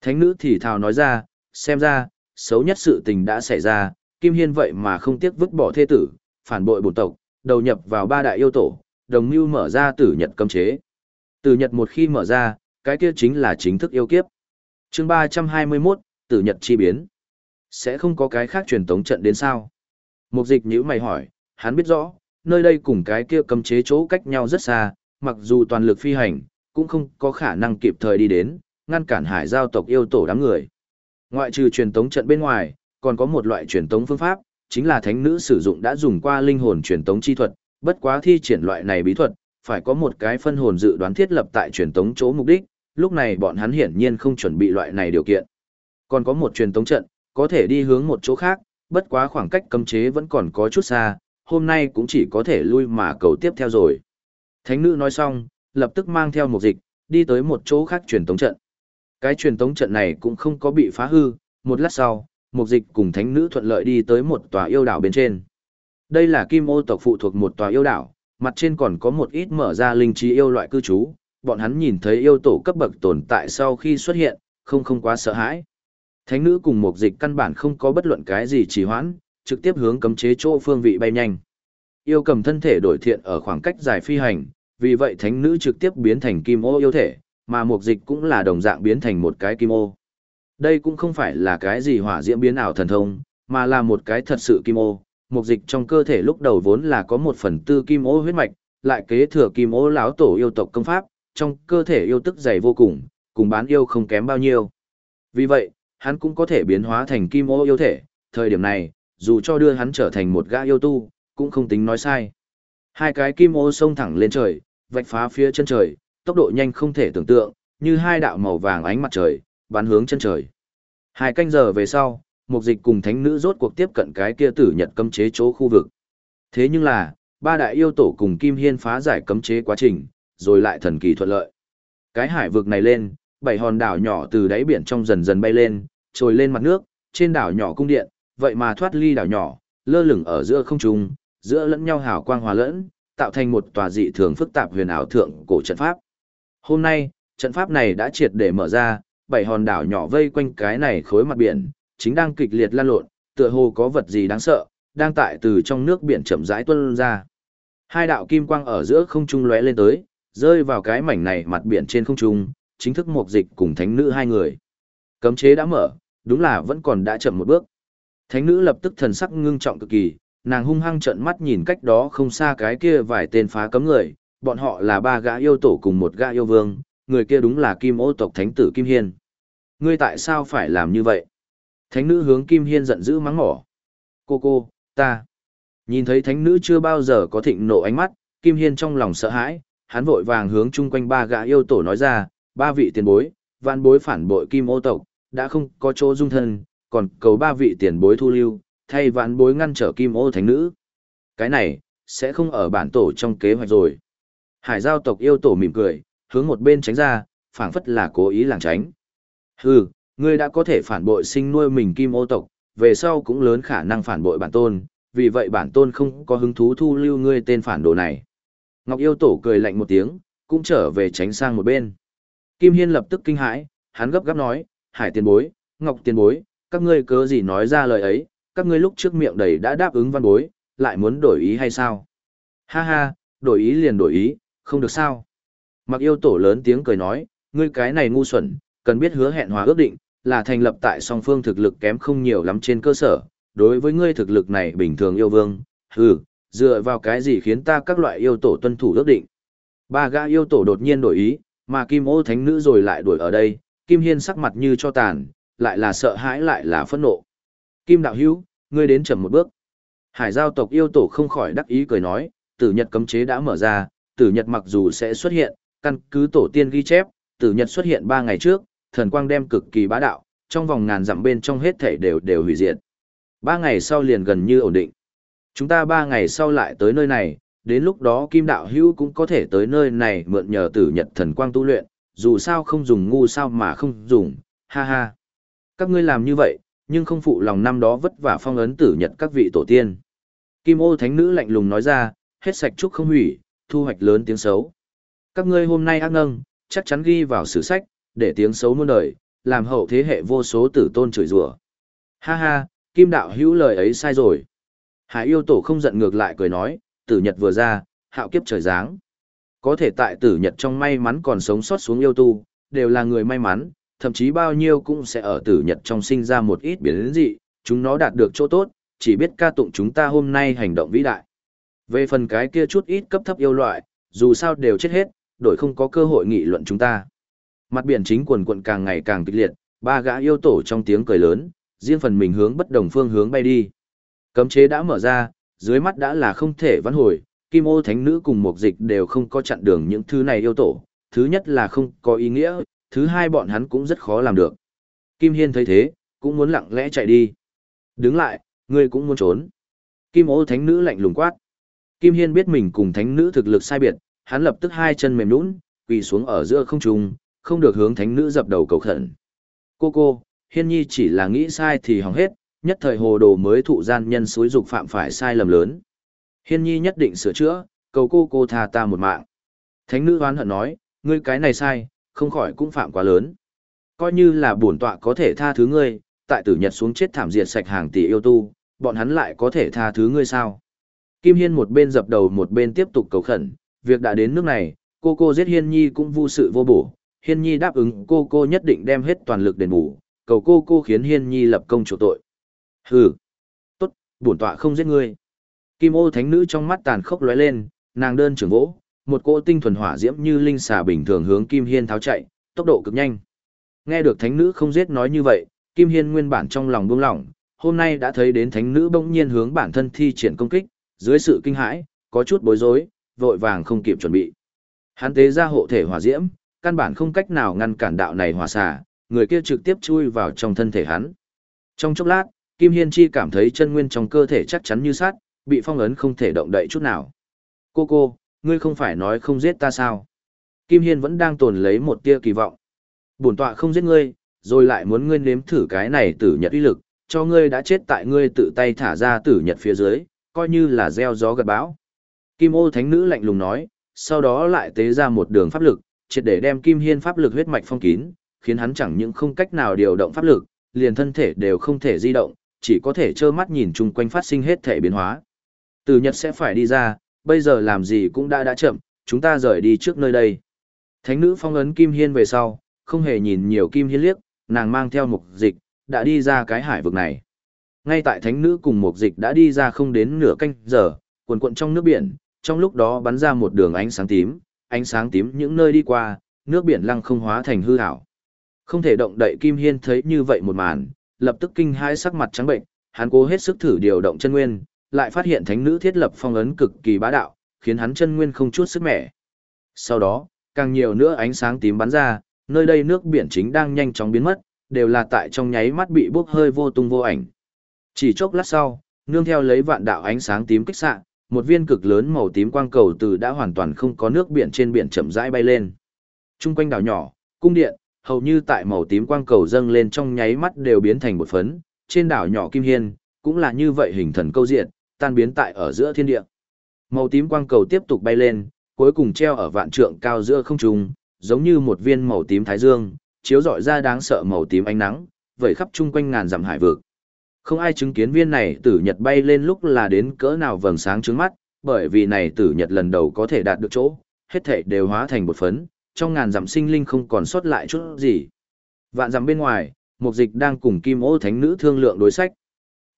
Thánh nữ thì thào nói ra, xem ra, xấu nhất sự tình đã xảy ra, Kim Hiên vậy mà không tiếc vứt bỏ thê tử, phản bội bổn tộc, đầu nhập vào ba đại yêu tổ, đồng mưu mở ra tử nhật cấm chế. Tử nhật một khi mở ra, cái kia chính là chính thức yêu kiếp. chương 321, tử nhật chi biến. Sẽ không có cái khác truyền tống trận đến sao? Mục dịch nhữ mày hỏi, hắn biết rõ, nơi đây cùng cái kia cấm chế chỗ cách nhau rất xa, mặc dù toàn lực phi hành, cũng không có khả năng kịp thời đi đến, ngăn cản hải giao tộc yêu tổ đám người. Ngoại trừ truyền tống trận bên ngoài, còn có một loại truyền tống phương pháp, chính là thánh nữ sử dụng đã dùng qua linh hồn truyền tống chi thuật, bất quá thi triển loại này bí thuật, phải có một cái phân hồn dự đoán thiết lập tại truyền tống chỗ mục đích, lúc này bọn hắn hiển nhiên không chuẩn bị loại này điều kiện. Còn có một truyền tống trận, có thể đi hướng một chỗ khác, bất quá khoảng cách cấm chế vẫn còn có chút xa, hôm nay cũng chỉ có thể lui mà cầu tiếp theo rồi. Thánh nữ nói xong, lập tức mang theo một dịch, đi tới một chỗ khác truyền tống trận. Cái truyền tống trận này cũng không có bị phá hư, một lát sau, một dịch cùng thánh nữ thuận lợi đi tới một tòa yêu đảo bên trên. Đây là kim ô tộc phụ thuộc một tòa yêu đảo, mặt trên còn có một ít mở ra linh trí yêu loại cư trú, bọn hắn nhìn thấy yêu tổ cấp bậc tồn tại sau khi xuất hiện, không không quá sợ hãi. Thánh nữ cùng một dịch căn bản không có bất luận cái gì trì hoãn, trực tiếp hướng cấm chế chỗ phương vị bay nhanh. Yêu cầm thân thể đổi thiện ở khoảng cách dài phi hành, vì vậy thánh nữ trực tiếp biến thành kim ô yêu thể, mà một dịch cũng là đồng dạng biến thành một cái kim ô. Đây cũng không phải là cái gì hỏa diễm biến ảo thần thông, mà là một cái thật sự kim ô. Một dịch trong cơ thể lúc đầu vốn là có một phần tư kim ô huyết mạch, lại kế thừa kim ô lão tổ yêu tộc công pháp, trong cơ thể yêu tức dày vô cùng, cùng bán yêu không kém bao nhiêu. Vì vậy, hắn cũng có thể biến hóa thành kim ô yêu thể, thời điểm này, dù cho đưa hắn trở thành một gã yêu tu, cũng không tính nói sai. Hai cái kim ô xông thẳng lên trời, vạch phá phía chân trời, tốc độ nhanh không thể tưởng tượng, như hai đạo màu vàng ánh mặt trời, bắn hướng chân trời. Hai canh giờ về sau, mục dịch cùng thánh nữ rốt cuộc tiếp cận cái kia tử nhật cấm chế chỗ khu vực. Thế nhưng là, ba đại yêu tổ cùng Kim Hiên phá giải cấm chế quá trình, rồi lại thần kỳ thuận lợi. Cái hải vực này lên, bảy hòn đảo nhỏ từ đáy biển trong dần dần bay lên, trồi lên mặt nước, trên đảo nhỏ cung điện, vậy mà thoát ly đảo nhỏ, lơ lửng ở giữa không trung, giữa lẫn nhau hào quang hòa lẫn, tạo thành một tòa dị thường phức tạp huyền ảo thượng cổ trận pháp. Hôm nay, trận pháp này đã triệt để mở ra, bảy hòn đảo nhỏ vây quanh cái này khối mặt biển, chính đang kịch liệt lan lộn, tựa hồ có vật gì đáng sợ, đang tại từ trong nước biển chậm rãi tuôn ra. Hai đạo kim quang ở giữa không trung lóe lên tới, rơi vào cái mảnh này mặt biển trên không trung, chính thức mục dịch cùng thánh nữ hai người. Cấm chế đã mở, đúng là vẫn còn đã chậm một bước. Thánh nữ lập tức thần sắc ngưng trọng cực kỳ, nàng hung hăng trợn mắt nhìn cách đó không xa cái kia vài tên phá cấm người, bọn họ là ba gã yêu tổ cùng một gã yêu vương, người kia đúng là Kim Ô tộc thánh tử Kim Hiên. Ngươi tại sao phải làm như vậy? Thánh nữ hướng Kim Hiên giận dữ mắng mỏ. Cô cô, ta. Nhìn thấy thánh nữ chưa bao giờ có thịnh nộ ánh mắt, Kim Hiên trong lòng sợ hãi, hắn vội vàng hướng chung quanh ba gã yêu tổ nói ra, ba vị tiền bối, vạn bối phản bội Kim Ô tộc, đã không có chỗ dung thân, còn cầu ba vị tiền bối thu lưu, thay vạn bối ngăn trở Kim Ô thánh nữ. Cái này, sẽ không ở bản tổ trong kế hoạch rồi. Hải giao tộc yêu tổ mỉm cười, hướng một bên tránh ra, phảng phất là cố ý làng tránh. Hừ, ngươi đã có thể phản bội sinh nuôi mình Kim Ô tộc, về sau cũng lớn khả năng phản bội bản tôn, vì vậy bản tôn không có hứng thú thu lưu ngươi tên phản đồ này. Ngọc yêu tổ cười lạnh một tiếng, cũng trở về tránh sang một bên. Kim Hiên lập tức kinh hãi, hắn gấp gáp nói, hải tiền bối, Ngọc tiền bối, các ngươi cớ gì nói ra lời ấy, các ngươi lúc trước miệng đầy đã đáp ứng văn bối, lại muốn đổi ý hay sao? Ha ha, đổi ý liền đổi ý, không được sao? Mặc yêu tổ lớn tiếng cười nói, ngươi cái này ngu xuẩn, cần biết hứa hẹn hòa ước định, là thành lập tại song phương thực lực kém không nhiều lắm trên cơ sở, đối với ngươi thực lực này bình thường yêu vương, hừ, dựa vào cái gì khiến ta các loại yêu tổ tuân thủ ước định. Ba gã yêu tổ đột nhiên đổi ý, mà Kim Ô Thánh Nữ rồi lại đuổi ở đây, Kim Hiên sắc mặt như cho tàn, lại là sợ hãi lại là phẫn nộ. Kim Đạo Hữu ngươi đến chậm một bước. Hải giao tộc yêu tổ không khỏi đắc ý cười nói, tử nhật cấm chế đã mở ra, tử nhật mặc dù sẽ xuất hiện, căn cứ tổ tiên ghi chép, tử nhật xuất hiện 3 ngày trước, thần quang đem cực kỳ bá đạo, trong vòng ngàn dặm bên trong hết thể đều đều hủy diệt. 3 ngày sau liền gần như ổn định. Chúng ta 3 ngày sau lại tới nơi này, đến lúc đó Kim Đạo Hữu cũng có thể tới nơi này mượn nhờ tử nhật thần quang tu luyện, dù sao không dùng ngu sao mà không dùng, ha ha. Các ngươi làm như vậy, nhưng không phụ lòng năm đó vất vả phong ấn tử nhật các vị tổ tiên. Kim ô thánh nữ lạnh lùng nói ra, hết sạch trúc không hủy, thu hoạch lớn tiếng xấu. Các ngươi hôm nay ác ngâng, chắc chắn ghi vào sử sách, để tiếng xấu muôn đời, làm hậu thế hệ vô số tử tôn chửi rủa. Ha ha, kim đạo hữu lời ấy sai rồi. Hải yêu tổ không giận ngược lại cười nói, tử nhật vừa ra, hạo kiếp trời giáng. Có thể tại tử nhật trong may mắn còn sống sót xuống yêu tu, đều là người may mắn, thậm chí bao nhiêu cũng sẽ ở tử nhật trong sinh ra một ít biến dị, chúng nó đạt được chỗ tốt, chỉ biết ca tụng chúng ta hôm nay hành động vĩ đại. Về phần cái kia chút ít cấp thấp yêu loại, dù sao đều chết hết, đổi không có cơ hội nghị luận chúng ta. Mặt biển chính quần quận càng ngày càng kịch liệt, ba gã yêu tổ trong tiếng cười lớn, riêng phần mình hướng bất đồng phương hướng bay đi. Cấm chế đã mở ra, dưới mắt đã là không thể vãn hồi, Kim Ô Thánh Nữ cùng Mục dịch đều không có chặn đường những thứ này yêu tổ. Thứ nhất là không có ý nghĩa, thứ hai bọn hắn cũng rất khó làm được. Kim Hiên thấy thế, cũng muốn lặng lẽ chạy đi. Đứng lại, ngươi cũng muốn trốn. Kim ô thánh nữ lạnh lùng quát. Kim Hiên biết mình cùng thánh nữ thực lực sai biệt, hắn lập tức hai chân mềm nhũn, quỳ xuống ở giữa không trung, không được hướng thánh nữ dập đầu cầu khẩn. Cô cô, Hiên Nhi chỉ là nghĩ sai thì hỏng hết, nhất thời hồ đồ mới thụ gian nhân suối dục phạm phải sai lầm lớn. Hiên Nhi nhất định sửa chữa, cầu cô cô tha ta một mạng. Thánh nữ oán hận nói, ngươi cái này sai, không khỏi cũng phạm quá lớn. Coi như là bổn tọa có thể tha thứ ngươi, tại tử nhật xuống chết thảm diệt sạch hàng tỷ yêu tu, bọn hắn lại có thể tha thứ ngươi sao? Kim Hiên một bên dập đầu một bên tiếp tục cầu khẩn, việc đã đến nước này, cô cô giết Hiên Nhi cũng vô sự vô bổ, Hiên Nhi đáp ứng cô cô nhất định đem hết toàn lực đền bù, cầu cô cô khiến Hiên Nhi lập công chủ tội. Hừ, tốt, bổn tọa không giết ngươi. Kim ô thánh nữ trong mắt tàn khốc lóe lên, nàng đơn trưởng vỗ, một cỗ tinh thuần hỏa diễm như linh xà bình thường hướng Kim Hiên tháo chạy, tốc độ cực nhanh. Nghe được thánh nữ không giết nói như vậy, Kim Hiên nguyên bản trong lòng buông lỏng, hôm nay đã thấy đến thánh nữ bỗng nhiên hướng bản thân thi triển công kích, dưới sự kinh hãi, có chút bối rối, vội vàng không kịp chuẩn bị. Hắn tế ra hộ thể hỏa diễm, căn bản không cách nào ngăn cản đạo này hỏa xà, người kia trực tiếp chui vào trong thân thể hắn. Trong chốc lát, Kim Hiên Chi cảm thấy chân nguyên trong cơ thể chắc chắn như sắt, bị phong ấn không thể động đậy chút nào. Cô cô, ngươi không phải nói không giết ta sao? Kim Hiên vẫn đang tồn lấy một tia kỳ vọng. Bổn tọa không giết ngươi, rồi lại muốn ngươi nếm thử cái này tử nhật uy lực, cho ngươi đã chết tại ngươi tự tay thả ra tử nhật phía dưới, coi như là gieo gió gặt bão. Kim ô thánh nữ lạnh lùng nói, sau đó lại tế ra một đường pháp lực, triệt để đem Kim Hiên pháp lực huyết mạch phong kín, khiến hắn chẳng những không cách nào điều động pháp lực, liền thân thể đều không thể di động, chỉ có thể trơ mắt nhìn chung quanh phát sinh hết thể biến hóa. Từ Nhật sẽ phải đi ra, bây giờ làm gì cũng đã đã chậm, chúng ta rời đi trước nơi đây. Thánh nữ phong ấn Kim Hiên về sau, không hề nhìn nhiều Kim Hiên liếc, nàng mang theo mục dịch, đã đi ra cái hải vực này. Ngay tại thánh nữ cùng mục dịch đã đi ra không đến nửa canh giờ, cuộn cuộn trong nước biển, trong lúc đó bắn ra một đường ánh sáng tím, ánh sáng tím những nơi đi qua, nước biển lăng không hóa thành hư ảo. Không thể động đậy Kim Hiên thấy như vậy một màn, lập tức kinh hãi sắc mặt trắng bệnh, hắn cố hết sức thử điều động chân nguyên, lại phát hiện thánh nữ thiết lập phong ấn cực kỳ bá đạo, khiến hắn chân nguyên không chút sức mẻ. Sau đó, càng nhiều nữa ánh sáng tím bắn ra, nơi đây nước biển chính đang nhanh chóng biến mất, đều là tại trong nháy mắt bị bốc hơi vô tung vô ảnh. Chỉ chốc lát sau, nương theo lấy vạn đạo ánh sáng tím kích xạ, một viên cực lớn màu tím quang cầu từ đã hoàn toàn không có nước biển trên biển chậm rãi bay lên. Trung quanh đảo nhỏ, cung điện, hầu như tại màu tím quang cầu dâng lên trong nháy mắt đều biến thành một phấn, trên đảo nhỏ Kim Hiên, cũng là như vậy hình thần câu diện, tan biến tại ở giữa thiên địa. Màu tím quang cầu tiếp tục bay lên, cuối cùng treo ở vạn trượng cao giữa không trung, giống như một viên màu tím thái dương, chiếu rọi ra đáng sợ màu tím ánh nắng, vẩy khắp chung quanh ngàn dặm hải vực. Không ai chứng kiến viên này tử nhật bay lên lúc là đến cỡ nào vầng sáng trước mắt, bởi vì này tử nhật lần đầu có thể đạt được chỗ, hết thảy đều hóa thành một phấn, trong ngàn dặm sinh linh không còn sót lại chút gì. Vạn dặm bên ngoài, Mục Dịch đang cùng Kim Ô Thánh Nữ thương lượng đối sách.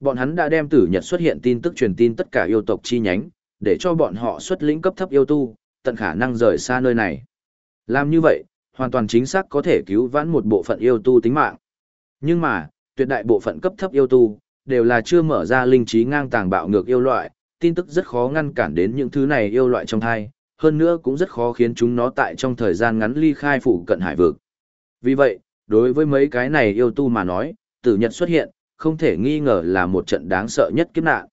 Bọn hắn đã đem tử nhật xuất hiện tin tức truyền tin tất cả yêu tộc chi nhánh, để cho bọn họ xuất lĩnh cấp thấp yêu tu, tận khả năng rời xa nơi này. Làm như vậy, hoàn toàn chính xác có thể cứu vãn một bộ phận yêu tu tính mạng. Nhưng mà, tuyệt đại bộ phận cấp thấp yêu tu, đều là chưa mở ra linh trí ngang tàng bạo ngược yêu loại, tin tức rất khó ngăn cản đến những thứ này yêu loại trong thai, hơn nữa cũng rất khó khiến chúng nó tại trong thời gian ngắn ly khai phủ cận hải vực. Vì vậy, đối với mấy cái này yêu tu mà nói, tử nhật xuất hiện, không thể nghi ngờ là một trận đáng sợ nhất kiếp nạn.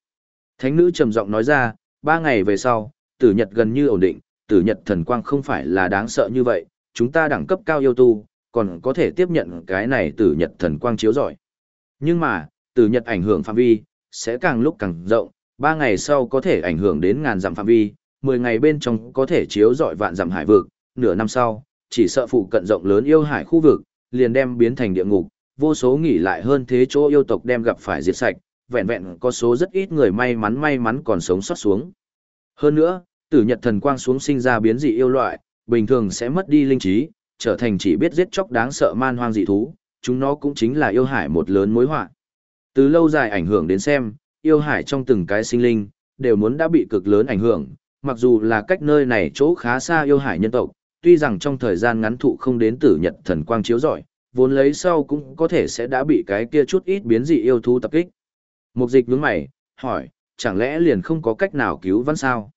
Thánh nữ trầm giọng nói ra, ba ngày về sau, tử nhật gần như ổn định, tử nhật thần quang không phải là đáng sợ như vậy, chúng ta đẳng cấp cao yêu tu, còn có thể tiếp nhận cái này tử nhật thần quang chiếu giỏi. Nhưng mà, tử nhật ảnh hưởng phạm vi, sẽ càng lúc càng rộng, ba ngày sau có thể ảnh hưởng đến ngàn dặm phạm vi, mười ngày bên trong có thể chiếu giỏi vạn dặm hải vực, nửa năm sau, chỉ sợ phụ cận rộng lớn yêu hải khu vực, liền đem biến thành địa ngục, vô số nghỉ lại hơn thế chỗ yêu tộc đem gặp phải diệt sạch, vẹn vẹn có số rất ít người may mắn may mắn còn sống sót xuống. Hơn nữa, tử nhật thần quang xuống sinh ra biến dị yêu loại, bình thường sẽ mất đi linh trí, trở thành chỉ biết giết chóc đáng sợ man hoang dị thú, chúng nó cũng chính là yêu hải một lớn mối họa. Từ lâu dài ảnh hưởng đến xem, yêu hải trong từng cái sinh linh, đều muốn đã bị cực lớn ảnh hưởng, mặc dù là cách nơi này chỗ khá xa yêu hải nhân tộc, tuy rằng trong thời gian ngắn thụ không đến tử nhật thần quang chiếu rọi, vốn lấy sau cũng có thể sẽ đã bị cái kia chút ít biến dị yêu thú tập kích. Mục dịch nhướng mày, hỏi, chẳng lẽ liền không có cách nào cứu văn sao?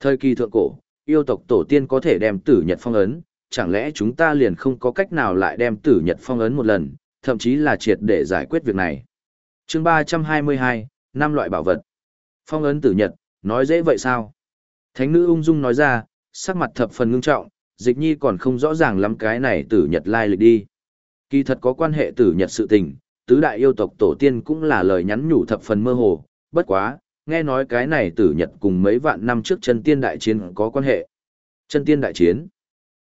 Thời kỳ thượng cổ, yêu tộc tổ tiên có thể đem tử nhật phong ấn, chẳng lẽ chúng ta liền không có cách nào lại đem tử nhật phong ấn một lần, thậm chí là triệt để giải quyết việc này. chương 322, năm loại bảo vật. Phong ấn tử nhật, nói dễ vậy sao? Thánh nữ ung dung nói ra, sắc mặt thập phần ngưng trọng, dịch nhi còn không rõ ràng lắm cái này tử nhật lai lịch đi. Kỳ thật có quan hệ tử nhật sự tình, tứ đại yêu tộc tổ tiên cũng là lời nhắn nhủ thập phần mơ hồ, bất quá, nghe nói cái này tử nhật cùng mấy vạn năm trước chân tiên đại chiến có quan hệ. Chân tiên đại chiến.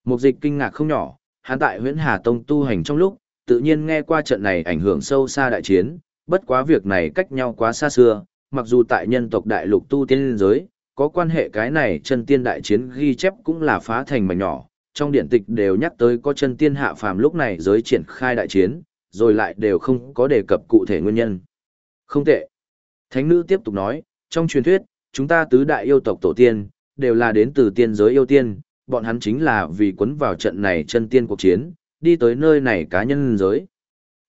Mục dịch kinh ngạc không nhỏ, hắn tại huyễn Hà Tông tu hành trong lúc, tự nhiên nghe qua trận này ảnh hưởng sâu xa đại chiến, bất quá việc này cách nhau quá xa xưa, mặc dù tại nhân tộc đại lục tu tiên giới, có quan hệ cái này chân tiên đại chiến ghi chép cũng là phá thành mảnh nhỏ, trong điển tịch đều nhắc tới có chân tiên hạ phàm lúc này giới triển khai đại chiến, rồi lại đều không có đề cập cụ thể nguyên nhân. Không tệ. Thánh nữ tiếp tục nói, trong truyền thuyết, chúng ta tứ đại yêu tộc tổ tiên, đều là đến từ tiên giới yêu tiên, bọn hắn chính là vì quấn vào trận này chân tiên cuộc chiến, đi tới nơi này cá nhân giới.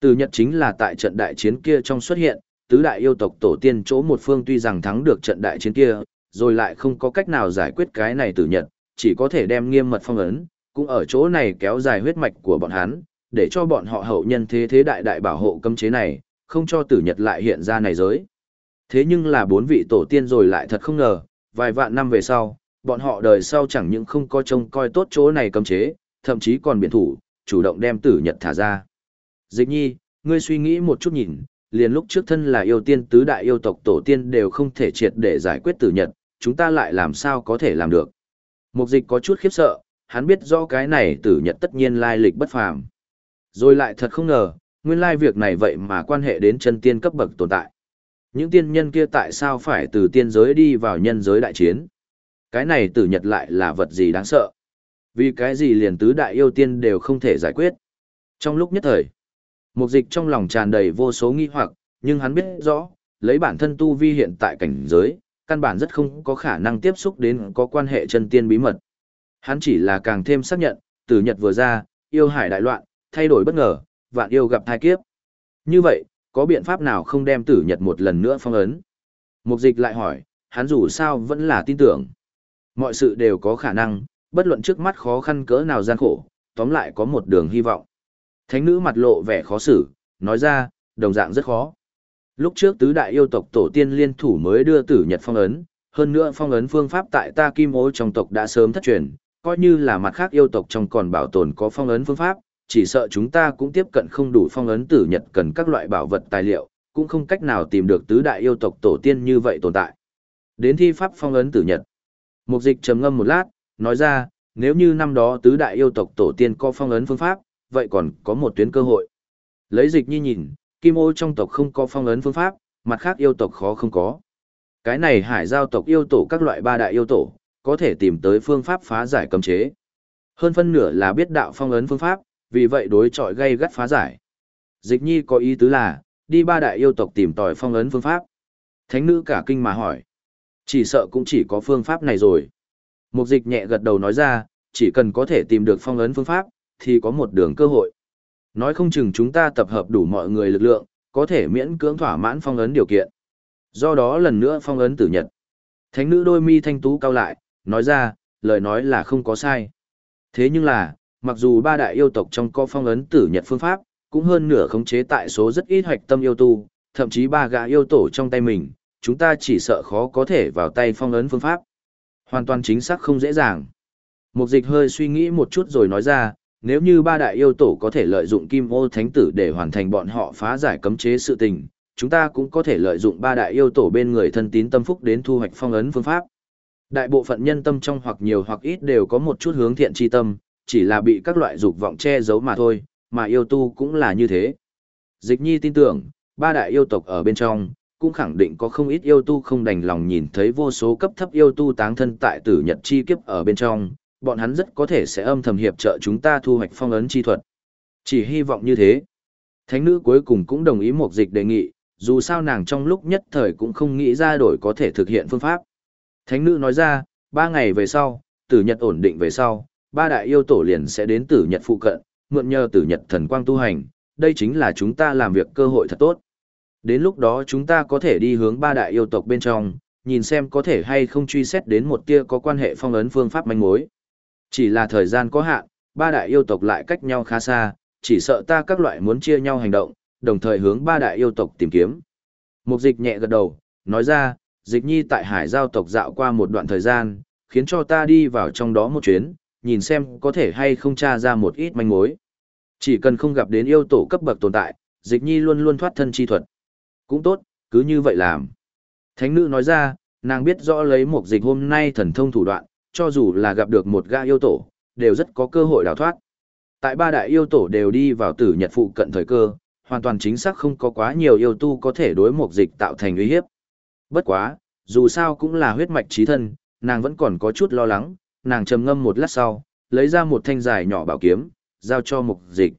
Từ nhật chính là tại trận đại chiến kia trong xuất hiện, tứ đại yêu tộc tổ tiên chỗ một phương tuy rằng thắng được trận đại chiến kia, rồi lại không có cách nào giải quyết cái này tử nhật, chỉ có thể đem nghiêm mật phong ấn, cũng ở chỗ này kéo dài huyết mạch của bọn hắn, để cho bọn họ hậu nhân thế thế đại đại bảo hộ cấm chế này, không cho tử nhật lại hiện ra này giới. Thế nhưng là bốn vị tổ tiên rồi lại thật không ngờ, vài vạn năm về sau, bọn họ đời sau chẳng những không có trông coi tốt chỗ này cấm chế, thậm chí còn biện thủ, chủ động đem tử nhật thả ra. Dịch nhi, ngươi suy nghĩ một chút nhìn, liền lúc trước thân là yêu tiên tứ đại yêu tộc tổ tiên đều không thể triệt để giải quyết tử nhật, chúng ta lại làm sao có thể làm được. Mục dịch có chút khiếp sợ, hắn biết rõ cái này tử nhật tất nhiên lai lịch bất phàm. Rồi lại thật không ngờ, nguyên lai việc này vậy mà quan hệ đến chân tiên cấp bậc tồn tại. Những tiên nhân kia tại sao phải từ tiên giới đi vào nhân giới đại chiến? Cái này tử nhật lại là vật gì đáng sợ? Vì cái gì liền tứ đại yêu tiên đều không thể giải quyết? Trong lúc nhất thời, mục dịch trong lòng tràn đầy vô số nghi hoặc, nhưng hắn biết rõ, lấy bản thân tu vi hiện tại cảnh giới, căn bản rất không có khả năng tiếp xúc đến có quan hệ chân tiên bí mật. Hắn chỉ là càng thêm xác nhận, tử nhật vừa ra, yêu hải đại loạn, thay đổi bất ngờ, vạn yêu gặp thai kiếp. Như vậy, có biện pháp nào không đem tử nhật một lần nữa phong ấn? Mục dịch lại hỏi, hắn dù sao vẫn là tin tưởng. Mọi sự đều có khả năng, bất luận trước mắt khó khăn cỡ nào gian khổ, tóm lại có một đường hy vọng. Thánh nữ mặt lộ vẻ khó xử, nói ra, đồng dạng rất khó. Lúc trước tứ đại yêu tộc tổ tiên liên thủ mới đưa tử nhật phong ấn, hơn nữa phong ấn phương pháp tại ta kim ô trong tộc đã sớm thất truyền, coi như là mặt khác yêu tộc trong còn bảo tồn có phong ấn phương pháp, chỉ sợ chúng ta cũng tiếp cận không đủ phong ấn tử nhật cần các loại bảo vật tài liệu, cũng không cách nào tìm được tứ đại yêu tộc tổ tiên như vậy tồn tại. Đến thi pháp phong ấn tử nhật. Mục dịch trầm ngâm một lát, nói ra, nếu như năm đó tứ đại yêu tộc tổ tiên có phong ấn phương pháp, vậy còn có một tuyến cơ hội. Lấy dịch nhi nhìn, kim ô trong tộc không có phong ấn phương pháp, mặt khác yêu tộc khó không có. Cái này hải giao tộc yêu tổ các loại ba đại yêu tổ, có thể tìm tới phương pháp phá giải cấm chế. Hơn phân nửa là biết đạo phong ấn phương pháp, vì vậy đối chọi gây gắt phá giải. Dịch nhi có ý tứ là, đi ba đại yêu tộc tìm tòi phong ấn phương pháp. Thánh nữ cả kinh mà hỏi. Chỉ sợ cũng chỉ có phương pháp này rồi. Mục dịch nhẹ gật đầu nói ra, chỉ cần có thể tìm được phong ấn phương pháp, thì có một đường cơ hội. Nói không chừng chúng ta tập hợp đủ mọi người lực lượng, có thể miễn cưỡng thỏa mãn phong ấn điều kiện. Do đó lần nữa phong ấn tử nhật. Thánh nữ đôi mi thanh tú cao lại, nói ra, lời nói là không có sai. Thế nhưng là, mặc dù ba đại yêu tộc trong có phong ấn tử nhật phương pháp, cũng hơn nửa khống chế tại số rất ít hoạch tâm yêu tu, thậm chí ba gã yêu tổ trong tay mình, chúng ta chỉ sợ khó có thể vào tay phong ấn phương pháp. Hoàn toàn chính xác không dễ dàng. Mục dịch hơi suy nghĩ một chút rồi nói ra, nếu như ba đại yêu tổ có thể lợi dụng kim ô thánh tử để hoàn thành bọn họ phá giải cấm chế sự tình, chúng ta cũng có thể lợi dụng ba đại yêu tổ bên người thân tín tâm phúc đến thu hoạch phong ấn phương pháp. Đại bộ phận nhân tâm trong hoặc nhiều hoặc ít đều có một chút hướng thiện chi tâm, chỉ là bị các loại dục vọng che giấu mà thôi, mà yêu tu cũng là như thế. Dịch nhi tin tưởng, ba đại yêu tộc ở bên trong, cũng khẳng định có không ít yêu tu không đành lòng nhìn thấy vô số cấp thấp yêu tu táng thân tại tử nhật chi kiếp ở bên trong, bọn hắn rất có thể sẽ âm thầm hiệp trợ chúng ta thu hoạch phong ấn chi thuật. Chỉ hy vọng như thế. Thánh nữ cuối cùng cũng đồng ý một dịch đề nghị, dù sao nàng trong lúc nhất thời cũng không nghĩ ra đổi có thể thực hiện phương pháp. Thánh nữ nói ra, ba ngày về sau, tử nhật ổn định về sau, ba đại yêu tổ liền sẽ đến tử nhật phụ cận, mượn nhờ tử nhật thần quang tu hành, đây chính là chúng ta làm việc cơ hội thật tốt. Đến lúc đó chúng ta có thể đi hướng ba đại yêu tộc bên trong, nhìn xem có thể hay không truy xét đến một tia có quan hệ phong ấn phương pháp manh mối. Chỉ là thời gian có hạn, ba đại yêu tộc lại cách nhau khá xa, chỉ sợ ta các loại muốn chia nhau hành động, đồng thời hướng ba đại yêu tộc tìm kiếm. Mục dịch nhẹ gật đầu, nói ra, dịch nhi tại hải giao tộc dạo qua một đoạn thời gian, khiến cho ta đi vào trong đó một chuyến, nhìn xem có thể hay không tra ra một ít manh mối. Chỉ cần không gặp đến yêu tổ cấp bậc tồn tại, dịch nhi luôn luôn thoát thân chi thuật. Cũng tốt, cứ như vậy làm. Thánh nữ nói ra, nàng biết rõ lấy mục dịch hôm nay thần thông thủ đoạn, cho dù là gặp được một gã yêu tổ, đều rất có cơ hội đào thoát. Tại ba đại yêu tổ đều đi vào tử nhật phụ cận thời cơ, hoàn toàn chính xác không có quá nhiều yêu tu có thể đối một dịch tạo thành uy hiếp. Bất quá, dù sao cũng là huyết mạch trí thân, nàng vẫn còn có chút lo lắng, nàng trầm ngâm một lát sau, lấy ra một thanh dài nhỏ bảo kiếm, giao cho mục dịch.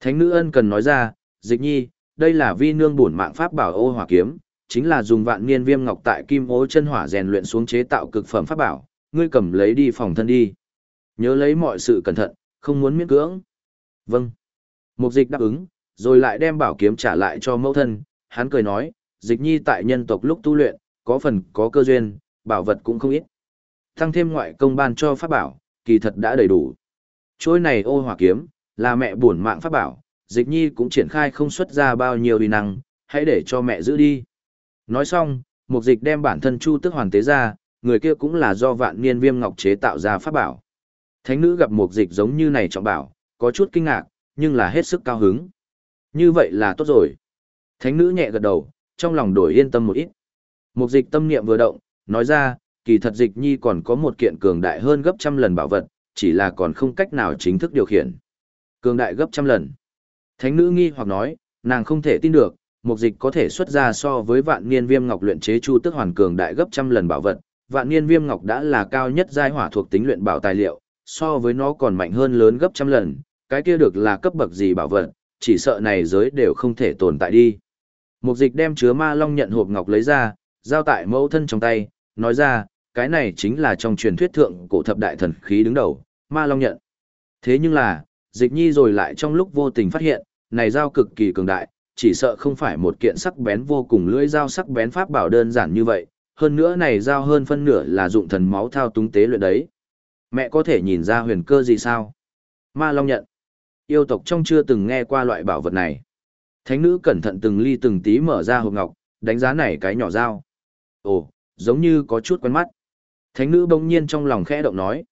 Thánh nữ ân cần nói ra, dịch nhi, đây là vi nương bổn mạng pháp bảo ô hỏa kiếm, chính là dùng vạn niên viêm ngọc tại kim ô chân hỏa rèn luyện xuống chế tạo cực phẩm pháp bảo, ngươi cầm lấy đi phòng thân đi. Nhớ lấy mọi sự cẩn thận, không muốn miễn cưỡng. Vâng. Mục dịch đáp ứng, rồi lại đem bảo kiếm trả lại cho mẫu thân, hắn cười nói, dịch nhi tại nhân tộc lúc tu luyện, có phần có cơ duyên, bảo vật cũng không ít. Thăng thêm ngoại công ban cho pháp bảo, kỳ thật đã đầy đủ. Chối này ô hỏa kiếm, là mẹ buồn mạng pháp bảo, dịch nhi cũng triển khai không xuất ra bao nhiêu uy năng, hãy để cho mẹ giữ đi. Nói xong, mục dịch đem bản thân chu tức hoàn tế ra, người kia cũng là do vạn niên viêm ngọc chế tạo ra pháp bảo. Thánh nữ gặp mục dịch giống như này trọng bảo, có chút kinh ngạc, nhưng là hết sức cao hứng. Như vậy là tốt rồi. Thánh nữ nhẹ gật đầu, trong lòng đổi yên tâm một ít. Một dịch tâm niệm vừa động, nói ra, kỳ thật dịch nhi còn có một kiện cường đại hơn gấp trăm lần bảo vật, chỉ là còn không cách nào chính thức điều khiển. Cường đại gấp trăm lần. Thánh nữ nghi hoặc nói, nàng không thể tin được, một dịch có thể xuất ra so với vạn niên viêm ngọc luyện chế chu tức hoàn cường đại gấp trăm lần bảo vật. Vạn niên viêm ngọc đã là cao nhất giai hỏa thuộc tính luyện bảo tài liệu, so với nó còn mạnh hơn lớn gấp trăm lần, cái kia được là cấp bậc gì bảo vật, chỉ sợ này giới đều không thể tồn tại đi. Mục dịch đem chứa ma long nhận hộp ngọc lấy ra, giao tại mẫu thân trong tay, nói ra, cái này chính là trong truyền thuyết thượng cổ thập đại thần khí đứng đầu, ma long nhận. Thế nhưng là, dịch nhi rồi lại trong lúc vô tình phát hiện, này dao cực kỳ cường đại, chỉ sợ không phải một kiện sắc bén vô cùng lưỡi dao sắc bén pháp bảo đơn giản như vậy, hơn nữa này dao hơn phân nửa là dụng thần máu thao túng tế luyện đấy. Mẹ có thể nhìn ra huyền cơ gì sao? Ma Long nhận. Yêu tộc trong chưa từng nghe qua loại bảo vật này. Thánh nữ cẩn thận từng ly từng tí mở ra hộp ngọc, đánh giá này cái nhỏ dao. Ồ, giống như có chút quen mắt. Thánh nữ bỗng nhiên trong lòng khẽ động nói.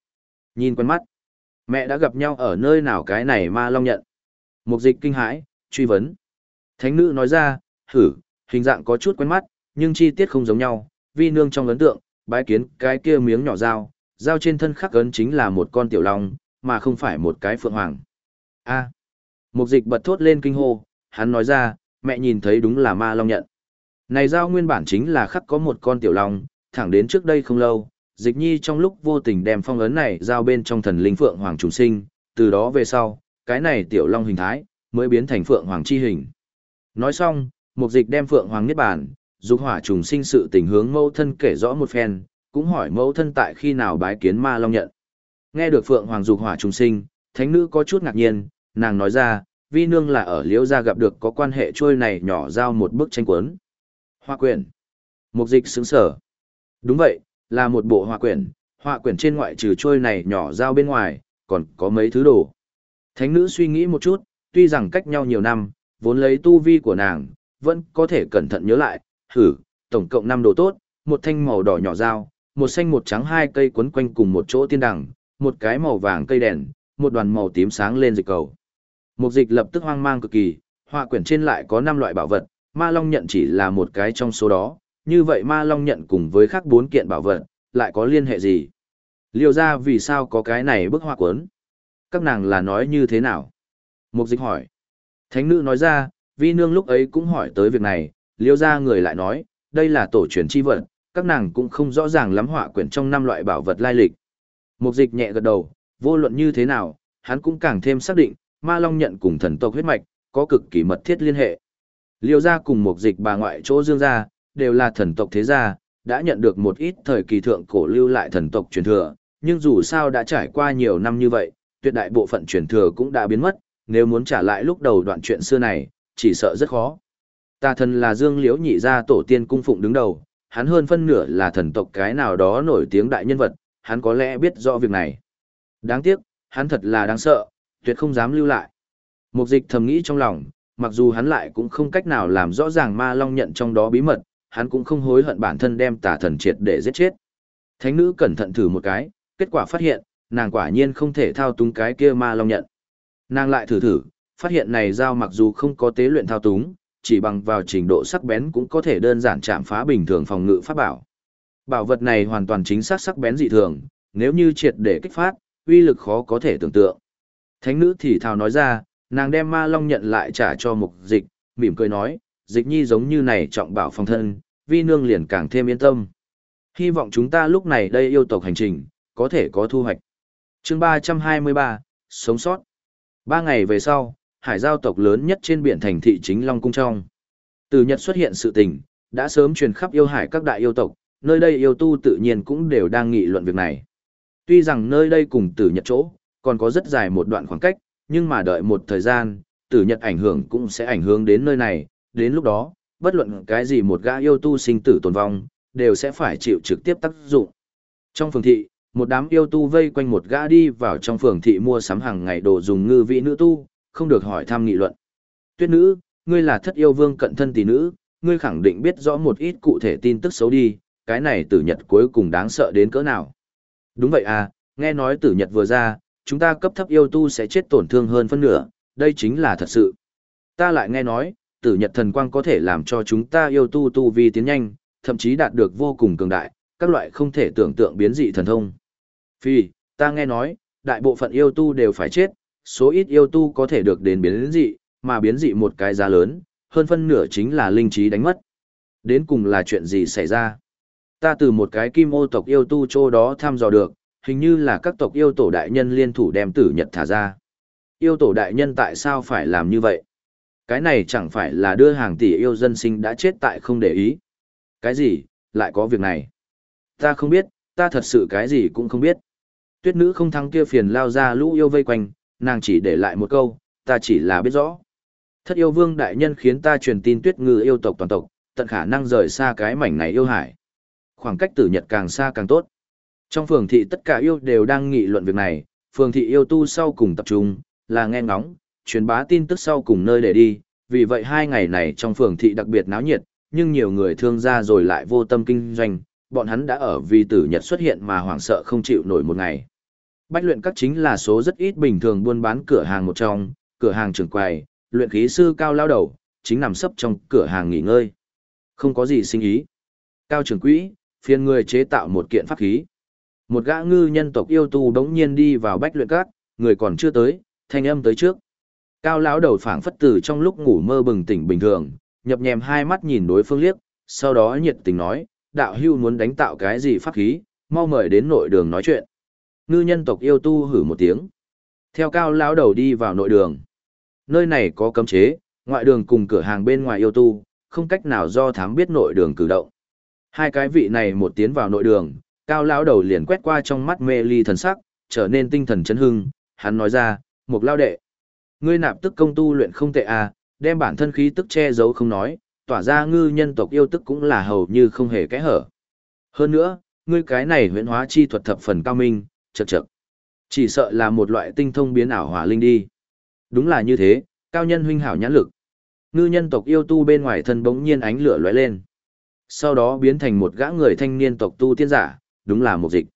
Nhìn quen mắt. Mẹ đã gặp nhau ở nơi nào cái này ma long nhận. Mục dịch kinh hãi, truy vấn. Thánh nữ nói ra, thử hình dạng có chút quen mắt, nhưng chi tiết không giống nhau. Vi nương trong ấn tượng, bái kiến cái kia miếng nhỏ dao, dao trên thân khắc ấn chính là một con tiểu long, mà không phải một cái phượng hoàng. A. Mục dịch bật thốt lên kinh hô, hắn nói ra, mẹ nhìn thấy đúng là ma long nhận. Này dao nguyên bản chính là khắc có một con tiểu long, thẳng đến trước đây không lâu, dịch nhi trong lúc vô tình đem phong ấn này giao bên trong thần linh phượng hoàng trùng sinh, từ đó về sau, cái này tiểu long hình thái, mới biến thành phượng hoàng chi hình. Nói xong, mục dịch đem phượng hoàng niết bàn, dục hỏa trùng sinh sự tình hướng mẫu thân kể rõ một phen, cũng hỏi mẫu thân tại khi nào bái kiến ma long nhận. Nghe được phượng hoàng dục hỏa trùng sinh, thánh nữ có chút ngạc nhiên, nàng nói ra, vi nương là ở liễu gia gặp được có quan hệ trôi này nhỏ giao một bức tranh cuốn. Hoa quyển. Mục dịch xứng sở. Đúng vậy, là một bộ hoa quyển, hoa quyển trên ngoại trừ trôi này nhỏ giao bên ngoài, còn có mấy thứ đồ. Thánh nữ suy nghĩ một chút, tuy rằng cách nhau nhiều năm, vốn lấy tu vi của nàng, vẫn có thể cẩn thận nhớ lại, thử, tổng cộng 5 đồ tốt, một thanh màu đỏ nhỏ dao, một xanh một trắng hai cây quấn quanh cùng một chỗ tiên đằng, một cái màu vàng cây đèn, một đoàn màu tím sáng lên dịch cầu. Mục dịch lập tức hoang mang cực kỳ, họa quyển trên lại có 5 loại bảo vật, ma long nhận chỉ là một cái trong số đó, như vậy ma long nhận cùng với khác bốn kiện bảo vật, lại có liên hệ gì? Liêu ra vì sao có cái này bức họa cuốn? Các nàng là nói như thế nào? Mục dịch hỏi. Thánh nữ nói ra, vi nương lúc ấy cũng hỏi tới việc này, liêu ra người lại nói, đây là tổ truyền chi vật, các nàng cũng không rõ ràng lắm họa quyển trong năm loại bảo vật lai lịch. Mục dịch nhẹ gật đầu, vô luận như thế nào, hắn cũng càng thêm xác định, ma long nhận cùng thần tộc huyết mạch, có cực kỳ mật thiết liên hệ. Liêu gia cùng Mục dịch bà ngoại chỗ dương gia, đều là thần tộc thế gia, đã nhận được một ít thời kỳ thượng cổ lưu lại thần tộc truyền thừa, nhưng dù sao đã trải qua nhiều năm như vậy, tuyệt đại bộ phận truyền thừa cũng đã biến mất, nếu muốn trả lại lúc đầu đoạn chuyện xưa này, chỉ sợ rất khó. Tà thần là Dương Liễu nhị gia tổ tiên cung phụng đứng đầu, hắn hơn phân nửa là thần tộc cái nào đó nổi tiếng đại nhân vật, hắn có lẽ biết rõ việc này. Đáng tiếc, hắn thật là đáng sợ, tuyệt không dám lưu lại. Mục dịch thầm nghĩ trong lòng, mặc dù hắn lại cũng không cách nào làm rõ ràng ma long nhận trong đó bí mật, hắn cũng không hối hận bản thân đem tà thần triệt để giết chết. Thánh nữ cẩn thận thử một cái, kết quả phát hiện, nàng quả nhiên không thể thao túng cái kia ma long nhận. Nàng lại thử thử, phát hiện này dao mặc dù không có tế luyện thao túng, chỉ bằng vào trình độ sắc bén cũng có thể đơn giản chạm phá bình thường phòng ngự pháp bảo. Bảo vật này hoàn toàn chính xác sắc bén dị thường, nếu như triệt để kích phát, uy lực khó có thể tưởng tượng. Thánh nữ thì thào nói ra, nàng đem ma long nhận lại trả cho mục dịch, mỉm cười nói, dịch nhi giống như này trọng bảo phòng thân, vi nương liền càng thêm yên tâm. Hy vọng chúng ta lúc này đây yêu tộc hành trình, có thể có thu hoạch. chương 323, sống sót. Ba ngày về sau, hải giao tộc lớn nhất trên biển thành thị chính Long Cung trong. Từ Nhật xuất hiện sự tình, đã sớm truyền khắp yêu hải các đại yêu tộc, nơi đây yêu tu tự nhiên cũng đều đang nghị luận việc này. Tuy rằng nơi đây cùng tử Nhật chỗ, còn có rất dài một đoạn khoảng cách, nhưng mà đợi một thời gian, tử Nhật ảnh hưởng cũng sẽ ảnh hưởng đến nơi này, đến lúc đó, bất luận cái gì một gã yêu tu sinh tử tồn vong, đều sẽ phải chịu trực tiếp tác dụng. Trong phường thị, một đám yêu tu vây quanh một gã đi vào trong phường thị mua sắm hàng ngày đồ dùng ngư vị nữ tu, không được hỏi thăm nghị luận. Tuyết nữ, ngươi là thất yêu vương cận thân tỷ nữ, ngươi khẳng định biết rõ một ít cụ thể tin tức xấu đi, cái này tử nhật cuối cùng đáng sợ đến cỡ nào. Đúng vậy à, nghe nói tử nhật vừa ra, chúng ta cấp thấp yêu tu sẽ chết tổn thương hơn phân nửa, đây chính là thật sự. Ta lại nghe nói, tử nhật thần quang có thể làm cho chúng ta yêu tu tu vi tiến nhanh, thậm chí đạt được vô cùng cường đại, các loại không thể tưởng tượng biến dị thần thông. Phi, ta nghe nói, đại bộ phận yêu tu đều phải chết, số ít yêu tu có thể được đến biến dị, mà biến dị một cái giá lớn, hơn phân nửa chính là linh trí đánh mất. Đến cùng là chuyện gì xảy ra? Ta từ một cái kim ô tộc yêu tu chỗ đó thăm dò được, hình như là các tộc yêu tổ đại nhân liên thủ đem tử nhật thả ra. Yêu tổ đại nhân tại sao phải làm như vậy? Cái này chẳng phải là đưa hàng tỷ yêu dân sinh đã chết tại không để ý. Cái gì, lại có việc này? Ta không biết, ta thật sự cái gì cũng không biết. Tuyết nữ không thắng kia phiền lao ra lũ yêu vây quanh, nàng chỉ để lại một câu, ta chỉ là biết rõ. Thất yêu vương đại nhân khiến ta truyền tin tuyết ngư yêu tộc toàn tộc, tận khả năng rời xa cái mảnh này yêu hải. Khoảng cách tử nhật càng xa càng tốt. Trong phường thị tất cả yêu đều đang nghị luận việc này, phường thị yêu tu sau cùng tập trung, là nghe ngóng, truyền bá tin tức sau cùng nơi để đi, vì vậy hai ngày này trong phường thị đặc biệt náo nhiệt, nhưng nhiều người thương gia rồi lại vô tâm kinh doanh, bọn hắn đã ở vì tử nhật xuất hiện mà hoảng sợ không chịu nổi một ngày. Bách luyện các chính là số rất ít bình thường buôn bán cửa hàng một trong, cửa hàng trường quầy, luyện khí sư cao lao đầu, chính nằm sấp trong cửa hàng nghỉ ngơi. Không có gì sinh ý. Cao trưởng quỹ, phiền người chế tạo một kiện pháp khí. Một gã ngư nhân tộc yêu tu đống nhiên đi vào bách luyện các, người còn chưa tới, thanh âm tới trước. Cao lão đầu phảng phất từ trong lúc ngủ mơ bừng tỉnh bình thường, nhập nhèm hai mắt nhìn đối phương liếc, sau đó nhiệt tình nói, đạo hưu muốn đánh tạo cái gì pháp khí, mau mời đến nội đường nói chuyện. Ngư nhân tộc yêu tu hử một tiếng. Theo cao lão đầu đi vào nội đường. Nơi này có cấm chế, ngoại đường cùng cửa hàng bên ngoài yêu tu, không cách nào do thám biết nội đường cử động. Hai cái vị này một tiến vào nội đường, cao lão đầu liền quét qua trong mắt mê ly thần sắc, trở nên tinh thần chấn hưng, hắn nói ra, một lao đệ. Ngươi nạp tức công tu luyện không tệ à, đem bản thân khí tức che giấu không nói, tỏa ra ngư nhân tộc yêu tức cũng là hầu như không hề kẽ hở. Hơn nữa, ngươi cái này huyễn hóa chi thuật thập phần cao minh, chật chật. Chỉ sợ là một loại tinh thông biến ảo hỏa linh đi. Đúng là như thế, cao nhân huynh hảo nhãn lực. Ngư nhân tộc yêu tu bên ngoài thân bỗng nhiên ánh lửa lóe lên. Sau đó biến thành một gã người thanh niên tộc tu tiên giả, đúng là một dịch.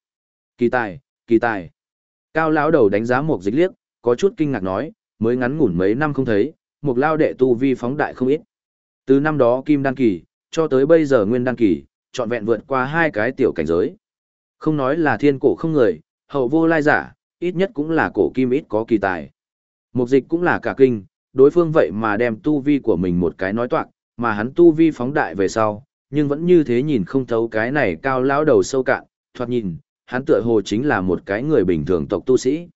Kỳ tài, kỳ tài. Cao lão đầu đánh giá một dịch liếc, có chút kinh ngạc nói, mới ngắn ngủn mấy năm không thấy, một lao đệ tu vi phóng đại không ít. Từ năm đó kim đăng kỳ, cho tới bây giờ nguyên đăng kỳ, trọn vẹn vượt qua hai cái tiểu cảnh giới. Không nói là thiên cổ không người, hậu vô lai giả, ít nhất cũng là cổ kim ít có kỳ tài. Mục dịch cũng là cả kinh, đối phương vậy mà đem tu vi của mình một cái nói toạc, mà hắn tu vi phóng đại về sau, nhưng vẫn như thế nhìn không thấu cái này cao lão đầu sâu cạn, thoạt nhìn, hắn tựa hồ chính là một cái người bình thường tộc tu sĩ.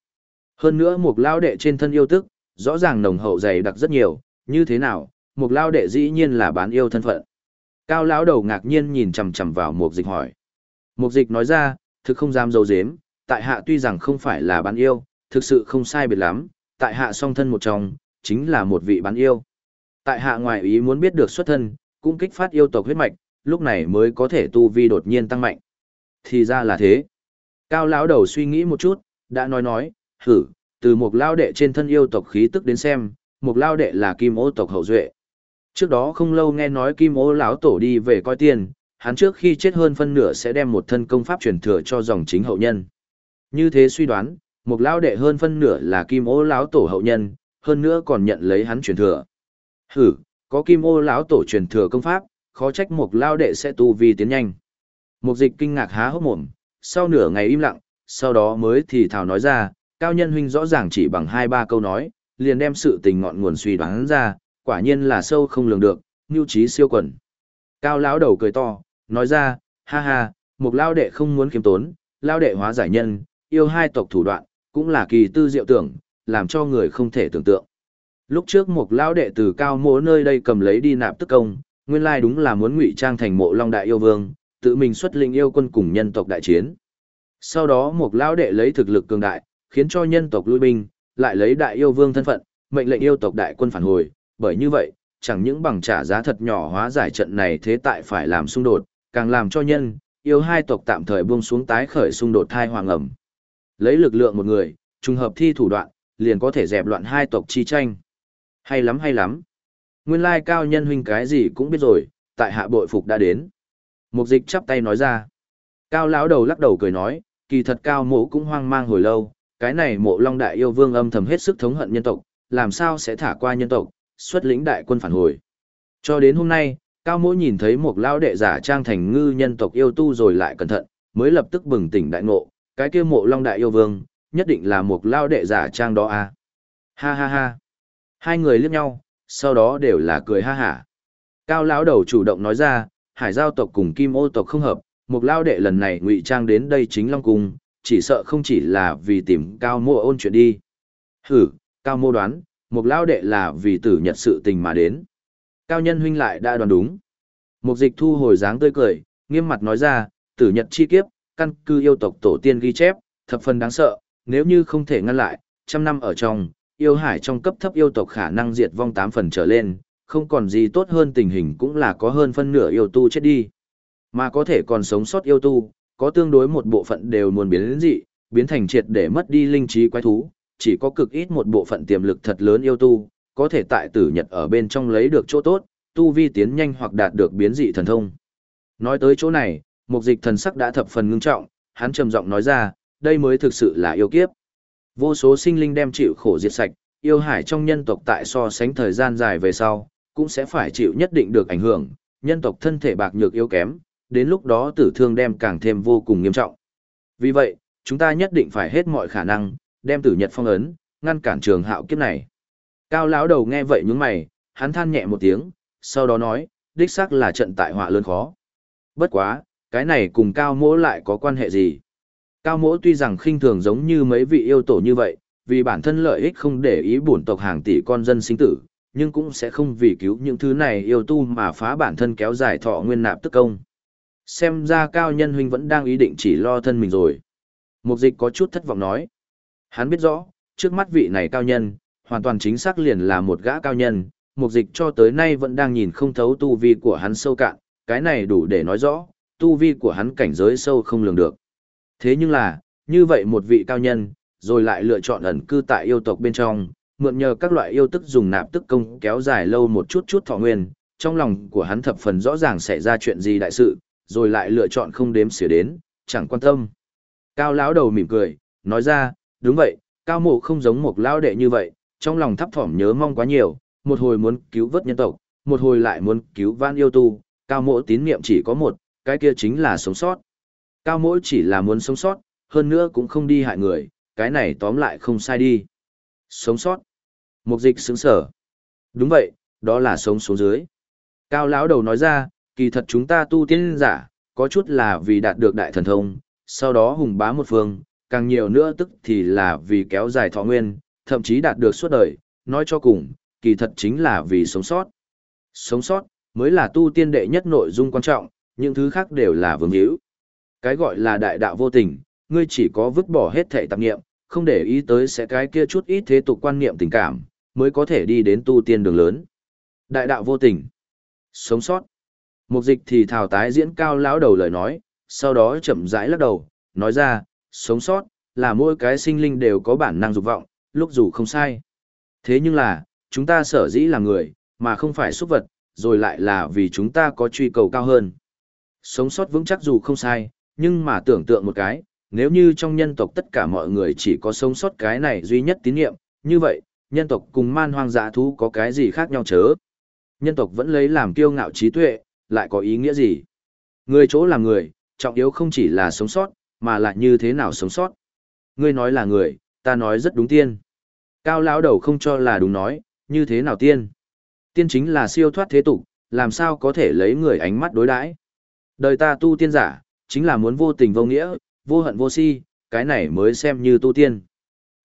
Hơn nữa một lao đệ trên thân yêu tức, rõ ràng nồng hậu dày đặc rất nhiều, như thế nào, một lao đệ dĩ nhiên là bán yêu thân phận. Cao lão đầu ngạc nhiên nhìn chằm chằm vào mục dịch hỏi. Mục dịch nói ra, thực không dám dấu dếm, tại hạ tuy rằng không phải là bán yêu, thực sự không sai biệt lắm, tại hạ song thân một trong, chính là một vị bán yêu. Tại hạ ngoài ý muốn biết được xuất thân, cũng kích phát yêu tộc huyết mạch, lúc này mới có thể tu vi đột nhiên tăng mạnh. Thì ra là thế. Cao lão đầu suy nghĩ một chút, đã nói nói, thử từ một lao đệ trên thân yêu tộc khí tức đến xem, một lao đệ là kim ô tộc hậu duệ. Trước đó không lâu nghe nói kim ô lão tổ đi về coi tiền, hắn trước khi chết hơn phân nửa sẽ đem một thân công pháp truyền thừa cho dòng chính hậu nhân. Như thế suy đoán, một lão đệ hơn phân nửa là kim ô lão tổ hậu nhân, hơn nữa còn nhận lấy hắn truyền thừa. Hử, có kim ô lão tổ truyền thừa công pháp, khó trách một lão đệ sẽ tu vi tiến nhanh. Mục dịch kinh ngạc há hốc mồm, sau nửa ngày im lặng, sau đó mới thì thảo nói ra, cao nhân huynh rõ ràng chỉ bằng hai ba câu nói, liền đem sự tình ngọn nguồn suy đoán ra, quả nhiên là sâu không lường được, nhu trí siêu quần. Cao lão đầu cười to, nói ra, ha ha, một lao đệ không muốn kiếm tốn, lao đệ hóa giải nhân, yêu hai tộc thủ đoạn, cũng là kỳ tư diệu tưởng, làm cho người không thể tưởng tượng. Lúc trước một lão đệ từ cao mỗ nơi đây cầm lấy đi nạp tức công, nguyên lai đúng là muốn ngụy trang thành mộ long đại yêu vương, tự mình xuất linh yêu quân cùng nhân tộc đại chiến. Sau đó một lão đệ lấy thực lực cường đại, khiến cho nhân tộc lui binh, lại lấy đại yêu vương thân phận, mệnh lệnh yêu tộc đại quân phản hồi, bởi như vậy, chẳng những bằng trả giá thật nhỏ hóa giải trận này thế tại phải làm xung đột, càng làm cho nhân, yêu hai tộc tạm thời buông xuống tái khởi xung đột thai hoàng ẩm. Lấy lực lượng một người, trùng hợp thi thủ đoạn, liền có thể dẹp loạn hai tộc chi tranh. Hay lắm hay lắm. Nguyên lai cao nhân huynh cái gì cũng biết rồi, tại hạ bội phục đã đến. Mục dịch chắp tay nói ra. Cao lão đầu lắc đầu cười nói, kỳ thật cao mộ cũng hoang mang hồi lâu, cái này mộ long đại yêu vương âm thầm hết sức thống hận nhân tộc, làm sao sẽ thả qua nhân tộc, xuất lĩnh đại quân phản hồi. Cho đến hôm nay, Cao Mỗ nhìn thấy một lão đệ giả trang thành ngư nhân tộc yêu tu rồi lại cẩn thận, mới lập tức bừng tỉnh đại ngộ, cái kia mộ long đại yêu vương, nhất định là một lao đệ giả trang đó à. Ha ha ha. Hai người liếc nhau, sau đó đều là cười ha hả. Cao lão đầu chủ động nói ra, hải giao tộc cùng kim ô tộc không hợp, một lao đệ lần này ngụy trang đến đây chính long cung, chỉ sợ không chỉ là vì tìm cao mô ôn chuyện đi. Hử, cao mô đoán, một lao đệ là vì tử nhật sự tình mà đến. Cao nhân huynh lại đã đoán đúng. Một dịch thu hồi dáng tươi cười, nghiêm mặt nói ra, tử nhật chi kiếp, căn cư yêu tộc tổ tiên ghi chép, thập phần đáng sợ, nếu như không thể ngăn lại, trăm năm ở trong, yêu hải trong cấp thấp yêu tộc khả năng diệt vong tám phần trở lên, không còn gì tốt hơn tình hình cũng là có hơn phân nửa yêu tu chết đi. Mà có thể còn sống sót yêu tu, có tương đối một bộ phận đều muốn biến đến dị, biến thành triệt để mất đi linh trí quái thú, chỉ có cực ít một bộ phận tiềm lực thật lớn yêu tu, có thể tại tử nhật ở bên trong lấy được chỗ tốt, tu vi tiến nhanh hoặc đạt được biến dị thần thông. Nói tới chỗ này, mục dịch thần sắc đã thập phần ngưng trọng, hắn trầm giọng nói ra, đây mới thực sự là yêu kiếp. Vô số sinh linh đem chịu khổ diệt sạch, yêu hải trong nhân tộc tại so sánh thời gian dài về sau, cũng sẽ phải chịu nhất định được ảnh hưởng, nhân tộc thân thể bạc nhược yếu kém, đến lúc đó tử thương đem càng thêm vô cùng nghiêm trọng. Vì vậy, chúng ta nhất định phải hết mọi khả năng, đem tử nhật phong ấn, ngăn cản trường hạo kiếp này. Cao lão đầu nghe vậy nhướng mày, hắn than nhẹ một tiếng, sau đó nói, đích xác là trận tại họa lớn khó. Bất quá, cái này cùng cao mỗ lại có quan hệ gì? Cao mỗ tuy rằng khinh thường giống như mấy vị yêu tổ như vậy, vì bản thân lợi ích không để ý bổn tộc hàng tỷ con dân sinh tử, nhưng cũng sẽ không vì cứu những thứ này yêu tu mà phá bản thân kéo dài thọ nguyên nạp tức công. Xem ra cao nhân huynh vẫn đang ý định chỉ lo thân mình rồi. Mục dịch có chút thất vọng nói. Hắn biết rõ, trước mắt vị này cao nhân, hoàn toàn chính xác liền là một gã cao nhân, mục dịch cho tới nay vẫn đang nhìn không thấu tu vi của hắn sâu cạn, cái này đủ để nói rõ, tu vi của hắn cảnh giới sâu không lường được. Thế nhưng là, như vậy một vị cao nhân, rồi lại lựa chọn ẩn cư tại yêu tộc bên trong, mượn nhờ các loại yêu tức dùng nạp tức công kéo dài lâu một chút chút thọ nguyên, trong lòng của hắn thập phần rõ ràng xảy ra chuyện gì đại sự, rồi lại lựa chọn không đếm xỉa đến, chẳng quan tâm. Cao lão đầu mỉm cười, nói ra, đúng vậy, cao mộ không giống một lão đệ như vậy, trong lòng thấp thỏm nhớ mong quá nhiều, một hồi muốn cứu vớt nhân tộc, một hồi lại muốn cứu van yêu tu, cao mộ tín niệm chỉ có một, cái kia chính là sống sót. Cao mỗi chỉ là muốn sống sót, hơn nữa cũng không đi hại người, cái này tóm lại không sai đi. Sống sót. Mục dịch sướng sở. Đúng vậy, đó là sống xuống dưới. Cao lão đầu nói ra, kỳ thật chúng ta tu tiên giả, có chút là vì đạt được đại thần thông, sau đó hùng bá một phương, càng nhiều nữa tức thì là vì kéo dài thọ nguyên, thậm chí đạt được suốt đời, nói cho cùng, kỳ thật chính là vì sống sót. Sống sót, mới là tu tiên đệ nhất nội dung quan trọng, những thứ khác đều là vương hữu. Cái gọi là đại đạo vô tình, ngươi chỉ có vứt bỏ hết thể tạp nghiệm, không để ý tới sẽ cái kia chút ít thế tục quan niệm tình cảm, mới có thể đi đến tu tiên đường lớn. Đại đạo vô tình. Sống sót. Mục dịch thì thảo tái diễn cao lão đầu lời nói, sau đó chậm rãi lắc đầu, nói ra, sống sót, là mỗi cái sinh linh đều có bản năng dục vọng, lúc dù không sai. Thế nhưng là, chúng ta sở dĩ là người, mà không phải súc vật, rồi lại là vì chúng ta có truy cầu cao hơn. Sống sót vững chắc dù không sai, nhưng mà tưởng tượng một cái, nếu như trong nhân tộc tất cả mọi người chỉ có sống sót cái này duy nhất tín nhiệm, như vậy, nhân tộc cùng man hoang dã thú có cái gì khác nhau chớ? Nhân tộc vẫn lấy làm kiêu ngạo trí tuệ, lại có ý nghĩa gì? Người chỗ là người, trọng yếu không chỉ là sống sót, mà là như thế nào sống sót. Ngươi nói là người, ta nói rất đúng tiên. Cao lão đầu không cho là đúng nói, như thế nào tiên? Tiên chính là siêu thoát thế tục, làm sao có thể lấy người ánh mắt đối đãi? Đời ta tu tiên giả, chính là muốn vô tình vô nghĩa, vô hận vô si, cái này mới xem như tu tiên.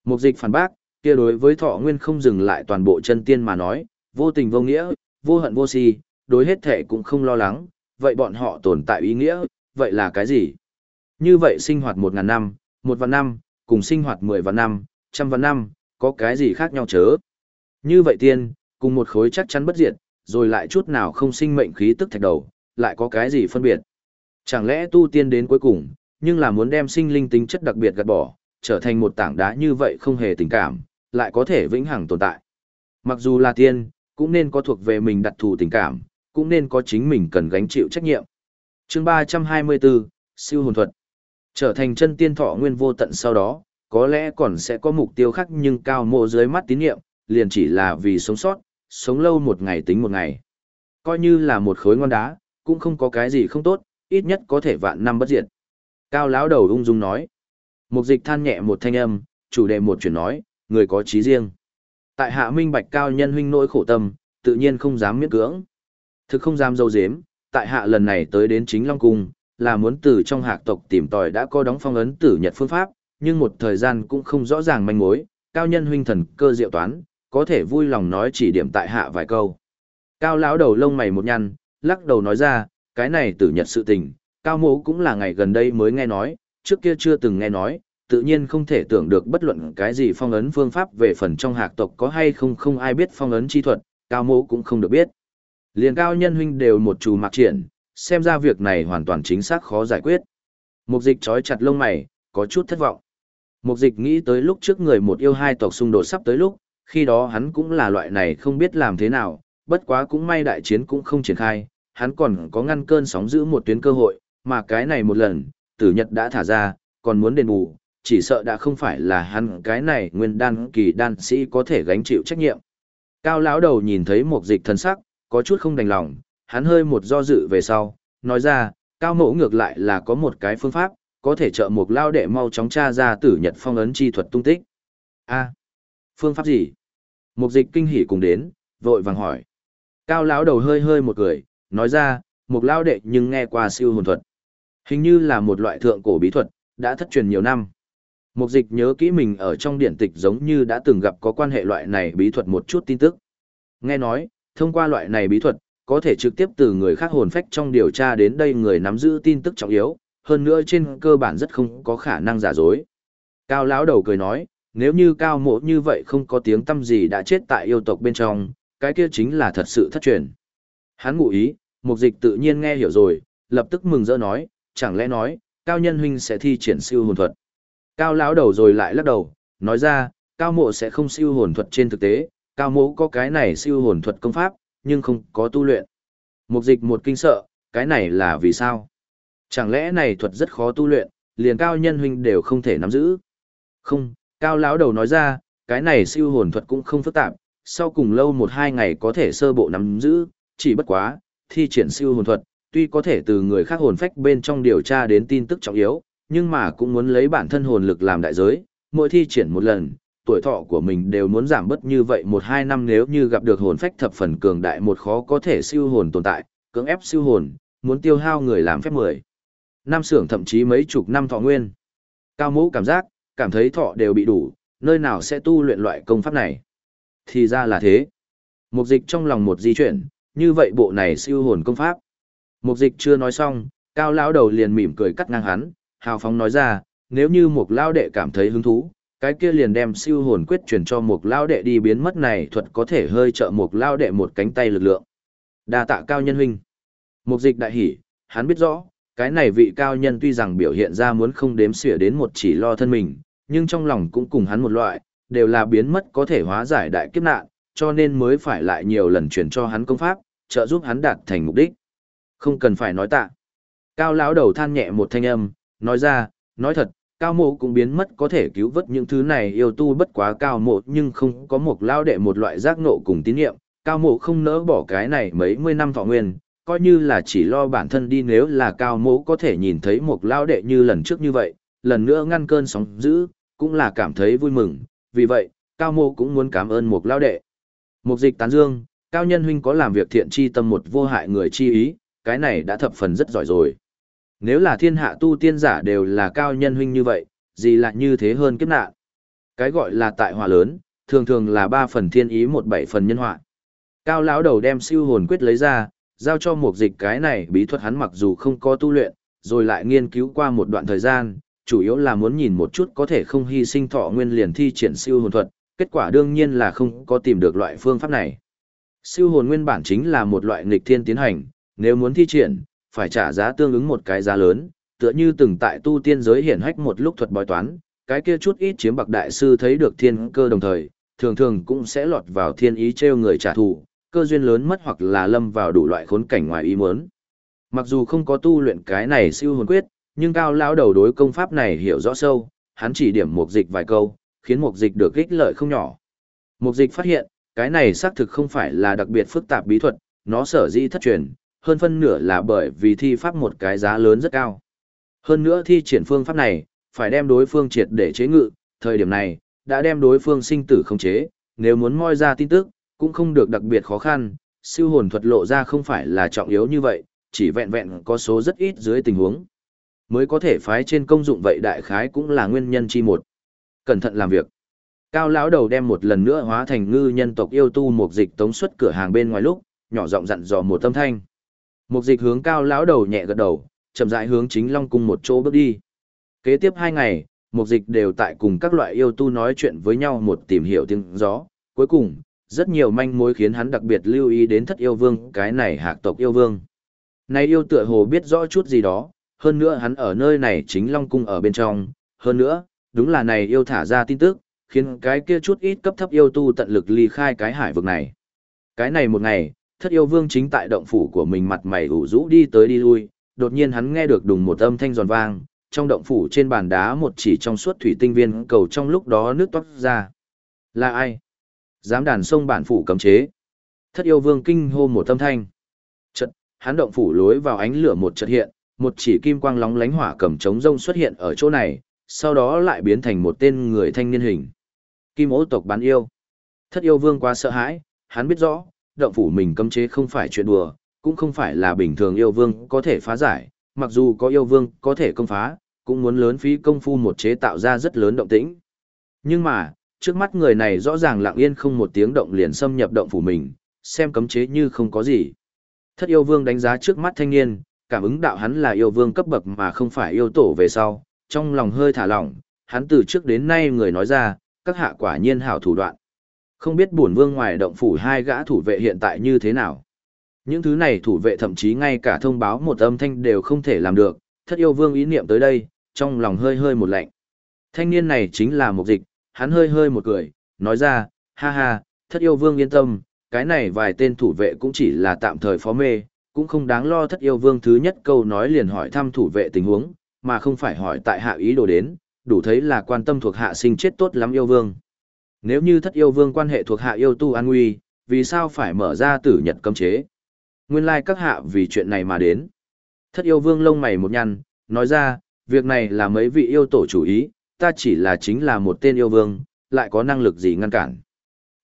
Mục dịch phản bác, kia đối với thọ nguyên không dừng lại toàn bộ chân tiên mà nói, vô tình vô nghĩa, vô hận vô si, đối hết thể cũng không lo lắng, vậy bọn họ tồn tại ý nghĩa, vậy là cái gì? Như vậy sinh hoạt một ngàn năm, một vạn năm, cùng sinh hoạt mười vạn năm, trăm vạn năm, có cái gì khác nhau chớ? Như vậy tiên, cùng một khối chắc chắn bất diệt, rồi lại chút nào không sinh mệnh khí tức thạch đầu, lại có cái gì phân biệt? Chẳng lẽ tu tiên đến cuối cùng, nhưng là muốn đem sinh linh tính chất đặc biệt gạt bỏ, trở thành một tảng đá như vậy không hề tình cảm, lại có thể vĩnh hằng tồn tại. Mặc dù là tiên, cũng nên có thuộc về mình đặc thù tình cảm, cũng nên có chính mình cần gánh chịu trách nhiệm. chương 324, siêu hồn thuật. Trở thành chân tiên thọ nguyên vô tận sau đó, có lẽ còn sẽ có mục tiêu khác nhưng cao mộ dưới mắt tín nhiệm, liền chỉ là vì sống sót, sống lâu một ngày tính một ngày. coi như là một khối ngon đá, cũng không có cái gì không tốt, ít nhất có thể vạn năm bất diệt. Cao lão đầu ung dung nói. Mục dịch than nhẹ một thanh âm, chủ đề một chuyện nói, người có trí riêng. Tại hạ minh bạch cao nhân huynh nỗi khổ tâm, tự nhiên không dám miễn cưỡng. Thực không dám dâu dếm, tại hạ lần này tới đến chính Long Cung, là muốn từ trong hạc tộc tìm tòi đã có đóng phong ấn tử nhật phương pháp, nhưng một thời gian cũng không rõ ràng manh mối, cao nhân huynh thần cơ diệu toán, có thể vui lòng nói chỉ điểm tại hạ vài câu. Cao lão đầu lông mày một nhăn, lắc đầu nói ra, cái này tử nhật sự tình, cao mộ cũng là ngày gần đây mới nghe nói, trước kia chưa từng nghe nói, tự nhiên không thể tưởng được bất luận cái gì phong ấn phương pháp về phần trong hạc tộc có hay không không ai biết phong ấn chi thuật, cao mộ cũng không được biết. Liền cao nhân huynh đều một chù mặc triển, xem ra việc này hoàn toàn chính xác khó giải quyết. Mục dịch trói chặt lông mày, có chút thất vọng. Mục dịch nghĩ tới lúc trước người một yêu hai tộc xung đột sắp tới lúc, khi đó hắn cũng là loại này không biết làm thế nào, bất quá cũng may đại chiến cũng không triển khai, hắn còn có ngăn cơn sóng giữ một tuyến cơ hội, mà cái này một lần, tử nhật đã thả ra, còn muốn đền bù, chỉ sợ đã không phải là hắn cái này nguyên đan kỳ đan sĩ có thể gánh chịu trách nhiệm. Cao lão đầu nhìn thấy một dịch thần sắc, có chút không đành lòng, hắn hơi một do dự về sau, nói ra, cao mộ ngược lại là có một cái phương pháp, có thể trợ một lao đệ mau chóng tra ra tử nhật phong ấn chi thuật tung tích. a phương pháp gì? Một dịch kinh hỉ cùng đến, vội vàng hỏi. Cao lão đầu hơi hơi một cười, nói ra, một lao đệ nhưng nghe qua siêu hồn thuật. Hình như là một loại thượng cổ bí thuật, đã thất truyền nhiều năm. Mục dịch nhớ kỹ mình ở trong điển tịch giống như đã từng gặp có quan hệ loại này bí thuật một chút tin tức. Nghe nói, thông qua loại này bí thuật, có thể trực tiếp từ người khác hồn phách trong điều tra đến đây người nắm giữ tin tức trọng yếu, hơn nữa trên cơ bản rất không có khả năng giả dối. Cao lão đầu cười nói, nếu như cao mộ như vậy không có tiếng tâm gì đã chết tại yêu tộc bên trong, cái kia chính là thật sự thất truyền. Hắn ngụ ý, mục dịch tự nhiên nghe hiểu rồi, lập tức mừng rỡ nói, chẳng lẽ nói, cao nhân huynh sẽ thi triển siêu hồn thuật. Cao lão đầu rồi lại lắc đầu, nói ra, cao mộ sẽ không siêu hồn thuật trên thực tế, cao mộ có cái này siêu hồn thuật công pháp, nhưng không có tu luyện. Mục dịch một kinh sợ, cái này là vì sao? Chẳng lẽ này thuật rất khó tu luyện, liền cao nhân huynh đều không thể nắm giữ? Không, cao lão đầu nói ra, cái này siêu hồn thuật cũng không phức tạp, sau cùng lâu một hai ngày có thể sơ bộ nắm giữ, chỉ bất quá, thi triển siêu hồn thuật, tuy có thể từ người khác hồn phách bên trong điều tra đến tin tức trọng yếu, nhưng mà cũng muốn lấy bản thân hồn lực làm đại giới, mỗi thi triển một lần, tuổi thọ của mình đều muốn giảm bớt như vậy một hai năm nếu như gặp được hồn phách thập phần cường đại một khó có thể siêu hồn tồn tại, cưỡng ép siêu hồn, muốn tiêu hao người làm phép mười. Năm xưởng thậm chí mấy chục năm thọ nguyên. Cao mũ cảm giác, cảm thấy thọ đều bị đủ, nơi nào sẽ tu luyện loại công pháp này. Thì ra là thế. Mục dịch trong lòng một di chuyển, như vậy bộ này siêu hồn công pháp. Mục dịch chưa nói xong, cao lão đầu liền mỉm cười cắt ngang hắn, hào phóng nói ra, nếu như một lao đệ cảm thấy hứng thú, cái kia liền đem siêu hồn quyết truyền cho một lao đệ đi biến mất này thuật có thể hơi trợ một lao đệ một cánh tay lực lượng. Đa tạ cao nhân huynh. Mục dịch đại hỉ, hắn biết rõ, cái này vị cao nhân tuy rằng biểu hiện ra muốn không đếm xỉa đến một chỉ lo thân mình, nhưng trong lòng cũng cùng hắn một loại, đều là biến mất có thể hóa giải đại kiếp nạn, cho nên mới phải lại nhiều lần chuyển cho hắn công pháp, trợ giúp hắn đạt thành mục đích. Không cần phải nói tạ. Cao lão đầu than nhẹ một thanh âm, nói ra, nói thật, cao mộ cũng biến mất có thể cứu vớt những thứ này yêu tu bất quá cao mộ nhưng không có một lao đệ một loại giác ngộ cùng tín nhiệm, cao mộ không nỡ bỏ cái này mấy mươi năm thọ nguyên, coi như là chỉ lo bản thân đi nếu là cao mộ có thể nhìn thấy một lao đệ như lần trước như vậy, lần nữa ngăn cơn sóng dữ, cũng là cảm thấy vui mừng, vì vậy, cao Mô cũng muốn cảm ơn một lao đệ. Một dịch tán dương, cao nhân huynh có làm việc thiện chi tâm một vô hại người chi ý, cái này đã thập phần rất giỏi rồi. Nếu là thiên hạ tu tiên giả đều là cao nhân huynh như vậy, gì lại như thế hơn kiếp nạn. Cái gọi là tại hỏa lớn, thường thường là ba phần thiên ý một bảy phần nhân họa. Cao lão đầu đem siêu hồn quyết lấy ra, giao cho một dịch cái này bí thuật hắn mặc dù không có tu luyện, rồi lại nghiên cứu qua một đoạn thời gian, chủ yếu là muốn nhìn một chút có thể không hy sinh thọ nguyên liền thi triển siêu hồn thuật, kết quả đương nhiên là không có tìm được loại phương pháp này. Siêu hồn nguyên bản chính là một loại nghịch thiên tiến hành, nếu muốn thi triển, phải trả giá tương ứng một cái giá lớn, tựa như từng tại tu tiên giới hiển hách một lúc thuật bói toán, cái kia chút ít chiếm bạc đại sư thấy được thiên cơ đồng thời, thường thường cũng sẽ lọt vào thiên ý treo người trả thù, cơ duyên lớn mất hoặc là lâm vào đủ loại khốn cảnh ngoài ý muốn. Mặc dù không có tu luyện cái này siêu hồn quyết, nhưng cao lão đầu đối công pháp này hiểu rõ sâu, hắn chỉ điểm mục dịch vài câu, khiến mục dịch được ích lợi không nhỏ. Mục dịch phát hiện, cái này xác thực không phải là đặc biệt phức tạp bí thuật, nó sở dĩ thất truyền, hơn phân nửa là bởi vì thi pháp một cái giá lớn rất cao. Hơn nữa thi triển phương pháp này, phải đem đối phương triệt để chế ngự, thời điểm này, đã đem đối phương sinh tử không chế, nếu muốn moi ra tin tức, cũng không được đặc biệt khó khăn, siêu hồn thuật lộ ra không phải là trọng yếu như vậy, chỉ vẹn vẹn có số rất ít dưới tình huống. Mới có thể phái trên công dụng vậy đại khái cũng là nguyên nhân chi một. Cẩn thận làm việc. Cao lão đầu đem một lần nữa hóa thành ngư nhân tộc yêu tu một dịch tống xuất cửa hàng bên ngoài lúc, nhỏ giọng dặn dò một tâm thanh. Một dịch hướng cao lão đầu nhẹ gật đầu, chậm rãi hướng chính long cung một chỗ bước đi. Kế tiếp hai ngày, một dịch đều tại cùng các loại yêu tu nói chuyện với nhau một tìm hiểu tiếng gió. Cuối cùng, rất nhiều manh mối khiến hắn đặc biệt lưu ý đến thất yêu vương cái này hạc tộc yêu vương. Này yêu tựa hồ biết rõ chút gì đó, hơn nữa hắn ở nơi này chính Long Cung ở bên trong, hơn nữa, đúng là này yêu thả ra tin tức, khiến cái kia chút ít cấp thấp yêu tu tận lực ly khai cái hải vực này. Cái này một ngày, thất yêu vương chính tại động phủ của mình mặt mày ủ rũ đi tới đi lui, đột nhiên hắn nghe được đùng một âm thanh giòn vang, trong động phủ trên bàn đá một chỉ trong suốt thủy tinh viên cầu trong lúc đó nước toát ra. Là ai? Dám đàn sông bản phủ cấm chế. Thất yêu vương kinh hô một âm thanh. Chật, hắn động phủ lối vào ánh lửa một chợt hiện, một chỉ kim quang lóng lánh hỏa cầm trống rông xuất hiện ở chỗ này, sau đó lại biến thành một tên người thanh niên hình. Kim ố tộc bán yêu. Thất yêu vương quá sợ hãi, hắn biết rõ, động phủ mình cấm chế không phải chuyện đùa, cũng không phải là bình thường yêu vương có thể phá giải, mặc dù có yêu vương có thể công phá, cũng muốn lớn phí công phu một chế tạo ra rất lớn động tĩnh. Nhưng mà, trước mắt người này rõ ràng lặng yên không một tiếng động liền xâm nhập động phủ mình, xem cấm chế như không có gì. Thất yêu vương đánh giá trước mắt thanh niên, cảm ứng đạo hắn là yêu vương cấp bậc mà không phải yêu tổ về sau, trong lòng hơi thả lỏng, hắn từ trước đến nay người nói ra, các hạ quả nhiên hảo thủ đoạn. Không biết bổn vương ngoài động phủ hai gã thủ vệ hiện tại như thế nào. Những thứ này thủ vệ thậm chí ngay cả thông báo một âm thanh đều không thể làm được, thất yêu vương ý niệm tới đây, trong lòng hơi hơi một lạnh. Thanh niên này chính là một dịch, hắn hơi hơi một cười, nói ra, ha ha, thất yêu vương yên tâm, cái này vài tên thủ vệ cũng chỉ là tạm thời phó mê, cũng không đáng lo thất yêu vương thứ nhất câu nói liền hỏi thăm thủ vệ tình huống, mà không phải hỏi tại hạ ý đồ đến, đủ thấy là quan tâm thuộc hạ sinh chết tốt lắm yêu vương. Nếu như thất yêu vương quan hệ thuộc hạ yêu tu an nguy, vì sao phải mở ra tử nhật cấm chế? Nguyên lai các hạ vì chuyện này mà đến. Thất yêu vương lông mày một nhăn, nói ra, việc này là mấy vị yêu tổ chủ ý, ta chỉ là chính là một tên yêu vương, lại có năng lực gì ngăn cản.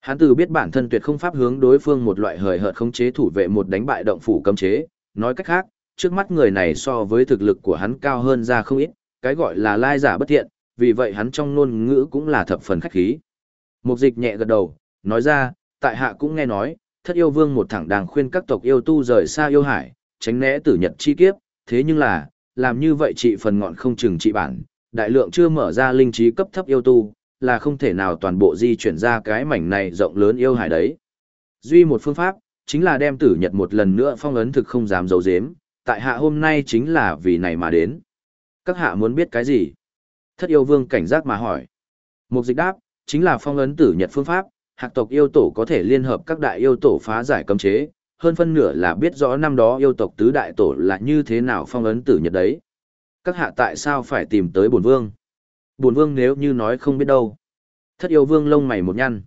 Hắn từ biết bản thân tuyệt không pháp hướng đối phương một loại hời hợt khống chế thủ vệ một đánh bại động phủ cấm chế, nói cách khác, trước mắt người này so với thực lực của hắn cao hơn ra không ít, cái gọi là lai giả bất thiện, vì vậy hắn trong ngôn ngữ cũng là thập phần khách khí. Mục dịch nhẹ gật đầu, nói ra, tại hạ cũng nghe nói, thất yêu vương một thẳng đang khuyên các tộc yêu tu rời xa yêu hải, tránh né tử nhật chi kiếp, thế nhưng là, làm như vậy trị phần ngọn không chừng trị bản, đại lượng chưa mở ra linh trí cấp thấp yêu tu, là không thể nào toàn bộ di chuyển ra cái mảnh này rộng lớn yêu hải đấy. Duy một phương pháp, chính là đem tử nhật một lần nữa phong ấn thực không dám giấu giếm, tại hạ hôm nay chính là vì này mà đến. Các hạ muốn biết cái gì? Thất yêu vương cảnh giác mà hỏi. Mục dịch đáp, chính là phong ấn tử nhật phương pháp, hạc tộc yêu tổ có thể liên hợp các đại yêu tổ phá giải cấm chế, hơn phân nửa là biết rõ năm đó yêu tộc tứ đại tổ là như thế nào phong ấn tử nhật đấy. Các hạ tại sao phải tìm tới bổn vương? Bổn vương nếu như nói không biết đâu. Thất yêu vương lông mày một nhăn.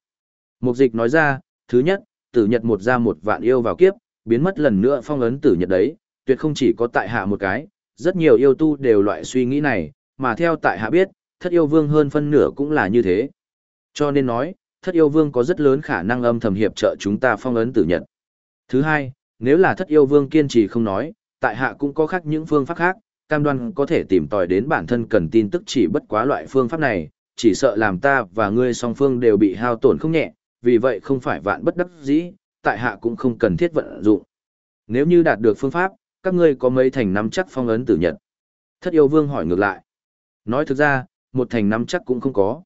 Mục dịch nói ra, thứ nhất, tử nhật một ra một vạn yêu vào kiếp, biến mất lần nữa phong ấn tử nhật đấy, tuyệt không chỉ có tại hạ một cái, rất nhiều yêu tu đều loại suy nghĩ này, mà theo tại hạ biết, thất yêu vương hơn phân nửa cũng là như thế. Cho nên nói, thất yêu vương có rất lớn khả năng âm thầm hiệp trợ chúng ta phong ấn tử nhật. Thứ hai, nếu là thất yêu vương kiên trì không nói, tại hạ cũng có khác những phương pháp khác, cam đoan có thể tìm tòi đến bản thân cần tin tức chỉ bất quá loại phương pháp này, chỉ sợ làm ta và ngươi song phương đều bị hao tổn không nhẹ, vì vậy không phải vạn bất đắc dĩ, tại hạ cũng không cần thiết vận dụng. Nếu như đạt được phương pháp, các ngươi có mấy thành nắm chắc phong ấn tử nhật? Thất yêu vương hỏi ngược lại. Nói thực ra, một thành nắm chắc cũng không có.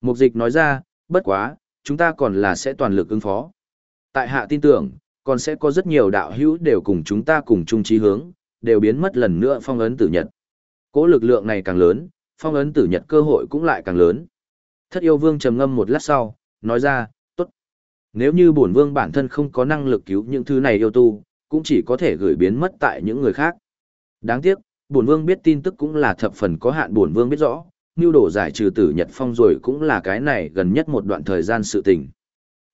Mục dịch nói ra, bất quá, chúng ta còn là sẽ toàn lực ứng phó. Tại hạ tin tưởng, còn sẽ có rất nhiều đạo hữu đều cùng chúng ta cùng chung chí hướng, đều biến mất lần nữa phong ấn tử nhật. Cố lực lượng này càng lớn, phong ấn tử nhật cơ hội cũng lại càng lớn. Thất yêu vương trầm ngâm một lát sau, nói ra, tốt. Nếu như bổn vương bản thân không có năng lực cứu những thứ này yêu tu, cũng chỉ có thể gửi biến mất tại những người khác. Đáng tiếc, bổn vương biết tin tức cũng là thập phần có hạn bổn vương biết rõ, nưu đổ giải trừ tử nhật phong rồi cũng là cái này gần nhất một đoạn thời gian sự tình.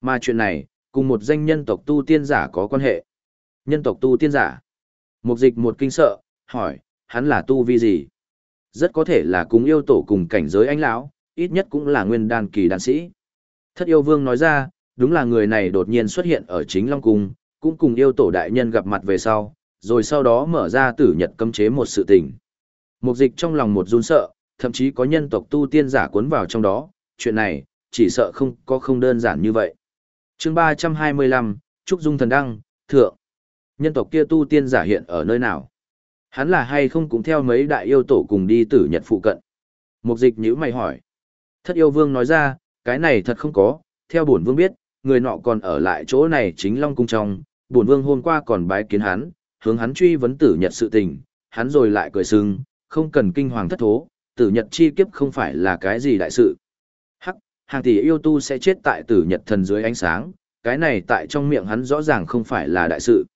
Mà chuyện này, cùng một danh nhân tộc tu tiên giả có quan hệ. Nhân tộc tu tiên giả. Mục dịch một kinh sợ, hỏi, hắn là tu vi gì? Rất có thể là cùng yêu tổ cùng cảnh giới anh lão, ít nhất cũng là nguyên đan kỳ đan sĩ. Thất yêu vương nói ra, đúng là người này đột nhiên xuất hiện ở chính Long Cung, cũng cùng yêu tổ đại nhân gặp mặt về sau, rồi sau đó mở ra tử nhật cấm chế một sự tình. Mục dịch trong lòng một run sợ, thậm chí có nhân tộc tu tiên giả cuốn vào trong đó, chuyện này, chỉ sợ không có không đơn giản như vậy. chương 325, Trúc Dung Thần Đăng, Thượng. Nhân tộc kia tu tiên giả hiện ở nơi nào? Hắn là hay không cũng theo mấy đại yêu tổ cùng đi tử nhật phụ cận? Mục dịch nhữ mày hỏi. Thất yêu vương nói ra, cái này thật không có, theo bổn vương biết, người nọ còn ở lại chỗ này chính Long Cung trong, bổn vương hôm qua còn bái kiến hắn, hướng hắn truy vấn tử nhật sự tình, hắn rồi lại cười sưng, không cần kinh hoàng thất thố, tử nhật chi kiếp không phải là cái gì đại sự. Hắc, hàng tỷ yêu tu sẽ chết tại tử nhật thần dưới ánh sáng, cái này tại trong miệng hắn rõ ràng không phải là đại sự.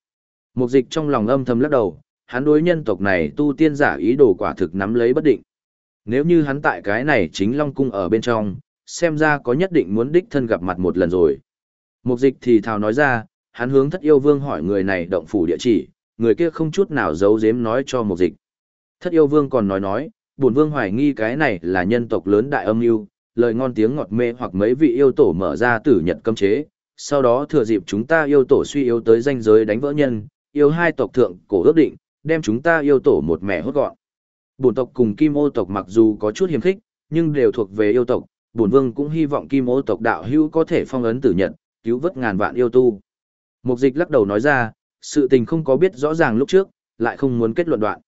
Mục dịch trong lòng âm thầm lắc đầu, hắn đối nhân tộc này tu tiên giả ý đồ quả thực nắm lấy bất định. Nếu như hắn tại cái này chính Long Cung ở bên trong, xem ra có nhất định muốn đích thân gặp mặt một lần rồi. Mục dịch thì thào nói ra, hắn hướng thất yêu vương hỏi người này động phủ địa chỉ, người kia không chút nào giấu giếm nói cho mục dịch. Thất yêu vương còn nói nói, bổn vương hoài nghi cái này là nhân tộc lớn đại âm mưu lời ngon tiếng ngọt mê hoặc mấy vị yêu tổ mở ra tử nhật cấm chế, sau đó thừa dịp chúng ta yêu tổ suy yếu tới danh giới đánh vỡ nhân, yêu hai tộc thượng cổ ước định, đem chúng ta yêu tổ một mẹ hốt gọn. Bổn tộc cùng Kim Ô tộc mặc dù có chút hiềm khích, nhưng đều thuộc về yêu tộc, bổn vương cũng hy vọng Kim Ô tộc đạo hữu có thể phong ấn tử nhật, cứu vớt ngàn vạn yêu tu. Mục dịch lắc đầu nói ra, sự tình không có biết rõ ràng lúc trước, lại không muốn kết luận đoạn.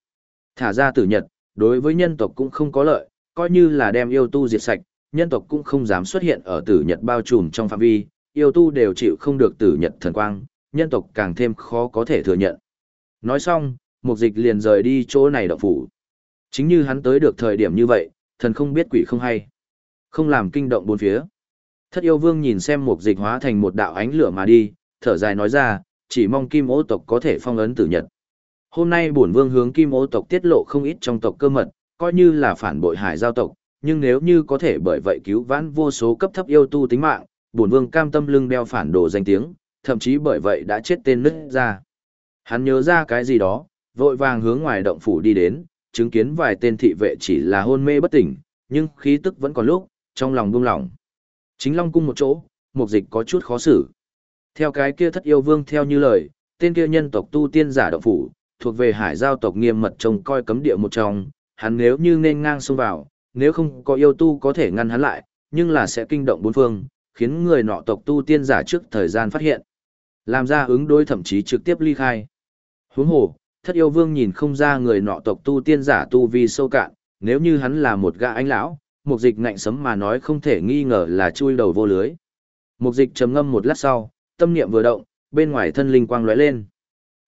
Thả ra tử nhật, đối với nhân tộc cũng không có lợi, coi như là đem yêu tu diệt sạch, nhân tộc cũng không dám xuất hiện ở tử nhật bao trùm trong phạm vi, yêu tu đều chịu không được tử nhật thần quang, nhân tộc càng thêm khó có thể thừa nhận. Nói xong, mục dịch liền rời đi chỗ này động phủ. Chính như hắn tới được thời điểm như vậy, thần không biết quỷ không hay. Không làm kinh động bốn phía. Thất yêu vương nhìn xem mục dịch hóa thành một đạo ánh lửa mà đi, thở dài nói ra, chỉ mong kim ô tộc có thể phong ấn tử nhật. Hôm nay bổn vương hướng kim ô tộc tiết lộ không ít trong tộc cơ mật, coi như là phản bội hải giao tộc, nhưng nếu như có thể bởi vậy cứu vãn vô số cấp thấp yêu tu tính mạng, bổn vương cam tâm lưng đeo phản đồ danh tiếng, thậm chí bởi vậy đã chết tên nứt ra. Hắn nhớ ra cái gì đó, vội vàng hướng ngoài động phủ đi đến, chứng kiến vài tên thị vệ chỉ là hôn mê bất tỉnh, nhưng khí tức vẫn còn lúc, trong lòng buông lỏng. Chính Long cung một chỗ, mục dịch có chút khó xử. Theo cái kia thất yêu vương theo như lời, tên kia nhân tộc tu tiên giả động phủ, thuộc về hải giao tộc nghiêm mật trông coi cấm địa một trong, hắn nếu như nên ngang xông vào, nếu không có yêu tu có thể ngăn hắn lại, nhưng là sẽ kinh động bốn phương, khiến người nọ tộc tu tiên giả trước thời gian phát hiện. Làm ra ứng đối thậm chí trực tiếp ly khai. Huống hồ, thất yêu vương nhìn không ra người nọ tộc tu tiên giả tu vi sâu cạn, nếu như hắn là một gã anh lão, mục dịch ngạnh sấm mà nói không thể nghi ngờ là chui đầu vô lưới. Mục dịch trầm ngâm một lát sau, tâm niệm vừa động, bên ngoài thân linh quang lóe lên.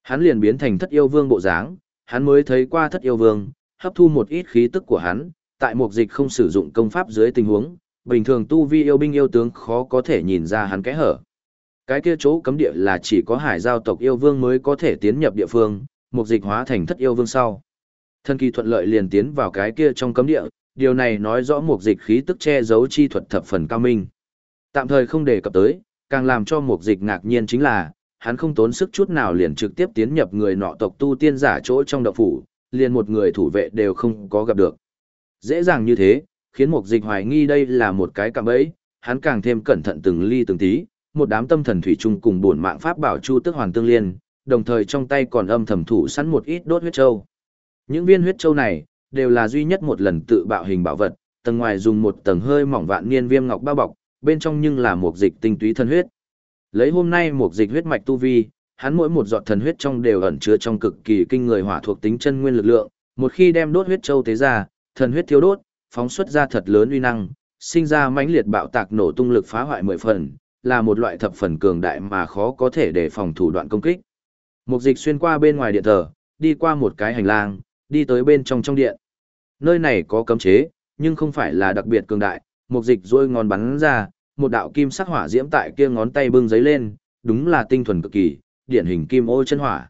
Hắn liền biến thành thất yêu vương bộ dáng, hắn mới thấy qua thất yêu vương, hấp thu một ít khí tức của hắn, tại mục dịch không sử dụng công pháp dưới tình huống, bình thường tu vi yêu binh yêu tướng khó có thể nhìn ra hắn kẽ hở. Cái kia chỗ cấm địa là chỉ có hải giao tộc yêu vương mới có thể tiến nhập địa phương, mục dịch hóa thành thất yêu vương sau. Thân kỳ thuận lợi liền tiến vào cái kia trong cấm địa, điều này nói rõ mục dịch khí tức che giấu chi thuật thập phần cao minh. Tạm thời không đề cập tới, càng làm cho mục dịch ngạc nhiên chính là, hắn không tốn sức chút nào liền trực tiếp tiến nhập người nọ tộc tu tiên giả chỗ trong động phủ, liền một người thủ vệ đều không có gặp được. Dễ dàng như thế, khiến mục dịch hoài nghi đây là một cái cạm bẫy, hắn càng thêm cẩn thận từng ly từng tí, một đám tâm thần thủy chung cùng bổn mạng pháp bảo chu tức hoàn tương liên, đồng thời trong tay còn âm thầm thủ sẵn một ít đốt huyết châu. Những viên huyết châu này đều là duy nhất một lần tự bạo hình bảo vật, tầng ngoài dùng một tầng hơi mỏng vạn niên viêm ngọc bao bọc, bên trong nhưng là một dịch tinh túy thân huyết. Lấy hôm nay một dịch huyết mạch tu vi, hắn mỗi một giọt thần huyết trong đều ẩn chứa trong cực kỳ kinh người hỏa thuộc tính chân nguyên lực lượng, một khi đem đốt huyết châu tế ra, thần huyết thiếu đốt, phóng xuất ra thật lớn uy năng, sinh ra mãnh liệt bạo tạc nổ tung lực phá hoại mười phần, là một loại thập phần cường đại mà khó có thể để phòng thủ đoạn công kích. Mục dịch xuyên qua bên ngoài điện thờ, đi qua một cái hành lang, đi tới bên trong trong điện. Nơi này có cấm chế, nhưng không phải là đặc biệt cường đại, mục dịch rôi ngón bắn ra, một đạo kim sắc hỏa diễm tại kia ngón tay bưng giấy lên, đúng là tinh thuần cực kỳ, điển hình kim ô chân hỏa.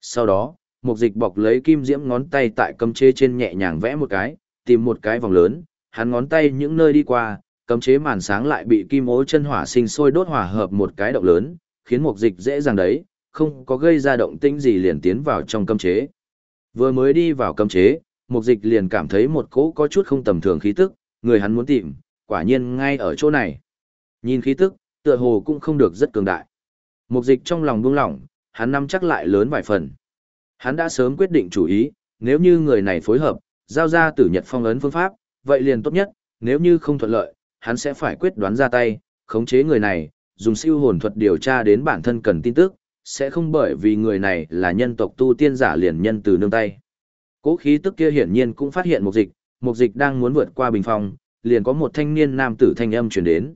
Sau đó, mục dịch bọc lấy kim diễm ngón tay tại cấm chế trên nhẹ nhàng vẽ một cái, tìm một cái vòng lớn, hắn ngón tay những nơi đi qua, cấm chế màn sáng lại bị kim ố chân hỏa sinh sôi đốt hỏa hợp một cái động lớn, khiến mục dịch dễ dàng đấy, không có gây ra động tĩnh gì liền tiến vào trong cấm chế. Vừa mới đi vào cấm chế, mục dịch liền cảm thấy một cỗ có chút không tầm thường khí tức, người hắn muốn tìm, quả nhiên ngay ở chỗ này. Nhìn khí tức, tựa hồ cũng không được rất cường đại. Mục dịch trong lòng buông lỏng, hắn nắm chắc lại lớn vài phần. Hắn đã sớm quyết định chủ ý, nếu như người này phối hợp, giao ra tử nhật phong ấn phương pháp, vậy liền tốt nhất, nếu như không thuận lợi, hắn sẽ phải quyết đoán ra tay, khống chế người này, dùng siêu hồn thuật điều tra đến bản thân cần tin tức, sẽ không bởi vì người này là nhân tộc tu tiên giả liền nhân từ nương tay. Cố khí tức kia hiển nhiên cũng phát hiện một dịch, một dịch đang muốn vượt qua bình phong, liền có một thanh niên nam tử thanh âm truyền đến.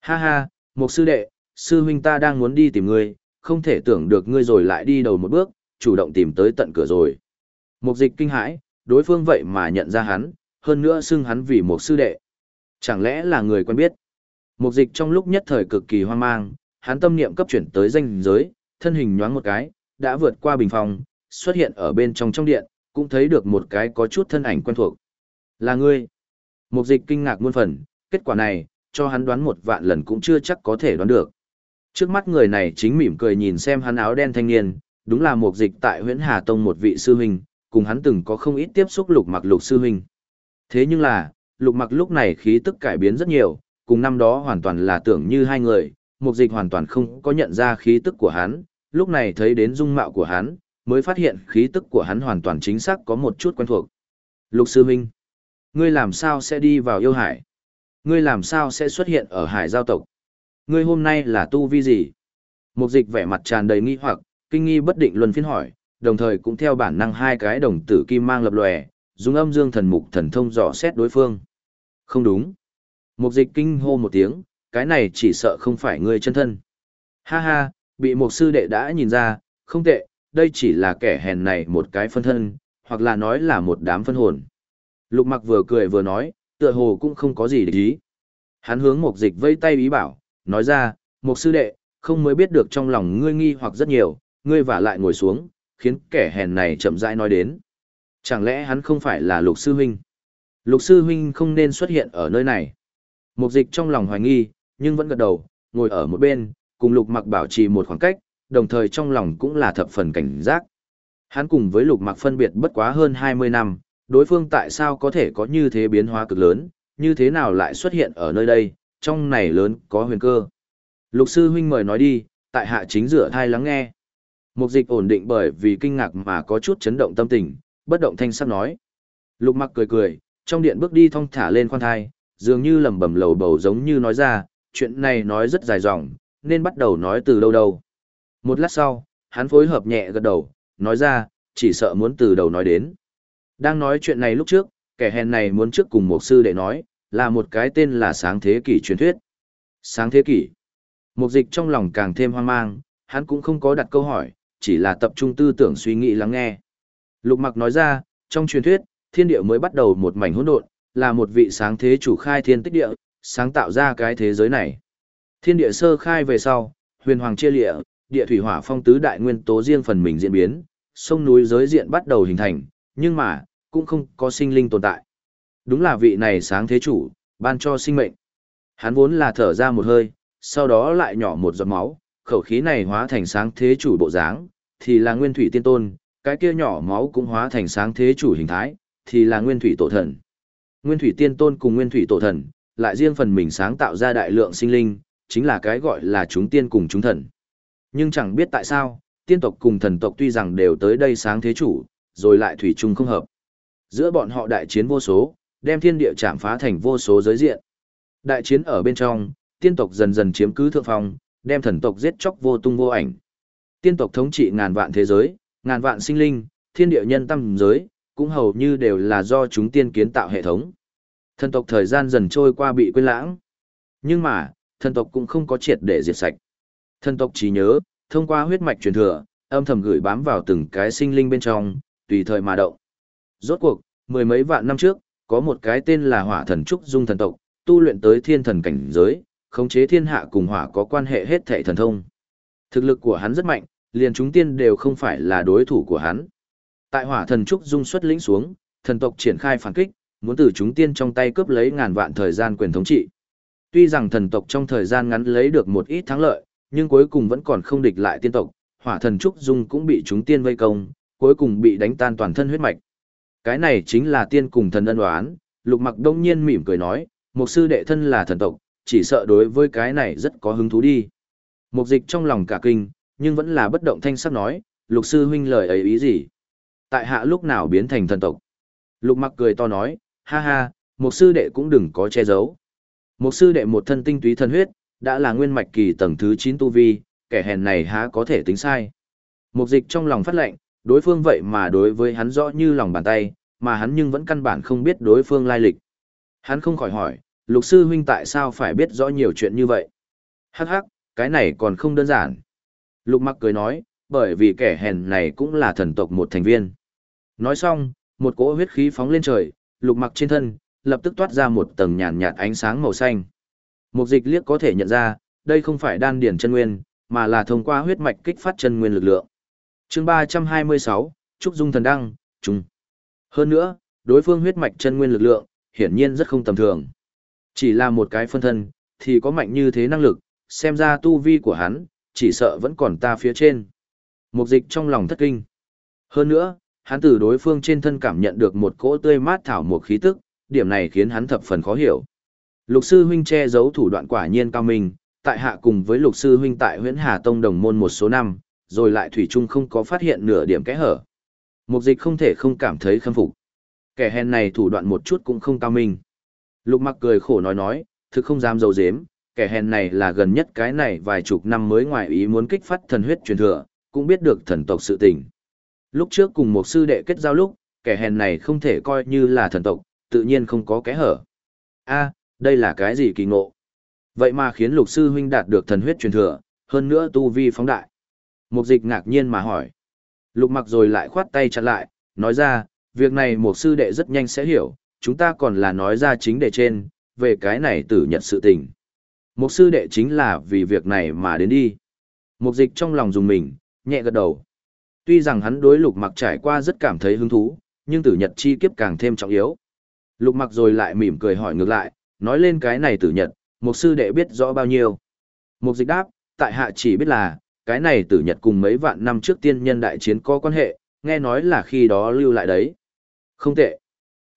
Ha ha, một sư đệ, sư huynh ta đang muốn đi tìm ngươi, không thể tưởng được ngươi rồi lại đi đầu một bước, chủ động tìm tới tận cửa rồi. Một dịch kinh hãi, đối phương vậy mà nhận ra hắn, hơn nữa xưng hắn vì một sư đệ. Chẳng lẽ là người quen biết? Mục dịch trong lúc nhất thời cực kỳ hoang mang, hắn tâm niệm cấp chuyển tới danh giới, thân hình nhoáng một cái, đã vượt qua bình phòng, xuất hiện ở bên trong trong điện, cũng thấy được một cái có chút thân ảnh quen thuộc. Là ngươi. Mục dịch kinh ngạc muôn phần, kết quả này, cho hắn đoán một vạn lần cũng chưa chắc có thể đoán được. Trước mắt người này chính mỉm cười nhìn xem hắn áo đen thanh niên, đúng là mục dịch tại huyện Hà Tông một vị sư huynh, cùng hắn từng có không ít tiếp xúc lục mặc lục sư huynh. Thế nhưng là, lục mặc lúc này khí tức cải biến rất nhiều, cùng năm đó hoàn toàn là tưởng như hai người, mục dịch hoàn toàn không có nhận ra khí tức của hắn, lúc này thấy đến dung mạo của hắn, mới phát hiện khí tức của hắn hoàn toàn chính xác có một chút quen thuộc. Lục sư huynh, ngươi làm sao sẽ đi vào yêu hải? Ngươi làm sao sẽ xuất hiện ở hải giao tộc? Ngươi hôm nay là tu vi gì? Mục dịch vẻ mặt tràn đầy nghi hoặc, kinh nghi bất định luân phiên hỏi, đồng thời cũng theo bản năng hai cái đồng tử kim mang lập lòe, dùng âm dương thần mục thần thông dò xét đối phương. Không đúng. Mục dịch kinh hô một tiếng, cái này chỉ sợ không phải ngươi chân thân. Ha ha, bị một sư đệ đã nhìn ra, không tệ, đây chỉ là kẻ hèn này một cái phân thân, hoặc là nói là một đám phân hồn. Lục mặc vừa cười vừa nói, tựa hồ cũng không có gì để ý. Hắn hướng mục dịch vây tay ý bảo, nói ra, một sư đệ, không mới biết được trong lòng ngươi nghi hoặc rất nhiều, ngươi vả lại ngồi xuống, khiến kẻ hèn này chậm rãi nói đến. Chẳng lẽ hắn không phải là lục sư huynh? Lục sư huynh không nên xuất hiện ở nơi này. Mục dịch trong lòng hoài nghi, nhưng vẫn gật đầu, ngồi ở một bên, cùng lục mặc bảo trì một khoảng cách, đồng thời trong lòng cũng là thập phần cảnh giác. Hắn cùng với lục mặc phân biệt bất quá hơn 20 năm, đối phương tại sao có thể có như thế biến hóa cực lớn, như thế nào lại xuất hiện ở nơi đây, trong này lớn có huyền cơ. Lục sư huynh mời nói đi, tại hạ chính rửa thai lắng nghe. Mục dịch ổn định bởi vì kinh ngạc mà có chút chấn động tâm tình, bất động thanh sắc nói. Lục mặc cười cười, trong điện bước đi thong thả lên khoan thai, dường như lầm bầm lầu bầu giống như nói ra, chuyện này nói rất dài dòng, nên bắt đầu nói từ đâu đâu. Một lát sau, hắn phối hợp nhẹ gật đầu, nói ra, chỉ sợ muốn từ đầu nói đến. Đang nói chuyện này lúc trước, kẻ hèn này muốn trước cùng một sư để nói, là một cái tên là sáng thế kỷ truyền thuyết. Sáng thế kỷ. Mục dịch trong lòng càng thêm hoang mang, hắn cũng không có đặt câu hỏi, chỉ là tập trung tư tưởng suy nghĩ lắng nghe. Lục mặc nói ra, trong truyền thuyết, thiên địa mới bắt đầu một mảnh hỗn độn, là một vị sáng thế chủ khai thiên tích địa, sáng tạo ra cái thế giới này. Thiên địa sơ khai về sau, huyền hoàng chia lịa, địa thủy hỏa phong tứ đại nguyên tố riêng phần mình diễn biến, sông núi giới diện bắt đầu hình thành, nhưng mà, cũng không có sinh linh tồn tại. Đúng là vị này sáng thế chủ, ban cho sinh mệnh. Hắn vốn là thở ra một hơi, sau đó lại nhỏ một giọt máu, khẩu khí này hóa thành sáng thế chủ bộ dáng, thì là nguyên thủy tiên tôn, cái kia nhỏ máu cũng hóa thành sáng thế chủ hình thái, thì là nguyên thủy tổ thần. Nguyên thủy tiên tôn cùng nguyên thủy tổ thần, lại riêng phần mình sáng tạo ra đại lượng sinh linh, chính là cái gọi là chúng tiên cùng chúng thần. Nhưng chẳng biết tại sao, tiên tộc cùng thần tộc tuy rằng đều tới đây sáng thế chủ, rồi lại thủy chung không hợp. Giữa bọn họ đại chiến vô số, đem thiên địa chạm phá thành vô số giới diện. Đại chiến ở bên trong, tiên tộc dần dần chiếm cứ thượng phong, đem thần tộc giết chóc vô tung vô ảnh. Tiên tộc thống trị ngàn vạn thế giới, ngàn vạn sinh linh, thiên địa nhân tâm giới, cũng hầu như đều là do chúng tiên kiến tạo hệ thống. Thần tộc thời gian dần trôi qua bị quên lãng. Nhưng mà, thần tộc cũng không có triệt để diệt sạch. Thần tộc chỉ nhớ, thông qua huyết mạch truyền thừa, âm thầm gửi bám vào từng cái sinh linh bên trong, tùy thời mà động. Rốt cuộc, mười mấy vạn năm trước, có một cái tên là Hỏa Thần Trúc Dung thần tộc, tu luyện tới thiên thần cảnh giới, khống chế thiên hạ cùng hỏa có quan hệ hết thảy thần thông. Thực lực của hắn rất mạnh, liền chúng tiên đều không phải là đối thủ của hắn. Tại Hỏa Thần Trúc Dung xuất lĩnh xuống, thần tộc triển khai phản kích, muốn từ chúng tiên trong tay cướp lấy ngàn vạn thời gian quyền thống trị. Tuy rằng thần tộc trong thời gian ngắn lấy được một ít thắng lợi, nhưng cuối cùng vẫn còn không địch lại tiên tộc, hỏa thần trúc dung cũng bị chúng tiên vây công, cuối cùng bị đánh tan toàn thân huyết mạch. Cái này chính là tiên cùng thần ân đoán, lục mặc đông nhiên mỉm cười nói, một sư đệ thân là thần tộc, chỉ sợ đối với cái này rất có hứng thú đi. Mục dịch trong lòng cả kinh, nhưng vẫn là bất động thanh sắc nói, lục sư huynh lời ấy ý gì? Tại hạ lúc nào biến thành thần tộc? Lục mặc cười to nói, ha ha, một sư đệ cũng đừng có che giấu. Một sư đệ một thân tinh túy thần huyết, đã là nguyên mạch kỳ tầng thứ 9 tu vi, kẻ hèn này há có thể tính sai. Mục dịch trong lòng phát lệnh, đối phương vậy mà đối với hắn rõ như lòng bàn tay, mà hắn nhưng vẫn căn bản không biết đối phương lai lịch. Hắn không khỏi hỏi, lục sư huynh tại sao phải biết rõ nhiều chuyện như vậy? Hắc hắc, cái này còn không đơn giản. Lục mặc cười nói, bởi vì kẻ hèn này cũng là thần tộc một thành viên. Nói xong, một cỗ huyết khí phóng lên trời, lục mặc trên thân, lập tức toát ra một tầng nhàn nhạt ánh sáng màu xanh. Mục dịch liếc có thể nhận ra, đây không phải đan điển chân nguyên, mà là thông qua huyết mạch kích phát chân nguyên lực lượng. chương 326, Trúc Dung Thần Đăng, Trung. Hơn nữa, đối phương huyết mạch chân nguyên lực lượng, hiển nhiên rất không tầm thường. Chỉ là một cái phân thân, thì có mạnh như thế năng lực, xem ra tu vi của hắn, chỉ sợ vẫn còn ta phía trên. Mục dịch trong lòng thất kinh. Hơn nữa, hắn từ đối phương trên thân cảm nhận được một cỗ tươi mát thảo một khí tức, điểm này khiến hắn thập phần khó hiểu. Lục sư huynh che giấu thủ đoạn quả nhiên cao minh, tại hạ cùng với lục sư huynh tại huyện Hà Tông đồng môn một số năm, rồi lại thủy chung không có phát hiện nửa điểm kẽ hở. Mục dịch không thể không cảm thấy khâm phục. Kẻ hèn này thủ đoạn một chút cũng không cao minh. Lục mặc cười khổ nói nói, thực không dám dấu dếm, kẻ hèn này là gần nhất cái này vài chục năm mới ngoài ý muốn kích phát thần huyết truyền thừa, cũng biết được thần tộc sự tình. Lúc trước cùng một sư đệ kết giao lúc, kẻ hèn này không thể coi như là thần tộc, tự nhiên không có kẽ hở. A, đây là cái gì kỳ ngộ? Vậy mà khiến lục sư huynh đạt được thần huyết truyền thừa, hơn nữa tu vi phóng đại. Mục dịch ngạc nhiên mà hỏi. Lục mặc rồi lại khoát tay chặn lại, nói ra, việc này một sư đệ rất nhanh sẽ hiểu, chúng ta còn là nói ra chính đề trên, về cái này tử nhật sự tình. Một sư đệ chính là vì việc này mà đến đi. Mục dịch trong lòng dùng mình, nhẹ gật đầu. Tuy rằng hắn đối lục mặc trải qua rất cảm thấy hứng thú, nhưng tử nhật chi kiếp càng thêm trọng yếu. Lục mặc rồi lại mỉm cười hỏi ngược lại, nói lên cái này tử nhật, một sư đệ biết rõ bao nhiêu. Mục dịch đáp, tại hạ chỉ biết là, cái này tử nhật cùng mấy vạn năm trước tiên nhân đại chiến có quan hệ, nghe nói là khi đó lưu lại đấy. Không tệ.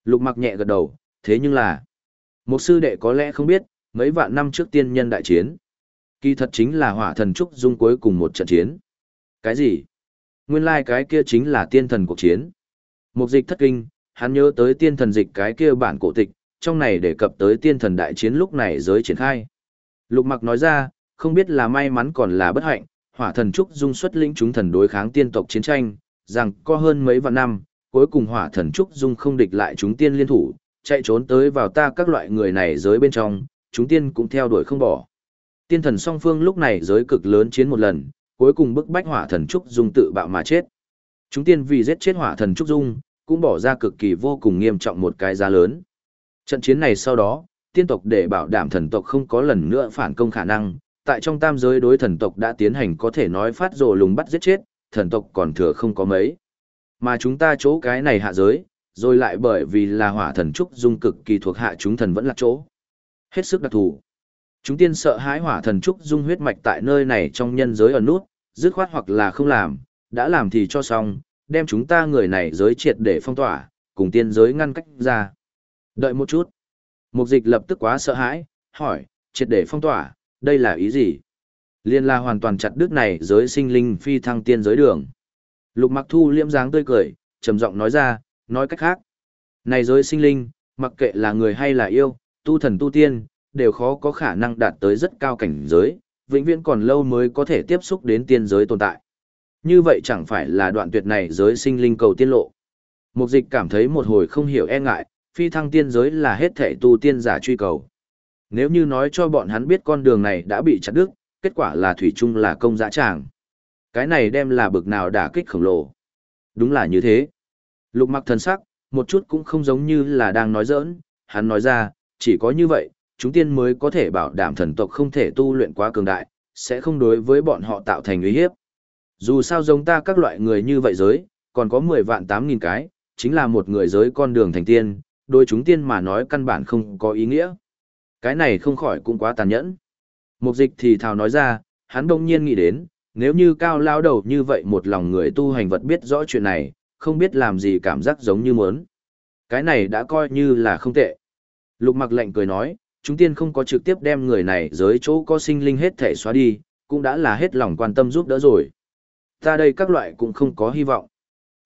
Lục mặc nhẹ gật đầu, thế nhưng là, một sư đệ có lẽ không biết, mấy vạn năm trước tiên nhân đại chiến. Kỳ thật chính là hỏa thần trúc dung cuối cùng một trận chiến. Cái gì? Nguyên lai like cái kia chính là tiên thần cuộc chiến. Mục dịch thất kinh, hắn nhớ tới tiên thần dịch cái kia bản cổ tịch, trong này đề cập tới tiên thần đại chiến lúc này giới triển khai. Lục mặc nói ra, không biết là may mắn còn là bất hạnh, hỏa thần trúc dung xuất lĩnh chúng thần đối kháng tiên tộc chiến tranh, rằng có hơn mấy vạn năm, cuối cùng hỏa thần trúc dung không địch lại chúng tiên liên thủ, chạy trốn tới vào ta các loại người này giới bên trong, chúng tiên cũng theo đuổi không bỏ. Tiên thần song phương lúc này giới cực lớn chiến một lần, cuối cùng bức bách hỏa thần trúc dung tự bạo mà chết. Chúng tiên vì giết chết hỏa thần trúc dung, cũng bỏ ra cực kỳ vô cùng nghiêm trọng một cái giá lớn. Trận chiến này sau đó, tiên tộc để bảo đảm thần tộc không có lần nữa phản công khả năng, tại trong tam giới đối thần tộc đã tiến hành có thể nói phát rồ lùng bắt giết chết, thần tộc còn thừa không có mấy. Mà chúng ta chỗ cái này hạ giới, rồi lại bởi vì là hỏa thần trúc dung cực kỳ thuộc hạ chúng thần vẫn là chỗ. Hết sức đặc thù. Chúng tiên sợ hãi hỏa thần trúc dung huyết mạch tại nơi này trong nhân giới ở nút, dứt khoát hoặc là không làm, đã làm thì cho xong, đem chúng ta người này giới triệt để phong tỏa, cùng tiên giới ngăn cách ra. Đợi một chút. Mục dịch lập tức quá sợ hãi, hỏi, triệt để phong tỏa, đây là ý gì? Liên la hoàn toàn chặt đứt này giới sinh linh phi thăng tiên giới đường. Lục mặc thu liễm dáng tươi cười, trầm giọng nói ra, nói cách khác. Này giới sinh linh, mặc kệ là người hay là yêu, tu thần tu tiên, đều khó có khả năng đạt tới rất cao cảnh giới, vĩnh viễn còn lâu mới có thể tiếp xúc đến tiên giới tồn tại. Như vậy chẳng phải là đoạn tuyệt này giới sinh linh cầu tiên lộ. Mục dịch cảm thấy một hồi không hiểu e ngại, phi thăng tiên giới là hết thể tu tiên giả truy cầu. Nếu như nói cho bọn hắn biết con đường này đã bị chặt đứt, kết quả là thủy chung là công dã tràng. Cái này đem là bực nào đả kích khổng lồ. Đúng là như thế. Lục mặc thần sắc, một chút cũng không giống như là đang nói giỡn, hắn nói ra, chỉ có như vậy, chúng tiên mới có thể bảo đảm thần tộc không thể tu luyện quá cường đại, sẽ không đối với bọn họ tạo thành uy hiếp. Dù sao giống ta các loại người như vậy giới, còn có 10 vạn 8 nghìn cái, chính là một người giới con đường thành tiên, đối chúng tiên mà nói căn bản không có ý nghĩa. Cái này không khỏi cũng quá tàn nhẫn. Mục dịch thì thào nói ra, hắn đông nhiên nghĩ đến, Nếu như cao lao đầu như vậy một lòng người tu hành vật biết rõ chuyện này, không biết làm gì cảm giác giống như muốn. Cái này đã coi như là không tệ. Lục mặc lệnh cười nói, chúng tiên không có trực tiếp đem người này giới chỗ có sinh linh hết thể xóa đi, cũng đã là hết lòng quan tâm giúp đỡ rồi. Ta đây các loại cũng không có hy vọng.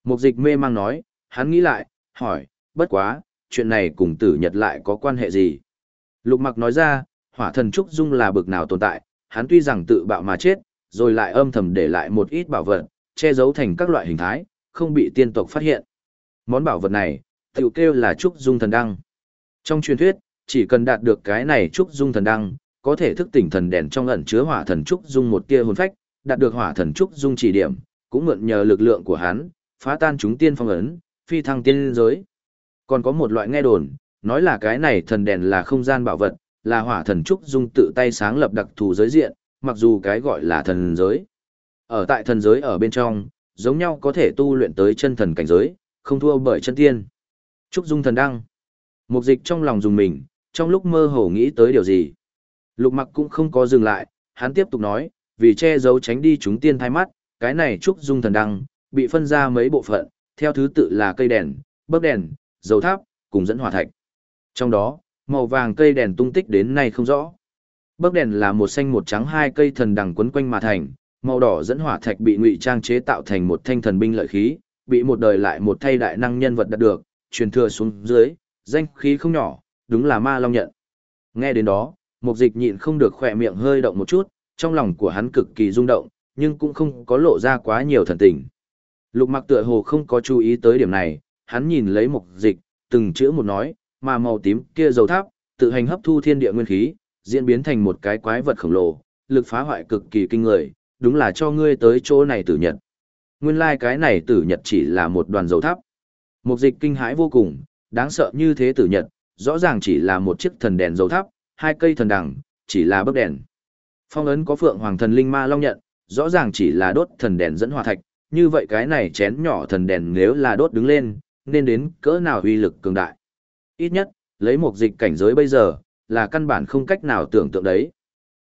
Mục dịch mê mang nói, hắn nghĩ lại, hỏi, bất quá, chuyện này cùng tử nhật lại có quan hệ gì? Lục mặc nói ra, hỏa thần Trúc Dung là bực nào tồn tại, hắn tuy rằng tự bạo mà chết, rồi lại âm thầm để lại một ít bảo vật, che giấu thành các loại hình thái, không bị tiên tộc phát hiện. Món bảo vật này, tiểu kêu là Trúc Dung Thần Đăng. Trong truyền thuyết, chỉ cần đạt được cái này Trúc Dung Thần Đăng, có thể thức tỉnh thần đèn trong ẩn chứa hỏa thần Trúc Dung một tia hồn phách, đạt được hỏa thần Trúc Dung chỉ điểm, cũng mượn nhờ lực lượng của hắn, phá tan chúng tiên phong ấn, phi thăng tiên giới. Còn có một loại nghe đồn, nói là cái này thần đèn là không gian bảo vật, là hỏa thần Trúc Dung tự tay sáng lập đặc thù giới diện, mặc dù cái gọi là thần giới. Ở tại thần giới ở bên trong, giống nhau có thể tu luyện tới chân thần cảnh giới, không thua bởi chân tiên. Trúc Dung thần đăng. Mục dịch trong lòng dùng mình, trong lúc mơ hồ nghĩ tới điều gì. Lục mặc cũng không có dừng lại, hắn tiếp tục nói, vì che giấu tránh đi chúng tiên thai mắt, cái này Trúc Dung thần đăng, bị phân ra mấy bộ phận, theo thứ tự là cây đèn, bấc đèn, dầu tháp, cùng dẫn hỏa thạch. Trong đó, màu vàng cây đèn tung tích đến nay không rõ. Bấc đèn là một xanh một trắng hai cây thần đằng quấn quanh mà thành, màu đỏ dẫn hỏa thạch bị ngụy trang chế tạo thành một thanh thần binh lợi khí, bị một đời lại một thay đại năng nhân vật đạt được, truyền thừa xuống dưới, danh khí không nhỏ, đúng là ma long nhận. Nghe đến đó, mục dịch nhịn không được khỏe miệng hơi động một chút, trong lòng của hắn cực kỳ rung động, nhưng cũng không có lộ ra quá nhiều thần tình. Lục mặc tựa hồ không có chú ý tới điểm này, hắn nhìn lấy mục dịch, từng chữ một nói, mà màu tím kia dầu tháp, tự hành hấp thu thiên địa nguyên khí, diễn biến thành một cái quái vật khổng lồ, lực phá hoại cực kỳ kinh người, đúng là cho ngươi tới chỗ này tử nhật. Nguyên lai like cái này tử nhật chỉ là một đoàn dầu tháp. Mục dịch kinh hãi vô cùng, đáng sợ như thế tử nhật, rõ ràng chỉ là một chiếc thần đèn dầu thắp, hai cây thần đằng, chỉ là bức đèn. Phong ấn có phượng hoàng thần linh ma long nhận, rõ ràng chỉ là đốt thần đèn dẫn hỏa thạch, như vậy cái này chén nhỏ thần đèn nếu là đốt đứng lên, nên đến cỡ nào uy lực cường đại. Ít nhất, lấy một dịch cảnh giới bây giờ, là căn bản không cách nào tưởng tượng đấy.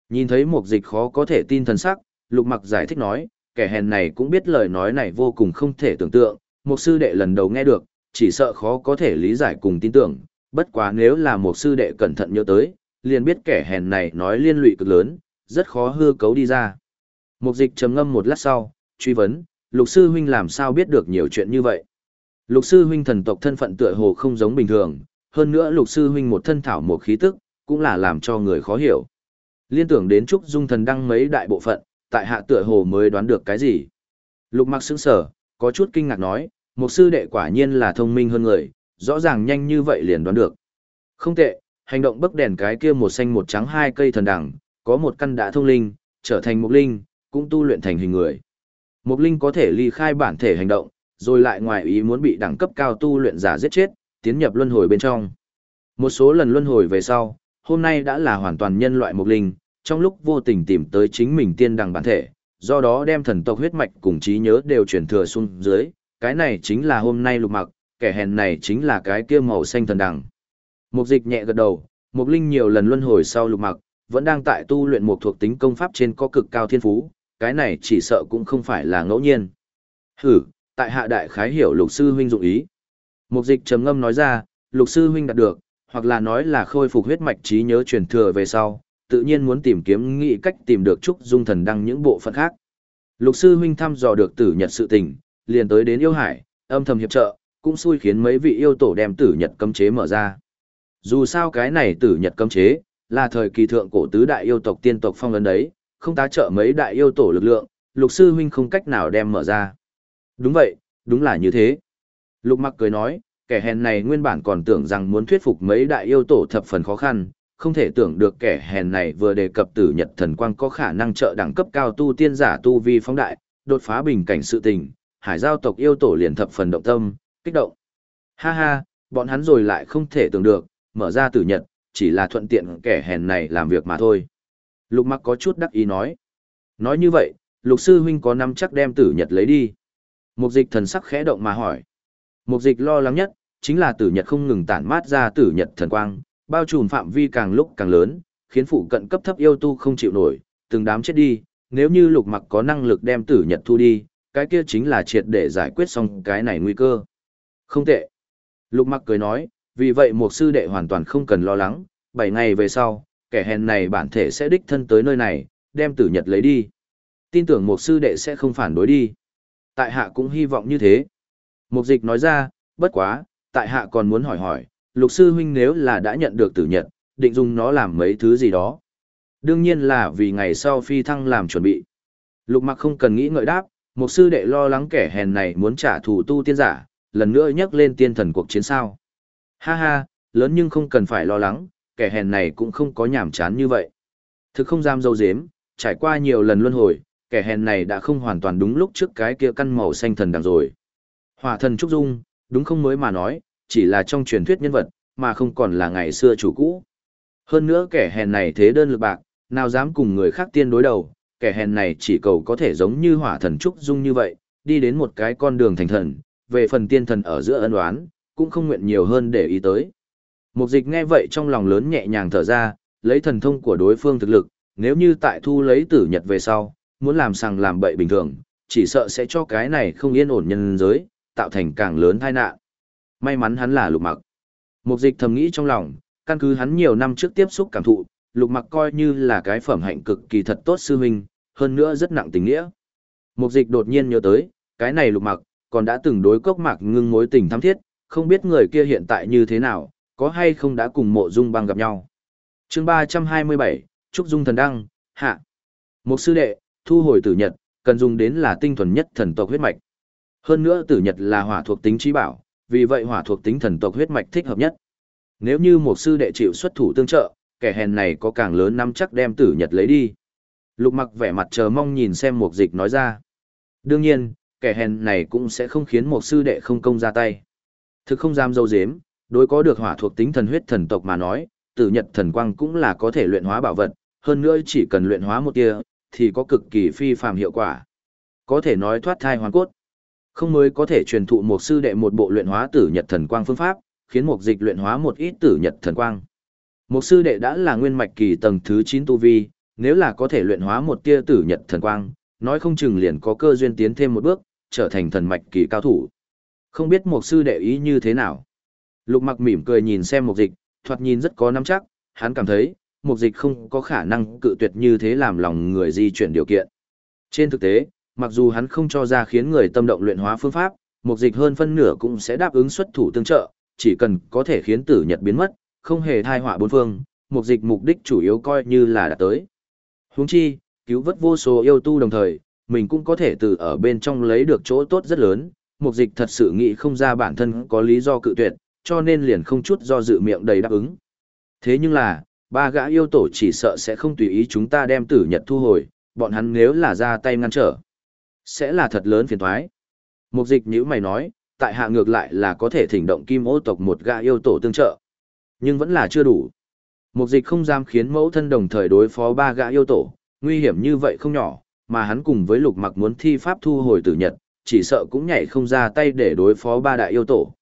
Nhìn thấy một dịch khó có thể tin thần sắc, lục mặc giải thích nói, kẻ hèn này cũng biết lời nói này vô cùng không thể tưởng tượng, một sư đệ lần đầu nghe được, chỉ sợ khó có thể lý giải cùng tin tưởng, bất quá nếu là một sư đệ cẩn thận nhớ tới, liền biết kẻ hèn này nói liên lụy cực lớn, rất khó hư cấu đi ra. Mục dịch trầm ngâm một lát sau, truy vấn, lục sư huynh làm sao biết được nhiều chuyện như vậy. Lục sư huynh thần tộc thân phận tựa hồ không giống bình thường, hơn nữa lục sư huynh một thân thảo một khí tức, cũng là làm cho người khó hiểu. Liên tưởng đến Trúc Dung thần đăng mấy đại bộ phận, tại hạ tựa hồ mới đoán được cái gì. Lục mặc sững sở, có chút kinh ngạc nói, một sư đệ quả nhiên là thông minh hơn người, rõ ràng nhanh như vậy liền đoán được. Không tệ, hành động bấc đèn cái kia một xanh một trắng hai cây thần đẳng, có một căn đã thông linh, trở thành mục linh, cũng tu luyện thành hình người. Mục linh có thể ly khai bản thể hành động, rồi lại ngoài ý muốn bị đẳng cấp cao tu luyện giả giết chết, tiến nhập luân hồi bên trong. Một số lần luân hồi về sau, hôm nay đã là hoàn toàn nhân loại mục linh, trong lúc vô tình tìm tới chính mình tiên đẳng bản thể, do đó đem thần tộc huyết mạch cùng trí nhớ đều truyền thừa xuống dưới, cái này chính là hôm nay lục mặc, kẻ hèn này chính là cái kia màu xanh thần đằng. Mục dịch nhẹ gật đầu, mục linh nhiều lần luân hồi sau lục mặc, vẫn đang tại tu luyện một thuộc tính công pháp trên có cực cao thiên phú, cái này chỉ sợ cũng không phải là ngẫu nhiên. Hử, tại hạ đại khái hiểu lục sư huynh dụng ý. Mục dịch trầm ngâm nói ra, lục sư huynh đạt được, hoặc là nói là khôi phục huyết mạch trí nhớ truyền thừa về sau, tự nhiên muốn tìm kiếm nghị cách tìm được trúc dung thần đăng những bộ phận khác. Lục sư huynh thăm dò được tử nhật sự tình, liền tới đến yêu hải, âm thầm hiệp trợ, cũng xui khiến mấy vị yêu tổ đem tử nhật cấm chế mở ra. Dù sao cái này tử nhật cấm chế, là thời kỳ thượng cổ tứ đại yêu tộc tiên tộc phong ấn đấy, không tá trợ mấy đại yêu tổ lực lượng, lục sư huynh không cách nào đem mở ra. Đúng vậy, đúng là như thế. Lục mặc cười nói, kẻ hèn này nguyên bản còn tưởng rằng muốn thuyết phục mấy đại yêu tổ thập phần khó khăn, không thể tưởng được kẻ hèn này vừa đề cập tử nhật thần quang có khả năng trợ đẳng cấp cao tu tiên giả tu vi phóng đại, đột phá bình cảnh sự tình, hải giao tộc yêu tổ liền thập phần động tâm, kích động. Ha ha, bọn hắn rồi lại không thể tưởng được, mở ra tử nhật, chỉ là thuận tiện kẻ hèn này làm việc mà thôi. Lục mặc có chút đắc ý nói. Nói như vậy, lục sư huynh có năm chắc đem tử nhật lấy đi. Mục dịch thần sắc khẽ động mà hỏi. Mục dịch lo lắng nhất, chính là tử nhật không ngừng tản mát ra tử nhật thần quang, bao trùm phạm vi càng lúc càng lớn, khiến phụ cận cấp thấp yêu tu không chịu nổi, từng đám chết đi, nếu như lục mặc có năng lực đem tử nhật thu đi, cái kia chính là triệt để giải quyết xong cái này nguy cơ. Không tệ. Lục mặc cười nói, vì vậy một sư đệ hoàn toàn không cần lo lắng, bảy ngày về sau, kẻ hèn này bản thể sẽ đích thân tới nơi này, đem tử nhật lấy đi. Tin tưởng một sư đệ sẽ không phản đối đi. Tại hạ cũng hy vọng như thế. Mục dịch nói ra, bất quá, tại hạ còn muốn hỏi hỏi, lục sư huynh nếu là đã nhận được tử nhật, định dùng nó làm mấy thứ gì đó. Đương nhiên là vì ngày sau phi thăng làm chuẩn bị. Lục mặc không cần nghĩ ngợi đáp, một sư đệ lo lắng kẻ hèn này muốn trả thù tu tiên giả, lần nữa nhắc lên tiên thần cuộc chiến sao. Ha ha, lớn nhưng không cần phải lo lắng, kẻ hèn này cũng không có nhảm chán như vậy. Thực không dám dâu dếm, trải qua nhiều lần luân hồi, kẻ hèn này đã không hoàn toàn đúng lúc trước cái kia căn màu xanh thần đằng rồi. Hỏa thần Trúc Dung, đúng không mới mà nói, chỉ là trong truyền thuyết nhân vật, mà không còn là ngày xưa chủ cũ. Hơn nữa kẻ hèn này thế đơn lực bạc, nào dám cùng người khác tiên đối đầu, kẻ hèn này chỉ cầu có thể giống như hỏa thần Trúc Dung như vậy, đi đến một cái con đường thành thần, về phần tiên thần ở giữa ân oán, cũng không nguyện nhiều hơn để ý tới. Mục dịch nghe vậy trong lòng lớn nhẹ nhàng thở ra, lấy thần thông của đối phương thực lực, nếu như tại thu lấy tử nhật về sau, muốn làm sằng làm bậy bình thường, chỉ sợ sẽ cho cái này không yên ổn nhân giới, tạo thành càng lớn tai nạn. May mắn hắn là lục mặc. Mục dịch thầm nghĩ trong lòng, căn cứ hắn nhiều năm trước tiếp xúc cảm thụ, lục mặc coi như là cái phẩm hạnh cực kỳ thật tốt sư huynh, hơn nữa rất nặng tình nghĩa. Mục dịch đột nhiên nhớ tới, cái này lục mặc, còn đã từng đối cốc mạc ngưng mối tình thắm thiết, không biết người kia hiện tại như thế nào, có hay không đã cùng mộ dung băng gặp nhau. chương 327, Trúc Dung Thần Đăng, Hạ. Một sư đệ, thu hồi tử nhật, cần dùng đến là tinh thuần nhất thần tộc huyết mạch. Hơn nữa tử nhật là hỏa thuộc tính trí bảo, vì vậy hỏa thuộc tính thần tộc huyết mạch thích hợp nhất. Nếu như một sư đệ chịu xuất thủ tương trợ, kẻ hèn này có càng lớn năm chắc đem tử nhật lấy đi. Lục mặc vẻ mặt chờ mong nhìn xem một dịch nói ra. Đương nhiên, kẻ hèn này cũng sẽ không khiến một sư đệ không công ra tay. Thực không dám dâu dếm, đối có được hỏa thuộc tính thần huyết thần tộc mà nói, tử nhật thần quang cũng là có thể luyện hóa bảo vật, hơn nữa chỉ cần luyện hóa một tia, thì có cực kỳ phi phàm hiệu quả. Có thể nói thoát thai hoàn cốt. Không mới có thể truyền thụ một sư đệ một bộ luyện hóa tử nhật thần quang phương pháp, khiến một dịch luyện hóa một ít tử nhật thần quang. Một sư đệ đã là nguyên mạch kỳ tầng thứ 9 tu vi, nếu là có thể luyện hóa một tia tử nhật thần quang, nói không chừng liền có cơ duyên tiến thêm một bước, trở thành thần mạch kỳ cao thủ. Không biết một sư đệ ý như thế nào. Lục mặc mỉm cười nhìn xem một dịch, thoạt nhìn rất có nắm chắc, hắn cảm thấy, một dịch không có khả năng cự tuyệt như thế làm lòng người di chuyển điều kiện. Trên thực tế, mặc dù hắn không cho ra khiến người tâm động luyện hóa phương pháp, một dịch hơn phân nửa cũng sẽ đáp ứng xuất thủ tương trợ, chỉ cần có thể khiến tử nhật biến mất, không hề thai họa bốn phương, một dịch mục đích chủ yếu coi như là đã tới. Huống chi, cứu vớt vô số yêu tu đồng thời, mình cũng có thể từ ở bên trong lấy được chỗ tốt rất lớn, mục dịch thật sự nghĩ không ra bản thân có lý do cự tuyệt, cho nên liền không chút do dự miệng đầy đáp ứng. Thế nhưng là, ba gã yêu tổ chỉ sợ sẽ không tùy ý chúng ta đem tử nhật thu hồi, bọn hắn nếu là ra tay ngăn trở, sẽ là thật lớn phiền thoái. Mục dịch như mày nói, tại hạ ngược lại là có thể thỉnh động kim ô tộc một gã yêu tổ tương trợ, nhưng vẫn là chưa đủ. Mục dịch không dám khiến mẫu thân đồng thời đối phó ba gã yêu tổ, nguy hiểm như vậy không nhỏ, mà hắn cùng với lục mặc muốn thi pháp thu hồi tử nhật, chỉ sợ cũng nhảy không ra tay để đối phó ba đại yêu tổ,